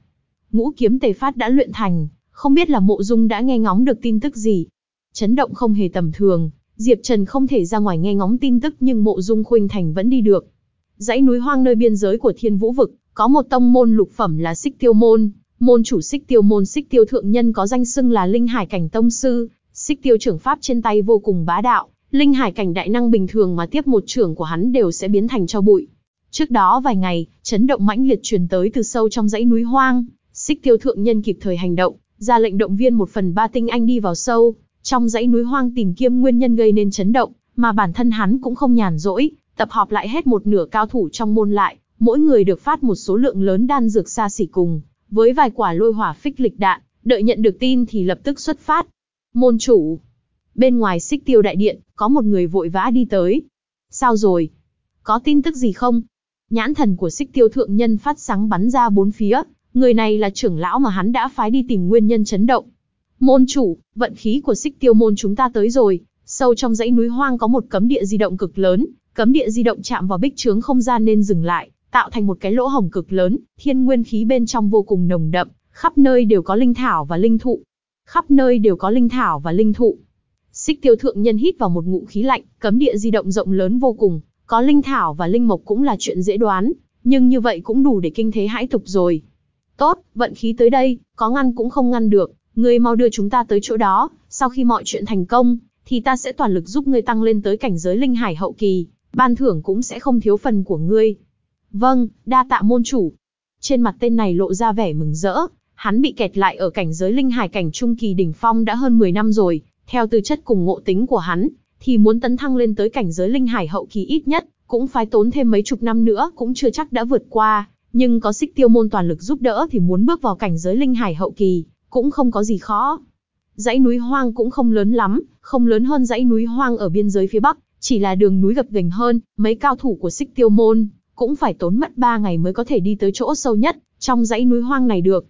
Ngũ kiếm tề phát đã luyện thành, không biết là mộ dung đã nghe ngóng được tin tức gì. Chấn động không hề tầm thường, Diệp Trần không thể ra ngoài nghe ngóng tin tức nhưng mộ dung khuynh thành vẫn đi được. Dãy núi hoang nơi biên giới của thiên vũ vực, có một tông môn lục phẩm là xích tiêu môn, môn chủ xích tiêu môn xích tiêu thượng nhân có danh xưng là linh hải cảnh tông sư, xích tiêu trưởng pháp trên tay vô cùng bá đạo, linh hải cảnh đại năng bình thường mà tiếp một trưởng của hắn đều sẽ biến thành cho bụi. Trước đó vài ngày, chấn động mãnh liệt truyền tới từ sâu trong dãy núi hoang, xích tiêu thượng nhân kịp thời hành động, ra lệnh động viên một phần ba tinh anh đi vào sâu, trong dãy núi hoang tìm kiếm nguyên nhân gây nên chấn động, mà bản thân hắn cũng không nhàn rỗi, tập họp lại hết một nửa cao thủ trong môn lại, mỗi người được phát một số lượng lớn đan dược xa xỉ cùng, với vài quả lôi hỏa phích lịch đạn, đợi nhận được tin thì lập tức xuất phát. Môn chủ. Bên ngoài xích tiêu đại điện, có một người vội vã đi tới. Sao rồi? Có tin tức gì không? Nhãn thần của xích tiêu thượng nhân phát sáng bắn ra bốn phía, người này là trưởng lão mà hắn đã phái đi tìm nguyên nhân chấn động. Môn chủ, vận khí của xích tiêu môn chúng ta tới rồi, sâu trong dãy núi hoang có một cấm địa di động cực lớn, cấm địa di động chạm vào bích trướng không gian nên dừng lại, tạo thành một cái lỗ hổng cực lớn, thiên nguyên khí bên trong vô cùng nồng đậm, khắp nơi đều có linh thảo và linh thụ. Khắp nơi đều có linh thảo và linh thụ. Xích tiêu thượng nhân hít vào một ngụ khí lạnh, cấm địa di động rộng lớn vô cùng, có linh thảo và linh mộc cũng là chuyện dễ đoán, nhưng như vậy cũng đủ để kinh thế hãi tục rồi. Tốt, vận khí tới đây, có ngăn cũng không ngăn được, ngươi mau đưa chúng ta tới chỗ đó, sau khi mọi chuyện thành công, thì ta sẽ toàn lực giúp ngươi tăng lên tới cảnh giới linh hải hậu kỳ, ban thưởng cũng sẽ không thiếu phần của ngươi. Vâng, đa tạ môn chủ. Trên mặt tên này lộ ra vẻ mừng rỡ, hắn bị kẹt lại ở cảnh giới linh hải cảnh trung kỳ đỉnh phong đã hơn 10 năm rồi, theo tư chất cùng ngộ tính của hắn, thì muốn tấn thăng lên tới cảnh giới linh hải hậu kỳ ít nhất, cũng phải tốn thêm mấy chục năm nữa cũng chưa chắc đã vượt qua, nhưng có xích tiêu môn toàn lực giúp đỡ thì muốn bước vào cảnh giới linh hải hậu kỳ, cũng không có gì khó. Dãy núi hoang cũng không lớn lắm, không lớn hơn dãy núi hoang ở biên giới phía bắc, chỉ là đường núi gập ghềnh hơn, mấy cao thủ của xích tiêu môn, cũng phải tốn mất 3 ngày mới có thể đi tới chỗ sâu nhất, trong dãy núi hoang này được.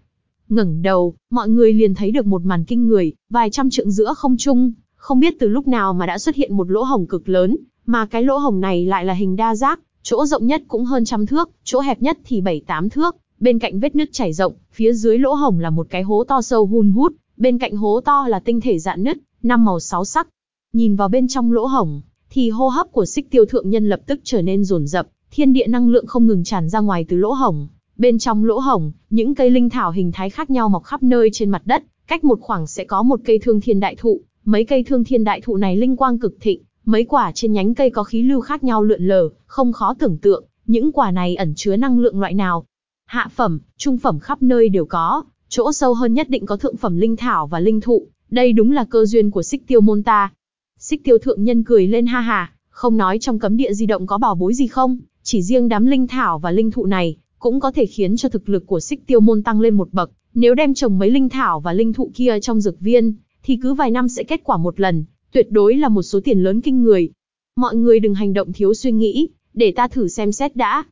ngẩng đầu, mọi người liền thấy được một màn kinh người, vài trăm trượng giữa không trung, không biết từ lúc nào mà đã xuất hiện một lỗ hổng cực lớn, mà cái lỗ hổng này lại là hình đa giác, chỗ rộng nhất cũng hơn trăm thước, chỗ hẹp nhất thì bảy tám thước, bên cạnh vết nứt chảy rộng, phía dưới lỗ hổng là một cái hố to sâu hun hút, bên cạnh hố to là tinh thể dạn nứt, năm màu sáu sắc. Nhìn vào bên trong lỗ hổng, thì hô hấp của xích tiêu thượng nhân lập tức trở nên rồn rập, thiên địa năng lượng không ngừng tràn ra ngoài từ lỗ hổng. Bên trong lỗ hổng, những cây linh thảo hình thái khác nhau mọc khắp nơi trên mặt đất, cách một khoảng sẽ có một cây thương thiên đại thụ, mấy cây thương thiên đại thụ này linh quang cực thịnh, mấy quả trên nhánh cây có khí lưu khác nhau lượn lờ, không khó tưởng tượng, những quả này ẩn chứa năng lượng loại nào. Hạ phẩm, trung phẩm khắp nơi đều có, chỗ sâu hơn nhất định có thượng phẩm linh thảo và linh thụ, đây đúng là cơ duyên của xích tiêu môn ta. Xích tiêu thượng nhân cười lên ha ha, không nói trong cấm địa di động có bảo bối gì không, chỉ riêng đám linh thảo và linh thụ này, cũng có thể khiến cho thực lực của xích tiêu môn tăng lên một bậc. Nếu đem trồng mấy linh thảo và linh thụ kia trong dược viên, thì cứ vài năm sẽ kết quả một lần, tuyệt đối là một số tiền lớn kinh người. Mọi người đừng hành động thiếu suy nghĩ, để ta thử xem xét đã.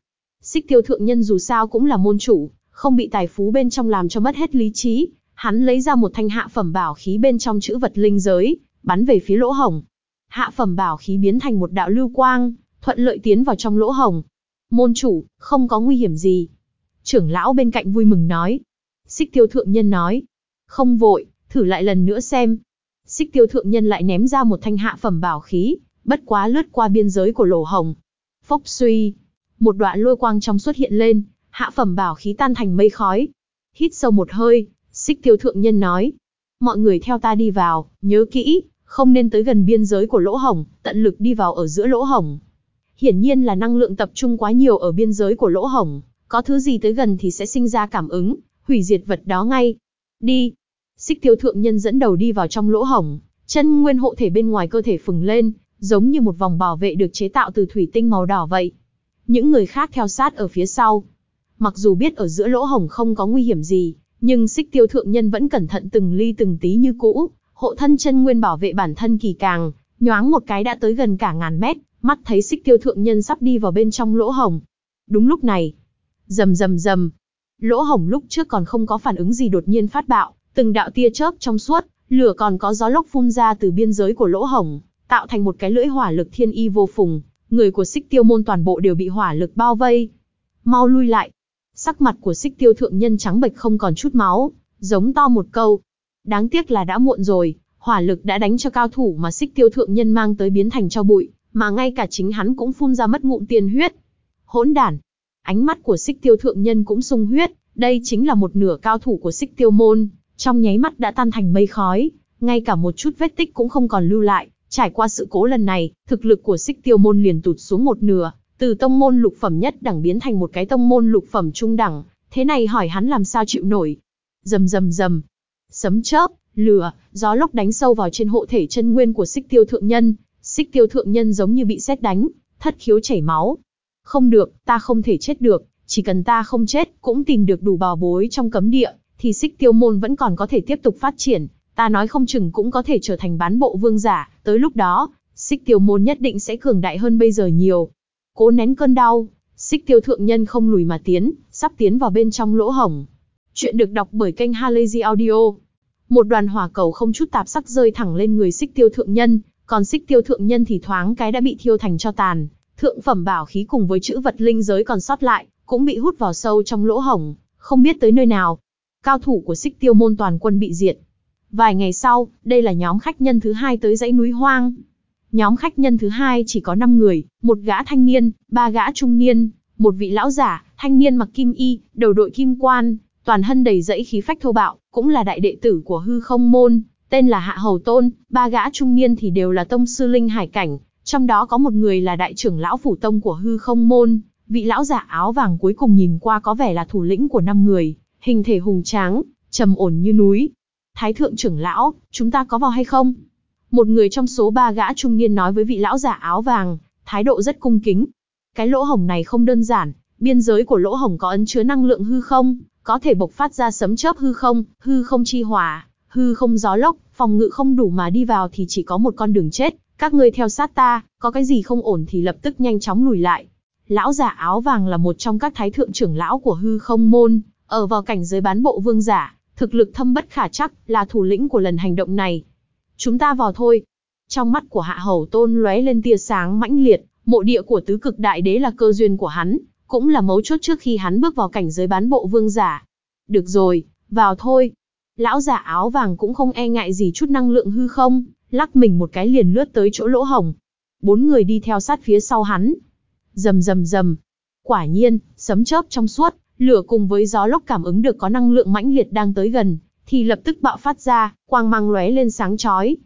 Xích tiêu thượng nhân dù sao cũng là môn chủ, không bị tài phú bên trong làm cho mất hết lý trí. Hắn lấy ra một thanh hạ phẩm bảo khí bên trong chữ vật linh giới, bắn về phía lỗ hồng. Hạ phẩm bảo khí biến thành một đạo lưu quang, thuận lợi tiến vào trong lỗ hồng. Môn chủ, không có nguy hiểm gì. Trưởng lão bên cạnh vui mừng nói. Xích tiêu thượng nhân nói. Không vội, thử lại lần nữa xem. Xích tiêu thượng nhân lại ném ra một thanh hạ phẩm bảo khí, bất quá lướt qua biên giới của lỗ hồng. Phốc suy. Một đoạn lôi quang trong xuất hiện lên, hạ phẩm bảo khí tan thành mây khói. Hít sâu một hơi, xích tiêu thượng nhân nói. Mọi người theo ta đi vào, nhớ kỹ, không nên tới gần biên giới của lỗ hồng, tận lực đi vào ở giữa lỗ hồng. Hiển nhiên là năng lượng tập trung quá nhiều ở biên giới của lỗ hồng, có thứ gì tới gần thì sẽ sinh ra cảm ứng, hủy diệt vật đó ngay. Đi. Xích tiêu thượng nhân dẫn đầu đi vào trong lỗ hổng, chân nguyên hộ thể bên ngoài cơ thể phừng lên, giống như một vòng bảo vệ được chế tạo từ thủy tinh màu đỏ vậy. Những người khác theo sát ở phía sau. Mặc dù biết ở giữa lỗ hổng không có nguy hiểm gì, nhưng xích tiêu thượng nhân vẫn cẩn thận từng ly từng tí như cũ, Hộ thân chân nguyên bảo vệ bản thân kỳ càng, nhoáng một cái đã tới gần cả ngàn mét, mắt thấy xích tiêu thượng nhân sắp đi vào bên trong lỗ hổng. Đúng lúc này, rầm rầm rầm, lỗ hổng lúc trước còn không có phản ứng gì đột nhiên phát bạo, từng đạo tia chớp trong suốt, lửa còn có gió lốc phun ra từ biên giới của lỗ hổng, tạo thành một cái lưỡi hỏa lực thiên y vô phùng, người của xích tiêu môn toàn bộ đều bị hỏa lực bao vây. Mau lui lại. Sắc mặt của xích tiêu thượng nhân trắng bệch không còn chút máu, giống to một câu. Đáng tiếc là đã muộn rồi, hỏa lực đã đánh cho cao thủ mà xích tiêu thượng nhân mang tới biến thành cho bụi, mà ngay cả chính hắn cũng phun ra mất ngụm tiền huyết. Hỗn đản. Ánh mắt của xích tiêu thượng nhân cũng sung huyết, đây chính là một nửa cao thủ của xích tiêu môn, trong nháy mắt đã tan thành mây khói, ngay cả một chút vết tích cũng không còn lưu lại. Trải qua sự cố lần này, thực lực của xích tiêu môn liền tụt xuống một nửa, từ tông môn lục phẩm nhất đẳng biến thành một cái tông môn lục phẩm trung đẳng, thế này hỏi hắn làm sao chịu nổi. Rầm rầm rầm, sấm chớp, lửa, gió lốc đánh sâu vào trên hộ thể chân nguyên của xích tiêu thượng nhân, xích tiêu thượng nhân giống như bị sét đánh, thất khiếu chảy máu. Không được, ta không thể chết được, chỉ cần ta không chết, cũng tìm được đủ bào bối trong cấm địa, thì xích tiêu môn vẫn còn có thể tiếp tục phát triển, ta nói không chừng cũng có thể trở thành bán bộ vương giả, tới lúc đó, xích tiêu môn nhất định sẽ cường đại hơn bây giờ nhiều. Cố nén cơn đau, xích tiêu thượng nhân không lùi mà tiến, sắp tiến vào bên trong lỗ hổng. Chuyện được đọc bởi kênh Halazy Audio. Một đoàn hỏa cầu không chút tạp sắc rơi thẳng lên người xích tiêu thượng nhân, còn xích tiêu thượng nhân thì thoáng cái đã bị thiêu thành cho tàn. Thượng phẩm bảo khí cùng với chữ vật linh giới còn sót lại, cũng bị hút vào sâu trong lỗ hổng, không biết tới nơi nào. Cao thủ của xích tiêu môn toàn quân bị diệt. Vài ngày sau, đây là nhóm khách nhân thứ hai tới dãy núi hoang. Nhóm khách nhân thứ hai chỉ có 5 người, một gã thanh niên, ba gã trung niên, một vị lão giả, thanh niên mặc kim y, đầu đội kim quan, toàn thân đầy dẫy khí phách thô bạo, cũng là đại đệ tử của hư không môn, tên là Hạ Hầu Tôn, ba gã trung niên thì đều là tông sư linh hải cảnh, trong đó có một người là đại trưởng lão phủ tông của hư không môn, vị lão giả áo vàng cuối cùng nhìn qua có vẻ là thủ lĩnh của năm người, hình thể hùng tráng, trầm ổn như núi. Thái thượng trưởng lão, chúng ta có vào hay không? Một người trong số ba gã trung niên nói với vị lão giả áo vàng, thái độ rất cung kính. Cái lỗ hổng này không đơn giản, biên giới của lỗ hổng có ấn chứa năng lượng hư không, có thể bộc phát ra sấm chớp hư không, hư không chi hỏa, hư không gió lốc, phòng ngự không đủ mà đi vào thì chỉ có một con đường chết, các ngươi theo sát ta, có cái gì không ổn thì lập tức nhanh chóng lùi lại. Lão giả áo vàng là một trong các thái thượng trưởng lão của hư không môn, ở vào cảnh giới bán bộ vương giả, thực lực thâm bất khả chắc, là thủ lĩnh của lần hành động này. Chúng ta vào thôi. Trong mắt của hạ hầu tôn lóe lên tia sáng mãnh liệt, mộ địa của tứ cực đại đế là cơ duyên của hắn, cũng là mấu chốt trước khi hắn bước vào cảnh giới bán bộ vương giả. Được rồi, vào thôi. Lão giả áo vàng cũng không e ngại gì chút năng lượng hư không, lắc mình một cái liền lướt tới chỗ lỗ hồng. Bốn người đi theo sát phía sau hắn. Rầm rầm rầm. Quả nhiên, sấm chớp trong suốt, lửa cùng với gió lốc cảm ứng được có năng lượng mãnh liệt đang tới gần, thì lập tức bạo phát ra, quang mang lóe lên sáng chói.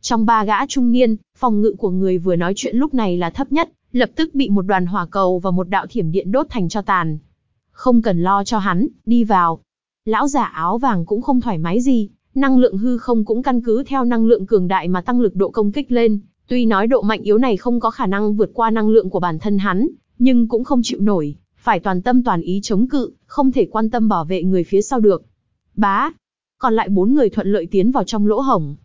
Trong ba gã trung niên, phòng ngự của người vừa nói chuyện lúc này là thấp nhất, lập tức bị một đoàn hỏa cầu và một đạo thiểm điện đốt thành cho tàn. Không cần lo cho hắn, đi vào. Lão giả áo vàng cũng không thoải mái gì, năng lượng hư không cũng căn cứ theo năng lượng cường đại mà tăng lực độ công kích lên. Tuy nói độ mạnh yếu này không có khả năng vượt qua năng lượng của bản thân hắn, nhưng cũng không chịu nổi, phải toàn tâm toàn ý chống cự, không thể quan tâm bảo vệ người phía sau được. Bá, còn lại bốn người thuận lợi tiến vào trong lỗ hổng.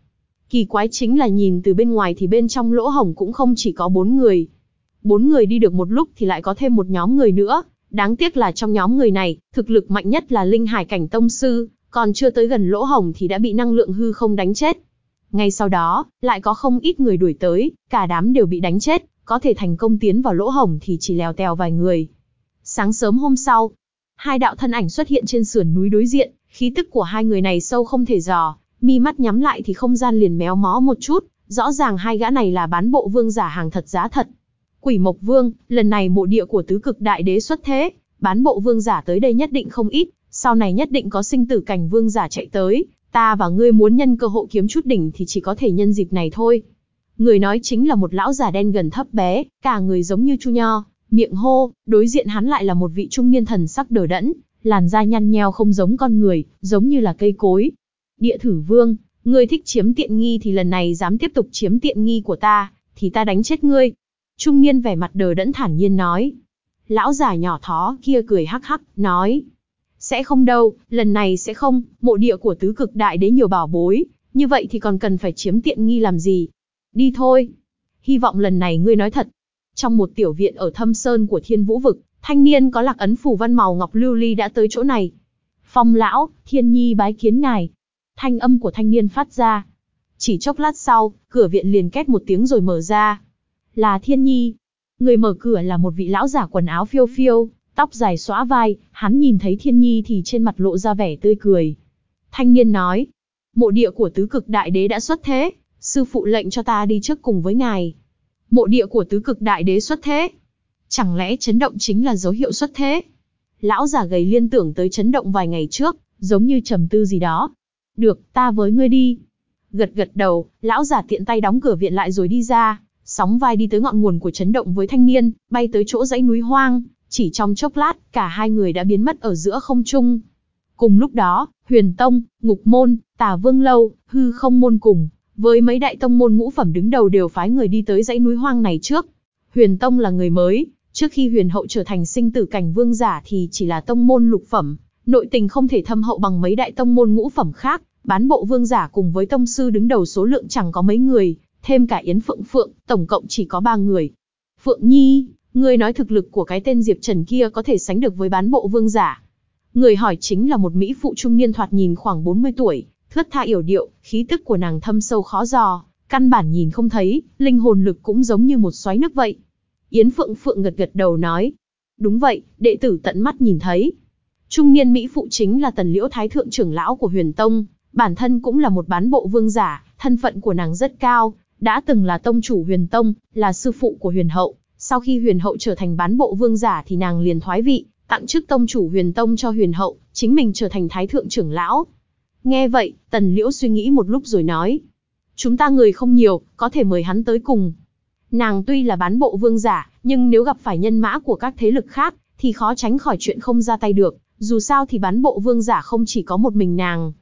Kỳ quái chính là nhìn từ bên ngoài thì bên trong lỗ hổng cũng không chỉ có bốn người. Bốn người đi được một lúc thì lại có thêm một nhóm người nữa. Đáng tiếc là trong nhóm người này, thực lực mạnh nhất là linh hải cảnh tông sư, còn chưa tới gần lỗ hổng thì đã bị năng lượng hư không đánh chết. Ngay sau đó, lại có không ít người đuổi tới, cả đám đều bị đánh chết, có thể thành công tiến vào lỗ hổng thì chỉ lèo tèo vài người. Sáng sớm hôm sau, hai đạo thân ảnh xuất hiện trên sườn núi đối diện, khí tức của hai người này sâu không thể dò, mi mắt nhắm lại thì không gian liền méo mó một chút, rõ ràng hai gã này là bán bộ vương giả hàng thật giá thật. Quỷ Mộc Vương, lần này mộ địa của tứ cực đại đế xuất thế, bán bộ vương giả tới đây nhất định không ít, sau này nhất định có sinh tử cảnh vương giả chạy tới, ta và ngươi muốn nhân cơ hội kiếm chút đỉnh thì chỉ có thể nhân dịp này thôi. Người nói chính là một lão già đen gần thấp bé, cả người giống như chu nho, miệng hô, đối diện hắn lại là một vị trung niên thần sắc đờ đẫn, làn da nhăn nheo không giống con người, giống như là cây cối. Địa thử vương, ngươi thích chiếm tiện nghi thì lần này dám tiếp tục chiếm tiện nghi của ta, thì ta đánh chết ngươi. Trung niên vẻ mặt đờ đẫn thản nhiên nói. Lão già nhỏ thó kia cười hắc hắc, nói. Sẽ không đâu, lần này sẽ không, mộ địa của tứ cực đại đế nhiều bảo bối, Như vậy thì còn cần phải chiếm tiện nghi làm gì? Đi thôi. Hy vọng lần này ngươi nói thật. Trong một tiểu viện ở thâm sơn của thiên vũ vực, thanh niên có lạc ấn phủ văn màu ngọc lưu ly đã tới chỗ này. Phong lão, thiên nhi bái kiến ngài. Thanh âm của thanh niên phát ra. Chỉ chốc lát sau, cửa viện liền két một tiếng rồi mở ra. Là thiên nhi. Người mở cửa là một vị lão giả quần áo phiêu phiêu, tóc dài xõa vai, hắn nhìn thấy thiên nhi thì trên mặt lộ ra vẻ tươi cười. Thanh niên nói, mộ địa của tứ cực đại đế đã xuất thế, sư phụ lệnh cho ta đi trước cùng với ngài. Mộ địa của tứ cực đại đế xuất thế. Chẳng lẽ chấn động chính là dấu hiệu xuất thế? Lão giả gầy liên tưởng tới chấn động vài ngày trước, giống như trầm tư gì đó. Được, ta với ngươi đi. Gật gật đầu, lão giả tiện tay đóng cửa viện lại rồi đi ra, sóng vai đi tới ngọn nguồn của chấn động với thanh niên, bay tới chỗ dãy núi hoang, chỉ trong chốc lát, cả hai người đã biến mất ở giữa không trung. Cùng lúc đó, Huyền Tông, Ngục Môn, Tà Vương Lâu, Hư Không Môn cùng, với mấy đại tông môn ngũ phẩm đứng đầu đều phái người đi tới dãy núi hoang này trước. Huyền Tông là người mới, trước khi Huyền Hậu trở thành sinh tử cảnh vương giả thì chỉ là tông môn lục phẩm, nội tình không thể thâm hậu bằng mấy đại tông môn ngũ phẩm khác, bán bộ vương giả cùng với tông sư đứng đầu số lượng chẳng có mấy người, thêm cả Yến Phượng Phượng, tổng cộng chỉ có ba người. Phượng Nhi, Ngươi nói thực lực của cái tên Diệp Trần kia có thể sánh được với bán bộ vương giả. Người hỏi chính là một mỹ phụ trung niên thoạt nhìn khoảng 40 tuổi, thướt tha yểu điệu, khí tức của nàng thâm sâu khó dò, căn bản nhìn không thấy, linh hồn lực cũng giống như một xoáy nước vậy. Yến Phượng Phượng gật gật đầu nói. Đúng vậy, đệ tử tận mắt nhìn thấy. Trung niên Mỹ phụ chính là tần liễu thái thượng trưởng lão của huyền tông, bản thân cũng là một bán bộ vương giả, thân phận của nàng rất cao, đã từng là tông chủ huyền tông, là sư phụ của huyền hậu, sau khi huyền hậu trở thành bán bộ vương giả thì nàng liền thoái vị, tặng chức tông chủ huyền tông cho huyền hậu, chính mình trở thành thái thượng trưởng lão. Nghe vậy, tần liễu suy nghĩ một lúc rồi nói. Chúng ta người không nhiều, có thể mời hắn tới cùng. Nàng tuy là bán bộ vương giả, nhưng nếu gặp phải nhân mã của các thế lực khác, thì khó tránh khỏi chuyện không ra tay được, dù sao thì bán bộ vương giả không chỉ có một mình nàng.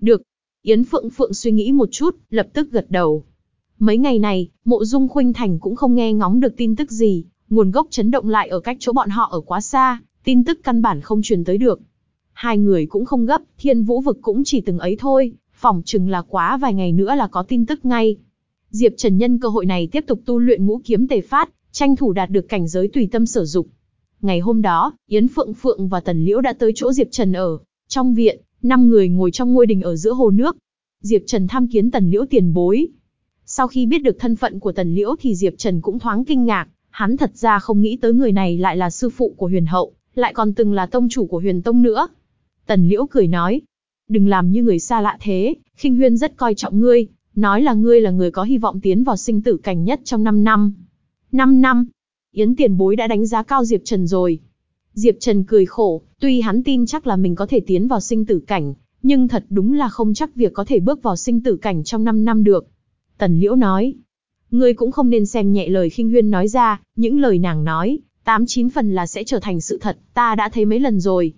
Được. Yến Phượng Phượng suy nghĩ một chút, lập tức gật đầu. Mấy ngày này, mộ dung khuynh thành cũng không nghe ngóng được tin tức gì, nguồn gốc chấn động lại ở cách chỗ bọn họ ở quá xa, tin tức căn bản không truyền tới được. Hai người cũng không gấp, thiên vũ vực cũng chỉ từng ấy thôi, phỏng chừng là quá vài ngày nữa là có tin tức ngay. Diệp Trần nhân cơ hội này tiếp tục tu luyện ngũ kiếm tề phát, tranh thủ đạt được cảnh giới tùy tâm sử dụng. Ngày hôm đó, Yến Phượng Phượng và Tần Liễu đã tới chỗ Diệp Trần ở. Trong viện, năm người ngồi trong ngôi đình ở giữa hồ nước. Diệp Trần tham kiến Tần Liễu tiền bối, sau khi biết được thân phận của Tần Liễu thì Diệp Trần cũng thoáng kinh ngạc, hắn thật ra không nghĩ tới người này lại là sư phụ của Huyền Hậu, lại còn từng là tông chủ của Huyền Tông nữa. Tần Liễu cười nói, đừng làm như người xa lạ thế, Khinh Huyên rất coi trọng ngươi, nói là ngươi là người có hy vọng tiến vào sinh tử cảnh nhất trong 5 năm. 5 năm? Yến tiền bối đã đánh giá cao Diệp Trần rồi. Diệp Trần cười khổ, tuy hắn tin chắc là mình có thể tiến vào sinh tử cảnh, nhưng thật đúng là không chắc việc có thể bước vào sinh tử cảnh trong 5 năm được. Tần Liễu nói. Ngươi cũng không nên xem nhẹ lời khinh huyên nói ra, những lời nàng nói, tám chín phần là sẽ trở thành sự thật, ta đã thấy mấy lần rồi.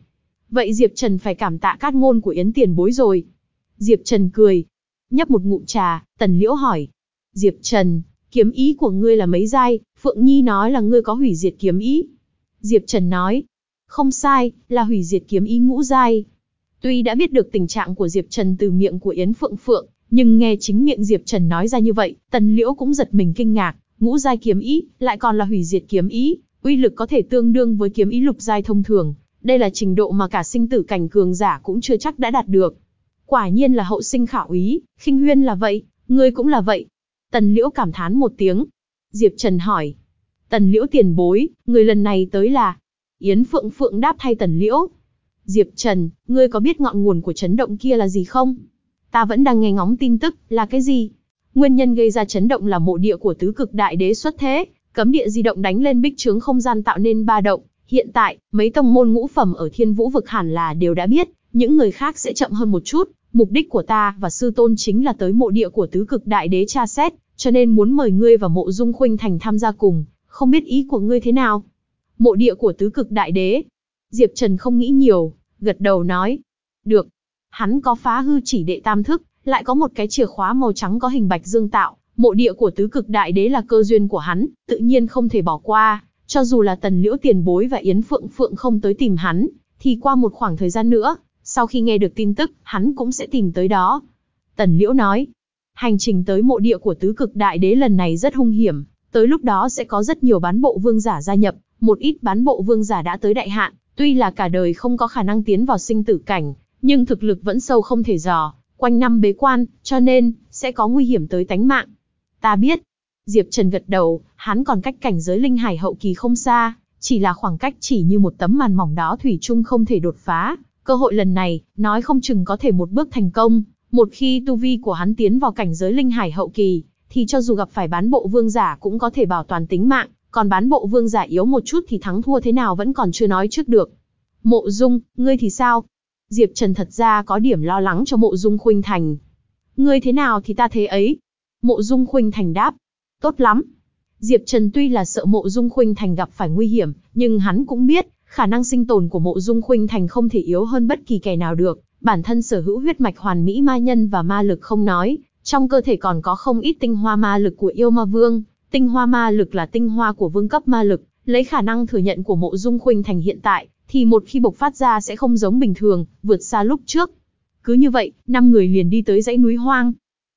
Vậy Diệp Trần phải cảm tạ cát ngôn của Yến Tiền bối rồi. Diệp Trần cười. Nhấp một ngụm trà, Tần Liễu hỏi. Diệp Trần, kiếm ý của ngươi là mấy giai, Phượng Nhi nói là ngươi có hủy diệt kiếm ý. Diệp Trần nói. Không sai, là hủy diệt kiếm ý ngũ giai. Tuy đã biết được tình trạng của Diệp Trần từ miệng của Yến Phượng Phượng, nhưng nghe chính miệng Diệp Trần nói ra như vậy, Tần Liễu cũng giật mình kinh ngạc, ngũ giai kiếm ý, lại còn là hủy diệt kiếm ý, uy lực có thể tương đương với kiếm ý lục giai thông thường, đây là trình độ mà cả sinh tử cảnh cường giả cũng chưa chắc đã đạt được. Quả nhiên là hậu sinh khảo ý, khinh huyên là vậy, ngươi cũng là vậy. Tần Liễu cảm thán một tiếng. Diệp Trần hỏi. Tần Liễu tiền bối, người lần này tới là... Yến Phượng Phượng đáp thay Tần Liễu. Diệp Trần, ngươi có biết ngọn nguồn của chấn động kia là gì không? Ta vẫn đang nghe ngóng tin tức, là cái gì? Nguyên nhân gây ra chấn động là mộ địa của tứ cực đại đế xuất thế, cấm địa di động đánh lên bích trướng không gian tạo nên ba động. Hiện tại, mấy tông môn ngũ phẩm ở thiên vũ vực hẳn là đều đã biết, những người khác sẽ chậm hơn một chút. Mục đích của ta và sư tôn chính là tới mộ địa của tứ cực đại đế tra xét, cho nên muốn mời ngươi và mộ dung khuynh thành tham gia cùng, không biết ý của ngươi thế nào? Mộ địa của tứ cực đại đế. Diệp Trần không nghĩ nhiều, gật đầu nói. Được, Hắn có phá hư chỉ đệ tam thức, lại có một cái chìa khóa màu trắng có hình bạch dương tạo, mộ địa của tứ cực đại đế là cơ duyên của hắn, tự nhiên không thể bỏ qua, cho dù là tần liễu tiền bối và yến phượng phượng không tới tìm hắn, thì qua một khoảng thời gian nữa, sau khi nghe được tin tức, hắn cũng sẽ tìm tới đó. Tần Liễu nói, hành trình tới mộ địa của tứ cực đại đế lần này rất hung hiểm, tới lúc đó sẽ có rất nhiều bán bộ vương giả gia nhập, một ít bán bộ vương giả đã tới đại hạn, tuy là cả đời không có khả năng tiến vào sinh tử cảnh, nhưng thực lực vẫn sâu không thể dò, quanh năm bế quan, cho nên, sẽ có nguy hiểm tới tánh mạng. Ta biết. Diệp Trần gật đầu, hắn còn cách cảnh giới linh hải hậu kỳ không xa, chỉ là khoảng cách chỉ như một tấm màn mỏng đó thủy chung không thể đột phá. Cơ hội lần này, nói không chừng có thể một bước thành công, một khi tu vi của hắn tiến vào cảnh giới linh hải hậu kỳ, thì cho dù gặp phải bán bộ vương giả cũng có thể bảo toàn tính mạng, còn bán bộ vương giả yếu một chút thì thắng thua thế nào vẫn còn chưa nói trước được. Mộ Dung, ngươi thì sao? Diệp Trần thật ra có điểm lo lắng cho mộ Dung Khuynh Thành. Ngươi thế nào thì ta thế ấy. Mộ Dung Khuynh Thành đáp. Tốt lắm. Diệp Trần tuy là sợ mộ Dung Khuynh Thành gặp phải nguy hiểm, nhưng hắn cũng biết, khả năng sinh tồn của mộ Dung Khuynh Thành không thể yếu hơn bất kỳ kẻ nào được. Bản thân sở hữu huyết mạch hoàn mỹ ma nhân và ma lực không nói, trong cơ thể còn có không ít tinh hoa ma lực của yêu ma vương. Tinh hoa ma lực là tinh hoa của vương cấp ma lực, lấy khả năng thừa nhận của mộ Dung Khuynh Thành hiện tại, thì một khi bộc phát ra sẽ không giống bình thường, vượt xa lúc trước. Cứ như vậy, năm người liền đi tới dãy núi hoang.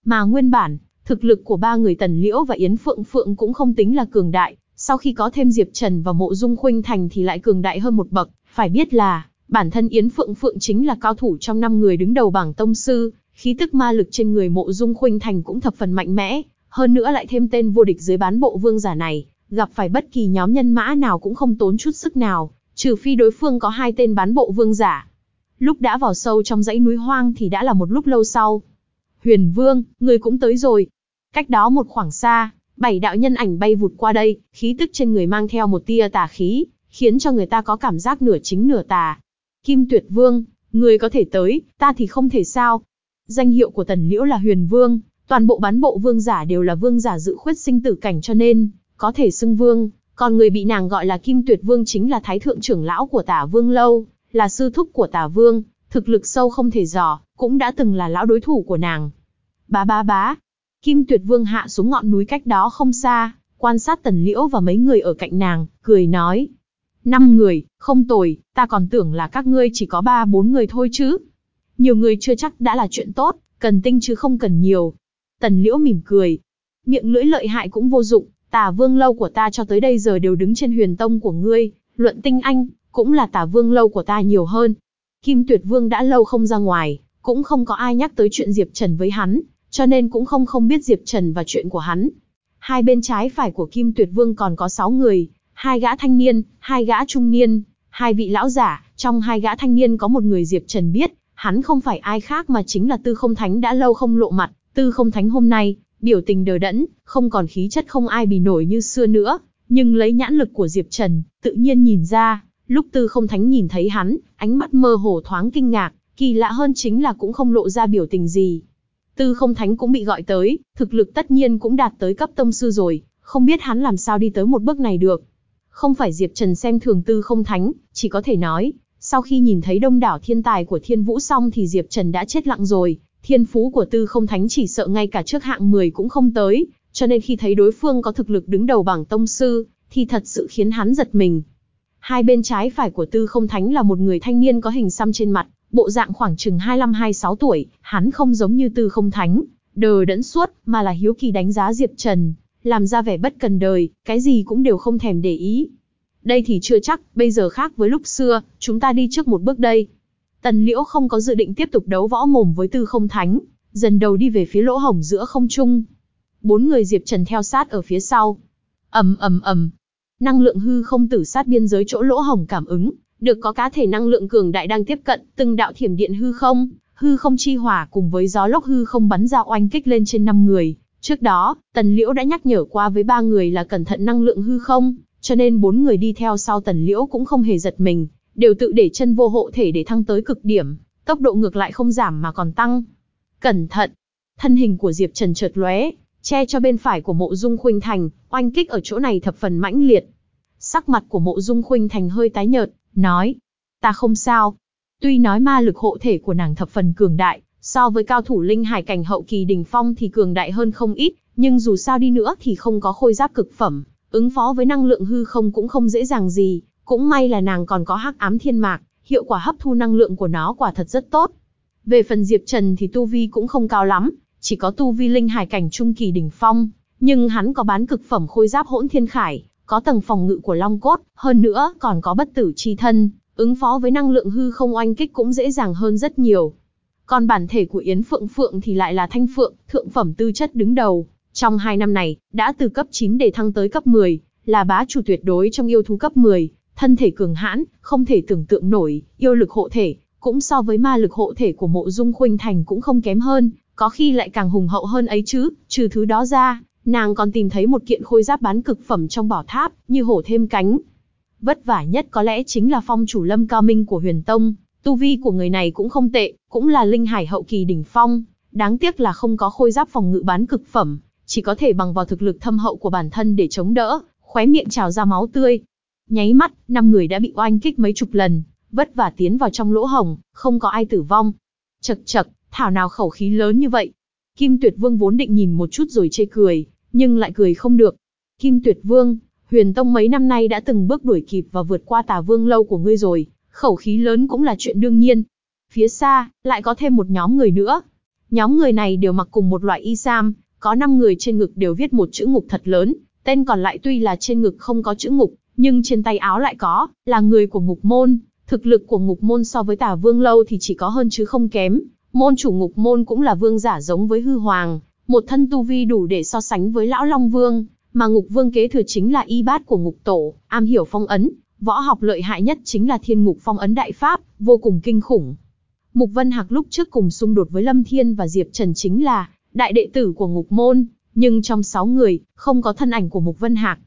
Mà nguyên bản, thực lực của ba người Tần Liễu và Yến Phượng Phượng cũng không tính là cường đại, sau khi có thêm Diệp Trần và Mộ Dung Khuynh Thành thì lại cường đại hơn một bậc, phải biết là, bản thân Yến Phượng Phượng chính là cao thủ trong năm người đứng đầu bảng tông sư, khí tức ma lực trên người Mộ Dung Khuynh Thành cũng thập phần mạnh mẽ, hơn nữa lại thêm tên vô địch dưới bán bộ vương giả này, gặp phải bất kỳ nhóm nhân mã nào cũng không tốn chút sức nào, trừ phi đối phương có hai tên bán bộ vương giả. Lúc đã vào sâu trong dãy núi hoang thì đã là một lúc lâu sau. Huyền Vương, người cũng tới rồi. Cách đó một khoảng xa, bảy đạo nhân ảnh bay vụt qua đây, khí tức trên người mang theo một tia tà khí, khiến cho người ta có cảm giác nửa chính nửa tà. Kim Tuyệt Vương, người có thể tới, ta thì không thể sao. Danh hiệu của Tần Liễu là Huyền Vương, toàn bộ bán bộ vương giả đều là vương giả dự khuyết sinh tử cảnh cho nên, có thể xưng vương, còn người bị nàng gọi là Kim Tuyệt Vương chính là Thái Thượng trưởng lão của Tả Vương Lâu, là sư thúc của Tả Vương, thực lực sâu không thể dò, cũng đã từng là lão đối thủ của nàng. Bá bá bá, Kim Tuyệt Vương hạ xuống ngọn núi cách đó không xa, quan sát Tần Liễu và mấy người ở cạnh nàng, cười nói. Năm người, không tồi, ta còn tưởng là các ngươi chỉ có ba bốn người thôi chứ. Nhiều người chưa chắc đã là chuyện tốt, cần tinh chứ không cần nhiều. Tần Liễu mỉm cười. Miệng lưỡi lợi hại cũng vô dụng, Tả vương lâu của ta cho tới đây giờ đều đứng trên huyền tông của ngươi, luận tinh anh, cũng là tả vương lâu của ta nhiều hơn. Kim tuyệt vương đã lâu không ra ngoài, cũng không có ai nhắc tới chuyện Diệp Trần với hắn, cho nên cũng không không biết Diệp Trần và chuyện của hắn. Hai bên trái phải của Kim tuyệt vương còn có sáu người, hai gã thanh niên, hai gã trung niên, hai vị lão giả, trong hai gã thanh niên có một người Diệp Trần biết, hắn không phải ai khác mà chính là Tư Không Thánh đã lâu không lộ mặt, Tư Không Thánh hôm nay, biểu tình đờ đẫn, không còn khí chất không ai bì nổi như xưa nữa, nhưng lấy nhãn lực của Diệp Trần, tự nhiên nhìn ra, lúc Tư Không Thánh nhìn thấy hắn, ánh mắt mơ hồ thoáng kinh ngạc, kỳ lạ hơn chính là cũng không lộ ra biểu tình gì. Tư Không Thánh cũng bị gọi tới, thực lực tất nhiên cũng đạt tới cấp tông sư rồi, không biết hắn làm sao đi tới một bước này được. Không phải Diệp Trần xem thường Tư Không Thánh, chỉ có thể nói, sau khi nhìn thấy đông đảo thiên tài của Thiên Vũ xong thì Diệp Trần đã chết lặng rồi, Thiên phú của tư không thánh chỉ sợ ngay cả trước hạng 10 cũng không tới, cho nên khi thấy đối phương có thực lực đứng đầu bảng tông sư, thì thật sự khiến hắn giật mình. Hai bên trái phải của tư không thánh là một người thanh niên có hình xăm trên mặt, bộ dạng khoảng chừng 25-26 tuổi, hắn không giống như tư không thánh, đờ đẫn suốt, mà là hiếu kỳ đánh giá Diệp Trần, làm ra vẻ bất cần đời, cái gì cũng đều không thèm để ý. Đây thì chưa chắc, bây giờ khác với lúc xưa, chúng ta đi trước một bước đây. Tần Liễu không có dự định tiếp tục đấu võ mồm với Tư Không Thánh, dần đầu đi về phía lỗ hổng giữa không trung. Bốn người Diệp Trần theo sát ở phía sau. ầm ầm ầm, năng lượng hư không tử sát biên giới chỗ lỗ hồng cảm ứng, được có cá thể năng lượng cường đại đang tiếp cận, từng đạo thiểm điện hư không, hư không chi hỏa cùng với gió lốc hư không bắn ra oanh kích lên trên năm người. Trước đó, Tần Liễu đã nhắc nhở qua với ba người là cẩn thận năng lượng hư không, cho nên bốn người đi theo sau Tần Liễu cũng không hề giật mình, đều tự để chân vô hộ thể để thăng tới cực điểm, tốc độ ngược lại không giảm mà còn tăng. Cẩn thận! Thân hình của Diệp Trần chợt lóe, che cho bên phải của mộ dung khuynh thành, oanh kích ở chỗ này thập phần mãnh liệt. Sắc mặt của mộ dung khuynh thành hơi tái nhợt, nói, ta không sao. Tuy nói ma lực hộ thể của nàng thập phần cường đại, so với cao thủ linh hải cảnh hậu kỳ đỉnh phong thì cường đại hơn không ít, nhưng dù sao đi nữa thì không có khôi giáp cực phẩm, ứng phó với năng lượng hư không cũng không dễ dàng gì, cũng may là nàng còn có hắc ám thiên mạc, hiệu quả hấp thu năng lượng của nó quả thật rất tốt. Về phần Diệp Trần thì tu vi cũng không cao lắm, chỉ có tu vi linh hải cảnh trung kỳ đỉnh phong, nhưng hắn có bán cực phẩm khôi giáp hỗn thiên khải, có tầng phòng ngự của long cốt, hơn nữa còn có bất tử chi thân, ứng phó với năng lượng hư không oanh kích cũng dễ dàng hơn rất nhiều. Còn bản thể của Yến Phượng Phượng thì lại là thanh phượng, thượng phẩm tư chất đứng đầu. Trong hai năm này, đã từ cấp 9 để thăng tới cấp 10, là bá chủ tuyệt đối trong yêu thú cấp 10, thân thể cường hãn, không thể tưởng tượng nổi, yêu lực hộ thể, cũng so với ma lực hộ thể của mộ dung khuynh thành cũng không kém hơn, có khi lại càng hùng hậu hơn ấy chứ, trừ thứ đó ra, nàng còn tìm thấy một kiện khôi giáp bán cực phẩm trong bảo tháp, như hổ thêm cánh. Vất vả nhất có lẽ chính là phong chủ lâm cao minh của huyền tông, tu vi của người này cũng không tệ, cũng là linh hải hậu kỳ đỉnh phong, đáng tiếc là không có khôi giáp phòng ngự bán cực phẩm, chỉ có thể bằng vào thực lực thâm hậu của bản thân để chống đỡ, khóe miệng trào ra máu tươi. Nháy mắt, năm người đã bị oanh kích mấy chục lần, vất vả tiến vào trong lỗ hồng, không có ai tử vong. Chật chật, thảo nào khẩu khí lớn như vậy. Kim Tuyệt Vương vốn định nhìn một chút rồi chê cười, nhưng lại cười không được. Kim Tuyệt Vương, Huyền Tông mấy năm nay đã từng bước đuổi kịp và vượt qua tà vương lâu của ngươi rồi, khẩu khí lớn cũng là chuyện đương nhiên. Phía xa, lại có thêm một nhóm người nữa. Nhóm người này đều mặc cùng một loại y sam, có 5 người trên ngực đều viết một chữ ngục thật lớn, tên còn lại tuy là trên ngực không có chữ ngục, nhưng trên tay áo lại có, là người của ngục môn. Thực lực của ngục môn so với tả vương lâu thì chỉ có hơn chứ không kém. Môn chủ ngục môn cũng là vương giả giống với hư hoàng, một thân tu vi đủ để so sánh với lão long vương, mà ngục vương kế thừa chính là y bát của ngục tổ, am hiểu phong ấn, võ học lợi hại nhất chính là thiên ngục phong ấn đại pháp, vô cùng kinh khủng. Mục Vân Hạc lúc trước cùng xung đột với Lâm Thiên và Diệp Trần chính là đại đệ tử của ngục môn, nhưng trong sáu người, không có thân ảnh của Mục Vân Hạc.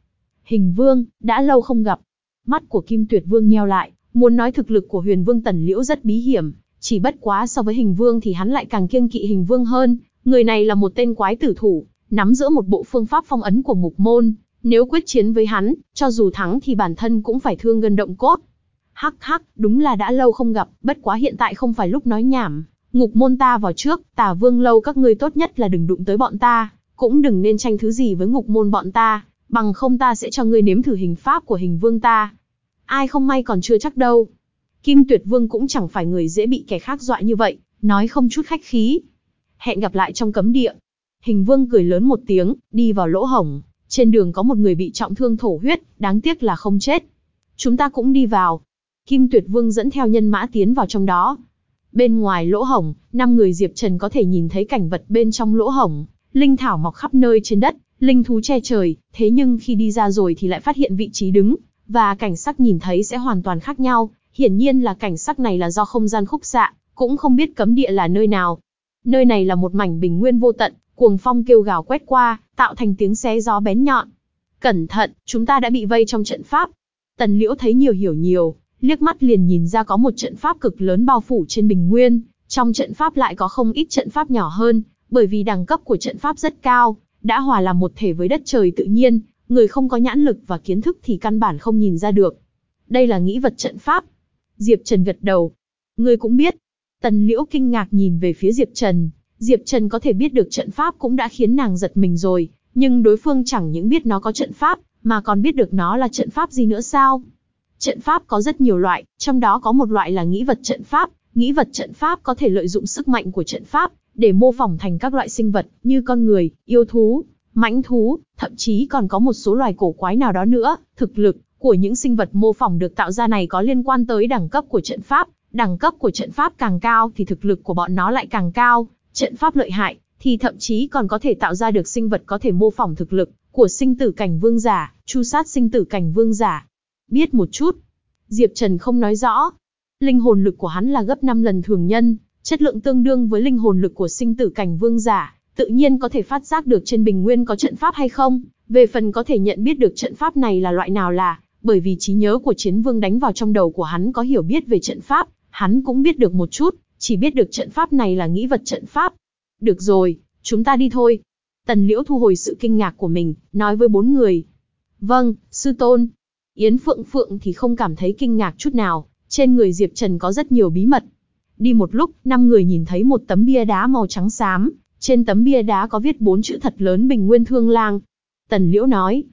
Hình Vương, đã lâu không gặp. Mắt của Kim Tuyệt Vương nheo lại, muốn nói thực lực của Huyền Vương Tần Liễu rất bí hiểm, chỉ bất quá so với Hình Vương thì hắn lại càng kiêng kỵ Hình Vương hơn, người này là một tên quái tử thủ, nắm giữ một bộ phương pháp phong ấn của ngục môn, nếu quyết chiến với hắn, cho dù thắng thì bản thân cũng phải thương gần động cốt. Hắc hắc, đúng là đã lâu không gặp, bất quá hiện tại không phải lúc nói nhảm. Ngục môn ta vào trước, tà vương lâu các ngươi tốt nhất là đừng đụng tới bọn ta, cũng đừng nên tranh thứ gì với ngục môn bọn ta, bằng không ta sẽ cho ngươi nếm thử hình pháp của hình vương ta. Ai không may còn chưa chắc đâu. Kim tuyệt vương cũng chẳng phải người dễ bị kẻ khác dọa như vậy, nói không chút khách khí. Hẹn gặp lại trong cấm địa. Hình vương cười lớn một tiếng, đi vào lỗ hổng. Trên đường có một người bị trọng thương thổ huyết, đáng tiếc là không chết. Chúng ta cũng đi vào. Kim tuyệt vương dẫn theo nhân mã tiến vào trong đó. Bên ngoài lỗ hổng, năm người Diệp Trần có thể nhìn thấy cảnh vật bên trong lỗ hổng, linh thảo mọc khắp nơi trên đất, linh thú che trời, thế nhưng khi đi ra rồi thì lại phát hiện vị trí đứng, và cảnh sắc nhìn thấy sẽ hoàn toàn khác nhau, hiển nhiên là cảnh sắc này là do không gian khúc xạ, cũng không biết cấm địa là nơi nào. Nơi này là một mảnh bình nguyên vô tận, cuồng phong kêu gào quét qua, tạo thành tiếng xé gió bén nhọn. Cẩn thận, chúng ta đã bị vây trong trận pháp. Tần Liễu thấy nhiều hiểu nhiều, liếc mắt liền nhìn ra có một trận pháp cực lớn bao phủ trên bình nguyên, trong trận pháp lại có không ít trận pháp nhỏ hơn, bởi vì đẳng cấp của trận pháp rất cao, đã hòa làm một thể với đất trời tự nhiên, người không có nhãn lực và kiến thức thì căn bản không nhìn ra được. Đây là nghĩ vật trận pháp. Diệp Trần gật đầu. Ngươi cũng biết. Tần Liễu kinh ngạc nhìn về phía Diệp Trần. Diệp Trần có thể biết được trận pháp cũng đã khiến nàng giật mình rồi, nhưng đối phương chẳng những biết nó có trận pháp, mà còn biết được nó là trận pháp gì nữa sao? Trận pháp có rất nhiều loại, trong đó có một loại là nghĩ vật trận pháp. Nghĩ vật trận pháp có thể lợi dụng sức mạnh của trận pháp, để mô phỏng thành các loại sinh vật, như con người, yêu thú, mãnh thú, thậm chí còn có một số loài cổ quái nào đó nữa. Thực lực của những sinh vật mô phỏng được tạo ra này có liên quan tới đẳng cấp của trận pháp. Đẳng cấp của trận pháp càng cao thì thực lực của bọn nó lại càng cao. Trận pháp lợi hại, thì thậm chí còn có thể tạo ra được sinh vật có thể mô phỏng thực lực của sinh tử cảnh vương giả, chu sát sinh tử cảnh vương giả. Biết một chút. Diệp Trần không nói rõ. Linh hồn lực của hắn là gấp 5 lần thường nhân, chất lượng tương đương với linh hồn lực của sinh tử cảnh vương giả, tự nhiên có thể phát giác được trên bình nguyên có trận pháp hay không. Về phần có thể nhận biết được trận pháp này là loại nào là, bởi vì trí nhớ của chiến vương đánh vào trong đầu của hắn có hiểu biết về trận pháp, hắn cũng biết được một chút, chỉ biết được trận pháp này là nghĩ vật trận pháp. Được rồi, chúng ta đi thôi. Tần Liễu thu hồi sự kinh ngạc của mình, nói với bốn người. Vâng, sư tôn. Yến Phượng Phượng thì không cảm thấy kinh ngạc chút nào, trên người Diệp Trần có rất nhiều bí mật. Đi một lúc, năm người nhìn thấy một tấm bia đá màu trắng xám, trên tấm bia đá có viết bốn chữ thật lớn Bình Nguyên Thương Lang. Tần Liễu nói,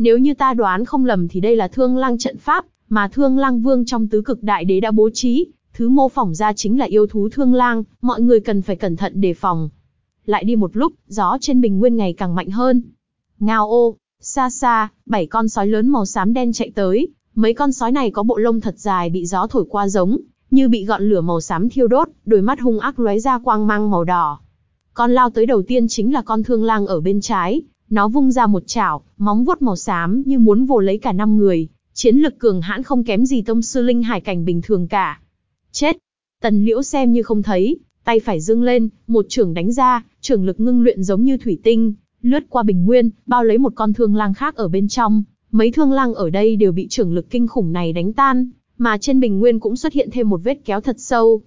nếu như ta đoán không lầm thì đây là Thương Lang trận pháp, mà Thương Lang Vương trong tứ cực đại đế đã bố trí, Thứ mô phỏng ra chính là yêu thú thương lang, mọi người cần phải cẩn thận đề phòng. Lại đi một lúc, gió trên bình nguyên ngày càng mạnh hơn. Ngao ô, xa xa, bảy con sói lớn màu xám đen chạy tới, mấy con sói này có bộ lông thật dài bị gió thổi qua giống, như bị gọn lửa màu xám thiêu đốt, đôi mắt hung ác lóe ra quang mang màu đỏ. Con lao tới đầu tiên chính là con thương lang ở bên trái, nó vung ra một chảo, móng vuốt màu xám như muốn vồ lấy cả năm người, chiến lực cường hãn không kém gì tông sư linh hải cảnh bình thường cả. Chết! Tần liễu xem như không thấy, tay phải dương lên, một trưởng đánh ra, trưởng lực ngưng luyện giống như thủy tinh, lướt qua bình nguyên, bao lấy một con thương lang khác ở bên trong. Mấy thương lang ở đây đều bị trưởng lực kinh khủng này đánh tan, mà trên bình nguyên cũng xuất hiện thêm một vết kéo thật sâu.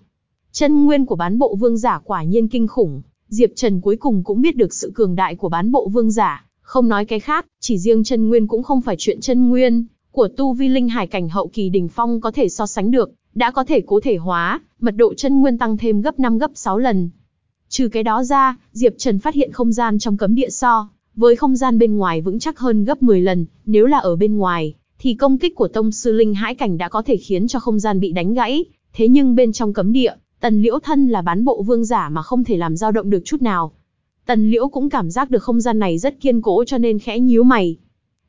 Chân nguyên của bán bộ vương giả quả nhiên kinh khủng, Diệp Trần cuối cùng cũng biết được sự cường đại của bán bộ vương giả, không nói cái khác, chỉ riêng chân nguyên cũng không phải chuyện chân nguyên, của tu vi linh hải cảnh hậu kỳ đỉnh phong có thể so sánh được, đã có thể cố thể hóa, mật độ chân nguyên tăng thêm gấp 5 gấp 6 lần. Trừ cái đó ra, Diệp Trần phát hiện không gian trong cấm địa so, với không gian bên ngoài vững chắc hơn gấp 10 lần, nếu là ở bên ngoài, thì công kích của tông sư linh hãi cảnh đã có thể khiến cho không gian bị đánh gãy, thế nhưng bên trong cấm địa, Tần Liễu thân là bán bộ vương giả mà không thể làm dao động được chút nào. Tần Liễu cũng cảm giác được không gian này rất kiên cố cho nên khẽ nhíu mày.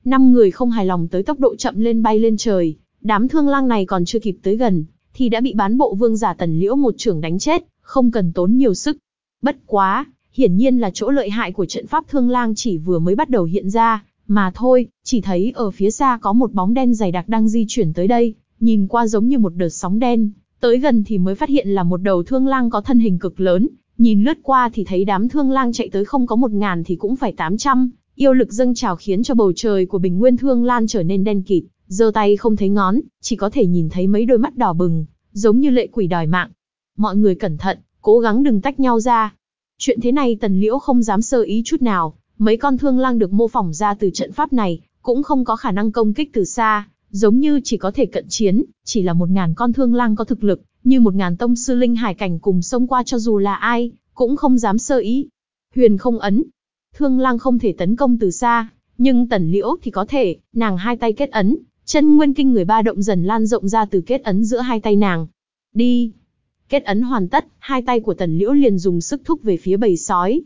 Năm người không hài lòng tới tốc độ chậm lên bay lên trời, đám thương lang này còn chưa kịp tới gần, thì đã bị bán bộ vương giả Tần Liễu một trưởng đánh chết, không cần tốn nhiều sức. Bất quá, hiển nhiên là chỗ lợi hại của trận pháp thương lang chỉ vừa mới bắt đầu hiện ra, mà thôi, chỉ thấy ở phía xa có một bóng đen dày đặc đang di chuyển tới đây, nhìn qua giống như một đợt sóng đen, tới gần thì mới phát hiện là một đầu thương lang có thân hình cực lớn, nhìn lướt qua thì thấy đám thương lang chạy tới không có một ngàn thì cũng phải tám trăm, yêu lực dâng trào khiến cho bầu trời của bình nguyên thương lan trở nên đen kịt, giơ tay không thấy ngón, chỉ có thể nhìn thấy mấy đôi mắt đỏ bừng, giống như lệ quỷ đòi mạng. Mọi người cẩn thận, cố gắng đừng tách nhau ra. Chuyện thế này tần liễu không dám sơ ý chút nào, mấy con thương lang được mô phỏng ra từ trận pháp này, cũng không có khả năng công kích từ xa, giống như chỉ có thể cận chiến, chỉ là một ngàn con thương lang có thực lực, như một ngàn tông sư linh hải cảnh cùng xông qua cho dù là ai, cũng không dám sơ ý. Huyền không ấn, thương lang không thể tấn công từ xa, nhưng tần liễu thì có thể, nàng hai tay kết ấn, chân nguyên kinh người ba động dần lan rộng ra từ kết ấn giữa hai tay nàng. Đi! Kết ấn hoàn tất, hai tay của tần liễu liền dùng sức thúc về phía bầy sói.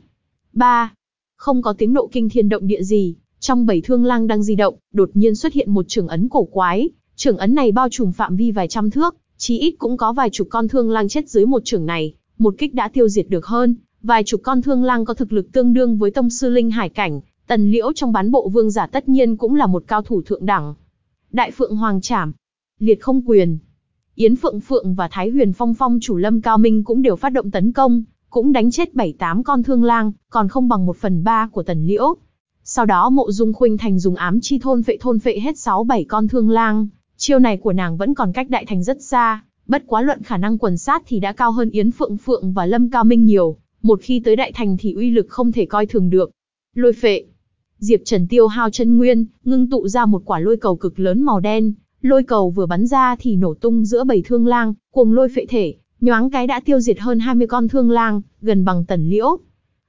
Ba! Không có tiếng nộ kinh thiên động địa gì, trong bảy thương lang đang di động, đột nhiên xuất hiện một trường ấn cổ quái, trường ấn này bao trùm phạm vi vài trăm thước, chí ít cũng có vài chục con thương lang chết dưới một trường này, một kích đã tiêu diệt được hơn, vài chục con thương lang có thực lực tương đương với tông sư linh hải cảnh, tần liễu trong bán bộ vương giả tất nhiên cũng là một cao thủ thượng đẳng. Đại phượng hoàng trảm, liệt không quyền, Yến Phượng Phượng và Thái Huyền Phong Phong chủ Lâm Cao Minh cũng đều phát động tấn công, cũng đánh chết 7-8 con thương lang, còn không bằng một phần ba của tần liễu. Sau đó mộ dung khuynh thành dùng ám chi thôn phệ thôn phệ hết 6-7 con thương lang, chiêu này của nàng vẫn còn cách đại thành rất xa, bất quá luận khả năng quần sát thì đã cao hơn Yến Phượng Phượng và Lâm Cao Minh nhiều, một khi tới đại thành thì uy lực không thể coi thường được. Lôi phệ. Diệp Trần tiêu hao chân nguyên, ngưng tụ ra một quả lôi cầu cực lớn màu đen, lôi cầu vừa bắn ra thì nổ tung giữa bầy thương lang, cuồng lôi phệ thể, nhoáng cái đã tiêu diệt hơn 20 con thương lang, gần bằng tần liễu.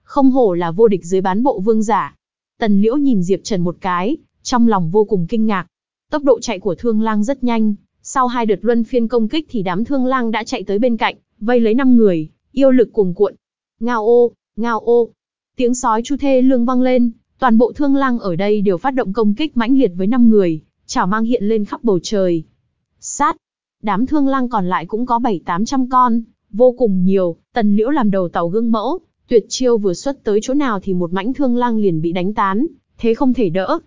Không hổ là vô địch dưới bán bộ vương giả. Tần liễu nhìn Diệp Trần một cái, trong lòng vô cùng kinh ngạc. Tốc độ chạy của thương lang rất nhanh, sau hai đợt luân phiên công kích thì đám thương lang đã chạy tới bên cạnh, vây lấy năm người, yêu lực cuồng cuộn. Ngao ô, ngao ô. Tiếng sói chu thê lương vang lên, toàn bộ thương lang ở đây đều phát động công kích mãnh liệt với năm người, chảo mang hiện lên khắp bầu trời. Sát, đám thương lang còn lại cũng có 7-800 con, vô cùng nhiều, tần liễu làm đầu tàu gương mẫu, tuyệt chiêu vừa xuất tới chỗ nào thì một mãnh thương lang liền bị đánh tán, thế không thể đỡ.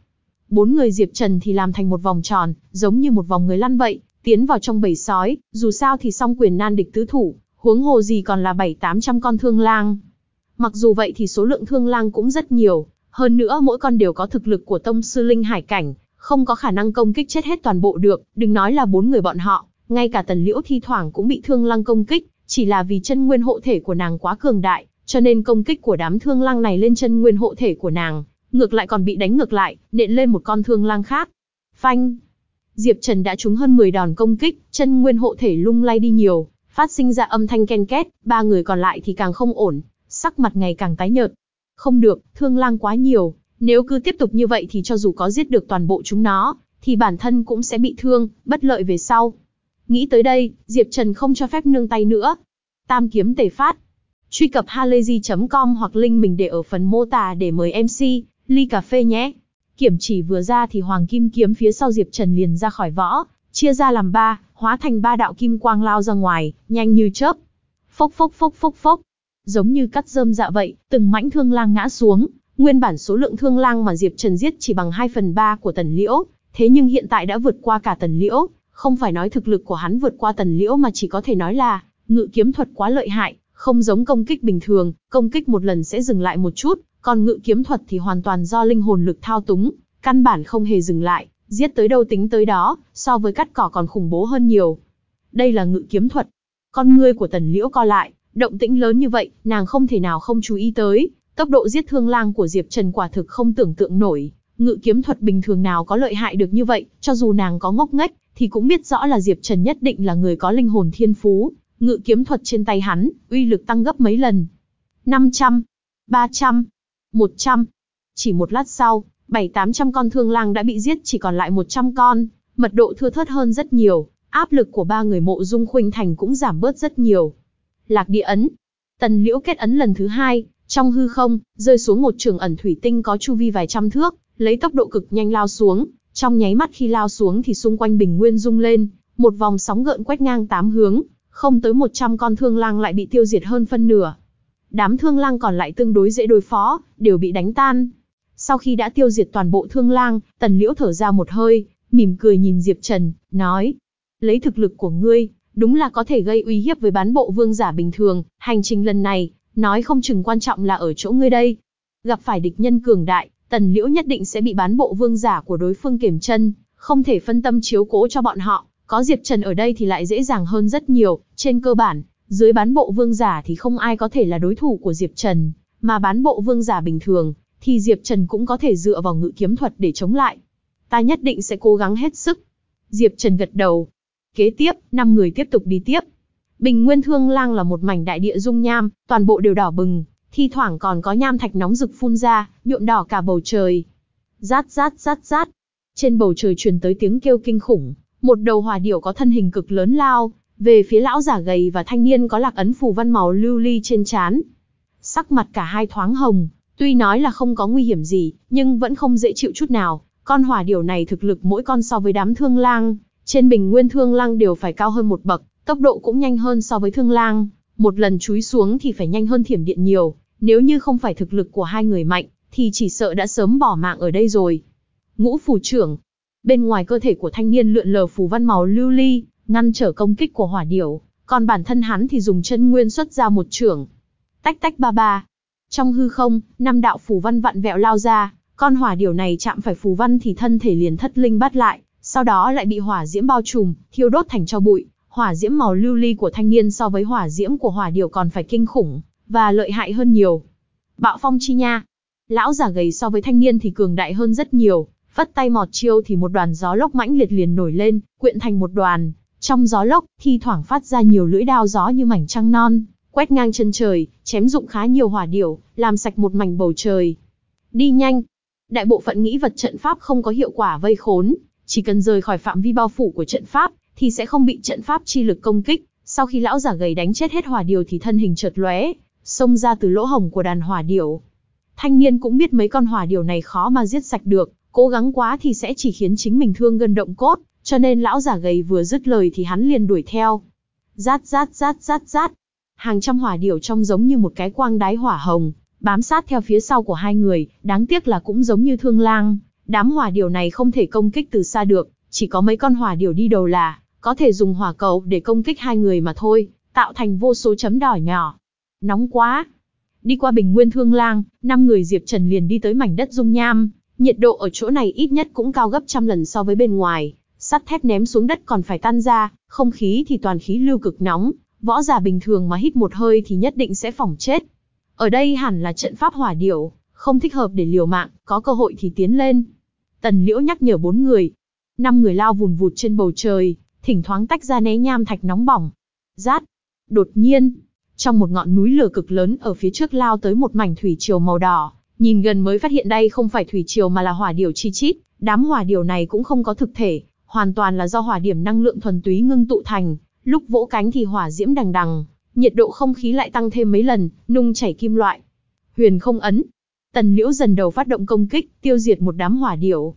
Bốn người Diệp Trần thì làm thành một vòng tròn, giống như một vòng người lăn vậy, tiến vào trong bầy sói, dù sao thì song quyền nan địch tứ thủ, huống hồ gì còn là 7-800 con thương lang. Mặc dù vậy thì số lượng thương lang cũng rất nhiều, hơn nữa mỗi con đều có thực lực của tông sư linh hải cảnh, không có khả năng công kích chết hết toàn bộ được, đừng nói là bốn người bọn họ, ngay cả tần liễu thi thoảng cũng bị thương lăng công kích, chỉ là vì chân nguyên hộ thể của nàng quá cường đại, cho nên công kích của đám thương lang này lên chân nguyên hộ thể của nàng, ngược lại còn bị đánh ngược lại, nện lên một con thương lang khác. Phanh! Diệp Trần đã trúng hơn 10 đòn công kích, chân nguyên hộ thể lung lay đi nhiều, phát sinh ra âm thanh ken két, ba người còn lại thì càng không ổn, sắc mặt ngày càng tái nhợt. Không được, thương lang quá nhiều, nếu cứ tiếp tục như vậy thì cho dù có giết được toàn bộ chúng nó, thì bản thân cũng sẽ bị thương, bất lợi về sau. Nghĩ tới đây, Diệp Trần không cho phép nương tay nữa. Tam kiếm tề phát. Truy cập halayzi.com hoặc link mình để ở phần mô tả để mời MC, ly cà phê nhé. Kiểm chỉ vừa ra thì hoàng kim kiếm phía sau Diệp Trần liền ra khỏi võ, chia ra làm ba, hóa thành ba đạo kim quang lao ra ngoài, nhanh như chớp. Phốc phốc phốc phốc phốc. Giống như cắt rơm dạ vậy, từng mãnh thương lang ngã xuống, nguyên bản số lượng thương lang mà Diệp Trần giết chỉ bằng 2 phần 3 của Tần Liễu, thế nhưng hiện tại đã vượt qua cả Tần Liễu, không phải nói thực lực của hắn vượt qua Tần Liễu mà chỉ có thể nói là ngự kiếm thuật quá lợi hại, không giống công kích bình thường, công kích một lần sẽ dừng lại một chút, còn ngự kiếm thuật thì hoàn toàn do linh hồn lực thao túng, căn bản không hề dừng lại, giết tới đâu tính tới đó, so với cắt cỏ còn khủng bố hơn nhiều. Đây là ngự kiếm thuật. Con ngươi của Tần Liễu co lại, động tĩnh lớn như vậy, nàng không thể nào không chú ý tới, tốc độ giết thương lang của Diệp Trần quả thực không tưởng tượng nổi, ngự kiếm thuật bình thường nào có lợi hại được như vậy, cho dù nàng có ngốc nghếch, thì cũng biết rõ là Diệp Trần nhất định là người có linh hồn thiên phú, ngự kiếm thuật trên tay hắn, uy lực tăng gấp mấy lần. 500, 300, 100. Chỉ một lát sau, 7-800 con thương lang đã bị giết chỉ còn lại 100 con, mật độ thưa thớt hơn rất nhiều, áp lực của ba người mộ dung khuynh thành cũng giảm bớt rất nhiều. Lạc địa ấn. Tần liễu kết ấn lần thứ hai, trong hư không, rơi xuống một trường ẩn thủy tinh có chu vi vài trăm thước, lấy tốc độ cực nhanh lao xuống, trong nháy mắt khi lao xuống thì xung quanh bình nguyên rung lên, một vòng sóng gợn quét ngang tám hướng, không tới 100 con thương lang lại bị tiêu diệt hơn phân nửa. Đám thương lang còn lại tương đối dễ đối phó, đều bị đánh tan. Sau khi đã tiêu diệt toàn bộ thương lang, tần liễu thở ra một hơi, mỉm cười nhìn Diệp Trần, nói. Lấy thực lực của ngươi, đúng là có thể gây uy hiếp với bán bộ vương giả bình thường, hành trình lần này, nói không chừng quan trọng là ở chỗ ngươi đây. Gặp phải địch nhân cường đại, tần liễu nhất định sẽ bị bán bộ vương giả của đối phương kiểm chân, không thể phân tâm chiếu cố cho bọn họ, có Diệp Trần ở đây thì lại dễ dàng hơn rất nhiều, trên cơ bản, dưới bán bộ vương giả thì không ai có thể là đối thủ của Diệp Trần, mà bán bộ vương giả bình thường, thì Diệp Trần cũng có thể dựa vào ngự kiếm thuật để chống lại. Ta nhất định sẽ cố gắng hết sức. Diệp Trần gật đầu. Kế tiếp, năm người tiếp tục đi tiếp. Bình Nguyên Thương Lang là một mảnh đại địa dung nham, toàn bộ đều đỏ bừng, thi thoảng còn có nham thạch nóng rực phun ra, nhuộm đỏ cả bầu trời. Rát rát rát rát. Trên bầu trời truyền tới tiếng kêu kinh khủng, một đầu hỏa điểu có thân hình cực lớn lao, về phía lão giả gầy và thanh niên có lạc ấn phù văn màu lưu ly trên trán. Sắc mặt cả hai thoáng hồng, tuy nói là không có nguy hiểm gì, nhưng vẫn không dễ chịu chút nào. Con hỏa điểu này thực lực mỗi con so với đám thương lang, trên bình nguyên thương lang đều phải cao hơn một bậc, tốc độ cũng nhanh hơn so với thương lang. Một lần chúi xuống thì phải nhanh hơn thiểm điện nhiều, nếu như không phải thực lực của hai người mạnh, thì chỉ sợ đã sớm bỏ mạng ở đây rồi. Ngũ phủ trưởng, Bên ngoài cơ thể của thanh niên lượn lờ phù văn màu lưu ly, ngăn trở công kích của hỏa điểu, còn bản thân hắn thì dùng chân nguyên xuất ra một trưởng. Tách tách ba ba. Trong hư không, năm đạo phù văn vặn vẹo lao ra, con hỏa điểu này chạm phải phù văn thì thân thể liền thất linh bắt lại, sau đó lại bị hỏa diễm bao trùm, thiêu đốt thành cho bụi. Hỏa diễm màu lưu ly của thanh niên so với hỏa diễm của hỏa điểu còn phải kinh khủng, và lợi hại hơn nhiều. Bạo phong chi nha. Lão giả gầy so với thanh niên thì cường đại hơn rất nhiều, Vắt tay mọt chiêu thì một đoàn gió lốc mãnh liệt liền nổi lên, quyện thành một đoàn. Trong gió lốc, thi thoảng phát ra nhiều lưỡi đao gió như mảnh trăng non, quét ngang chân trời, chém dụng khá nhiều hỏa điểu, làm sạch một mảnh bầu trời. Đi nhanh. Đại bộ phận nghĩ vật trận pháp không có hiệu quả vây khốn, chỉ cần rời khỏi phạm vi bao phủ của trận pháp, thì sẽ không bị trận pháp chi lực công kích. Sau khi lão giả gầy đánh chết hết hỏa điểu thì thân hình chợt lóe, xông ra từ lỗ hồng của đàn hỏa điểu. Thanh niên cũng biết mấy con hỏa điểu này khó mà giết sạch được, Cố gắng quá thì sẽ chỉ khiến chính mình thương gân động cốt, cho nên lão giả gầy vừa dứt lời thì hắn liền đuổi theo. Rát rát rát rát rát. Hàng trăm hỏa điểu trông giống như một cái quang đái hỏa hồng, bám sát theo phía sau của hai người, đáng tiếc là cũng giống như thương lang. Đám hỏa điểu này không thể công kích từ xa được, chỉ có mấy con hỏa điểu đi đầu là, có thể dùng hỏa cầu để công kích hai người mà thôi, tạo thành vô số chấm đỏ nhỏ. Nóng quá! Đi qua bình nguyên thương lang, năm người Diệp Trần liền đi tới mảnh đất dung nham, Nhiệt độ ở chỗ này ít nhất cũng cao gấp trăm lần so với bên ngoài, sắt thép ném xuống đất còn phải tan ra, không khí thì toàn khí lưu cực nóng, võ giả bình thường mà hít một hơi thì nhất định sẽ phỏng chết. Ở đây hẳn là trận pháp hỏa điểu, không thích hợp để liều mạng, có cơ hội thì tiến lên. Tần Liễu nhắc nhở bốn người. Năm người lao vùn vụt trên bầu trời, thỉnh thoáng tách ra né nham thạch nóng bỏng. Rát. Đột nhiên, trong một ngọn núi lửa cực lớn ở phía trước lao tới một mảnh thủy triều màu đỏ, Nhìn gần mới phát hiện đây không phải thủy triều mà là hỏa điểu chi chít, đám hỏa điểu này cũng không có thực thể, hoàn toàn là do hỏa điểm năng lượng thuần túy ngưng tụ thành, lúc vỗ cánh thì hỏa diễm đằng đằng, nhiệt độ không khí lại tăng thêm mấy lần, nung chảy kim loại. Huyền không ấn. Tần Liễu dần đầu phát động công kích, tiêu diệt một đám hỏa điểu.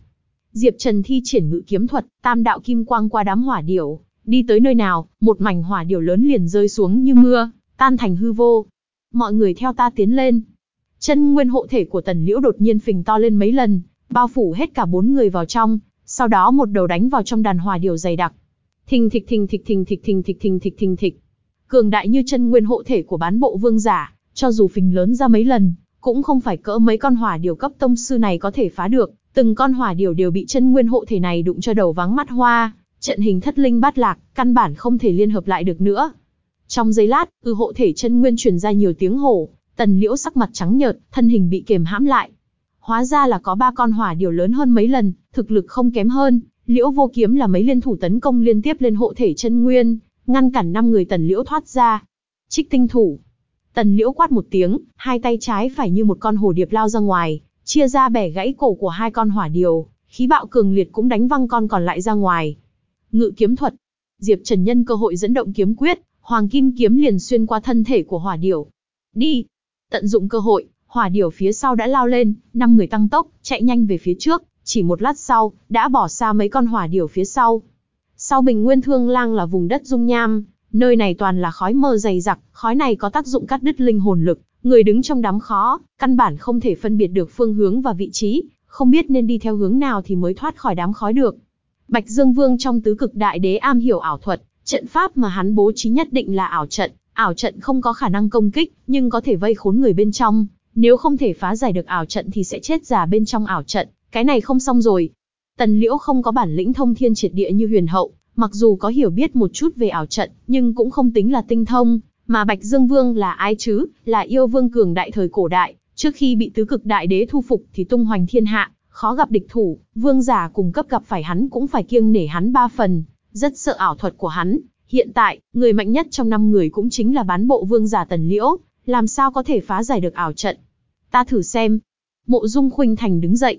Diệp Trần thi triển ngự kiếm thuật, tam đạo kim quang qua đám hỏa điểu, đi tới nơi nào, một mảnh hỏa điểu lớn liền rơi xuống như mưa, tan thành hư vô. Mọi người theo ta tiến lên. Chân nguyên hộ thể của Tần Liễu đột nhiên phình to lên mấy lần, bao phủ hết cả bốn người vào trong, sau đó một đầu đánh vào trong đàn hỏa điều dày đặc. Thình thịch thình thịch thình thịch thình thịch thình thịch thình thịch. Cường đại như chân nguyên hộ thể của bán bộ vương giả, cho dù phình lớn ra mấy lần, cũng không phải cỡ mấy con hỏa điều cấp tông sư này có thể phá được, từng con hỏa điều đều bị chân nguyên hộ thể này đụng cho đầu vắng mắt hoa, trận hình thất linh bát lạc, căn bản không thể liên hợp lại được nữa. Trong giây lát, ư hộ thể chân nguyên truyền ra nhiều tiếng hổ, tần liễu sắc mặt trắng nhợt, thân hình bị kềm hãm lại. Hóa ra là có ba con hỏa điều lớn hơn mấy lần, thực lực không kém hơn, liễu vô kiếm là mấy liên thủ tấn công liên tiếp lên hộ thể chân nguyên, ngăn cản năm người tần liễu thoát ra. Trích tinh thủ, Tần Liễu quát một tiếng, hai tay trái phải như một con hồ điệp lao ra ngoài, chia ra bẻ gãy cổ của hai con hỏa điều, khí bạo cường liệt cũng đánh văng con còn lại ra ngoài. Ngự kiếm thuật. Diệp Trần nhân cơ hội dẫn động kiếm quyết, hoàng kim kiếm liền xuyên qua thân thể của hỏa điểu. Đi. Tận dụng cơ hội, hỏa điểu phía sau đã lao lên, năm người tăng tốc, chạy nhanh về phía trước, chỉ một lát sau, đã bỏ xa mấy con hỏa điểu phía sau. Sau Bình Nguyên Thương Lang là vùng đất dung nham, Nơi này toàn là khói mờ dày đặc, khói này có tác dụng cắt đứt linh hồn lực, người đứng trong đám khó, căn bản không thể phân biệt được phương hướng và vị trí, không biết nên đi theo hướng nào thì mới thoát khỏi đám khói được. Bạch Dương Vương trong tứ cực đại đế am hiểu ảo thuật, trận pháp mà hắn bố trí nhất định là ảo trận, ảo trận không có khả năng công kích, nhưng có thể vây khốn người bên trong, nếu không thể phá giải được ảo trận thì sẽ chết già bên trong ảo trận, cái này không xong rồi. Tần Liễu không có bản lĩnh thông thiên triệt địa như huyền hậu, Mặc dù có hiểu biết một chút về ảo trận, nhưng cũng không tính là tinh thông, mà Bạch Dương Vương là ai chứ, là yêu vương cường đại thời cổ đại, trước khi bị tứ cực đại đế thu phục thì tung hoành thiên hạ, khó gặp địch thủ, vương giả cùng cấp gặp phải hắn cũng phải kiêng nể hắn ba phần, rất sợ ảo thuật của hắn. Hiện tại, người mạnh nhất trong năm người cũng chính là bán bộ vương giả Tần Liễu, làm sao có thể phá giải được ảo trận. Ta thử xem. Mộ Dung Khuynh Thành đứng dậy.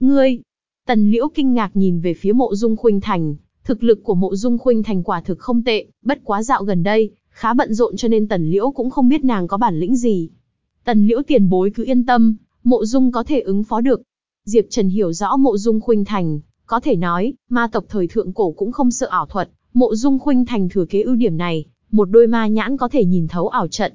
Ngươi! Tần Liễu kinh ngạc nhìn về phía mộ Dung Khuynh Thành, Thực lực của mộ dung khuynh thành quả thực không tệ, bất quá dạo gần đây, khá bận rộn cho nên tần liễu cũng không biết nàng có bản lĩnh gì. Tần liễu tiền bối cứ yên tâm, mộ dung có thể ứng phó được. Diệp Trần hiểu rõ mộ dung khuynh thành, có thể nói, ma tộc thời thượng cổ cũng không sợ ảo thuật, mộ dung khuynh thành thừa kế ưu điểm này, một đôi ma nhãn có thể nhìn thấu ảo trận.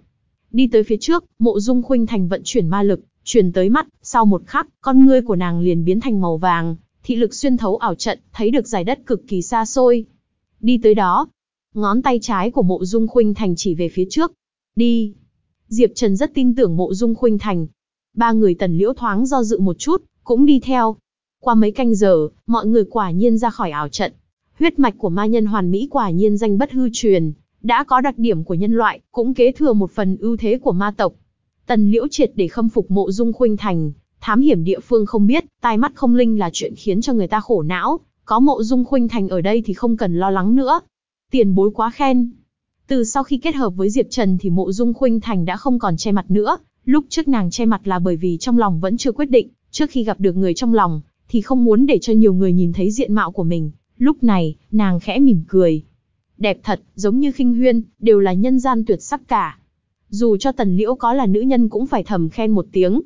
Đi tới phía trước, mộ dung khuynh thành vận chuyển ma lực, truyền tới mắt, sau một khắc, con ngươi của nàng liền biến thành màu vàng, thị lực xuyên thấu ảo trận, thấy được giải đất cực kỳ xa xôi. Đi tới đó, ngón tay trái của mộ dung khuynh thành chỉ về phía trước. Đi. Diệp Trần rất tin tưởng mộ dung khuynh thành. Ba người tần liễu thoáng do dự một chút, cũng đi theo. Qua mấy canh giờ, mọi người quả nhiên ra khỏi ảo trận. Huyết mạch của ma nhân hoàn mỹ quả nhiên danh bất hư truyền, đã có đặc điểm của nhân loại, cũng kế thừa một phần ưu thế của ma tộc. Tần liễu triệt để khâm phục mộ dung khuynh thành, Thám hiểm địa phương không biết, tai mắt không linh là chuyện khiến cho người ta khổ não, có mộ dung khuynh thành ở đây thì không cần lo lắng nữa. Tiền bối quá khen. Từ sau khi kết hợp với Diệp Trần thì mộ dung khuynh thành đã không còn che mặt nữa, lúc trước nàng che mặt là bởi vì trong lòng vẫn chưa quyết định, trước khi gặp được người trong lòng, thì không muốn để cho nhiều người nhìn thấy diện mạo của mình. Lúc này, nàng khẽ mỉm cười. Đẹp thật, giống như khinh huyên, đều là nhân gian tuyệt sắc cả. Dù cho tần liễu có là nữ nhân cũng phải thầm khen một tiếng.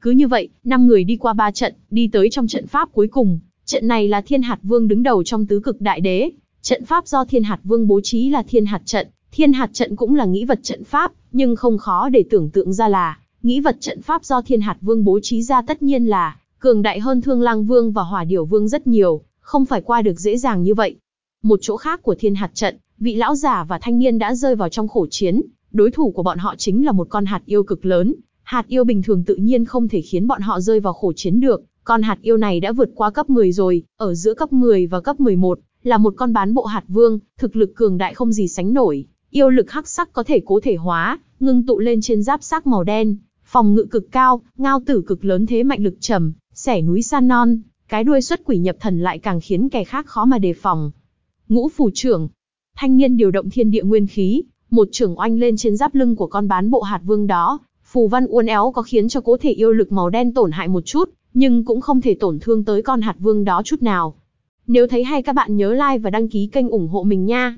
Cứ như vậy, năm người đi qua ba trận, đi tới trong trận pháp cuối cùng. Trận này là Thiên Hạt Vương đứng đầu trong tứ cực đại đế. Trận pháp do Thiên Hạt Vương bố trí là Thiên Hạt trận. Thiên Hạt trận cũng là nghĩ vật trận pháp, nhưng không khó để tưởng tượng ra là nghĩ vật trận pháp do Thiên Hạt Vương bố trí ra tất nhiên là cường đại hơn Thương Lang Vương và Hỏa Điểu Vương rất nhiều, không phải qua được dễ dàng như vậy. Một chỗ khác của Thiên Hạt trận, vị lão giả và thanh niên đã rơi vào trong khổ chiến, đối thủ của bọn họ chính là một con hạt yêu cực lớn, Hạt yêu bình thường tự nhiên không thể khiến bọn họ rơi vào khổ chiến được, con hạt yêu này đã vượt qua cấp 10 rồi, ở giữa cấp 10 và cấp 11, là một con bán bộ hạt vương, thực lực cường đại không gì sánh nổi, yêu lực hắc sắc có thể cố thể hóa, ngưng tụ lên trên giáp sắc màu đen, phòng ngự cực cao, ngao tử cực lớn thế mạnh lực trầm, xẻ núi san non, cái đuôi xuất quỷ nhập thần lại càng khiến kẻ khác khó mà đề phòng. Ngũ phủ trưởng, thanh niên điều động thiên địa nguyên khí, một trưởng oanh lên trên giáp lưng của con bán bộ hạt vương đó, Phù văn uốn éo có khiến cho cố thể yêu lực màu đen tổn hại một chút, nhưng cũng không thể tổn thương tới con hạt vương đó chút nào. Nếu thấy hay các bạn nhớ like và đăng ký kênh ủng hộ mình nha.